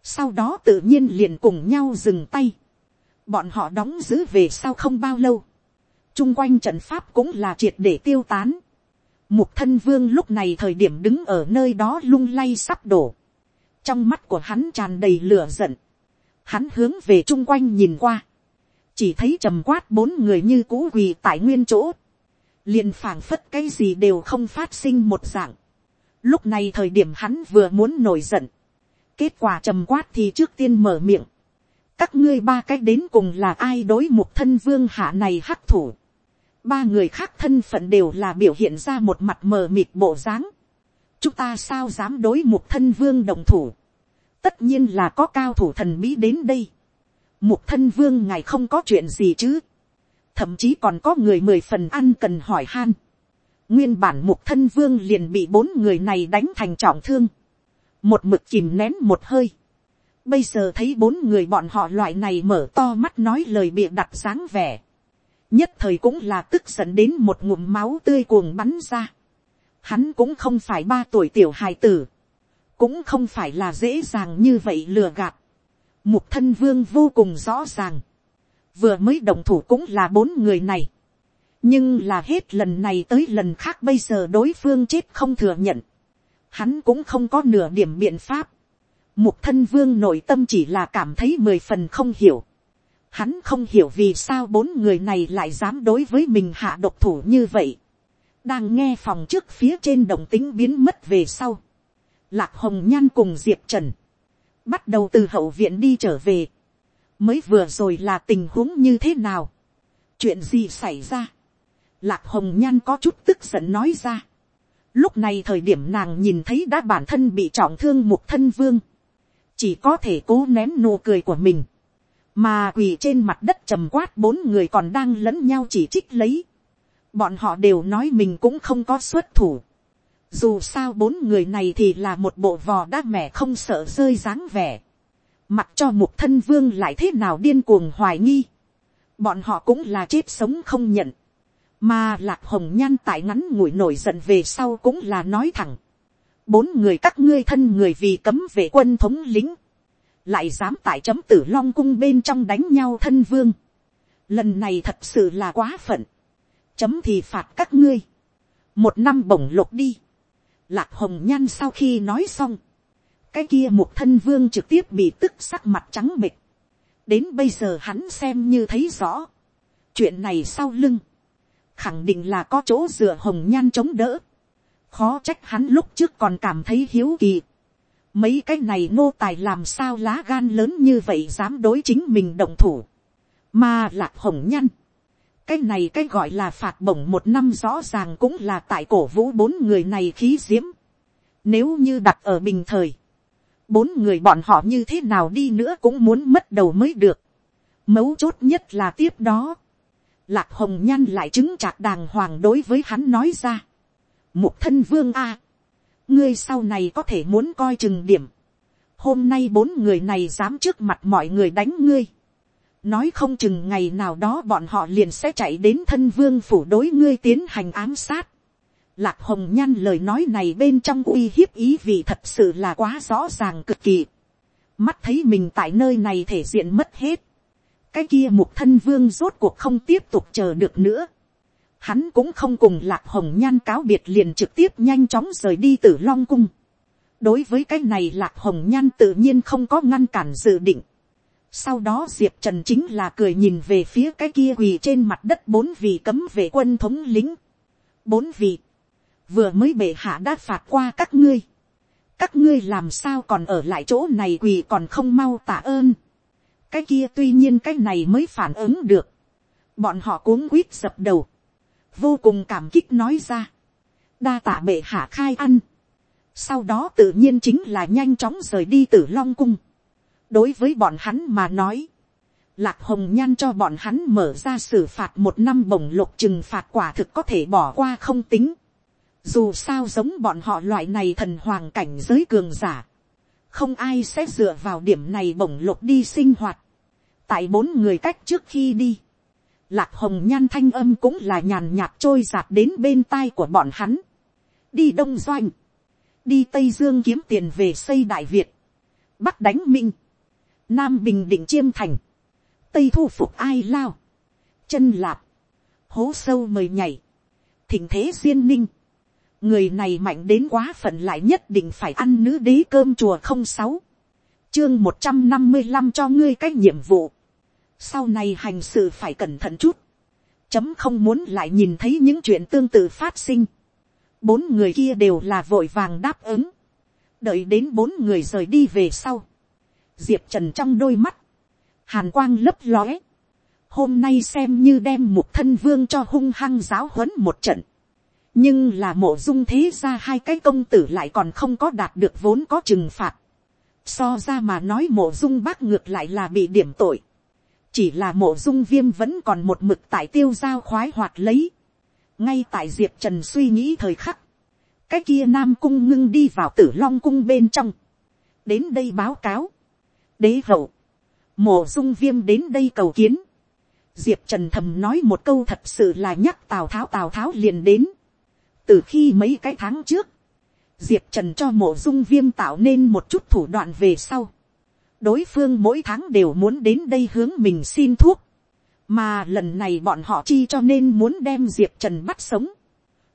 Speaker 1: sau đó tự nhiên liền cùng nhau dừng tay. bọn họ đóng giữ về sau không bao lâu. chung quanh trận pháp cũng là triệt để tiêu tán. mục thân vương lúc này thời điểm đứng ở nơi đó lung lay sắp đổ. trong mắt của hắn tràn đầy lửa giận hắn hướng về chung quanh nhìn qua, chỉ thấy trầm quát bốn người như cũ quỳ tại nguyên chỗ, liền phảng phất cái gì đều không phát sinh một dạng. Lúc này thời điểm hắn vừa muốn nổi giận, kết quả trầm quát thì trước tiên mở miệng, các ngươi ba cái đến cùng là ai đối mục thân vương hạ này hắc thủ, ba người khác thân phận đều là biểu hiện ra một mặt mờ mịt bộ dáng, chúng ta sao dám đối mục thân vương đồng thủ, tất nhiên là có cao thủ thần bí đến đây. Mục thân vương ngài không có chuyện gì chứ. Thậm chí còn có người mười phần ăn cần hỏi han. Nguyên bản mục thân vương liền bị bốn người này đánh thành trọng thương. Một mực kìm nén một hơi. Bây giờ thấy bốn người bọn họ loại này mở to mắt nói lời bịa đặt sáng vẻ. Nhất thời cũng là tức giận đến một ngụm máu tươi cuồng bắn ra. Hắn cũng không phải ba tuổi tiểu hài tử cũng không phải là dễ dàng như vậy lừa gạt. Mục thân vương vô cùng rõ ràng. Vừa mới đồng thủ cũng là bốn người này. Nhưng là hết lần này tới lần khác bây giờ đối phương chết không thừa nhận. Hắn cũng không có nửa điểm biện pháp. Mục thân vương nội tâm chỉ là cảm thấy mười phần không hiểu. Hắn không hiểu vì sao bốn người này lại dám đối với mình hạ độc thủ như vậy. Đang nghe phòng trước phía trên đồng tính biến mất về sau lạc hồng nhan cùng diệp trần, bắt đầu từ hậu viện đi trở về, mới vừa rồi là tình huống như thế nào, chuyện gì xảy ra, lạc hồng nhan có chút tức giận nói ra, lúc này thời điểm nàng nhìn thấy đã bản thân bị trọng thương một thân vương, chỉ có thể cố nén nụ cười của mình, mà quỳ trên mặt đất trầm quát bốn người còn đang lẫn nhau chỉ trích lấy, bọn họ đều nói mình cũng không có xuất thủ, dù sao bốn người này thì là một bộ vò đa mẻ không sợ rơi dáng vẻ. Mặc cho một thân vương lại thế nào điên cuồng hoài nghi. Bọn họ cũng là chết sống không nhận. Mà lạc hồng nhan tại ngắn ngủi nổi giận về sau cũng là nói thẳng. Bốn người các ngươi thân người vì cấm vệ quân thống lính. Lại dám tại chấm tử long cung bên trong đánh nhau thân vương. Lần này thật sự là quá phận. Chấm thì phạt các ngươi. Một năm bổng lục đi Lạc hồng nhan sau khi nói xong. Cái kia một thân vương trực tiếp bị tức sắc mặt trắng bịch. Đến bây giờ hắn xem như thấy rõ. Chuyện này sau lưng. Khẳng định là có chỗ dựa hồng nhan chống đỡ. Khó trách hắn lúc trước còn cảm thấy hiếu kỳ. Mấy cái này Ngô tài làm sao lá gan lớn như vậy dám đối chính mình động thủ. Mà lạc hồng nhan cái này cái gọi là phạt bổng một năm rõ ràng cũng là tại cổ vũ bốn người này khí diễm. Nếu như đặt ở bình thời, bốn người bọn họ như thế nào đi nữa cũng muốn mất đầu mới được. Mấu chốt nhất là tiếp đó. Lạc hồng nhan lại chứng chạc đàng hoàng đối với hắn nói ra. một thân vương a ngươi sau này có thể muốn coi chừng điểm. Hôm nay bốn người này dám trước mặt mọi người đánh ngươi nói không chừng ngày nào đó bọn họ liền sẽ chạy đến thân vương phủ đối ngươi tiến hành ám sát. Lạc hồng nhan lời nói này bên trong uy hiếp ý vì thật sự là quá rõ ràng cực kỳ. mắt thấy mình tại nơi này thể diện mất hết. cái kia mục thân vương rốt cuộc không tiếp tục chờ được nữa. hắn cũng không cùng lạc hồng nhan cáo biệt liền trực tiếp nhanh chóng rời đi từ long cung. đối với cái này lạc hồng nhan tự nhiên không có ngăn cản dự định sau đó diệp trần chính là cười nhìn về phía cái kia quỳ trên mặt đất bốn vị cấm vệ quân thống lính. bốn vị, vừa mới bệ hạ đã phạt qua các ngươi. các ngươi làm sao còn ở lại chỗ này quỳ còn không mau tạ ơn. cái kia tuy nhiên cái này mới phản ứng được. bọn họ cuống quýt dập đầu vô cùng cảm kích nói ra, đa tạ bệ hạ khai ăn, sau đó tự nhiên chính là nhanh chóng rời đi từ long cung đối với bọn hắn mà nói, lạc hồng nhan cho bọn hắn mở ra xử phạt một năm bổng lục trừng phạt quả thực có thể bỏ qua không tính. dù sao giống bọn họ loại này thần hoàng cảnh giới cường giả, không ai sẽ dựa vào điểm này bổng lục đi sinh hoạt. tại bốn người cách trước khi đi, lạc hồng nhan thanh âm cũng là nhàn nhạt trôi giạt đến bên tai của bọn hắn. đi đông doanh, đi tây dương kiếm tiền về xây đại việt, bắc đánh minh, nam bình định chiêm thành, tây thu phục ai lao, chân lạp, hố sâu mời nhảy, thỉnh thế duyên ninh, người này mạnh đến quá phận lại nhất định phải ăn nữ đế cơm chùa không sáu, chương một trăm năm mươi năm cho ngươi cách nhiệm vụ, sau này hành sự phải cẩn thận chút, chấm không muốn lại nhìn thấy những chuyện tương tự phát sinh, bốn người kia đều là vội vàng đáp ứng, đợi đến bốn người rời đi về sau, diệp trần trong đôi mắt, hàn quang lấp lóe, hôm nay xem như đem một thân vương cho hung hăng giáo huấn một trận, nhưng là mộ dung thế ra hai cái công tử lại còn không có đạt được vốn có trừng phạt, so ra mà nói mộ dung bác ngược lại là bị điểm tội, chỉ là mộ dung viêm vẫn còn một mực tại tiêu giao khoái hoạt lấy. ngay tại diệp trần suy nghĩ thời khắc, cái kia nam cung ngưng đi vào tử long cung bên trong, đến đây báo cáo, đế hậu, mộ dung viêm đến đây cầu kiến, diệp trần thầm nói một câu thật sự là nhắc tào tháo tào tháo liền đến, từ khi mấy cái tháng trước, diệp trần cho mộ dung viêm tạo nên một chút thủ đoạn về sau, đối phương mỗi tháng đều muốn đến đây hướng mình xin thuốc, mà lần này bọn họ chi cho nên muốn đem diệp trần bắt sống,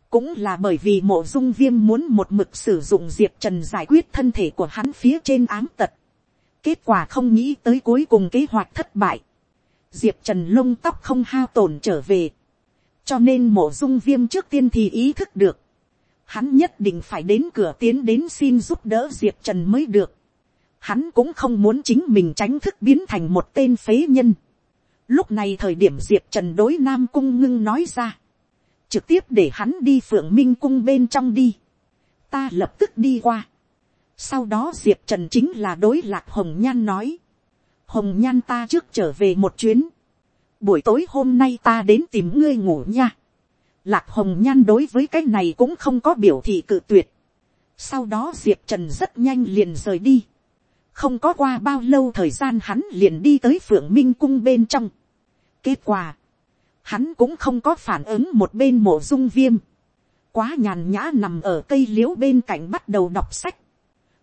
Speaker 1: cũng là bởi vì mộ dung viêm muốn một mực sử dụng diệp trần giải quyết thân thể của hắn phía trên ám tật kết quả không nghĩ tới cuối cùng kế hoạch thất bại. diệp trần lông tóc không hao tổn trở về. cho nên mộ dung viêm trước tiên thì ý thức được. hắn nhất định phải đến cửa tiến đến xin giúp đỡ diệp trần mới được hắn cũng không muốn chính mình tránh thức biến thành một tên phế nhân. Lúc này thời điểm diệp trần đối nam cung ngưng nói ra, trực tiếp để hắn đi phượng minh cung bên trong đi, ta lập tức đi qua sau đó diệp trần chính là đối lạc hồng nhan nói, hồng nhan ta trước trở về một chuyến, buổi tối hôm nay ta đến tìm ngươi ngủ nha. lạc hồng nhan đối với cái này cũng không có biểu thị cự tuyệt. sau đó diệp trần rất nhanh liền rời đi không có qua bao lâu thời gian hắn liền đi tới phượng minh cung bên trong. kết quả, hắn cũng không có phản ứng một bên mộ dung viêm, quá nhàn nhã nằm ở cây l i ễ u bên cạnh bắt đầu đọc sách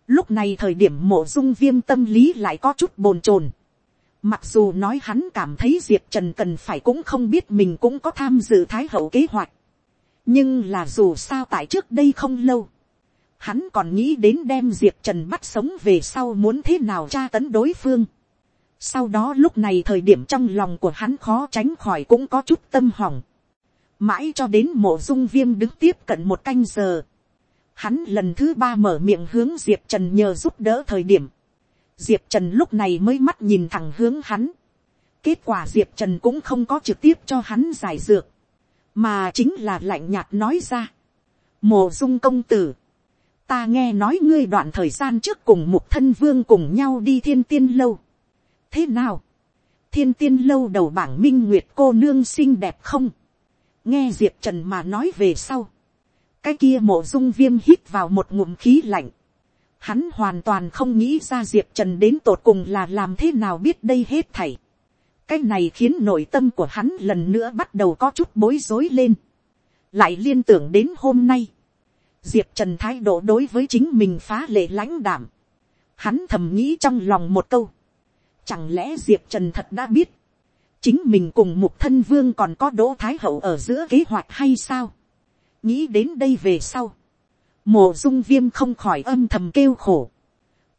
Speaker 1: lúc này thời điểm mộ dung viêm tâm lý lại có chút bồn chồn. mặc dù nói hắn cảm thấy diệp trần cần phải cũng không biết mình cũng có tham dự thái hậu kế hoạch. nhưng là dù sao tại trước đây không lâu, Hắn còn nghĩ đến đem Diệp Trần bắt sống về sau muốn thế nào tra tấn đối phương. Sau đó lúc này thời điểm trong lòng của hắn khó tránh khỏi cũng có chút tâm hỏng. Mãi cho đến mộ dung viêm đứng tiếp cận một canh giờ. Hắn lần thứ ba mở miệng hướng Diệp Trần nhờ giúp đỡ thời điểm. Diệp Trần lúc này mới mắt nhìn thẳng hướng hắn. Kết quả Diệp Trần cũng không có trực tiếp cho hắn giải dược. Mà chính là lạnh nhạt nói ra. Mộ dung công tử ta nghe nói ngươi đoạn thời gian trước cùng một thân vương cùng nhau đi thiên tiên lâu. thế nào, thiên tiên lâu đầu bảng minh nguyệt cô nương xinh đẹp không, nghe diệp trần mà nói về sau, cái kia mộ dung viêm hít vào một ngụm khí lạnh, hắn hoàn toàn không nghĩ ra diệp trần đến tột cùng là làm thế nào biết đây hết thảy. cái này khiến nội tâm của hắn lần nữa bắt đầu có chút bối rối lên, lại liên tưởng đến hôm nay, diệp trần thái độ đối với chính mình phá lệ lãnh đảm. hắn thầm nghĩ trong lòng một câu. chẳng lẽ diệp trần thật đã biết. chính mình cùng mục thân vương còn có đỗ thái hậu ở giữa kế hoạch hay sao nghĩ đến đây về sau. mộ dung viêm không khỏi âm thầm kêu khổ.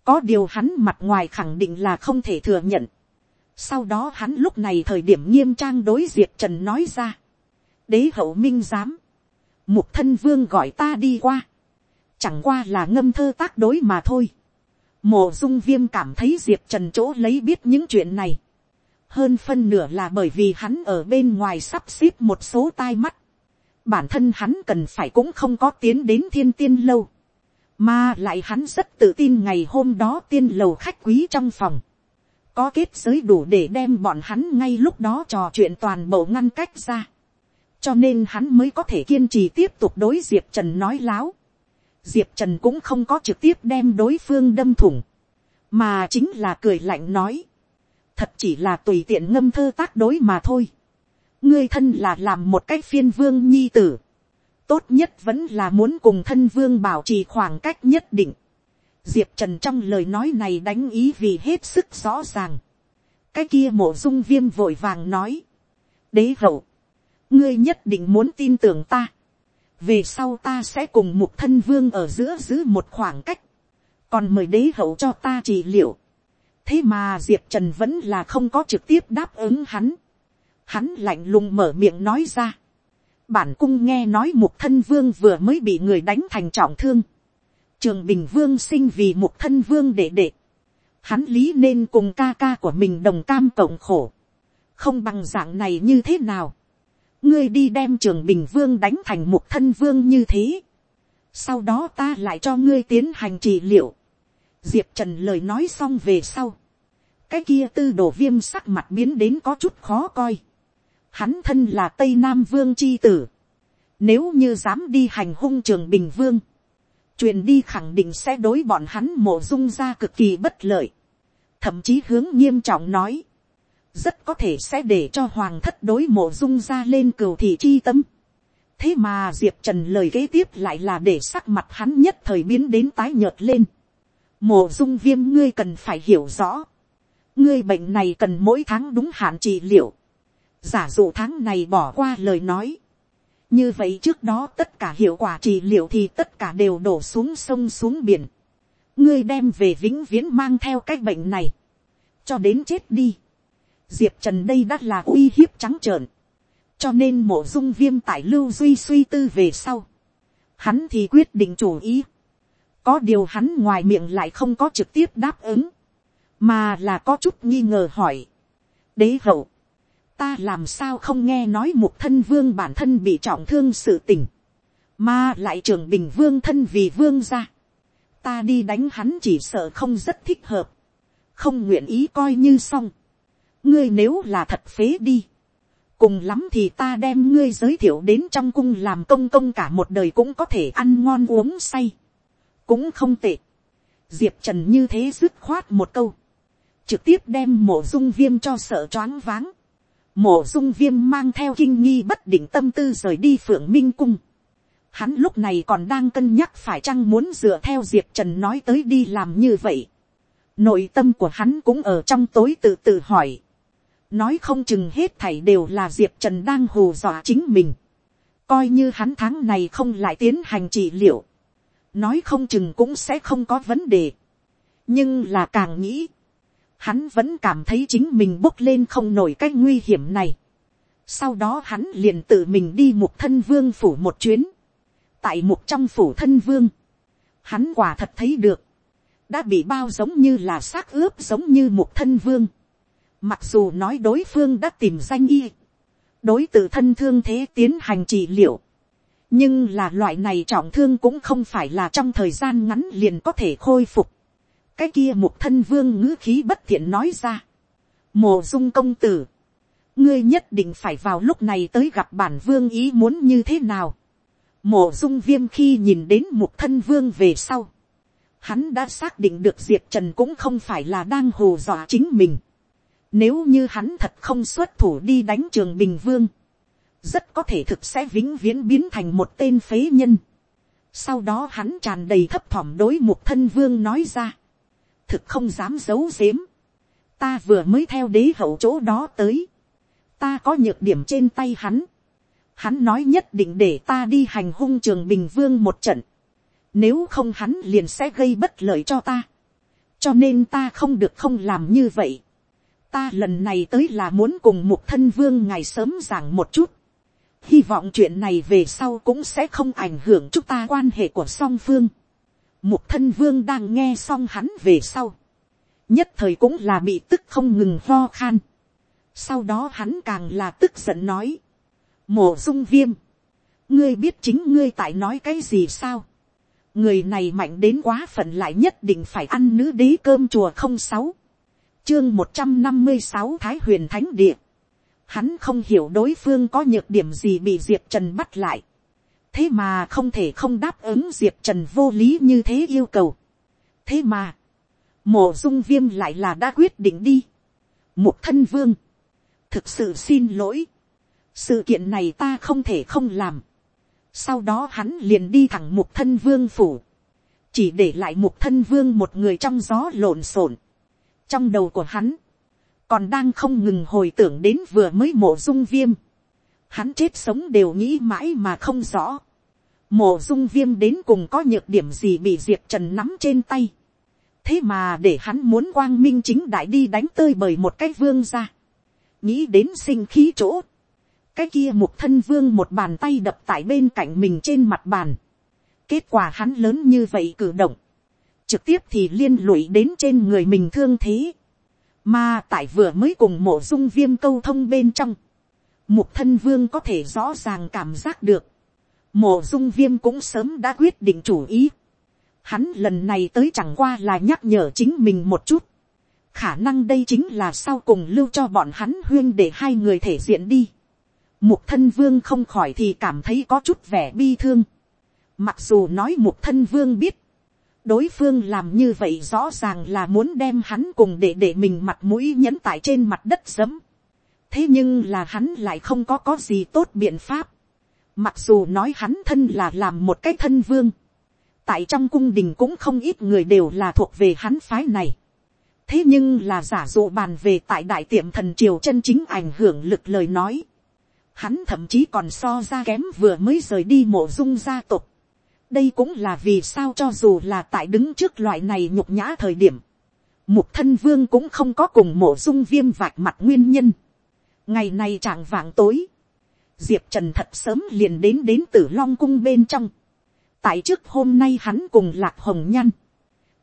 Speaker 1: có điều hắn mặt ngoài khẳng định là không thể thừa nhận. sau đó hắn lúc này thời điểm nghiêm trang đối diệp trần nói ra. đế hậu minh giám. mục thân vương gọi ta đi qua. chẳng qua là ngâm thơ tác đối mà thôi. mộ dung viêm cảm thấy diệp trần chỗ lấy biết những chuyện này hơn phân nửa là bởi vì hắn ở bên ngoài sắp xếp một số tai mắt bản thân hắn cần phải cũng không có tiến đến thiên tiên lâu. mà lại hắn rất tự tin ngày hôm đó tiên lầu khách quý trong phòng. có kết giới đủ để đem bọn hắn ngay lúc đó trò chuyện toàn bộ ngăn cách ra. cho nên hắn mới có thể kiên trì tiếp tục đối diệp trần nói láo. diệp trần cũng không có trực tiếp đem đối phương đâm thủng, mà chính là cười lạnh nói thật chỉ là tùy tiện ngâm thơ tác đối mà thôi ngươi thân là làm một cách phiên vương nhi tử. tốt nhất vẫn là muốn cùng thân vương bảo trì khoảng cách nhất định. diệp trần trong lời nói này đánh ý vì hết sức rõ ràng. cái kia mộ dung viêm vội vàng nói. đế hậu, ngươi nhất định muốn tin tưởng ta. về sau ta sẽ cùng một thân vương ở giữa giữ một khoảng cách. còn mời đế hậu cho ta trị liệu thế mà diệp trần vẫn là không có trực tiếp đáp ứng hắn hắn lạnh lùng mở miệng nói ra. bản cung nghe nói mục thân vương vừa mới bị người đánh thành trọng thương. trường bình vương sinh vì mục thân vương đệ đệ. hắn lý nên cùng ca ca của mình đồng cam cộng khổ. không bằng dạng này như thế nào. ngươi đi đem trường bình vương đánh thành mục thân vương như thế. sau đó ta lại cho ngươi tiến hành trị liệu diệp trần lời nói xong về sau, cái kia tư đồ viêm sắc mặt biến đến có chút khó coi. Hắn thân là tây nam vương c h i tử, nếu như dám đi hành hung trường bình vương, truyền đi khẳng định sẽ đối bọn hắn mổ dung ra cực kỳ bất lợi, thậm chí hướng nghiêm trọng nói, rất có thể sẽ để cho hoàng thất đối mổ dung ra lên cừu thị chi tâm. thế mà diệp trần lời kế tiếp lại là để sắc mặt hắn nhất thời biến đến tái nhợt lên mổ dung viêm ngươi cần phải hiểu rõ. ngươi bệnh này cần mỗi tháng đúng hạn trị liệu giả dụ tháng này bỏ qua lời nói. như vậy trước đó tất cả hiệu quả trị liệu thì tất cả đều đổ xuống sông xuống biển. ngươi đem về vĩnh viễn mang theo cái bệnh này. cho đến chết đi. diệp trần đây đã là uy hiếp trắng trợn. cho nên mộ dung viêm tại lưu duy suy tư về sau. hắn thì quyết định chủ ý có điều hắn ngoài miệng lại không có trực tiếp đáp ứng, mà là có chút nghi ngờ hỏi. đế hậu, ta làm sao không nghe nói một thân vương bản thân bị trọng thương sự tình, mà lại trường bình vương thân vì vương ra. ta đi đánh hắn chỉ sợ không rất thích hợp, không nguyện ý coi như xong. ngươi nếu là thật phế đi, cùng lắm thì ta đem ngươi giới thiệu đến trong cung làm công công cả một đời cũng có thể ăn ngon uống say cũng không tệ. diệp trần như thế dứt khoát một câu, trực tiếp đem mổ dung viêm cho sợ choáng váng mổ dung viêm mang theo kinh nghi bất định tâm tư rời đi phượng minh cung. Hắn lúc này còn đang cân nhắc phải chăng muốn dựa theo diệp trần nói tới đi làm như vậy. nội tâm của hắn cũng ở trong tối tự tự hỏi. nói không chừng hết thảy đều là diệp trần đang hù dọa chính mình. coi như hắn tháng này không lại tiến hành trị liệu nói không chừng cũng sẽ không có vấn đề. nhưng là càng nghĩ, hắn vẫn cảm thấy chính mình bốc lên không nổi cái nguy hiểm này. sau đó hắn liền tự mình đi mục thân vương phủ một chuyến. tại mục trong phủ thân vương, hắn quả thật thấy được, đã bị bao giống như là xác ướp giống như mục thân vương. mặc dù nói đối phương đã tìm danh y, đối tự thân thương thế tiến hành trị liệu, nhưng là loại này trọng thương cũng không phải là trong thời gian ngắn liền có thể khôi phục cái kia một thân vương ngữ khí bất thiện nói ra. mồ dung công tử, ngươi nhất định phải vào lúc này tới gặp bản vương ý muốn như thế nào. mồ dung viêm khi nhìn đến một thân vương về sau. hắn đã xác định được diệp trần cũng không phải là đang hồ dọa chính mình. nếu như hắn thật không xuất thủ đi đánh trường bình vương rất có thể thực sẽ vĩnh viễn biến thành một tên phế nhân. Sau đó hắn tràn đầy thấp thỏm đối một thân vương nói ra. Thực không dám giấu giếm. Ta vừa mới theo đế hậu chỗ đó tới. ta có nhược điểm trên tay hắn, hắn nói nhất định để ta đi hành hung trường bình vương một trận, nếu không hắn liền sẽ gây bất lợi cho ta, cho nên ta không được không làm như vậy, ta lần này tới là muốn cùng một thân vương ngày sớm giảng một chút, hy vọng chuyện này về sau cũng sẽ không ảnh hưởng chúng ta quan hệ của song phương. Mục thân vương đang nghe xong hắn về sau. Nhất thời cũng là bị tức không ngừng lo khan. Sau đó hắn càng là tức giận nói. Mộ dung viêm. Ngươi biết chính ngươi tại nói cái gì sao? Người này mạnh đến quá phận lại nhất định phải ăn nữ đế cơm chùa không sáu Chương một trăm năm mươi sáu Thái huyền thánh địa. Hắn không hiểu đối phương có nhược điểm gì bị Diệp Trần bắt lại. Thế mà không thể không đáp ứng Diệp Trần vô lý như thế yêu cầu. Thế mà. Mộ dung viêm lại là đã quyết định đi. Một thân vương. Thực sự xin lỗi. Sự kiện này ta không thể không làm. Sau đó hắn liền đi thẳng một thân vương phủ. Chỉ để lại một thân vương một người trong gió lộn xộn. Trong đầu của hắn. Còn đang không ngừng hồi tưởng đến vừa mới mộ dung viêm. Hắn chết sống đều nghĩ mãi mà không rõ. Mộ dung viêm đến cùng có nhược điểm gì bị diệp trần nắm trên tay thế mà để hắn muốn quang minh chính đại đi đánh tơi bởi một cái vương ra. nghĩ đến sinh khí chỗ. cái kia mục thân vương một bàn tay đập tại bên cạnh mình trên mặt bàn. kết quả hắn lớn như vậy cử động. trực tiếp thì liên lụy đến trên người mình thương thế. mà tại vừa mới cùng mổ dung viêm câu thông bên trong. mục thân vương có thể rõ ràng cảm giác được. Mộ dung viêm cũng sớm đã quyết định chủ ý Hắn lần này tới chẳng qua là nhắc nhở chính mình một chút. Khả năng đây chính là sau cùng lưu cho bọn hắn huyên để hai người thể diện đi. Mục thân vương không khỏi thì cảm thấy có chút vẻ bi thương. Mặc dù nói mục thân vương biết. Đối phương làm như vậy rõ ràng là muốn đem hắn cùng để để mình mặt mũi nhẫn tại trên mặt đất sấm. Thế nhưng là hắn lại không có có gì tốt biện pháp. Mặc dù nói hắn thân là làm một cái thân vương, tại trong cung đình cũng không ít người đều là thuộc về hắn phái này. thế nhưng là giả dụ bàn về tại đại tiệm thần triều chân chính ảnh hưởng lực lời nói. hắn thậm chí còn so ra kém vừa mới rời đi mộ dung gia tộc. đây cũng là vì sao cho dù là tại đứng trước loại này nhục nhã thời điểm. mục thân vương cũng không có cùng mộ dung viêm vạch mặt nguyên nhân. ngày này trạng vạng tối diệp trần thật sớm liền đến đến tử long cung bên trong. Tại trước hôm nay hắn cùng lạc hồng nhan,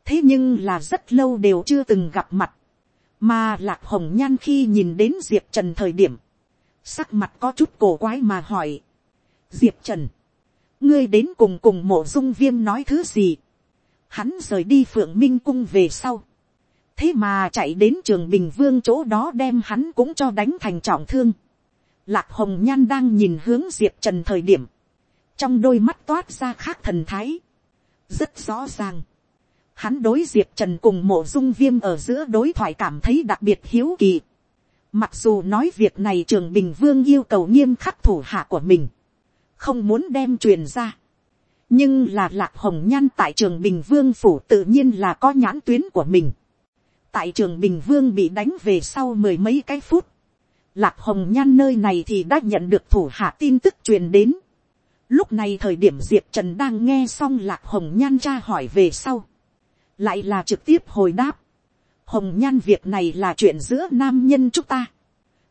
Speaker 1: thế nhưng là rất lâu đều chưa từng gặp mặt, mà lạc hồng nhan khi nhìn đến diệp trần thời điểm, sắc mặt có chút cổ quái mà hỏi, diệp trần, ngươi đến cùng cùng mộ dung viêm nói thứ gì, hắn rời đi phượng minh cung về sau, thế mà chạy đến trường bình vương chỗ đó đem hắn cũng cho đánh thành trọng thương, lạc hồng nhan đang nhìn hướng diệp trần thời điểm, trong đôi mắt toát ra khác thần thái, rất rõ ràng. Hắn đối diệp trần cùng mộ dung viêm ở giữa đối thoại cảm thấy đặc biệt hiếu kỳ. Mặc dù nói việc này trường bình vương yêu cầu nghiêm khắc thủ hạ của mình, không muốn đem truyền ra. nhưng là lạc hồng nhan tại trường bình vương phủ tự nhiên là có nhãn tuyến của mình. tại trường bình vương bị đánh về sau mười mấy cái phút, lạc hồng nhan nơi này thì đã nhận được thủ hạ tin tức truyền đến. Lúc này thời điểm Diệp Trần đang nghe xong lạc hồng nhan tra hỏi về sau. Lại là trực tiếp hồi đáp. Hồng nhan việc này là chuyện giữa nam nhân chúng ta.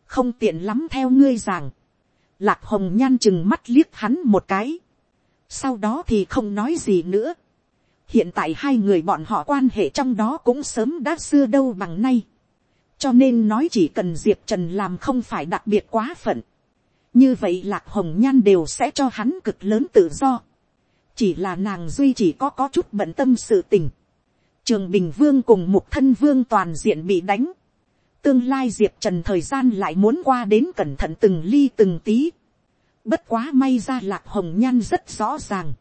Speaker 1: Không tiện lắm theo ngươi rằng. Lạc hồng nhan chừng mắt liếc hắn một cái. Sau đó thì không nói gì nữa. Hiện tại hai người bọn họ quan hệ trong đó cũng sớm đã xưa đâu bằng nay. Cho nên nói chỉ cần Diệp Trần làm không phải đặc biệt quá phận như vậy lạc hồng nhan đều sẽ cho hắn cực lớn tự do. chỉ là nàng duy chỉ có có chút bận tâm sự tình. trường bình vương cùng mục thân vương toàn diện bị đánh. tương lai diệp trần thời gian lại muốn qua đến cẩn thận từng ly từng tí. bất quá may ra lạc hồng nhan rất rõ ràng.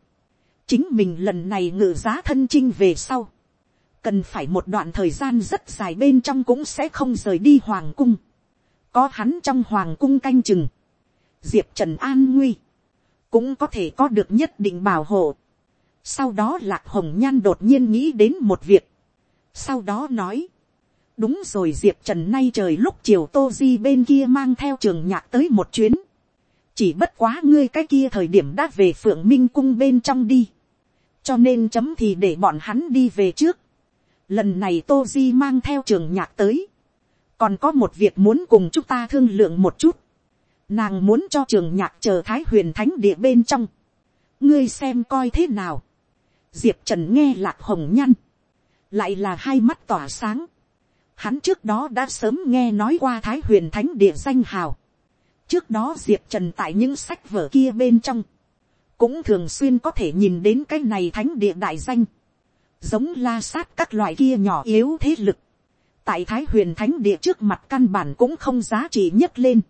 Speaker 1: chính mình lần này ngự giá thân chinh về sau cần phải một đoạn thời gian rất dài bên trong cũng sẽ không rời đi hoàng cung. có hắn trong hoàng cung canh chừng diệp trần an nguy, cũng có thể có được nhất định bảo hộ. Sau đó lạc hồng nhan đột nhiên nghĩ đến một việc. Sau đó nói, đúng rồi diệp trần nay trời lúc chiều tô di bên kia mang theo trường nhạc tới một chuyến. chỉ bất quá ngươi cái kia thời điểm đã về phượng minh cung bên trong đi. cho nên chấm thì để bọn hắn đi về trước lần này tô di mang theo trường nhạc tới. còn có một việc muốn cùng chúng ta thương lượng một chút. nàng muốn cho trường nhạc chờ thái huyền thánh địa bên trong. ngươi xem coi thế nào. diệp trần nghe lạc hồng nhăn. lại là hai mắt tỏa sáng Hắn trước đó đã sớm nghe nói qua Thái huyền thánh địa danh hào. Trước đó Diệp Trần tại những sách vở kia bên trong. Cũng thường xuyên có thể nhìn đến cái này thánh địa đại danh. Giống la sát các loại kia nhỏ yếu thế lực. Tại Thái huyền thánh địa trước mặt căn bản cũng không giá trị nhất lên.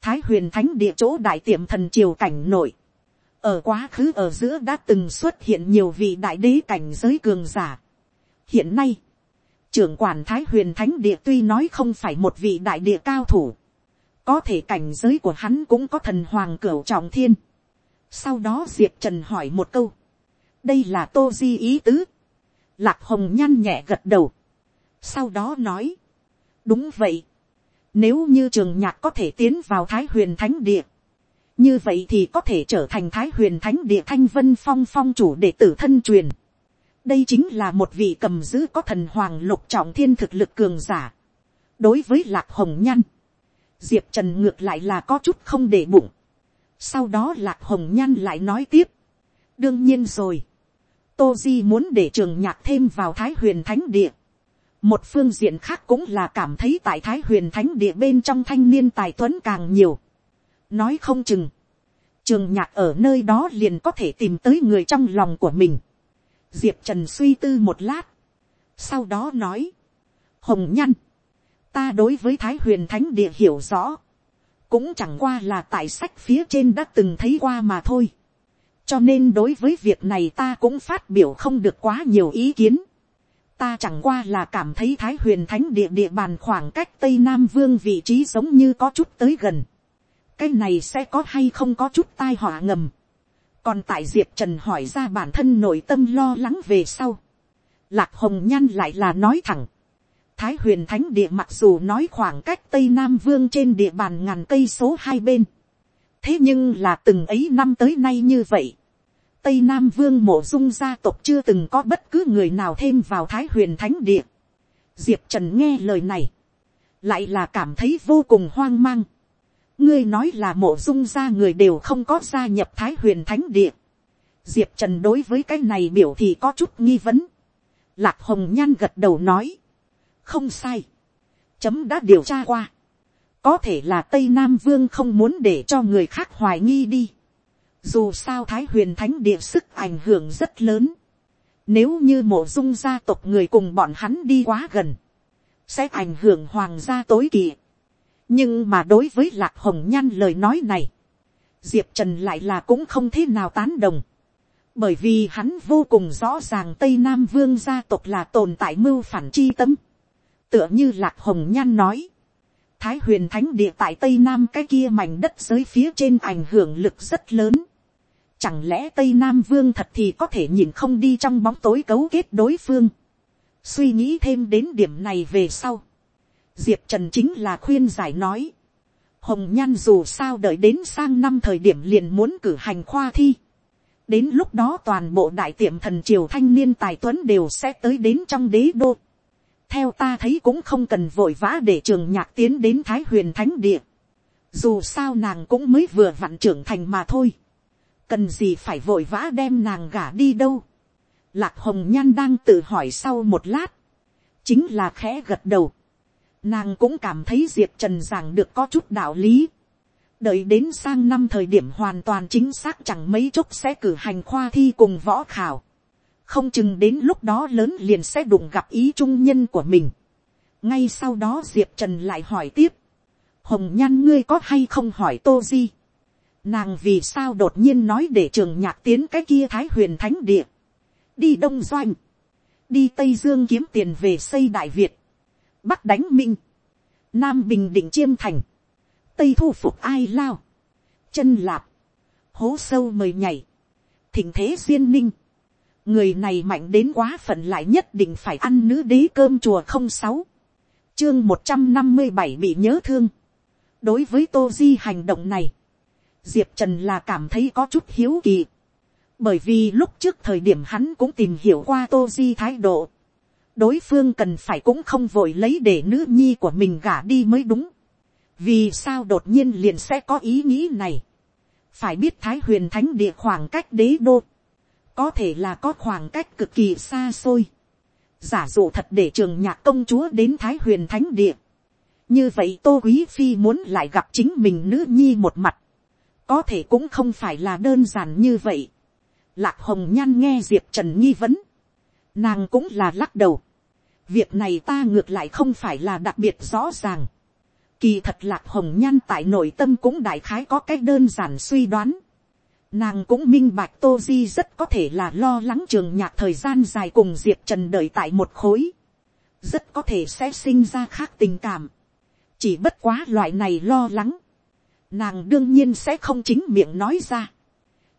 Speaker 1: Thái huyền thánh địa chỗ đại tiệm thần triều cảnh nội Ở quá khứ ở giữa đã từng xuất hiện nhiều vị đại đế cảnh giới cường giả. Hiện nay, trưởng quản thái huyền thánh địa tuy nói không phải một vị đại địa cao thủ, có thể cảnh giới của hắn cũng có thần hoàng cửu trọng thiên. sau đó diệp trần hỏi một câu, đây là tô di ý tứ, lạc hồng nhăn nhẹ gật đầu, sau đó nói, đúng vậy, nếu như trường nhạc có thể tiến vào thái huyền thánh địa, như vậy thì có thể trở thành thái huyền thánh địa thanh vân phong phong chủ đệ tử thân truyền đây chính là một vị cầm giữ có thần hoàng lục trọng thiên thực lực cường giả. đối với lạc hồng nhăn, diệp trần ngược lại là có chút không để bụng. sau đó lạc hồng nhăn lại nói tiếp. đương nhiên rồi, tô di muốn để trường nhạc thêm vào thái huyền thánh địa. một phương diện khác cũng là cảm thấy tại thái huyền thánh địa bên trong thanh niên tài tuấn càng nhiều. nói không chừng, trường nhạc ở nơi đó liền có thể tìm tới người trong lòng của mình diệp trần suy tư một lát, sau đó nói, hồng nhăn, ta đối với thái huyền thánh địa hiểu rõ, cũng chẳng qua là tại sách phía trên đã từng thấy qua mà thôi cho nên đối với việc này ta cũng phát biểu không được quá nhiều ý kiến. ta chẳng qua là cảm thấy thái huyền thánh địa địa bàn khoảng cách tây nam vương vị trí giống như có chút tới gần. cái này sẽ có hay không có chút tai họa ngầm còn tại diệp trần hỏi ra bản thân nội tâm lo lắng về sau. lạc hồng nhan lại là nói thẳng. thái huyền thánh địa mặc dù nói khoảng cách tây nam vương trên địa bàn ngàn cây số hai bên thế nhưng là từng ấy năm tới nay như vậy. tây nam vương mộ dung gia tộc chưa từng có bất cứ người nào thêm vào thái huyền thánh địa. diệp trần nghe lời này. lại là cảm thấy vô cùng hoang mang ngươi nói là mộ dung gia người đều không có gia nhập thái huyền thánh địa. diệp trần đối với cái này biểu thì có chút nghi vấn. lạc hồng nhan gật đầu nói. không sai. chấm đã điều tra qua có thể là tây nam vương không muốn để cho người khác hoài nghi đi. dù sao thái huyền thánh địa sức ảnh hưởng rất lớn. nếu như mộ dung gia tộc người cùng bọn hắn đi quá gần, sẽ ảnh hưởng hoàng gia tối kỵ nhưng mà đối với lạc hồng nhan lời nói này, diệp trần lại là cũng không thế nào tán đồng, bởi vì hắn vô cùng rõ ràng tây nam vương gia tộc là tồn tại mưu phản chi tâm, tựa như lạc hồng nhan nói, thái huyền thánh địa tại tây nam cái kia mảnh đất giới phía trên ảnh hưởng lực rất lớn, chẳng lẽ tây nam vương thật thì có thể nhìn không đi trong bóng tối cấu kết đối phương, suy nghĩ thêm đến điểm này về sau, diệp trần chính là khuyên giải nói, hồng nhan dù sao đợi đến sang năm thời điểm liền muốn cử hành khoa thi, đến lúc đó toàn bộ đại tiệm thần triều thanh niên tài tuấn đều sẽ tới đến trong đế đô theo ta thấy cũng không cần vội vã để trường nhạc tiến đến thái huyền thánh địa. dù sao nàng cũng mới vừa vặn trưởng thành mà thôi. cần gì phải vội vã đem nàng gả đi đâu. lạc hồng nhan đang tự hỏi sau một lát. chính là khẽ gật đầu Nàng cũng cảm thấy Diệp Trần giảng được có chút đạo lý. Đợi đến sang năm thời điểm hoàn toàn chính xác chẳng mấy chốc sẽ cử hành khoa thi cùng võ khảo. Không chừng đến lúc đó lớn liền sẽ đụng gặp ý trung nhân của mình. Ngay sau đó Diệp Trần lại hỏi tiếp. Hồng Nhan ngươi có hay không hỏi Tô Di? Nàng vì sao đột nhiên nói để trường nhạc tiến cái kia Thái huyền thánh địa. Đi Đông Doanh. Đi Tây Dương kiếm tiền về xây Đại Việt bắc đánh minh, nam bình định chiêm thành, tây thu phục ai lao, chân lạp, hố sâu mời nhảy, thỉnh thế duyên ninh, người này mạnh đến quá phận lại nhất định phải ăn nữ đế cơm chùa không sáu, chương một trăm năm mươi bảy bị nhớ thương. đối với tô di hành động này, diệp trần là cảm thấy có chút hiếu kỳ. bởi vì lúc trước thời điểm hắn cũng tìm hiểu qua tô di thái độ. đối phương cần phải cũng không vội lấy để nữ nhi của mình gả đi mới đúng. vì sao đột nhiên liền sẽ có ý nghĩ này. phải biết thái huyền thánh địa khoảng cách đế đô có thể là có khoảng cách cực kỳ xa xôi giả dụ thật để trường nhạc công chúa đến thái huyền thánh địa. như vậy tô quý phi muốn lại gặp chính mình nữ nhi một mặt. có thể cũng không phải là đơn giản như vậy. lạc hồng nhan nghe diệp trần nghi vấn. nàng cũng là lắc đầu. việc này ta ngược lại không phải là đặc biệt rõ ràng. kỳ thật lạc hồng nhan tại nội tâm cũng đại khái có cái đơn giản suy đoán Nàng cũng minh bạch Tô Di rất có thể là lo lắng trường nhạc thời gian dài cùng Diệp Trần đợi tại một khối. Rất có thể sẽ sinh ra khác tình cảm. Chỉ bất quá loại này lo lắng. Nàng đương nhiên sẽ không chính miệng nói ra.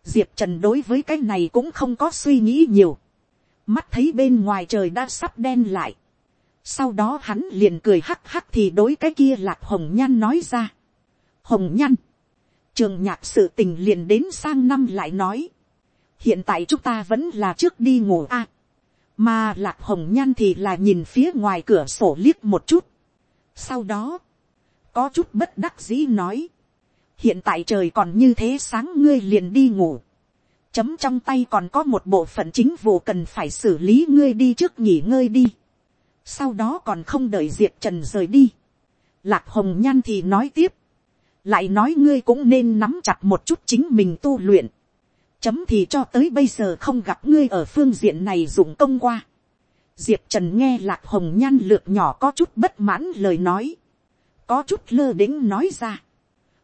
Speaker 1: Diệp Trần đối với cái này cũng không có suy nghĩ nhiều. Mắt thấy bên ngoài trời đã sắp đen lại. Sau đó hắn liền cười hắc hắc thì đối cái kia lạc hồng nhan nói ra. Hồng nhan trường nhạc sự tình liền đến sang năm lại nói, hiện tại chúng ta vẫn là trước đi ngủ a, mà lạc hồng nhan thì là nhìn phía ngoài cửa sổ liếc một chút, sau đó, có chút bất đắc dĩ nói, hiện tại trời còn như thế sáng ngươi liền đi ngủ, chấm trong tay còn có một bộ phận chính vụ cần phải xử lý ngươi đi trước nghỉ ngơi đi, sau đó còn không đợi diệp trần rời đi, lạc hồng nhan thì nói tiếp, lại nói ngươi cũng nên nắm chặt một chút chính mình tu luyện. chấm thì cho tới bây giờ không gặp ngươi ở phương diện này dùng công qua. diệp trần nghe lạc hồng nhan lược nhỏ có chút bất mãn lời nói. có chút lơ đĩnh nói ra.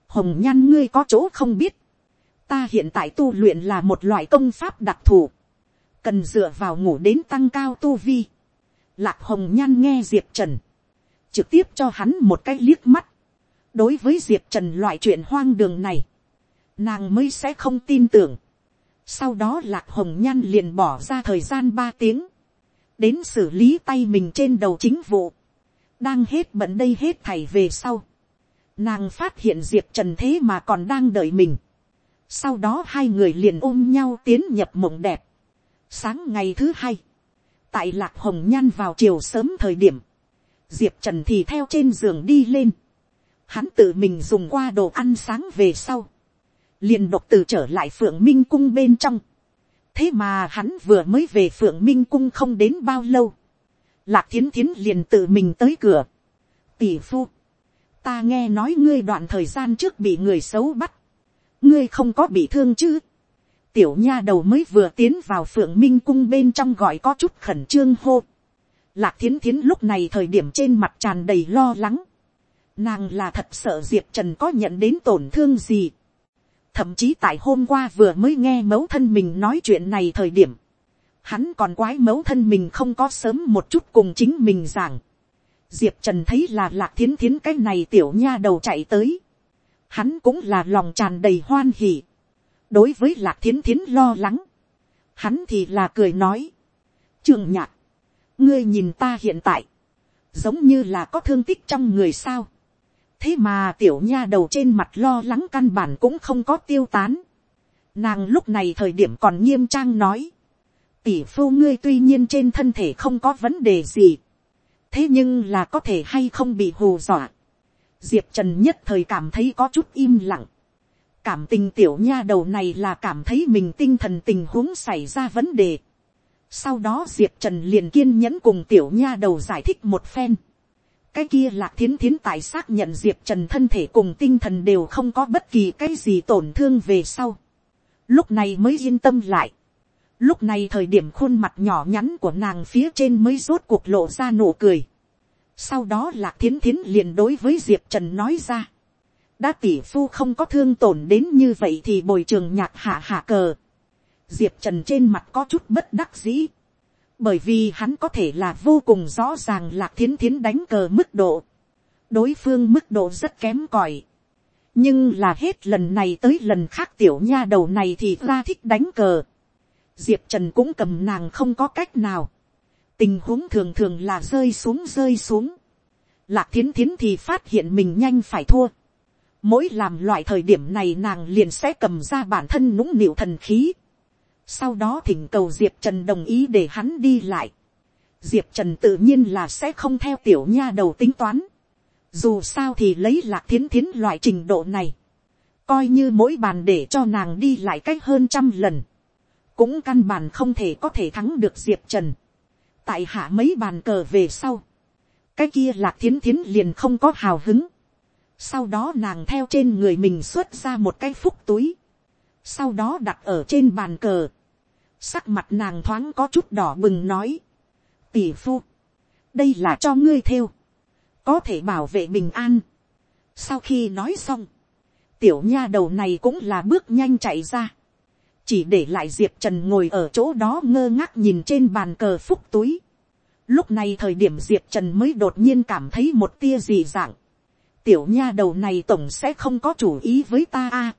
Speaker 1: hồng nhan ngươi có chỗ không biết. ta hiện tại tu luyện là một loại công pháp đặc thù. cần dựa vào ngủ đến tăng cao tu vi. lạc hồng nhan nghe diệp trần. trực tiếp cho hắn một cái liếc mắt đối với diệp trần loại chuyện hoang đường này, nàng mới sẽ không tin tưởng. sau đó lạc hồng nhan liền bỏ ra thời gian ba tiếng, đến xử lý tay mình trên đầu chính vụ, đang hết bận đây hết thảy về sau. nàng phát hiện diệp trần thế mà còn đang đợi mình. sau đó hai người liền ôm nhau tiến nhập mộng đẹp. sáng ngày thứ hai, tại lạc hồng nhan vào chiều sớm thời điểm, diệp trần thì theo trên giường đi lên hắn tự mình dùng qua đồ ăn sáng về sau, liền độc từ trở lại phượng minh cung bên trong. thế mà hắn vừa mới về phượng minh cung không đến bao lâu, lạc thiến thiến liền tự mình tới cửa. tỷ phu, ta nghe nói ngươi đoạn thời gian trước bị người xấu bắt, ngươi không có bị thương chứ. tiểu nha đầu mới vừa tiến vào phượng minh cung bên trong gọi có chút khẩn trương hô. lạc thiến thiến lúc này thời điểm trên mặt tràn đầy lo lắng Nàng là thật sợ Diệp Trần có nhận đến tổn thương gì. Thậm chí tại hôm qua vừa mới nghe mẫu thân mình nói chuyện này thời điểm. Hắn còn quái mẫu thân mình không có sớm một chút cùng chính mình giảng. Diệp Trần thấy là lạc thiến thiến cái này tiểu nha đầu chạy tới. Hắn cũng là lòng tràn đầy hoan hỉ. Đối với lạc thiến thiến lo lắng. Hắn thì là cười nói. Trường nhạc. Ngươi nhìn ta hiện tại. Giống như là có thương tích trong người sao thế mà tiểu nha đầu trên mặt lo lắng căn bản cũng không có tiêu tán. Nàng lúc này thời điểm còn nghiêm trang nói. tỷ phu ngươi tuy nhiên trên thân thể không có vấn đề gì. thế nhưng là có thể hay không bị hù dọa. diệp trần nhất thời cảm thấy có chút im lặng. cảm tình tiểu nha đầu này là cảm thấy mình tinh thần tình huống xảy ra vấn đề. sau đó diệp trần liền kiên nhẫn cùng tiểu nha đầu giải thích một phen cái kia lạc thiến thiến tại xác nhận diệp trần thân thể cùng tinh thần đều không có bất kỳ cái gì tổn thương về sau. lúc này mới yên tâm lại. lúc này thời điểm khuôn mặt nhỏ nhắn của nàng phía trên mới rốt cuộc lộ ra nụ cười. sau đó lạc thiến thiến liền đối với diệp trần nói ra. đã tỷ phu không có thương tổn đến như vậy thì bồi trường nhạc hạ hạ cờ. diệp trần trên mặt có chút bất đắc dĩ bởi vì hắn có thể là vô cùng rõ ràng lạc thiến thiến đánh cờ mức độ, đối phương mức độ rất kém còi, nhưng là hết lần này tới lần khác tiểu nha đầu này thì ra thích đánh cờ, diệp trần cũng cầm nàng không có cách nào, tình huống thường thường là rơi xuống rơi xuống, lạc thiến thiến thì phát hiện mình nhanh phải thua. mỗi làm loại thời điểm này nàng liền sẽ cầm ra bản thân nũng nịu thần khí sau đó thỉnh cầu diệp trần đồng ý để hắn đi lại. diệp trần tự nhiên là sẽ không theo tiểu nha đầu tính toán. dù sao thì lấy lạc thiến thiến loại trình độ này. coi như mỗi bàn để cho nàng đi lại cách hơn trăm lần. cũng căn bản không thể có thể thắng được diệp trần. tại hạ mấy bàn cờ về sau cái kia lạc thiến thiến liền không có hào hứng. sau đó nàng theo trên người mình xuất ra một cái phúc túi. sau đó đặt ở trên bàn cờ sắc mặt nàng thoáng có chút đỏ bừng nói. tỷ phu, đây là cho ngươi theo. có thể bảo vệ bình an. sau khi nói xong, tiểu nha đầu này cũng là bước nhanh chạy ra. chỉ để lại diệp trần ngồi ở chỗ đó ngơ ngác nhìn trên bàn cờ phúc túi Lúc này thời điểm Diệp Trần mới đột nhiên cảm thấy một tia dị dạng. Tiểu nha đầu này tổng sẽ không có chủ ý với ta a.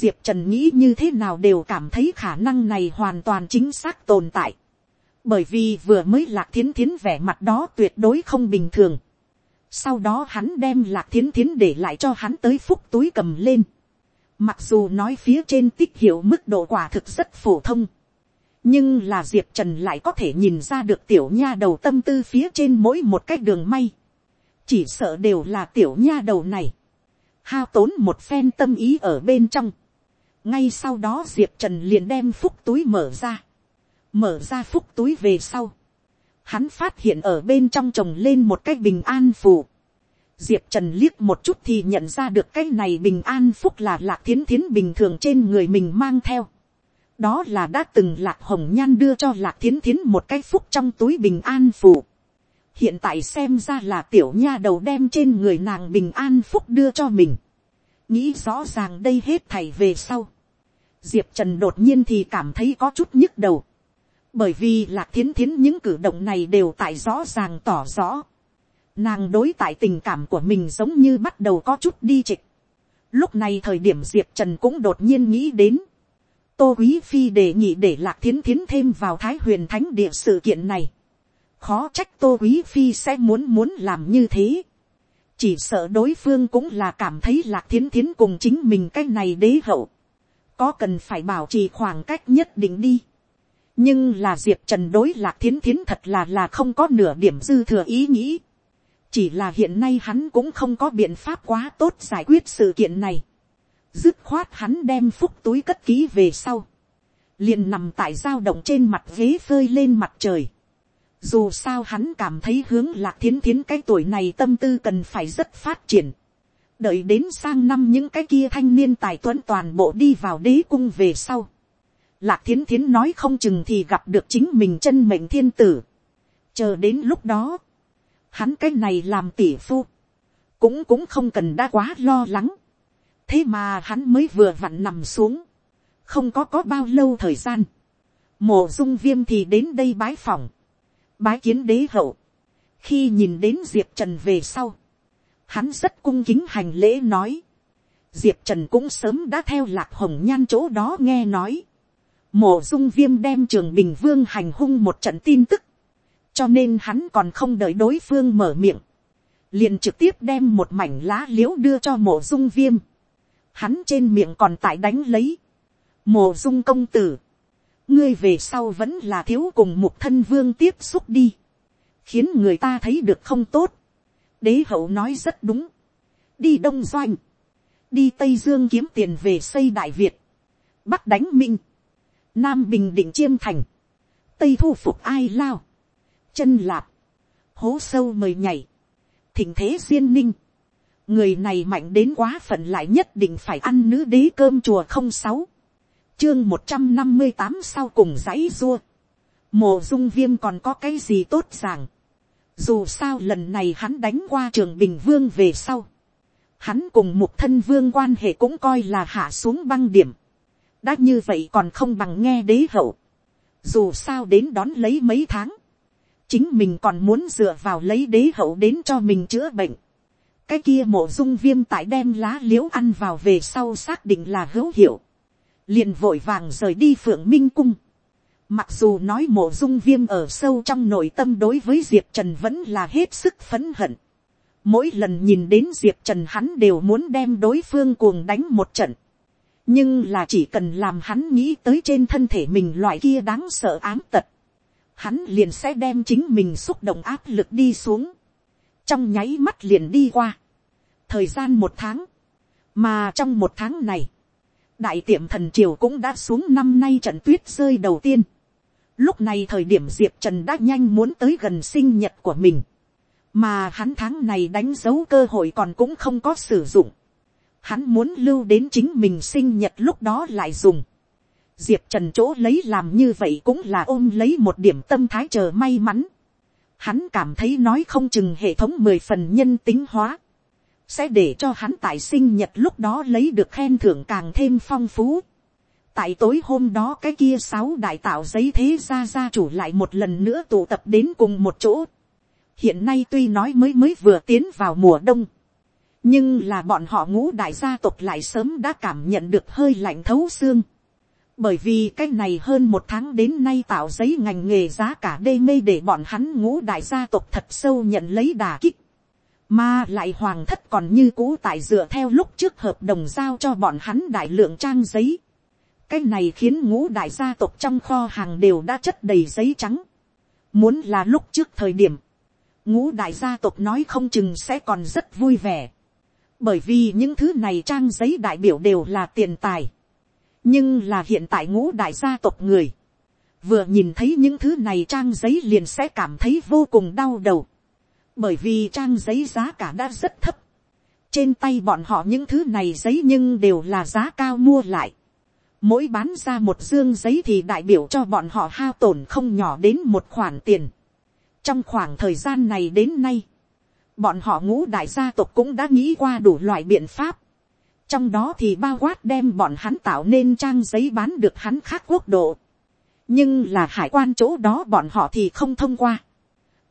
Speaker 1: Diệp Trần nghĩ như thế nào đều cảm thấy khả năng này hoàn toàn chính xác tồn tại. Bởi vì vừa mới lạc thiến thiến vẻ mặt đó tuyệt đối không bình thường. Sau đó hắn đem lạc thiến thiến để lại cho hắn tới phúc túi cầm lên. Mặc dù nói phía trên tích hiệu mức độ quả thực rất phổ thông nhưng là diệp trần lại có thể nhìn ra được tiểu nha đầu tâm tư phía trên mỗi một cái đường may. chỉ sợ đều là tiểu nha đầu này. hao tốn một phen tâm ý ở bên trong ngay sau đó diệp trần liền đem phúc túi mở ra. mở ra phúc túi về sau. hắn phát hiện ở bên trong trồng lên một cái bình an phù. Diệp Trần liếc một chút thì nhận ra được cái này bình an phúc là lạc thiến thiến bình thường trên người mình mang theo đó là đã từng lạc hồng nhan đưa cho lạc thiến thiến một cái phúc trong túi bình an phủ. hiện tại xem ra là tiểu nha đầu đem trên người nàng bình an phúc đưa cho mình. nghĩ rõ ràng đây hết thảy về sau diệp trần đột nhiên thì cảm thấy có chút nhức đầu. bởi vì lạc thiến thiến những cử động này đều tại rõ ràng tỏ rõ. nàng đối tại tình cảm của mình giống như bắt đầu có chút đi trịch. lúc này thời điểm diệp trần cũng đột nhiên nghĩ đến tô quý phi đề nghị để lạc thiến thiến thêm vào thái huyền thánh địa sự kiện này. khó trách tô quý phi sẽ muốn muốn làm như thế. chỉ sợ đối phương cũng là cảm thấy lạc thiến thiến cùng chính mình cái này đế hậu có cần phải bảo trì khoảng cách nhất định đi. nhưng là diệp trần đối lạc thiến thiến thật là là không có nửa điểm dư thừa ý nghĩ. chỉ là hiện nay hắn cũng không có biện pháp quá tốt giải quyết sự kiện này dứt khoát hắn đem phúc túi cất ký về sau, liền nằm tại dao động trên mặt ghế phơi lên mặt trời. Dù sao hắn cảm thấy hướng lạc thiến thiến cái tuổi này tâm tư cần phải rất phát triển. Đợi đến sang năm những cái kia thanh niên tài tuấn toàn bộ đi vào đế cung về sau. Lạc thiến thiến nói không chừng thì gặp được chính mình chân mệnh thiên tử. Chờ đến lúc đó, hắn cái này làm tỷ phu. Cũng cũng không cần đã quá lo lắng thế mà hắn mới vừa vặn nằm xuống, không có có bao lâu thời gian, mộ dung viêm thì đến đây bái phòng, bái kiến đế hậu, khi nhìn đến diệp trần về sau, hắn rất cung kính hành lễ nói, diệp trần cũng sớm đã theo lạc hồng nhan chỗ đó nghe nói, mổ dung viêm đem trường bình vương hành hung một trận tin tức, cho nên hắn còn không đợi đối phương mở miệng, liền trực tiếp đem một mảnh lá l i ễ u đưa cho mổ dung viêm, hắn trên miệng còn tại đánh lấy. mổ dung công tử, ngươi về sau vẫn là thiếu cùng một thân vương tiếp xúc đi, khiến người ta thấy được không tốt đế hậu nói rất đúng, đi đông doanh, đi tây dương kiếm tiền về xây đại việt, bắc đánh minh, nam bình định chiêm thành, tây thu phục ai lao, chân lạp, hố sâu mời nhảy, thỉnh thế duyên ninh, người này mạnh đến quá phận lại nhất định phải ăn nữ đế cơm chùa không sáu. Chương một trăm năm mươi tám sau cùng dãy dua mồ dung viêm còn có cái gì tốt ràng dù sao lần này hắn đánh qua trường bình vương về sau. Hắn cùng một thân vương quan hệ cũng coi là hạ xuống băng điểm. Đã như vậy còn không bằng nghe đế hậu. Dù sao đến đón lấy mấy tháng. Chính mình còn muốn dựa vào lấy đế hậu đến cho mình chữa bệnh. Cái kia mộ dung viêm tại đem lá liễu ăn vào về sau xác định là hữu hiệu, liền vội vàng rời đi phượng minh cung. Mặc dù nói mộ dung viêm ở sâu trong nội tâm đối với diệp trần vẫn là hết sức phấn hận. Mỗi lần nhìn đến Diệp Trần hắn đều muốn đem đối phương cuồng đánh một trận. Nhưng là chỉ cần làm hắn nghĩ tới trên thân thể mình loại kia đáng sợ ám tật. Hắn liền sẽ đem chính mình xúc động áp lực đi xuống. Trong nháy mắt liền đi qua. Thời gian một tháng. Mà trong một tháng này. Đại tiệm thần triều cũng đã xuống năm nay trận tuyết rơi đầu tiên. Lúc này thời điểm Diệp Trần đã nhanh muốn tới gần sinh nhật của mình mà hắn tháng này đánh dấu cơ hội còn cũng không có sử dụng. Hắn muốn lưu đến chính mình sinh nhật lúc đó lại dùng. Diệp Trần chỗ lấy làm như vậy cũng là ôm lấy một điểm tâm thái chờ may mắn. Hắn cảm thấy nói không chừng hệ thống mười phần nhân tính hóa. Sẽ để cho hắn tại sinh nhật lúc đó lấy được khen thưởng càng thêm phong phú. Tại tối hôm đó cái kia sáu đại tạo giấy thế gia gia chủ lại một lần nữa tụ tập đến cùng một chỗ hiện nay tuy nói mới mới vừa tiến vào mùa đông, nhưng là bọn họ ngũ đại gia tộc lại sớm đã cảm nhận được hơi lạnh thấu xương. bởi vì cái này hơn một tháng đến nay tạo giấy ngành nghề giá cả đê mê để bọn hắn ngũ đại gia tộc thật sâu nhận lấy đà kích. mà lại hoàng thất còn như cũ tại dựa theo lúc trước hợp đồng giao cho bọn hắn đại lượng trang giấy cái này khiến ngũ đại gia tộc trong kho hàng đều đã chất đầy giấy trắng. muốn là lúc trước thời điểm, ngũ đại gia tộc nói không chừng sẽ còn rất vui vẻ. Bởi vì những thứ này trang giấy đại biểu đều là tiền tài. Nhưng là hiện tại ngũ đại gia tộc người. Vừa nhìn thấy những thứ này trang giấy liền sẽ cảm thấy vô cùng đau đầu. Bởi vì trang giấy giá cả đã rất thấp. Trên tay bọn họ những thứ này giấy nhưng đều là giá cao mua lại. Mỗi bán ra một dương giấy thì đại biểu cho bọn họ hao tổn không nhỏ đến một khoản tiền trong khoảng thời gian này đến nay, bọn họ ngũ đại gia tộc cũng đã nghĩ qua đủ loại biện pháp. trong đó thì bao quát đem bọn hắn tạo nên trang giấy bán được hắn khác quốc độ. nhưng là hải quan chỗ đó bọn họ thì không thông qua.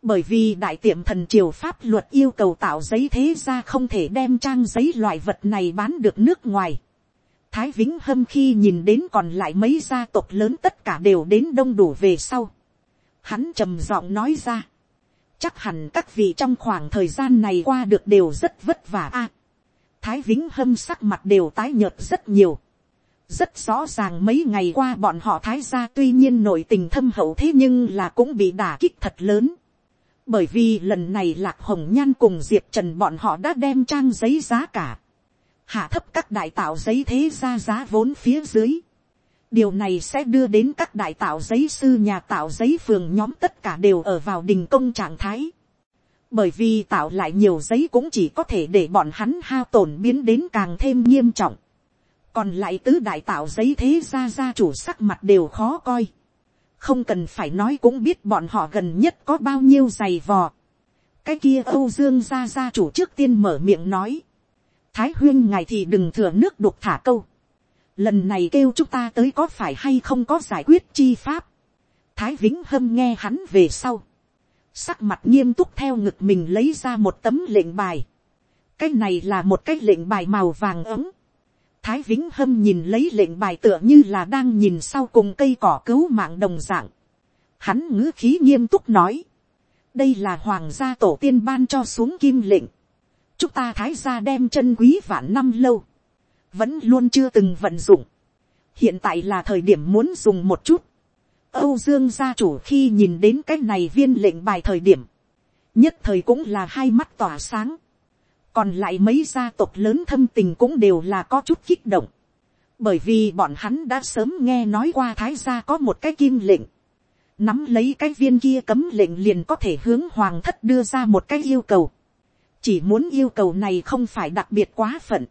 Speaker 1: bởi vì đại tiệm thần triều pháp luật yêu cầu tạo giấy thế ra không thể đem trang giấy loại vật này bán được nước ngoài. Thái Vĩnh Hâm khi nhìn đến còn lại mấy gia tộc lớn tất cả đều đến đông đủ về sau hắn trầm giọng nói ra, chắc hẳn các vị trong khoảng thời gian này qua được đều rất vất vả a. thái vĩnh hâm sắc mặt đều tái nhợt rất nhiều. rất rõ ràng mấy ngày qua bọn họ thái gia tuy nhiên nội tình thâm hậu thế nhưng là cũng bị đả kích thật lớn. bởi vì lần này lạc hồng nhan cùng diệp trần bọn họ đã đem trang giấy giá cả hạ thấp các đại tạo giấy thế ra giá vốn phía dưới điều này sẽ đưa đến các đại tạo giấy sư nhà tạo giấy phường nhóm tất cả đều ở vào đình công trạng thái. bởi vì tạo lại nhiều giấy cũng chỉ có thể để bọn hắn hao tổn biến đến càng thêm nghiêm trọng. còn lại tứ đại tạo giấy thế ra ra chủ sắc mặt đều khó coi. không cần phải nói cũng biết bọn họ gần nhất có bao nhiêu giày vò. cái kia âu dương ra ra chủ trước tiên mở miệng nói thái huyên ngài thì đừng thừa nước đục thả câu lần này kêu chúng ta tới có phải hay không có giải quyết chi pháp. thái vĩnh hâm nghe hắn về sau. sắc mặt nghiêm túc theo ngực mình lấy ra một tấm lệnh bài. cái này là một cái lệnh bài màu vàng ấm. thái vĩnh hâm nhìn lấy lệnh bài tựa như là đang nhìn sau cùng cây cỏ cứu mạng đồng dạng. hắn ngữ khí nghiêm túc nói. đây là hoàng gia tổ tiên ban cho xuống kim lệnh chúng ta thái gia đem chân quý vạn năm lâu vẫn luôn chưa từng vận dụng. hiện tại là thời điểm muốn dùng một chút. âu dương gia chủ khi nhìn đến cái này viên lệnh bài thời điểm, nhất thời cũng là hai mắt tỏa sáng. còn lại mấy gia tộc lớn thâm tình cũng đều là có chút kích động. bởi vì bọn hắn đã sớm nghe nói qua thái gia có một cái kim lệnh. nắm lấy cái viên kia cấm lệnh liền có thể hướng hoàng thất đưa ra một cái yêu cầu chỉ muốn yêu cầu này không phải đặc biệt quá phận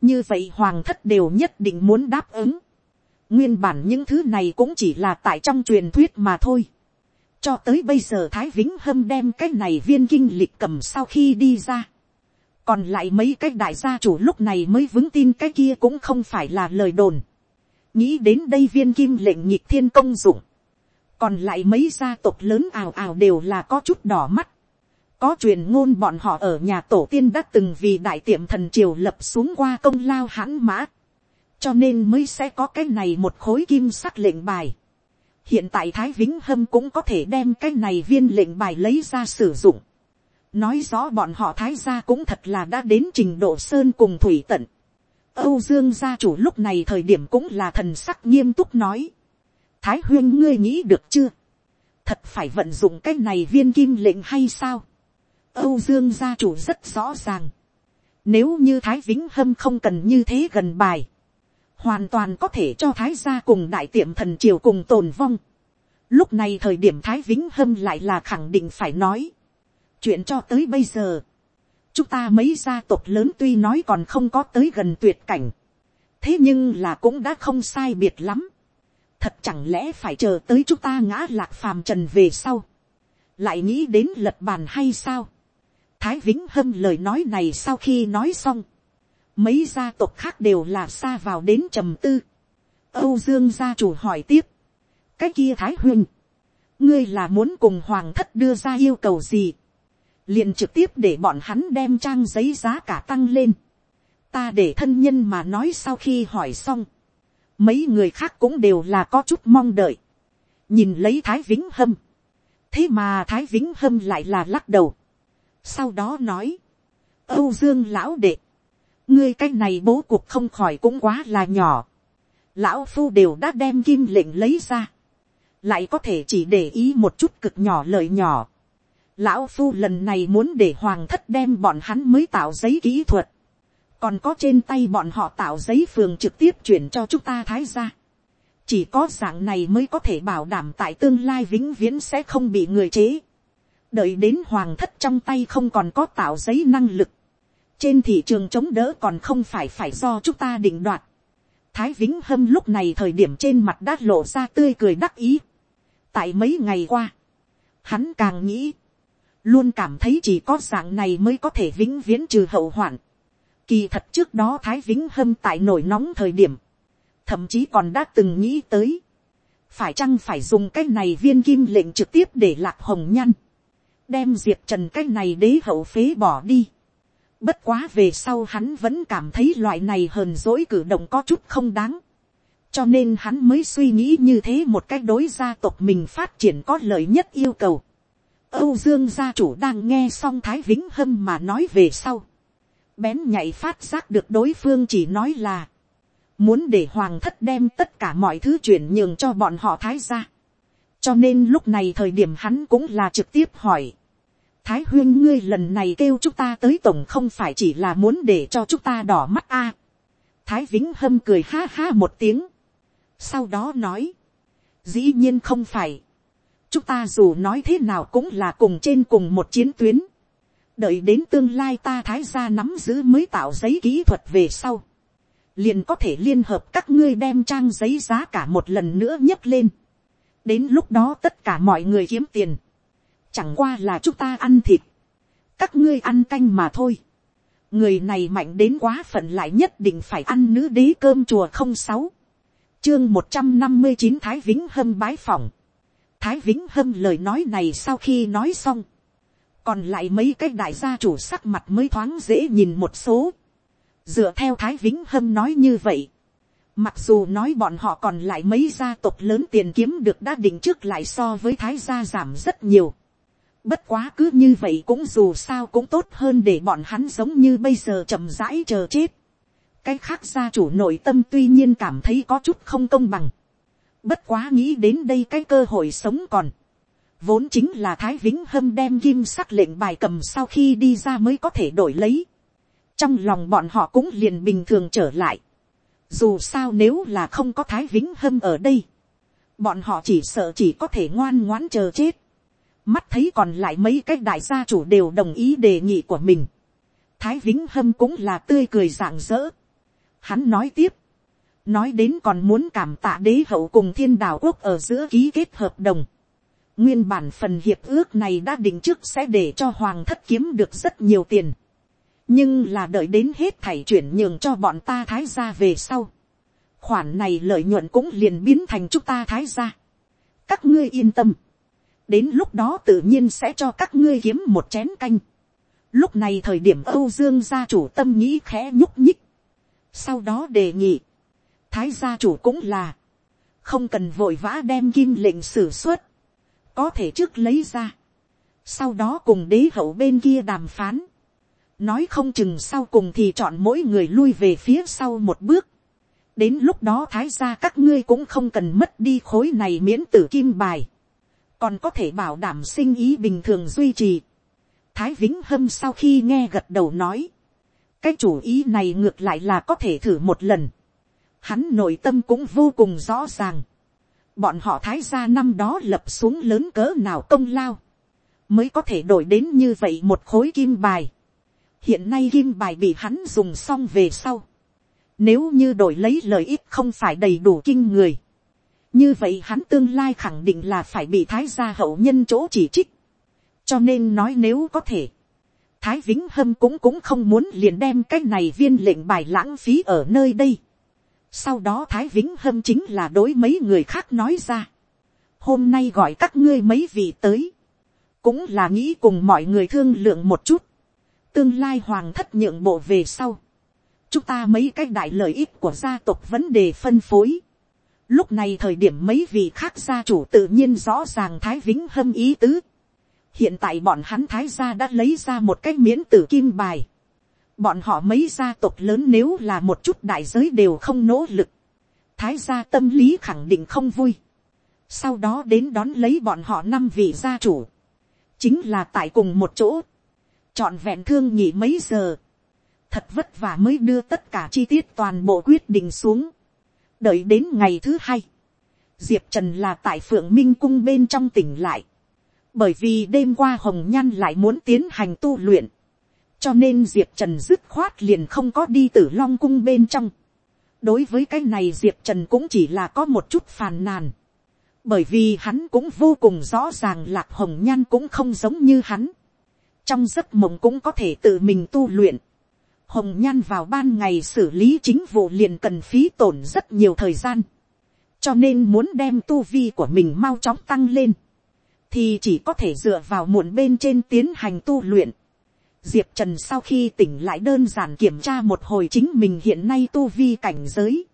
Speaker 1: như vậy hoàng thất đều nhất định muốn đáp ứng. nguyên bản những thứ này cũng chỉ là tại trong truyền thuyết mà thôi. cho tới bây giờ thái vĩnh hâm đem cái này viên kinh lịch cầm sau khi đi ra. còn lại mấy cái đại gia chủ lúc này mới vững tin cái kia cũng không phải là lời đồn. nghĩ đến đây viên kim lệnh nhịp thiên công dụng. còn lại mấy gia tộc lớn ào ào đều là có chút đỏ mắt có truyền ngôn bọn họ ở nhà tổ tiên đã từng vì đại tiệm thần triều lập xuống qua công lao hãn mã. Cho nên mới sẽ có cái này một khối kim sắc lệnh bài. Hiện tại Thái Vĩnh Hâm cũng có thể đem cái này viên lệnh bài lấy ra sử dụng. nói rõ bọn họ thái gia cũng thật là đã đến trình độ sơn cùng thủy tận. âu dương gia chủ lúc này thời điểm cũng là thần sắc nghiêm túc nói. thái huyên, ngươi nghĩ được chưa. thật phải vận dụng cái này viên kim lệnh hay sao âu dương gia chủ rất rõ ràng. nếu như thái vĩnh hâm không cần như thế gần bài. hoàn toàn có thể cho thái gia cùng đại tiệm thần triều cùng tồn vong. lúc này thời điểm thái vĩnh hâm lại là khẳng định phải nói chuyện cho tới bây giờ, chúng ta mấy gia tộc lớn tuy nói còn không có tới gần tuyệt cảnh, thế nhưng là cũng đã không sai biệt lắm. thật chẳng lẽ phải chờ tới chúng ta ngã lạc phàm trần về sau, lại nghĩ đến lật bàn hay sao thái vĩnh hâm lời nói này sau khi nói xong, mấy gia tộc khác đều là xa vào đến trầm tư. âu dương gia chủ hỏi tiếp, cái kia thái huynh, ngươi là muốn cùng hoàng thất đưa ra yêu cầu gì? Liền trực tiếp để bọn hắn đem trang giấy giá cả tăng lên. ta để thân nhân mà nói sau khi hỏi xong, mấy người khác cũng đều là có chút mong đợi, nhìn lấy thái vĩnh hâm, thế mà thái vĩnh hâm lại là lắc đầu, sau đó nói, âu dương lão đệ, ngươi cái này bố cuộc không khỏi cũng quá là nhỏ, lão phu đều đã đem kim lệnh lấy ra, lại có thể chỉ để ý một chút cực nhỏ lợi nhỏ, Lão Phu lần này muốn để Hoàng thất đem bọn hắn mới tạo giấy kỹ thuật. Còn có trên tay bọn họ tạo giấy phường trực tiếp chuyển cho chúng ta thái ra. Chỉ có dạng này mới có thể bảo đảm tại tương lai vĩnh viễn sẽ không bị người chế. Đợi đến Hoàng thất trong tay không còn có tạo giấy năng lực. Trên thị trường chống đỡ còn không phải phải do chúng ta định đoạt. Thái Vĩnh Hâm lúc này thời điểm trên mặt đã lộ ra tươi cười đắc ý. Tại mấy ngày qua, hắn càng nghĩ, luôn cảm thấy chỉ có dạng này mới có thể vĩnh viễn trừ hậu hoạn. Kỳ thật trước đó Thái Vĩnh Hâm tại nổi nóng thời điểm, thậm chí còn đã từng nghĩ tới, phải chăng phải dùng cái này viên kim lệnh trực tiếp để lạc hồng nhăn, đem diệp trần cái này đế hậu phế bỏ đi. Bất quá về sau hắn vẫn cảm thấy loại này hờn dỗi cử động có chút không đáng. Cho nên hắn mới suy nghĩ như thế một cách đối gia tộc mình phát triển có lợi nhất yêu cầu. Âu Dương gia chủ đang nghe xong Thái Vĩnh Hâm mà nói về sau. Bén nhạy phát giác được đối phương chỉ nói là. Muốn để hoàng thất đem tất cả mọi thứ chuyển nhường cho bọn họ Thái gia. Cho nên lúc này thời điểm hắn cũng là trực tiếp hỏi. Thái huyên, ngươi lần này kêu chúng ta tới tổng không phải chỉ là muốn để cho chúng ta đỏ mắt a. Thái Vĩnh Hâm cười ha ha một tiếng. Sau đó nói. Dĩ nhiên không phải chúng ta dù nói thế nào cũng là cùng trên cùng một chiến tuyến. đợi đến tương lai ta thái gia nắm giữ mới tạo giấy kỹ thuật về sau. liền có thể liên hợp các ngươi đem trang giấy giá cả một lần nữa nhấc lên. đến lúc đó tất cả mọi người kiếm tiền chẳng qua là chúng ta ăn thịt. các ngươi ăn canh mà thôi. người này mạnh đến quá phận lại nhất định phải ăn nữ đế cơm chùa không sáu chương một trăm năm mươi chín thái vĩnh hâm bái phỏng Thái Vĩnh Hâm lời nói này sau khi nói xong. Còn lại mấy cái đại gia chủ sắc mặt mới thoáng dễ nhìn một số. Dựa theo Thái Vĩnh Hâm nói như vậy. Mặc dù nói bọn họ còn lại mấy gia tộc lớn tiền kiếm được đã định trước lại so với Thái gia giảm rất nhiều. Bất quá cứ như vậy cũng dù sao cũng tốt hơn để bọn hắn giống như bây giờ chậm rãi chờ chết. Cái khác gia chủ nội tâm tuy nhiên cảm thấy có chút không công bằng Bất quá nghĩ đến đây cái cơ hội sống còn. Vốn chính là Thái Vĩnh Hâm đem kim sắc lệnh bài cầm sau khi đi ra mới có thể đổi lấy. Trong lòng bọn họ cũng liền bình thường trở lại. Dù sao nếu là không có Thái Vĩnh Hâm ở đây. Bọn họ chỉ sợ chỉ có thể ngoan ngoãn chờ chết. Mắt thấy còn lại mấy cái đại gia chủ đều đồng ý đề nghị của mình. Thái Vĩnh Hâm cũng là tươi cười rạng rỡ. Hắn nói tiếp nói đến còn muốn cảm tạ đế hậu cùng thiên đạo quốc ở giữa ký kết hợp đồng. nguyên bản phần hiệp ước này đã định trước sẽ để cho hoàng thất kiếm được rất nhiều tiền. nhưng là đợi đến hết thảy chuyển nhường cho bọn ta thái gia về sau. khoản này lợi nhuận cũng liền biến thành chúng ta thái gia. các ngươi yên tâm đến lúc đó tự nhiên sẽ cho các ngươi kiếm một chén canh. lúc này thời điểm âu dương gia chủ tâm nghĩ khẽ nhúc nhích. sau đó đề nghị. Thái gia chủ cũng là, không cần vội vã đem kim lệnh xử suất, có thể trước lấy ra, sau đó cùng đế hậu bên kia đàm phán, nói không chừng sau cùng thì chọn mỗi người lui về phía sau một bước, đến lúc đó thái gia các ngươi cũng không cần mất đi khối này miễn tử kim bài, còn có thể bảo đảm sinh ý bình thường duy trì. thái vĩnh hâm sau khi nghe gật đầu nói, cái chủ ý này ngược lại là có thể thử một lần. hắn nội tâm cũng vô cùng rõ ràng. bọn họ thái gia năm đó lập xuống lớn cỡ nào công lao, mới có thể đổi đến như vậy một khối kim bài. hiện nay kim bài bị hắn dùng xong về sau nếu như đổi lấy lợi ích không phải đầy đủ kinh người. Như vậy hắn tương lai khẳng định là phải bị thái gia hậu nhân chỗ chỉ trích. Cho nên nói nếu có thể. Thái Vĩnh Hâm cũng cũng không muốn liền đem cái này viên lệnh bài lãng phí ở nơi đây. Sau đó Thái Vĩnh Hâm chính là đối mấy người khác nói ra. Hôm nay gọi các ngươi mấy vị tới. Cũng là nghĩ cùng mọi người thương lượng một chút. Tương lai hoàng thất nhượng bộ về sau chúng ta mấy cái đại lợi ích của gia tộc vấn đề phân phối. Lúc này thời điểm mấy vị khác gia chủ tự nhiên rõ ràng Thái Vĩnh Hâm ý tứ. Hiện tại bọn hắn Thái gia đã lấy ra một cái miễn tử kim bài. Bọn họ mấy gia tộc lớn nếu là một chút đại giới đều không nỗ lực. Thái gia tâm lý khẳng định không vui. Sau đó đến đón lấy bọn họ năm vị gia chủ. Chính là tại cùng một chỗ. Chọn vẹn thương nhị mấy giờ thật vất vả mới đưa tất cả chi tiết toàn bộ quyết định xuống đợi đến ngày thứ hai, diệp trần là tại phượng minh cung bên trong tỉnh lại, bởi vì đêm qua hồng nhan lại muốn tiến hành tu luyện, cho nên diệp trần dứt khoát liền không có đi tử long cung bên trong. đối với cái này diệp trần cũng chỉ là có một chút phàn nàn, bởi vì hắn cũng vô cùng rõ ràng lạc hồng nhan cũng không giống như hắn, trong giấc mộng cũng có thể tự mình tu luyện, hồng nhan vào ban ngày xử lý chính vụ liền cần phí tổn rất nhiều thời gian. cho nên muốn đem tu vi của mình mau chóng tăng lên, thì chỉ có thể dựa vào muộn bên trên tiến hành tu luyện. diệp trần sau khi tỉnh lại đơn giản kiểm tra một hồi chính mình hiện nay tu vi cảnh giới.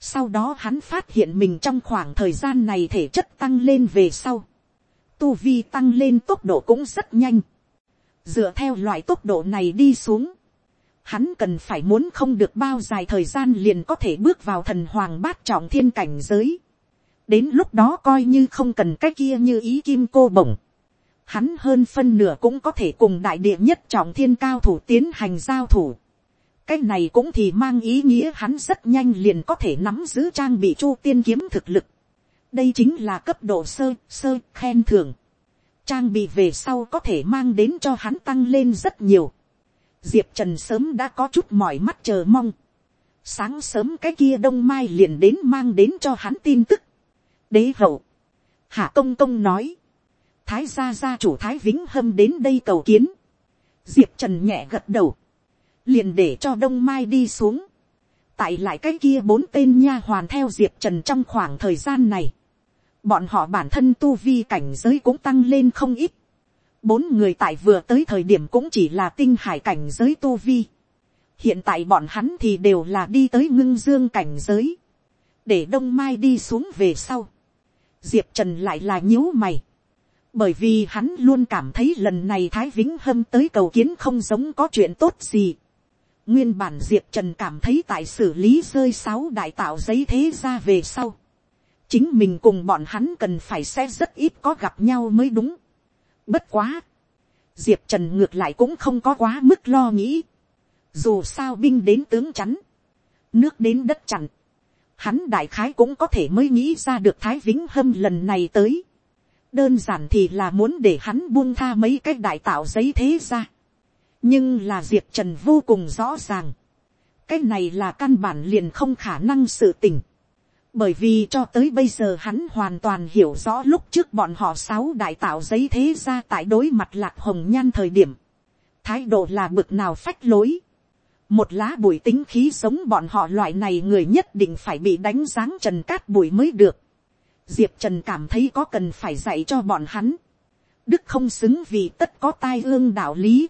Speaker 1: sau đó hắn phát hiện mình trong khoảng thời gian này thể chất tăng lên về sau. tu vi tăng lên tốc độ cũng rất nhanh. dựa theo loại tốc độ này đi xuống hắn cần phải muốn không được bao dài thời gian liền có thể bước vào thần hoàng bát trọng thiên cảnh giới. đến lúc đó coi như không cần cái kia như ý kim cô bổng. hắn hơn phân nửa cũng có thể cùng đại địa nhất trọng thiên cao thủ tiến hành giao thủ. cái này cũng thì mang ý nghĩa hắn rất nhanh liền có thể nắm giữ trang bị chu tiên kiếm thực lực. đây chính là cấp độ sơ sơ, khen thưởng. trang bị về sau có thể mang đến cho hắn tăng lên rất nhiều diệp trần sớm đã có chút mỏi mắt chờ mong. sáng sớm cái kia đông mai liền đến mang đến cho hắn tin tức. đế hậu, hạ công công nói, thái gia gia chủ thái vĩnh hâm đến đây cầu kiến. diệp trần nhẹ gật đầu, liền để cho đông mai đi xuống. tại lại cái kia bốn tên nha hoàn theo diệp trần trong khoảng thời gian này. bọn họ bản thân tu vi cảnh giới cũng tăng lên không ít bốn người tại vừa tới thời điểm cũng chỉ là tinh hải cảnh giới tu vi. hiện tại bọn hắn thì đều là đi tới ngưng dương cảnh giới. để đông mai đi xuống về sau. diệp trần lại là nhíu mày. bởi vì hắn luôn cảm thấy lần này thái vĩnh hâm tới cầu kiến không giống có chuyện tốt gì. nguyên bản diệp trần cảm thấy tại xử lý rơi sáu đại tạo giấy thế ra về sau. chính mình cùng bọn hắn cần phải sẽ rất ít có gặp nhau mới đúng Bất quá. Diệp Trần ngược lại cũng không có quá mức lo nghĩ. Dù sao binh đến tướng chắn. Nước đến đất chặn. Hắn đại khái cũng có thể mới nghĩ ra được Thái Vĩnh Hâm lần này tới. Đơn giản thì là muốn để hắn buông tha mấy cái đại tạo giấy thế ra. Nhưng là Diệp Trần vô cùng rõ ràng. Cái này là căn bản liền không khả năng sự tình bởi vì cho tới bây giờ hắn hoàn toàn hiểu rõ lúc trước bọn họ sáu đại tạo giấy thế ra tại đối mặt lạc hồng nhan thời điểm, thái độ là bực nào phách lối, một lá bụi tính khí sống bọn họ loại này người nhất định phải bị đánh dáng trần cát bụi mới được. Diệp trần cảm thấy có cần phải dạy cho bọn hắn. đức không xứng vì tất có tai ương đạo lý.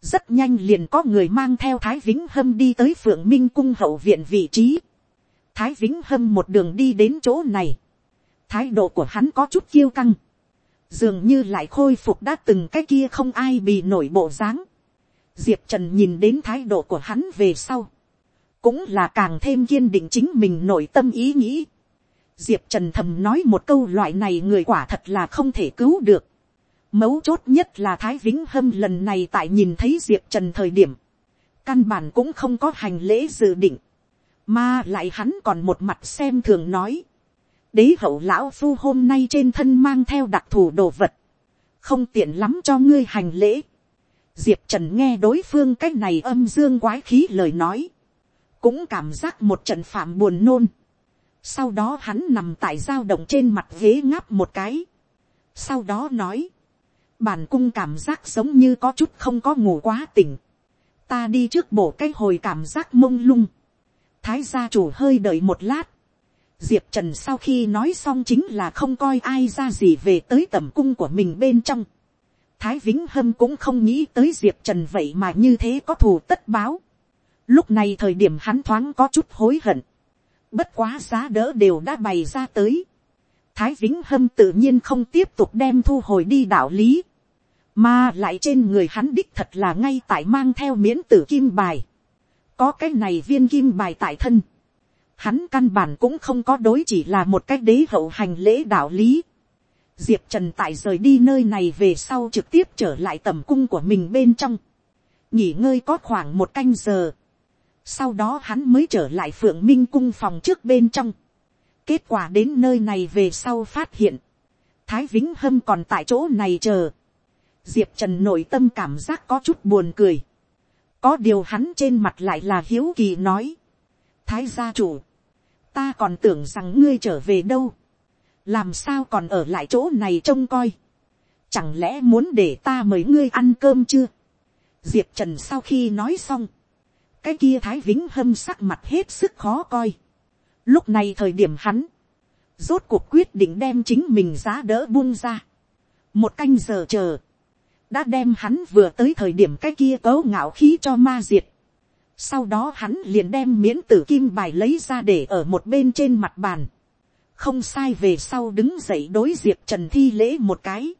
Speaker 1: rất nhanh liền có người mang theo thái vĩnh hâm đi tới phượng minh cung hậu viện vị trí thái vĩnh hâm một đường đi đến chỗ này, thái độ của hắn có chút kiêu căng, dường như lại khôi phục đã từng cái kia không ai bị nổi bộ dáng. diệp trần nhìn đến thái độ của hắn về sau, cũng là càng thêm kiên định chính mình nội tâm ý nghĩ. diệp trần thầm nói một câu loại này người quả thật là không thể cứu được. mấu chốt nhất là thái vĩnh hâm lần này tại nhìn thấy diệp trần thời điểm, căn bản cũng không có hành lễ dự định, mà lại hắn còn một mặt xem thường nói, đế hậu lão phu hôm nay trên thân mang theo đặc thù đồ vật, không tiện lắm cho ngươi hành lễ. diệp trần nghe đối phương cái này âm dương quái khí lời nói, cũng cảm giác một trận phạm buồn nôn. sau đó hắn nằm tại dao động trên mặt ghế ngáp một cái. sau đó nói, bản cung cảm giác giống như có chút không có ngủ quá tỉnh. ta đi trước bổ cái hồi cảm giác mông lung thái gia chủ hơi đợi một lát, diệp trần sau khi nói xong chính là không coi ai ra gì về tới tầm cung của mình bên trong. thái vĩnh hâm cũng không nghĩ tới diệp trần vậy mà như thế có thù tất báo. lúc này thời điểm hắn thoáng có chút hối hận. bất quá giá đỡ đều đã bày ra tới. thái vĩnh hâm tự nhiên không tiếp tục đem thu hồi đi đạo lý. mà lại trên người hắn đích thật là ngay tại mang theo miễn tử kim bài có cái này viên kim bài tại thân hắn căn bản cũng không có đối chỉ là một cách đế hậu hành lễ đạo lý. Diệp Trần tại rời đi nơi này về sau trực tiếp trở lại tầm cung của mình bên trong. Nghỉ ngơi có khoảng một canh giờ. Sau đó hắn mới trở lại phượng minh cung phòng trước bên trong. Kết quả đến nơi này về sau phát hiện. Thái Vĩnh Hâm còn tại chỗ này chờ. Diệp Trần nội tâm cảm giác có chút buồn cười. Có điều hắn trên mặt lại là hiếu kỳ nói. Thái gia chủ, ta còn tưởng rằng ngươi trở về đâu, làm sao còn ở lại chỗ này trông coi, chẳng lẽ muốn để ta mời ngươi ăn cơm chưa, diệp trần sau khi nói xong, cái kia thái vĩnh hâm sắc mặt hết sức khó coi, lúc này thời điểm hắn, rốt cuộc quyết định đem chính mình giá đỡ buông ra, một canh giờ chờ, đã đem hắn vừa tới thời điểm cái kia cấu ngạo khí cho ma diệt, sau đó hắn liền đem miễn tử kim bài lấy ra để ở một bên trên mặt bàn. Không sai về sau đứng dậy đối diệp trần thi lễ một cái.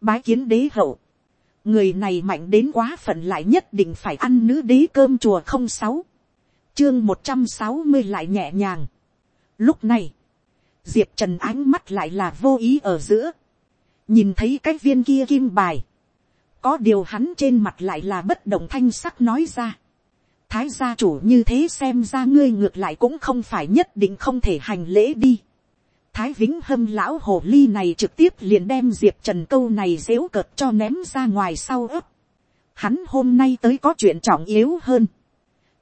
Speaker 1: Bái kiến đế hậu. Người này mạnh đến quá phận lại nhất định phải ăn nữ đế cơm chùa không sáu. Chương một trăm sáu mươi lại nhẹ nhàng. Lúc này, diệp trần ánh mắt lại là vô ý ở giữa. Nhìn thấy cái viên kia kim bài. Có điều hắn trên mặt lại là bất đồng thanh sắc nói ra thái gia chủ như thế xem ra ngươi ngược lại cũng không phải nhất định không thể hành lễ đi. thái vĩnh hâm lão hồ ly này trực tiếp liền đem diệp trần câu này dếu cợt cho ném ra ngoài sau ấp. hắn hôm nay tới có chuyện trọng yếu hơn.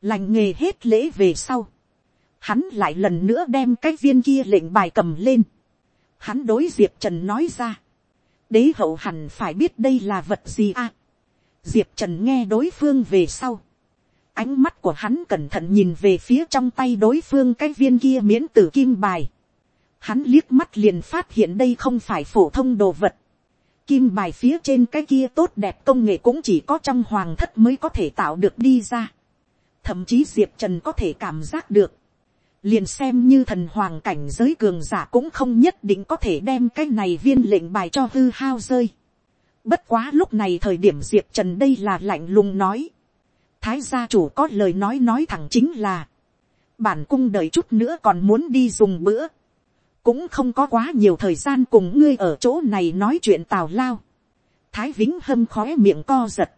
Speaker 1: lành nghề hết lễ về sau. hắn lại lần nữa đem cái viên kia lệnh bài cầm lên. hắn đối diệp trần nói ra đế hậu hẳn phải biết đây là vật gì à. diệp trần nghe đối phương về sau Ánh mắt của hắn cẩn thận nhìn về phía trong tay đối phương cái viên kia miễn tử kim bài. Hắn liếc mắt liền phát hiện đây không phải phổ thông đồ vật. Kim bài phía trên cái kia tốt đẹp công nghệ cũng chỉ có trong hoàng thất mới có thể tạo được đi ra. Thậm chí Diệp Trần có thể cảm giác được. Liền xem như thần hoàng cảnh giới cường giả cũng không nhất định có thể đem cái này viên lệnh bài cho hư hao rơi. Bất quá lúc này thời điểm Diệp Trần đây là lạnh lùng nói thái gia chủ có lời nói nói thẳng chính là, bản cung đợi chút nữa còn muốn đi dùng bữa, cũng không có quá nhiều thời gian cùng ngươi ở chỗ này nói chuyện tào lao. thái vĩnh hâm khóe miệng co giật,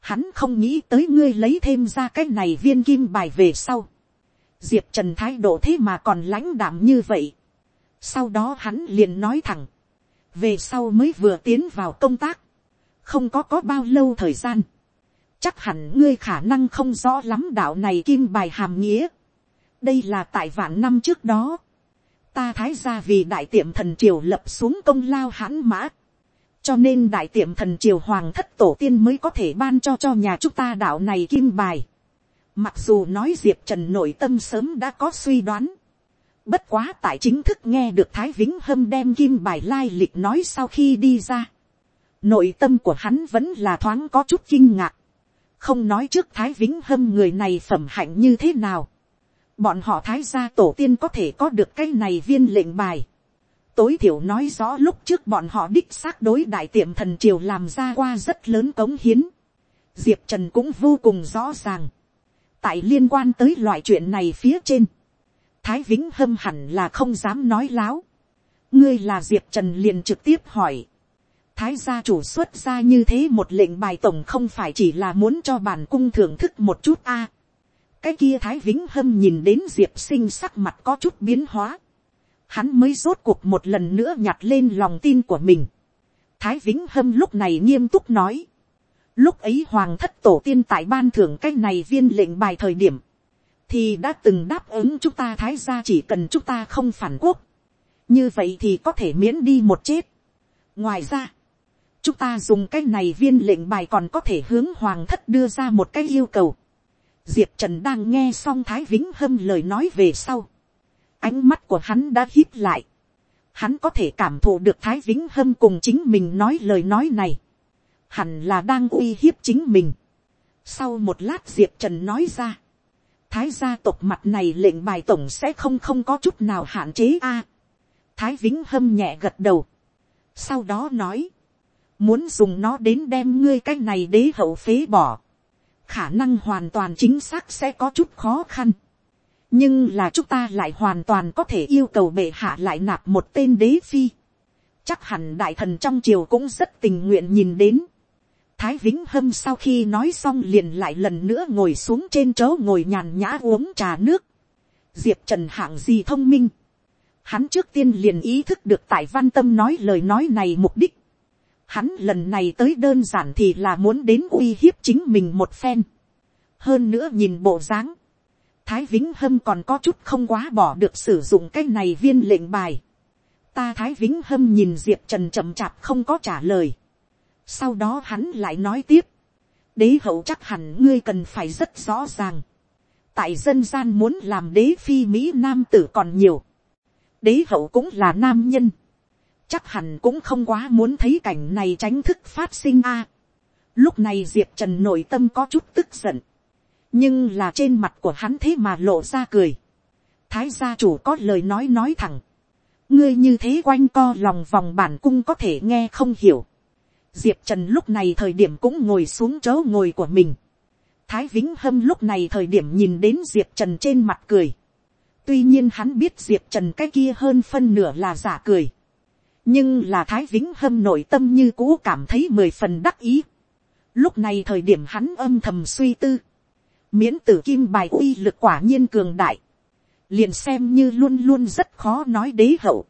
Speaker 1: hắn không nghĩ tới ngươi lấy thêm ra cái này viên kim bài về sau diệp trần thái độ thế mà còn lãnh đảm như vậy. sau đó hắn liền nói thẳng, về sau mới vừa tiến vào công tác, không có có bao lâu thời gian chắc hẳn ngươi khả năng không rõ lắm đạo này kim bài hàm nghĩa. đây là tại vạn năm trước đó. ta thái ra vì đại tiệm thần triều lập xuống công lao hãn mã. cho nên đại tiệm thần triều hoàng thất tổ tiên mới có thể ban cho cho nhà chúng ta đạo này kim bài mặc dù nói diệp trần nội tâm sớm đã có suy đoán. bất quá tại chính thức nghe được thái vĩnh hâm đem kim bài lai lịch nói sau khi đi ra. nội tâm của hắn vẫn là thoáng có chút kinh ngạc không nói trước thái vĩnh hâm người này phẩm hạnh như thế nào, bọn họ thái gia tổ tiên có thể có được cái này viên lệnh bài, tối thiểu nói rõ lúc trước bọn họ đích xác đối đại tiệm thần triều làm ra qua rất lớn cống hiến. diệp trần cũng vô cùng rõ ràng tại liên quan tới loại chuyện này phía trên, thái vĩnh hâm hẳn là không dám nói láo. ngươi là diệp trần liền trực tiếp hỏi. thái gia chủ xuất ra như thế một lệnh bài tổng không phải chỉ là muốn cho bản cung thưởng thức một chút a. cái kia thái vĩnh hâm nhìn đến diệp sinh sắc mặt có chút biến hóa hắn mới rốt cuộc một lần nữa nhặt lên lòng tin của mình. Thái Vĩnh Hâm lúc này nghiêm túc nói. Lúc ấy Hoàng thất tổ tiên tại ban thưởng cái này viên lệnh bài thời điểm. Thì đã từng đáp ứng chúng ta thái gia chỉ cần chúng ta không phản quốc. Như vậy thì có thể miễn đi một chết. Ngoài ra. Chúng ta dùng cái này viên lệnh bài còn có thể hướng Hoàng thất đưa ra một cái yêu cầu. Diệp Trần đang nghe xong Thái Vĩnh Hâm lời nói về sau Ánh mắt của hắn đã hít lại. Hắn có thể cảm thụ được Thái Vĩnh Hâm cùng chính mình nói lời nói này. Hẳn là đang uy hiếp chính mình. Sau một lát Diệp Trần nói ra. Thái gia tộc mặt này lệnh bài tổng sẽ không không có chút nào hạn chế a. Thái Vĩnh Hâm nhẹ gật đầu. Sau đó nói. Muốn dùng nó đến đem ngươi cái này đế hậu phế bỏ. Khả năng hoàn toàn chính xác sẽ có chút khó khăn nhưng là chúng ta lại hoàn toàn có thể yêu cầu bệ hạ lại nạp một tên đế phi. chắc hẳn đại thần trong triều cũng rất tình nguyện nhìn đến thái vĩnh hâm sau khi nói xong liền lại lần nữa ngồi xuống trên chỗ ngồi nhàn nhã uống trà nước. diệp trần hạng gì thông minh. hắn trước tiên liền ý thức được tại văn tâm nói lời nói này mục đích. hắn lần này tới đơn giản thì là muốn đến uy hiếp chính mình một phen. hơn nữa nhìn bộ dáng Thái Vĩnh Hâm còn có chút không quá bỏ được sử dụng cái này viên lệnh bài. Ta Thái Vĩnh Hâm nhìn Diệp Trần chậm chạp không có trả lời. Sau đó hắn lại nói tiếp. Đế hậu chắc hẳn ngươi cần phải rất rõ ràng. Tại dân gian muốn làm đế phi Mỹ Nam tử còn nhiều. Đế hậu cũng là nam nhân. Chắc hẳn cũng không quá muốn thấy cảnh này tránh thức phát sinh a. lúc này Diệp Trần nội tâm có chút tức giận nhưng là trên mặt của hắn thế mà lộ ra cười. thái gia chủ có lời nói nói thẳng. ngươi như thế quanh co lòng vòng bản cung có thể nghe không hiểu diệp trần lúc này thời điểm cũng ngồi xuống chỗ ngồi của mình. thái vĩnh hâm lúc này thời điểm nhìn đến diệp trần trên mặt cười. tuy nhiên hắn biết diệp trần cái kia hơn phân nửa là giả cười. nhưng là thái vĩnh hâm nội tâm như cũ cảm thấy mười phần đắc ý. lúc này thời điểm hắn âm thầm suy tư miễn tử kim bài uy lực quả nhiên cường đại, liền xem như luôn luôn rất khó nói đế hậu.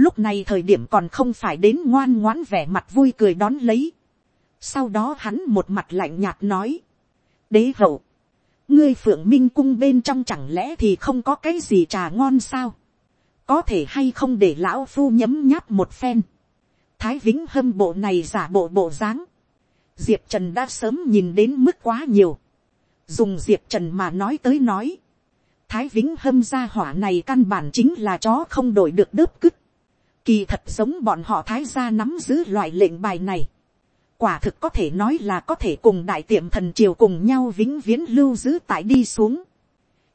Speaker 1: Lúc này thời điểm còn không phải đến ngoan ngoãn vẻ mặt vui cười đón lấy. Sau đó hắn một mặt lạnh nhạt nói. Đế hậu. Ngươi phượng minh cung bên trong chẳng lẽ thì không có cái gì trà ngon sao. Có thể hay không để lão phu nhấm nháp một phen. Thái vĩnh hâm bộ này giả bộ bộ dáng. Diệp Trần đã sớm nhìn đến mức quá nhiều dùng diệp trần mà nói tới nói, thái vĩnh hâm gia hỏa này căn bản chính là chó không đổi được đớp cứt, kỳ thật giống bọn họ thái gia nắm giữ loại lệnh bài này, quả thực có thể nói là có thể cùng đại tiệm thần triều cùng nhau vĩnh viễn lưu giữ tại đi xuống.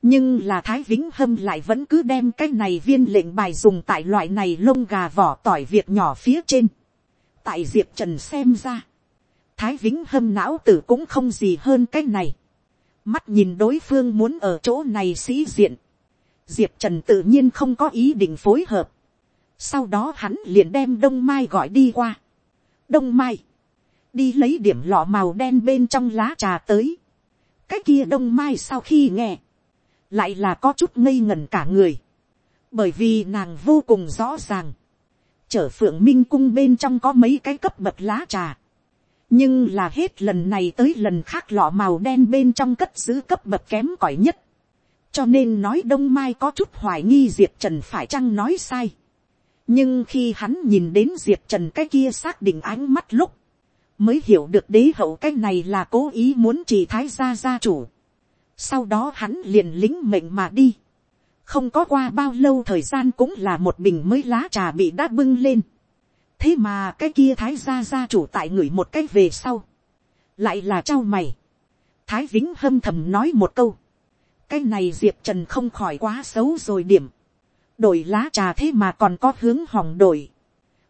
Speaker 1: nhưng là thái vĩnh hâm lại vẫn cứ đem cái này viên lệnh bài dùng tại loại này lông gà vỏ tỏi việc nhỏ phía trên. tại diệp trần xem ra, thái vĩnh hâm não tử cũng không gì hơn cái này mắt nhìn đối phương muốn ở chỗ này sĩ diện, diệp trần tự nhiên không có ý định phối hợp sau đó hắn liền đem đông mai gọi đi qua. đông mai, đi lấy điểm lọ màu đen bên trong lá trà tới. cái kia đông mai sau khi nghe, lại là có chút ngây ngẩn cả người, bởi vì nàng vô cùng rõ ràng, chở phượng minh cung bên trong có mấy cái cấp bậc lá trà, nhưng là hết lần này tới lần khác lọ màu đen bên trong cất giữ cấp bậc kém cỏi nhất. cho nên nói đông mai có chút hoài nghi diệp trần phải chăng nói sai nhưng khi hắn nhìn đến diệp trần cái kia xác định ánh mắt lúc, mới hiểu được đế hậu cái này là cố ý muốn chỉ thái gia gia chủ. sau đó hắn liền lính mệnh mà đi. không có qua bao lâu thời gian cũng là một bình mới lá trà bị đã bưng lên thế mà cái kia thái gia gia chủ tại ngửi một cái về sau, lại là trao mày. thái vĩnh hâm thầm nói một câu, cái này diệp trần không khỏi quá xấu rồi điểm đổi lá trà thế mà còn có hướng hỏng đổi,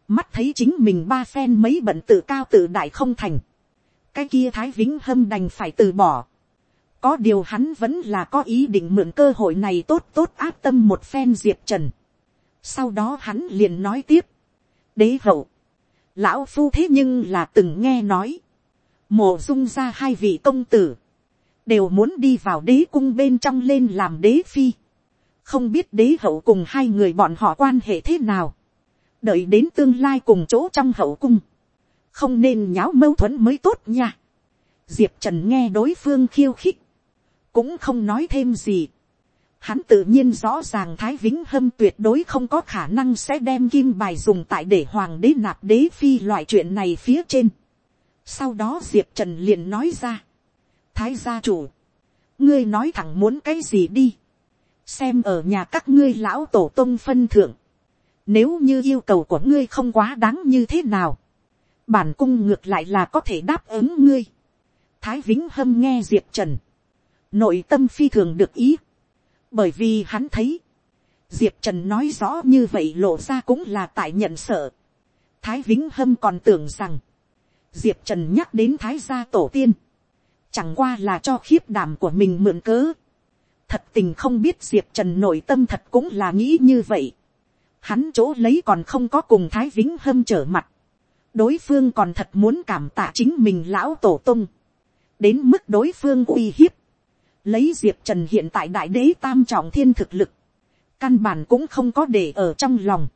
Speaker 1: mắt thấy chính mình ba phen mấy bận tự cao tự đại không thành, cái kia thái vĩnh hâm đành phải từ bỏ, có điều hắn vẫn là có ý định mượn cơ hội này tốt tốt áp tâm một phen diệp trần, sau đó hắn liền nói tiếp, đế hậu, lão phu thế nhưng là từng nghe nói, mổ dung ra hai vị công tử, đều muốn đi vào đế cung bên trong lên làm đế phi, không biết đế hậu cùng hai người bọn họ quan hệ thế nào, đợi đến tương lai cùng chỗ trong hậu cung, không nên nháo mâu thuẫn mới tốt nha. diệp trần nghe đối phương khiêu khích, cũng không nói thêm gì. Hắn tự nhiên rõ ràng Thái Vĩnh Hâm tuyệt đối không có khả năng sẽ đem kim bài dùng tại để hoàng đế nạp đế phi loại chuyện này phía trên. Sau đó Diệp Trần liền nói ra. Thái gia chủ. Ngươi nói thẳng muốn cái gì đi. Xem ở nhà các ngươi lão tổ tông phân thượng. Nếu như yêu cầu của ngươi không quá đáng như thế nào. Bản cung ngược lại là có thể đáp ứng ngươi. Thái Vĩnh Hâm nghe Diệp Trần nội tâm phi thường được ý, bởi vì hắn thấy, diệp trần nói rõ như vậy lộ ra cũng là tại nhận sợ. thái vĩnh hâm còn tưởng rằng, diệp trần nhắc đến thái gia tổ tiên, chẳng qua là cho khiếp đảm của mình mượn cớ thật tình không biết diệp trần nội tâm thật cũng là nghĩ như vậy. hắn chỗ lấy còn không có cùng thái vĩnh hâm trở mặt. đối phương còn thật muốn cảm tạ chính mình lão tổ tung. đến mức đối phương uy hiếp lấy diệp trần hiện tại đại đế tam trọng thiên thực lực, căn bản cũng không có để ở trong lòng.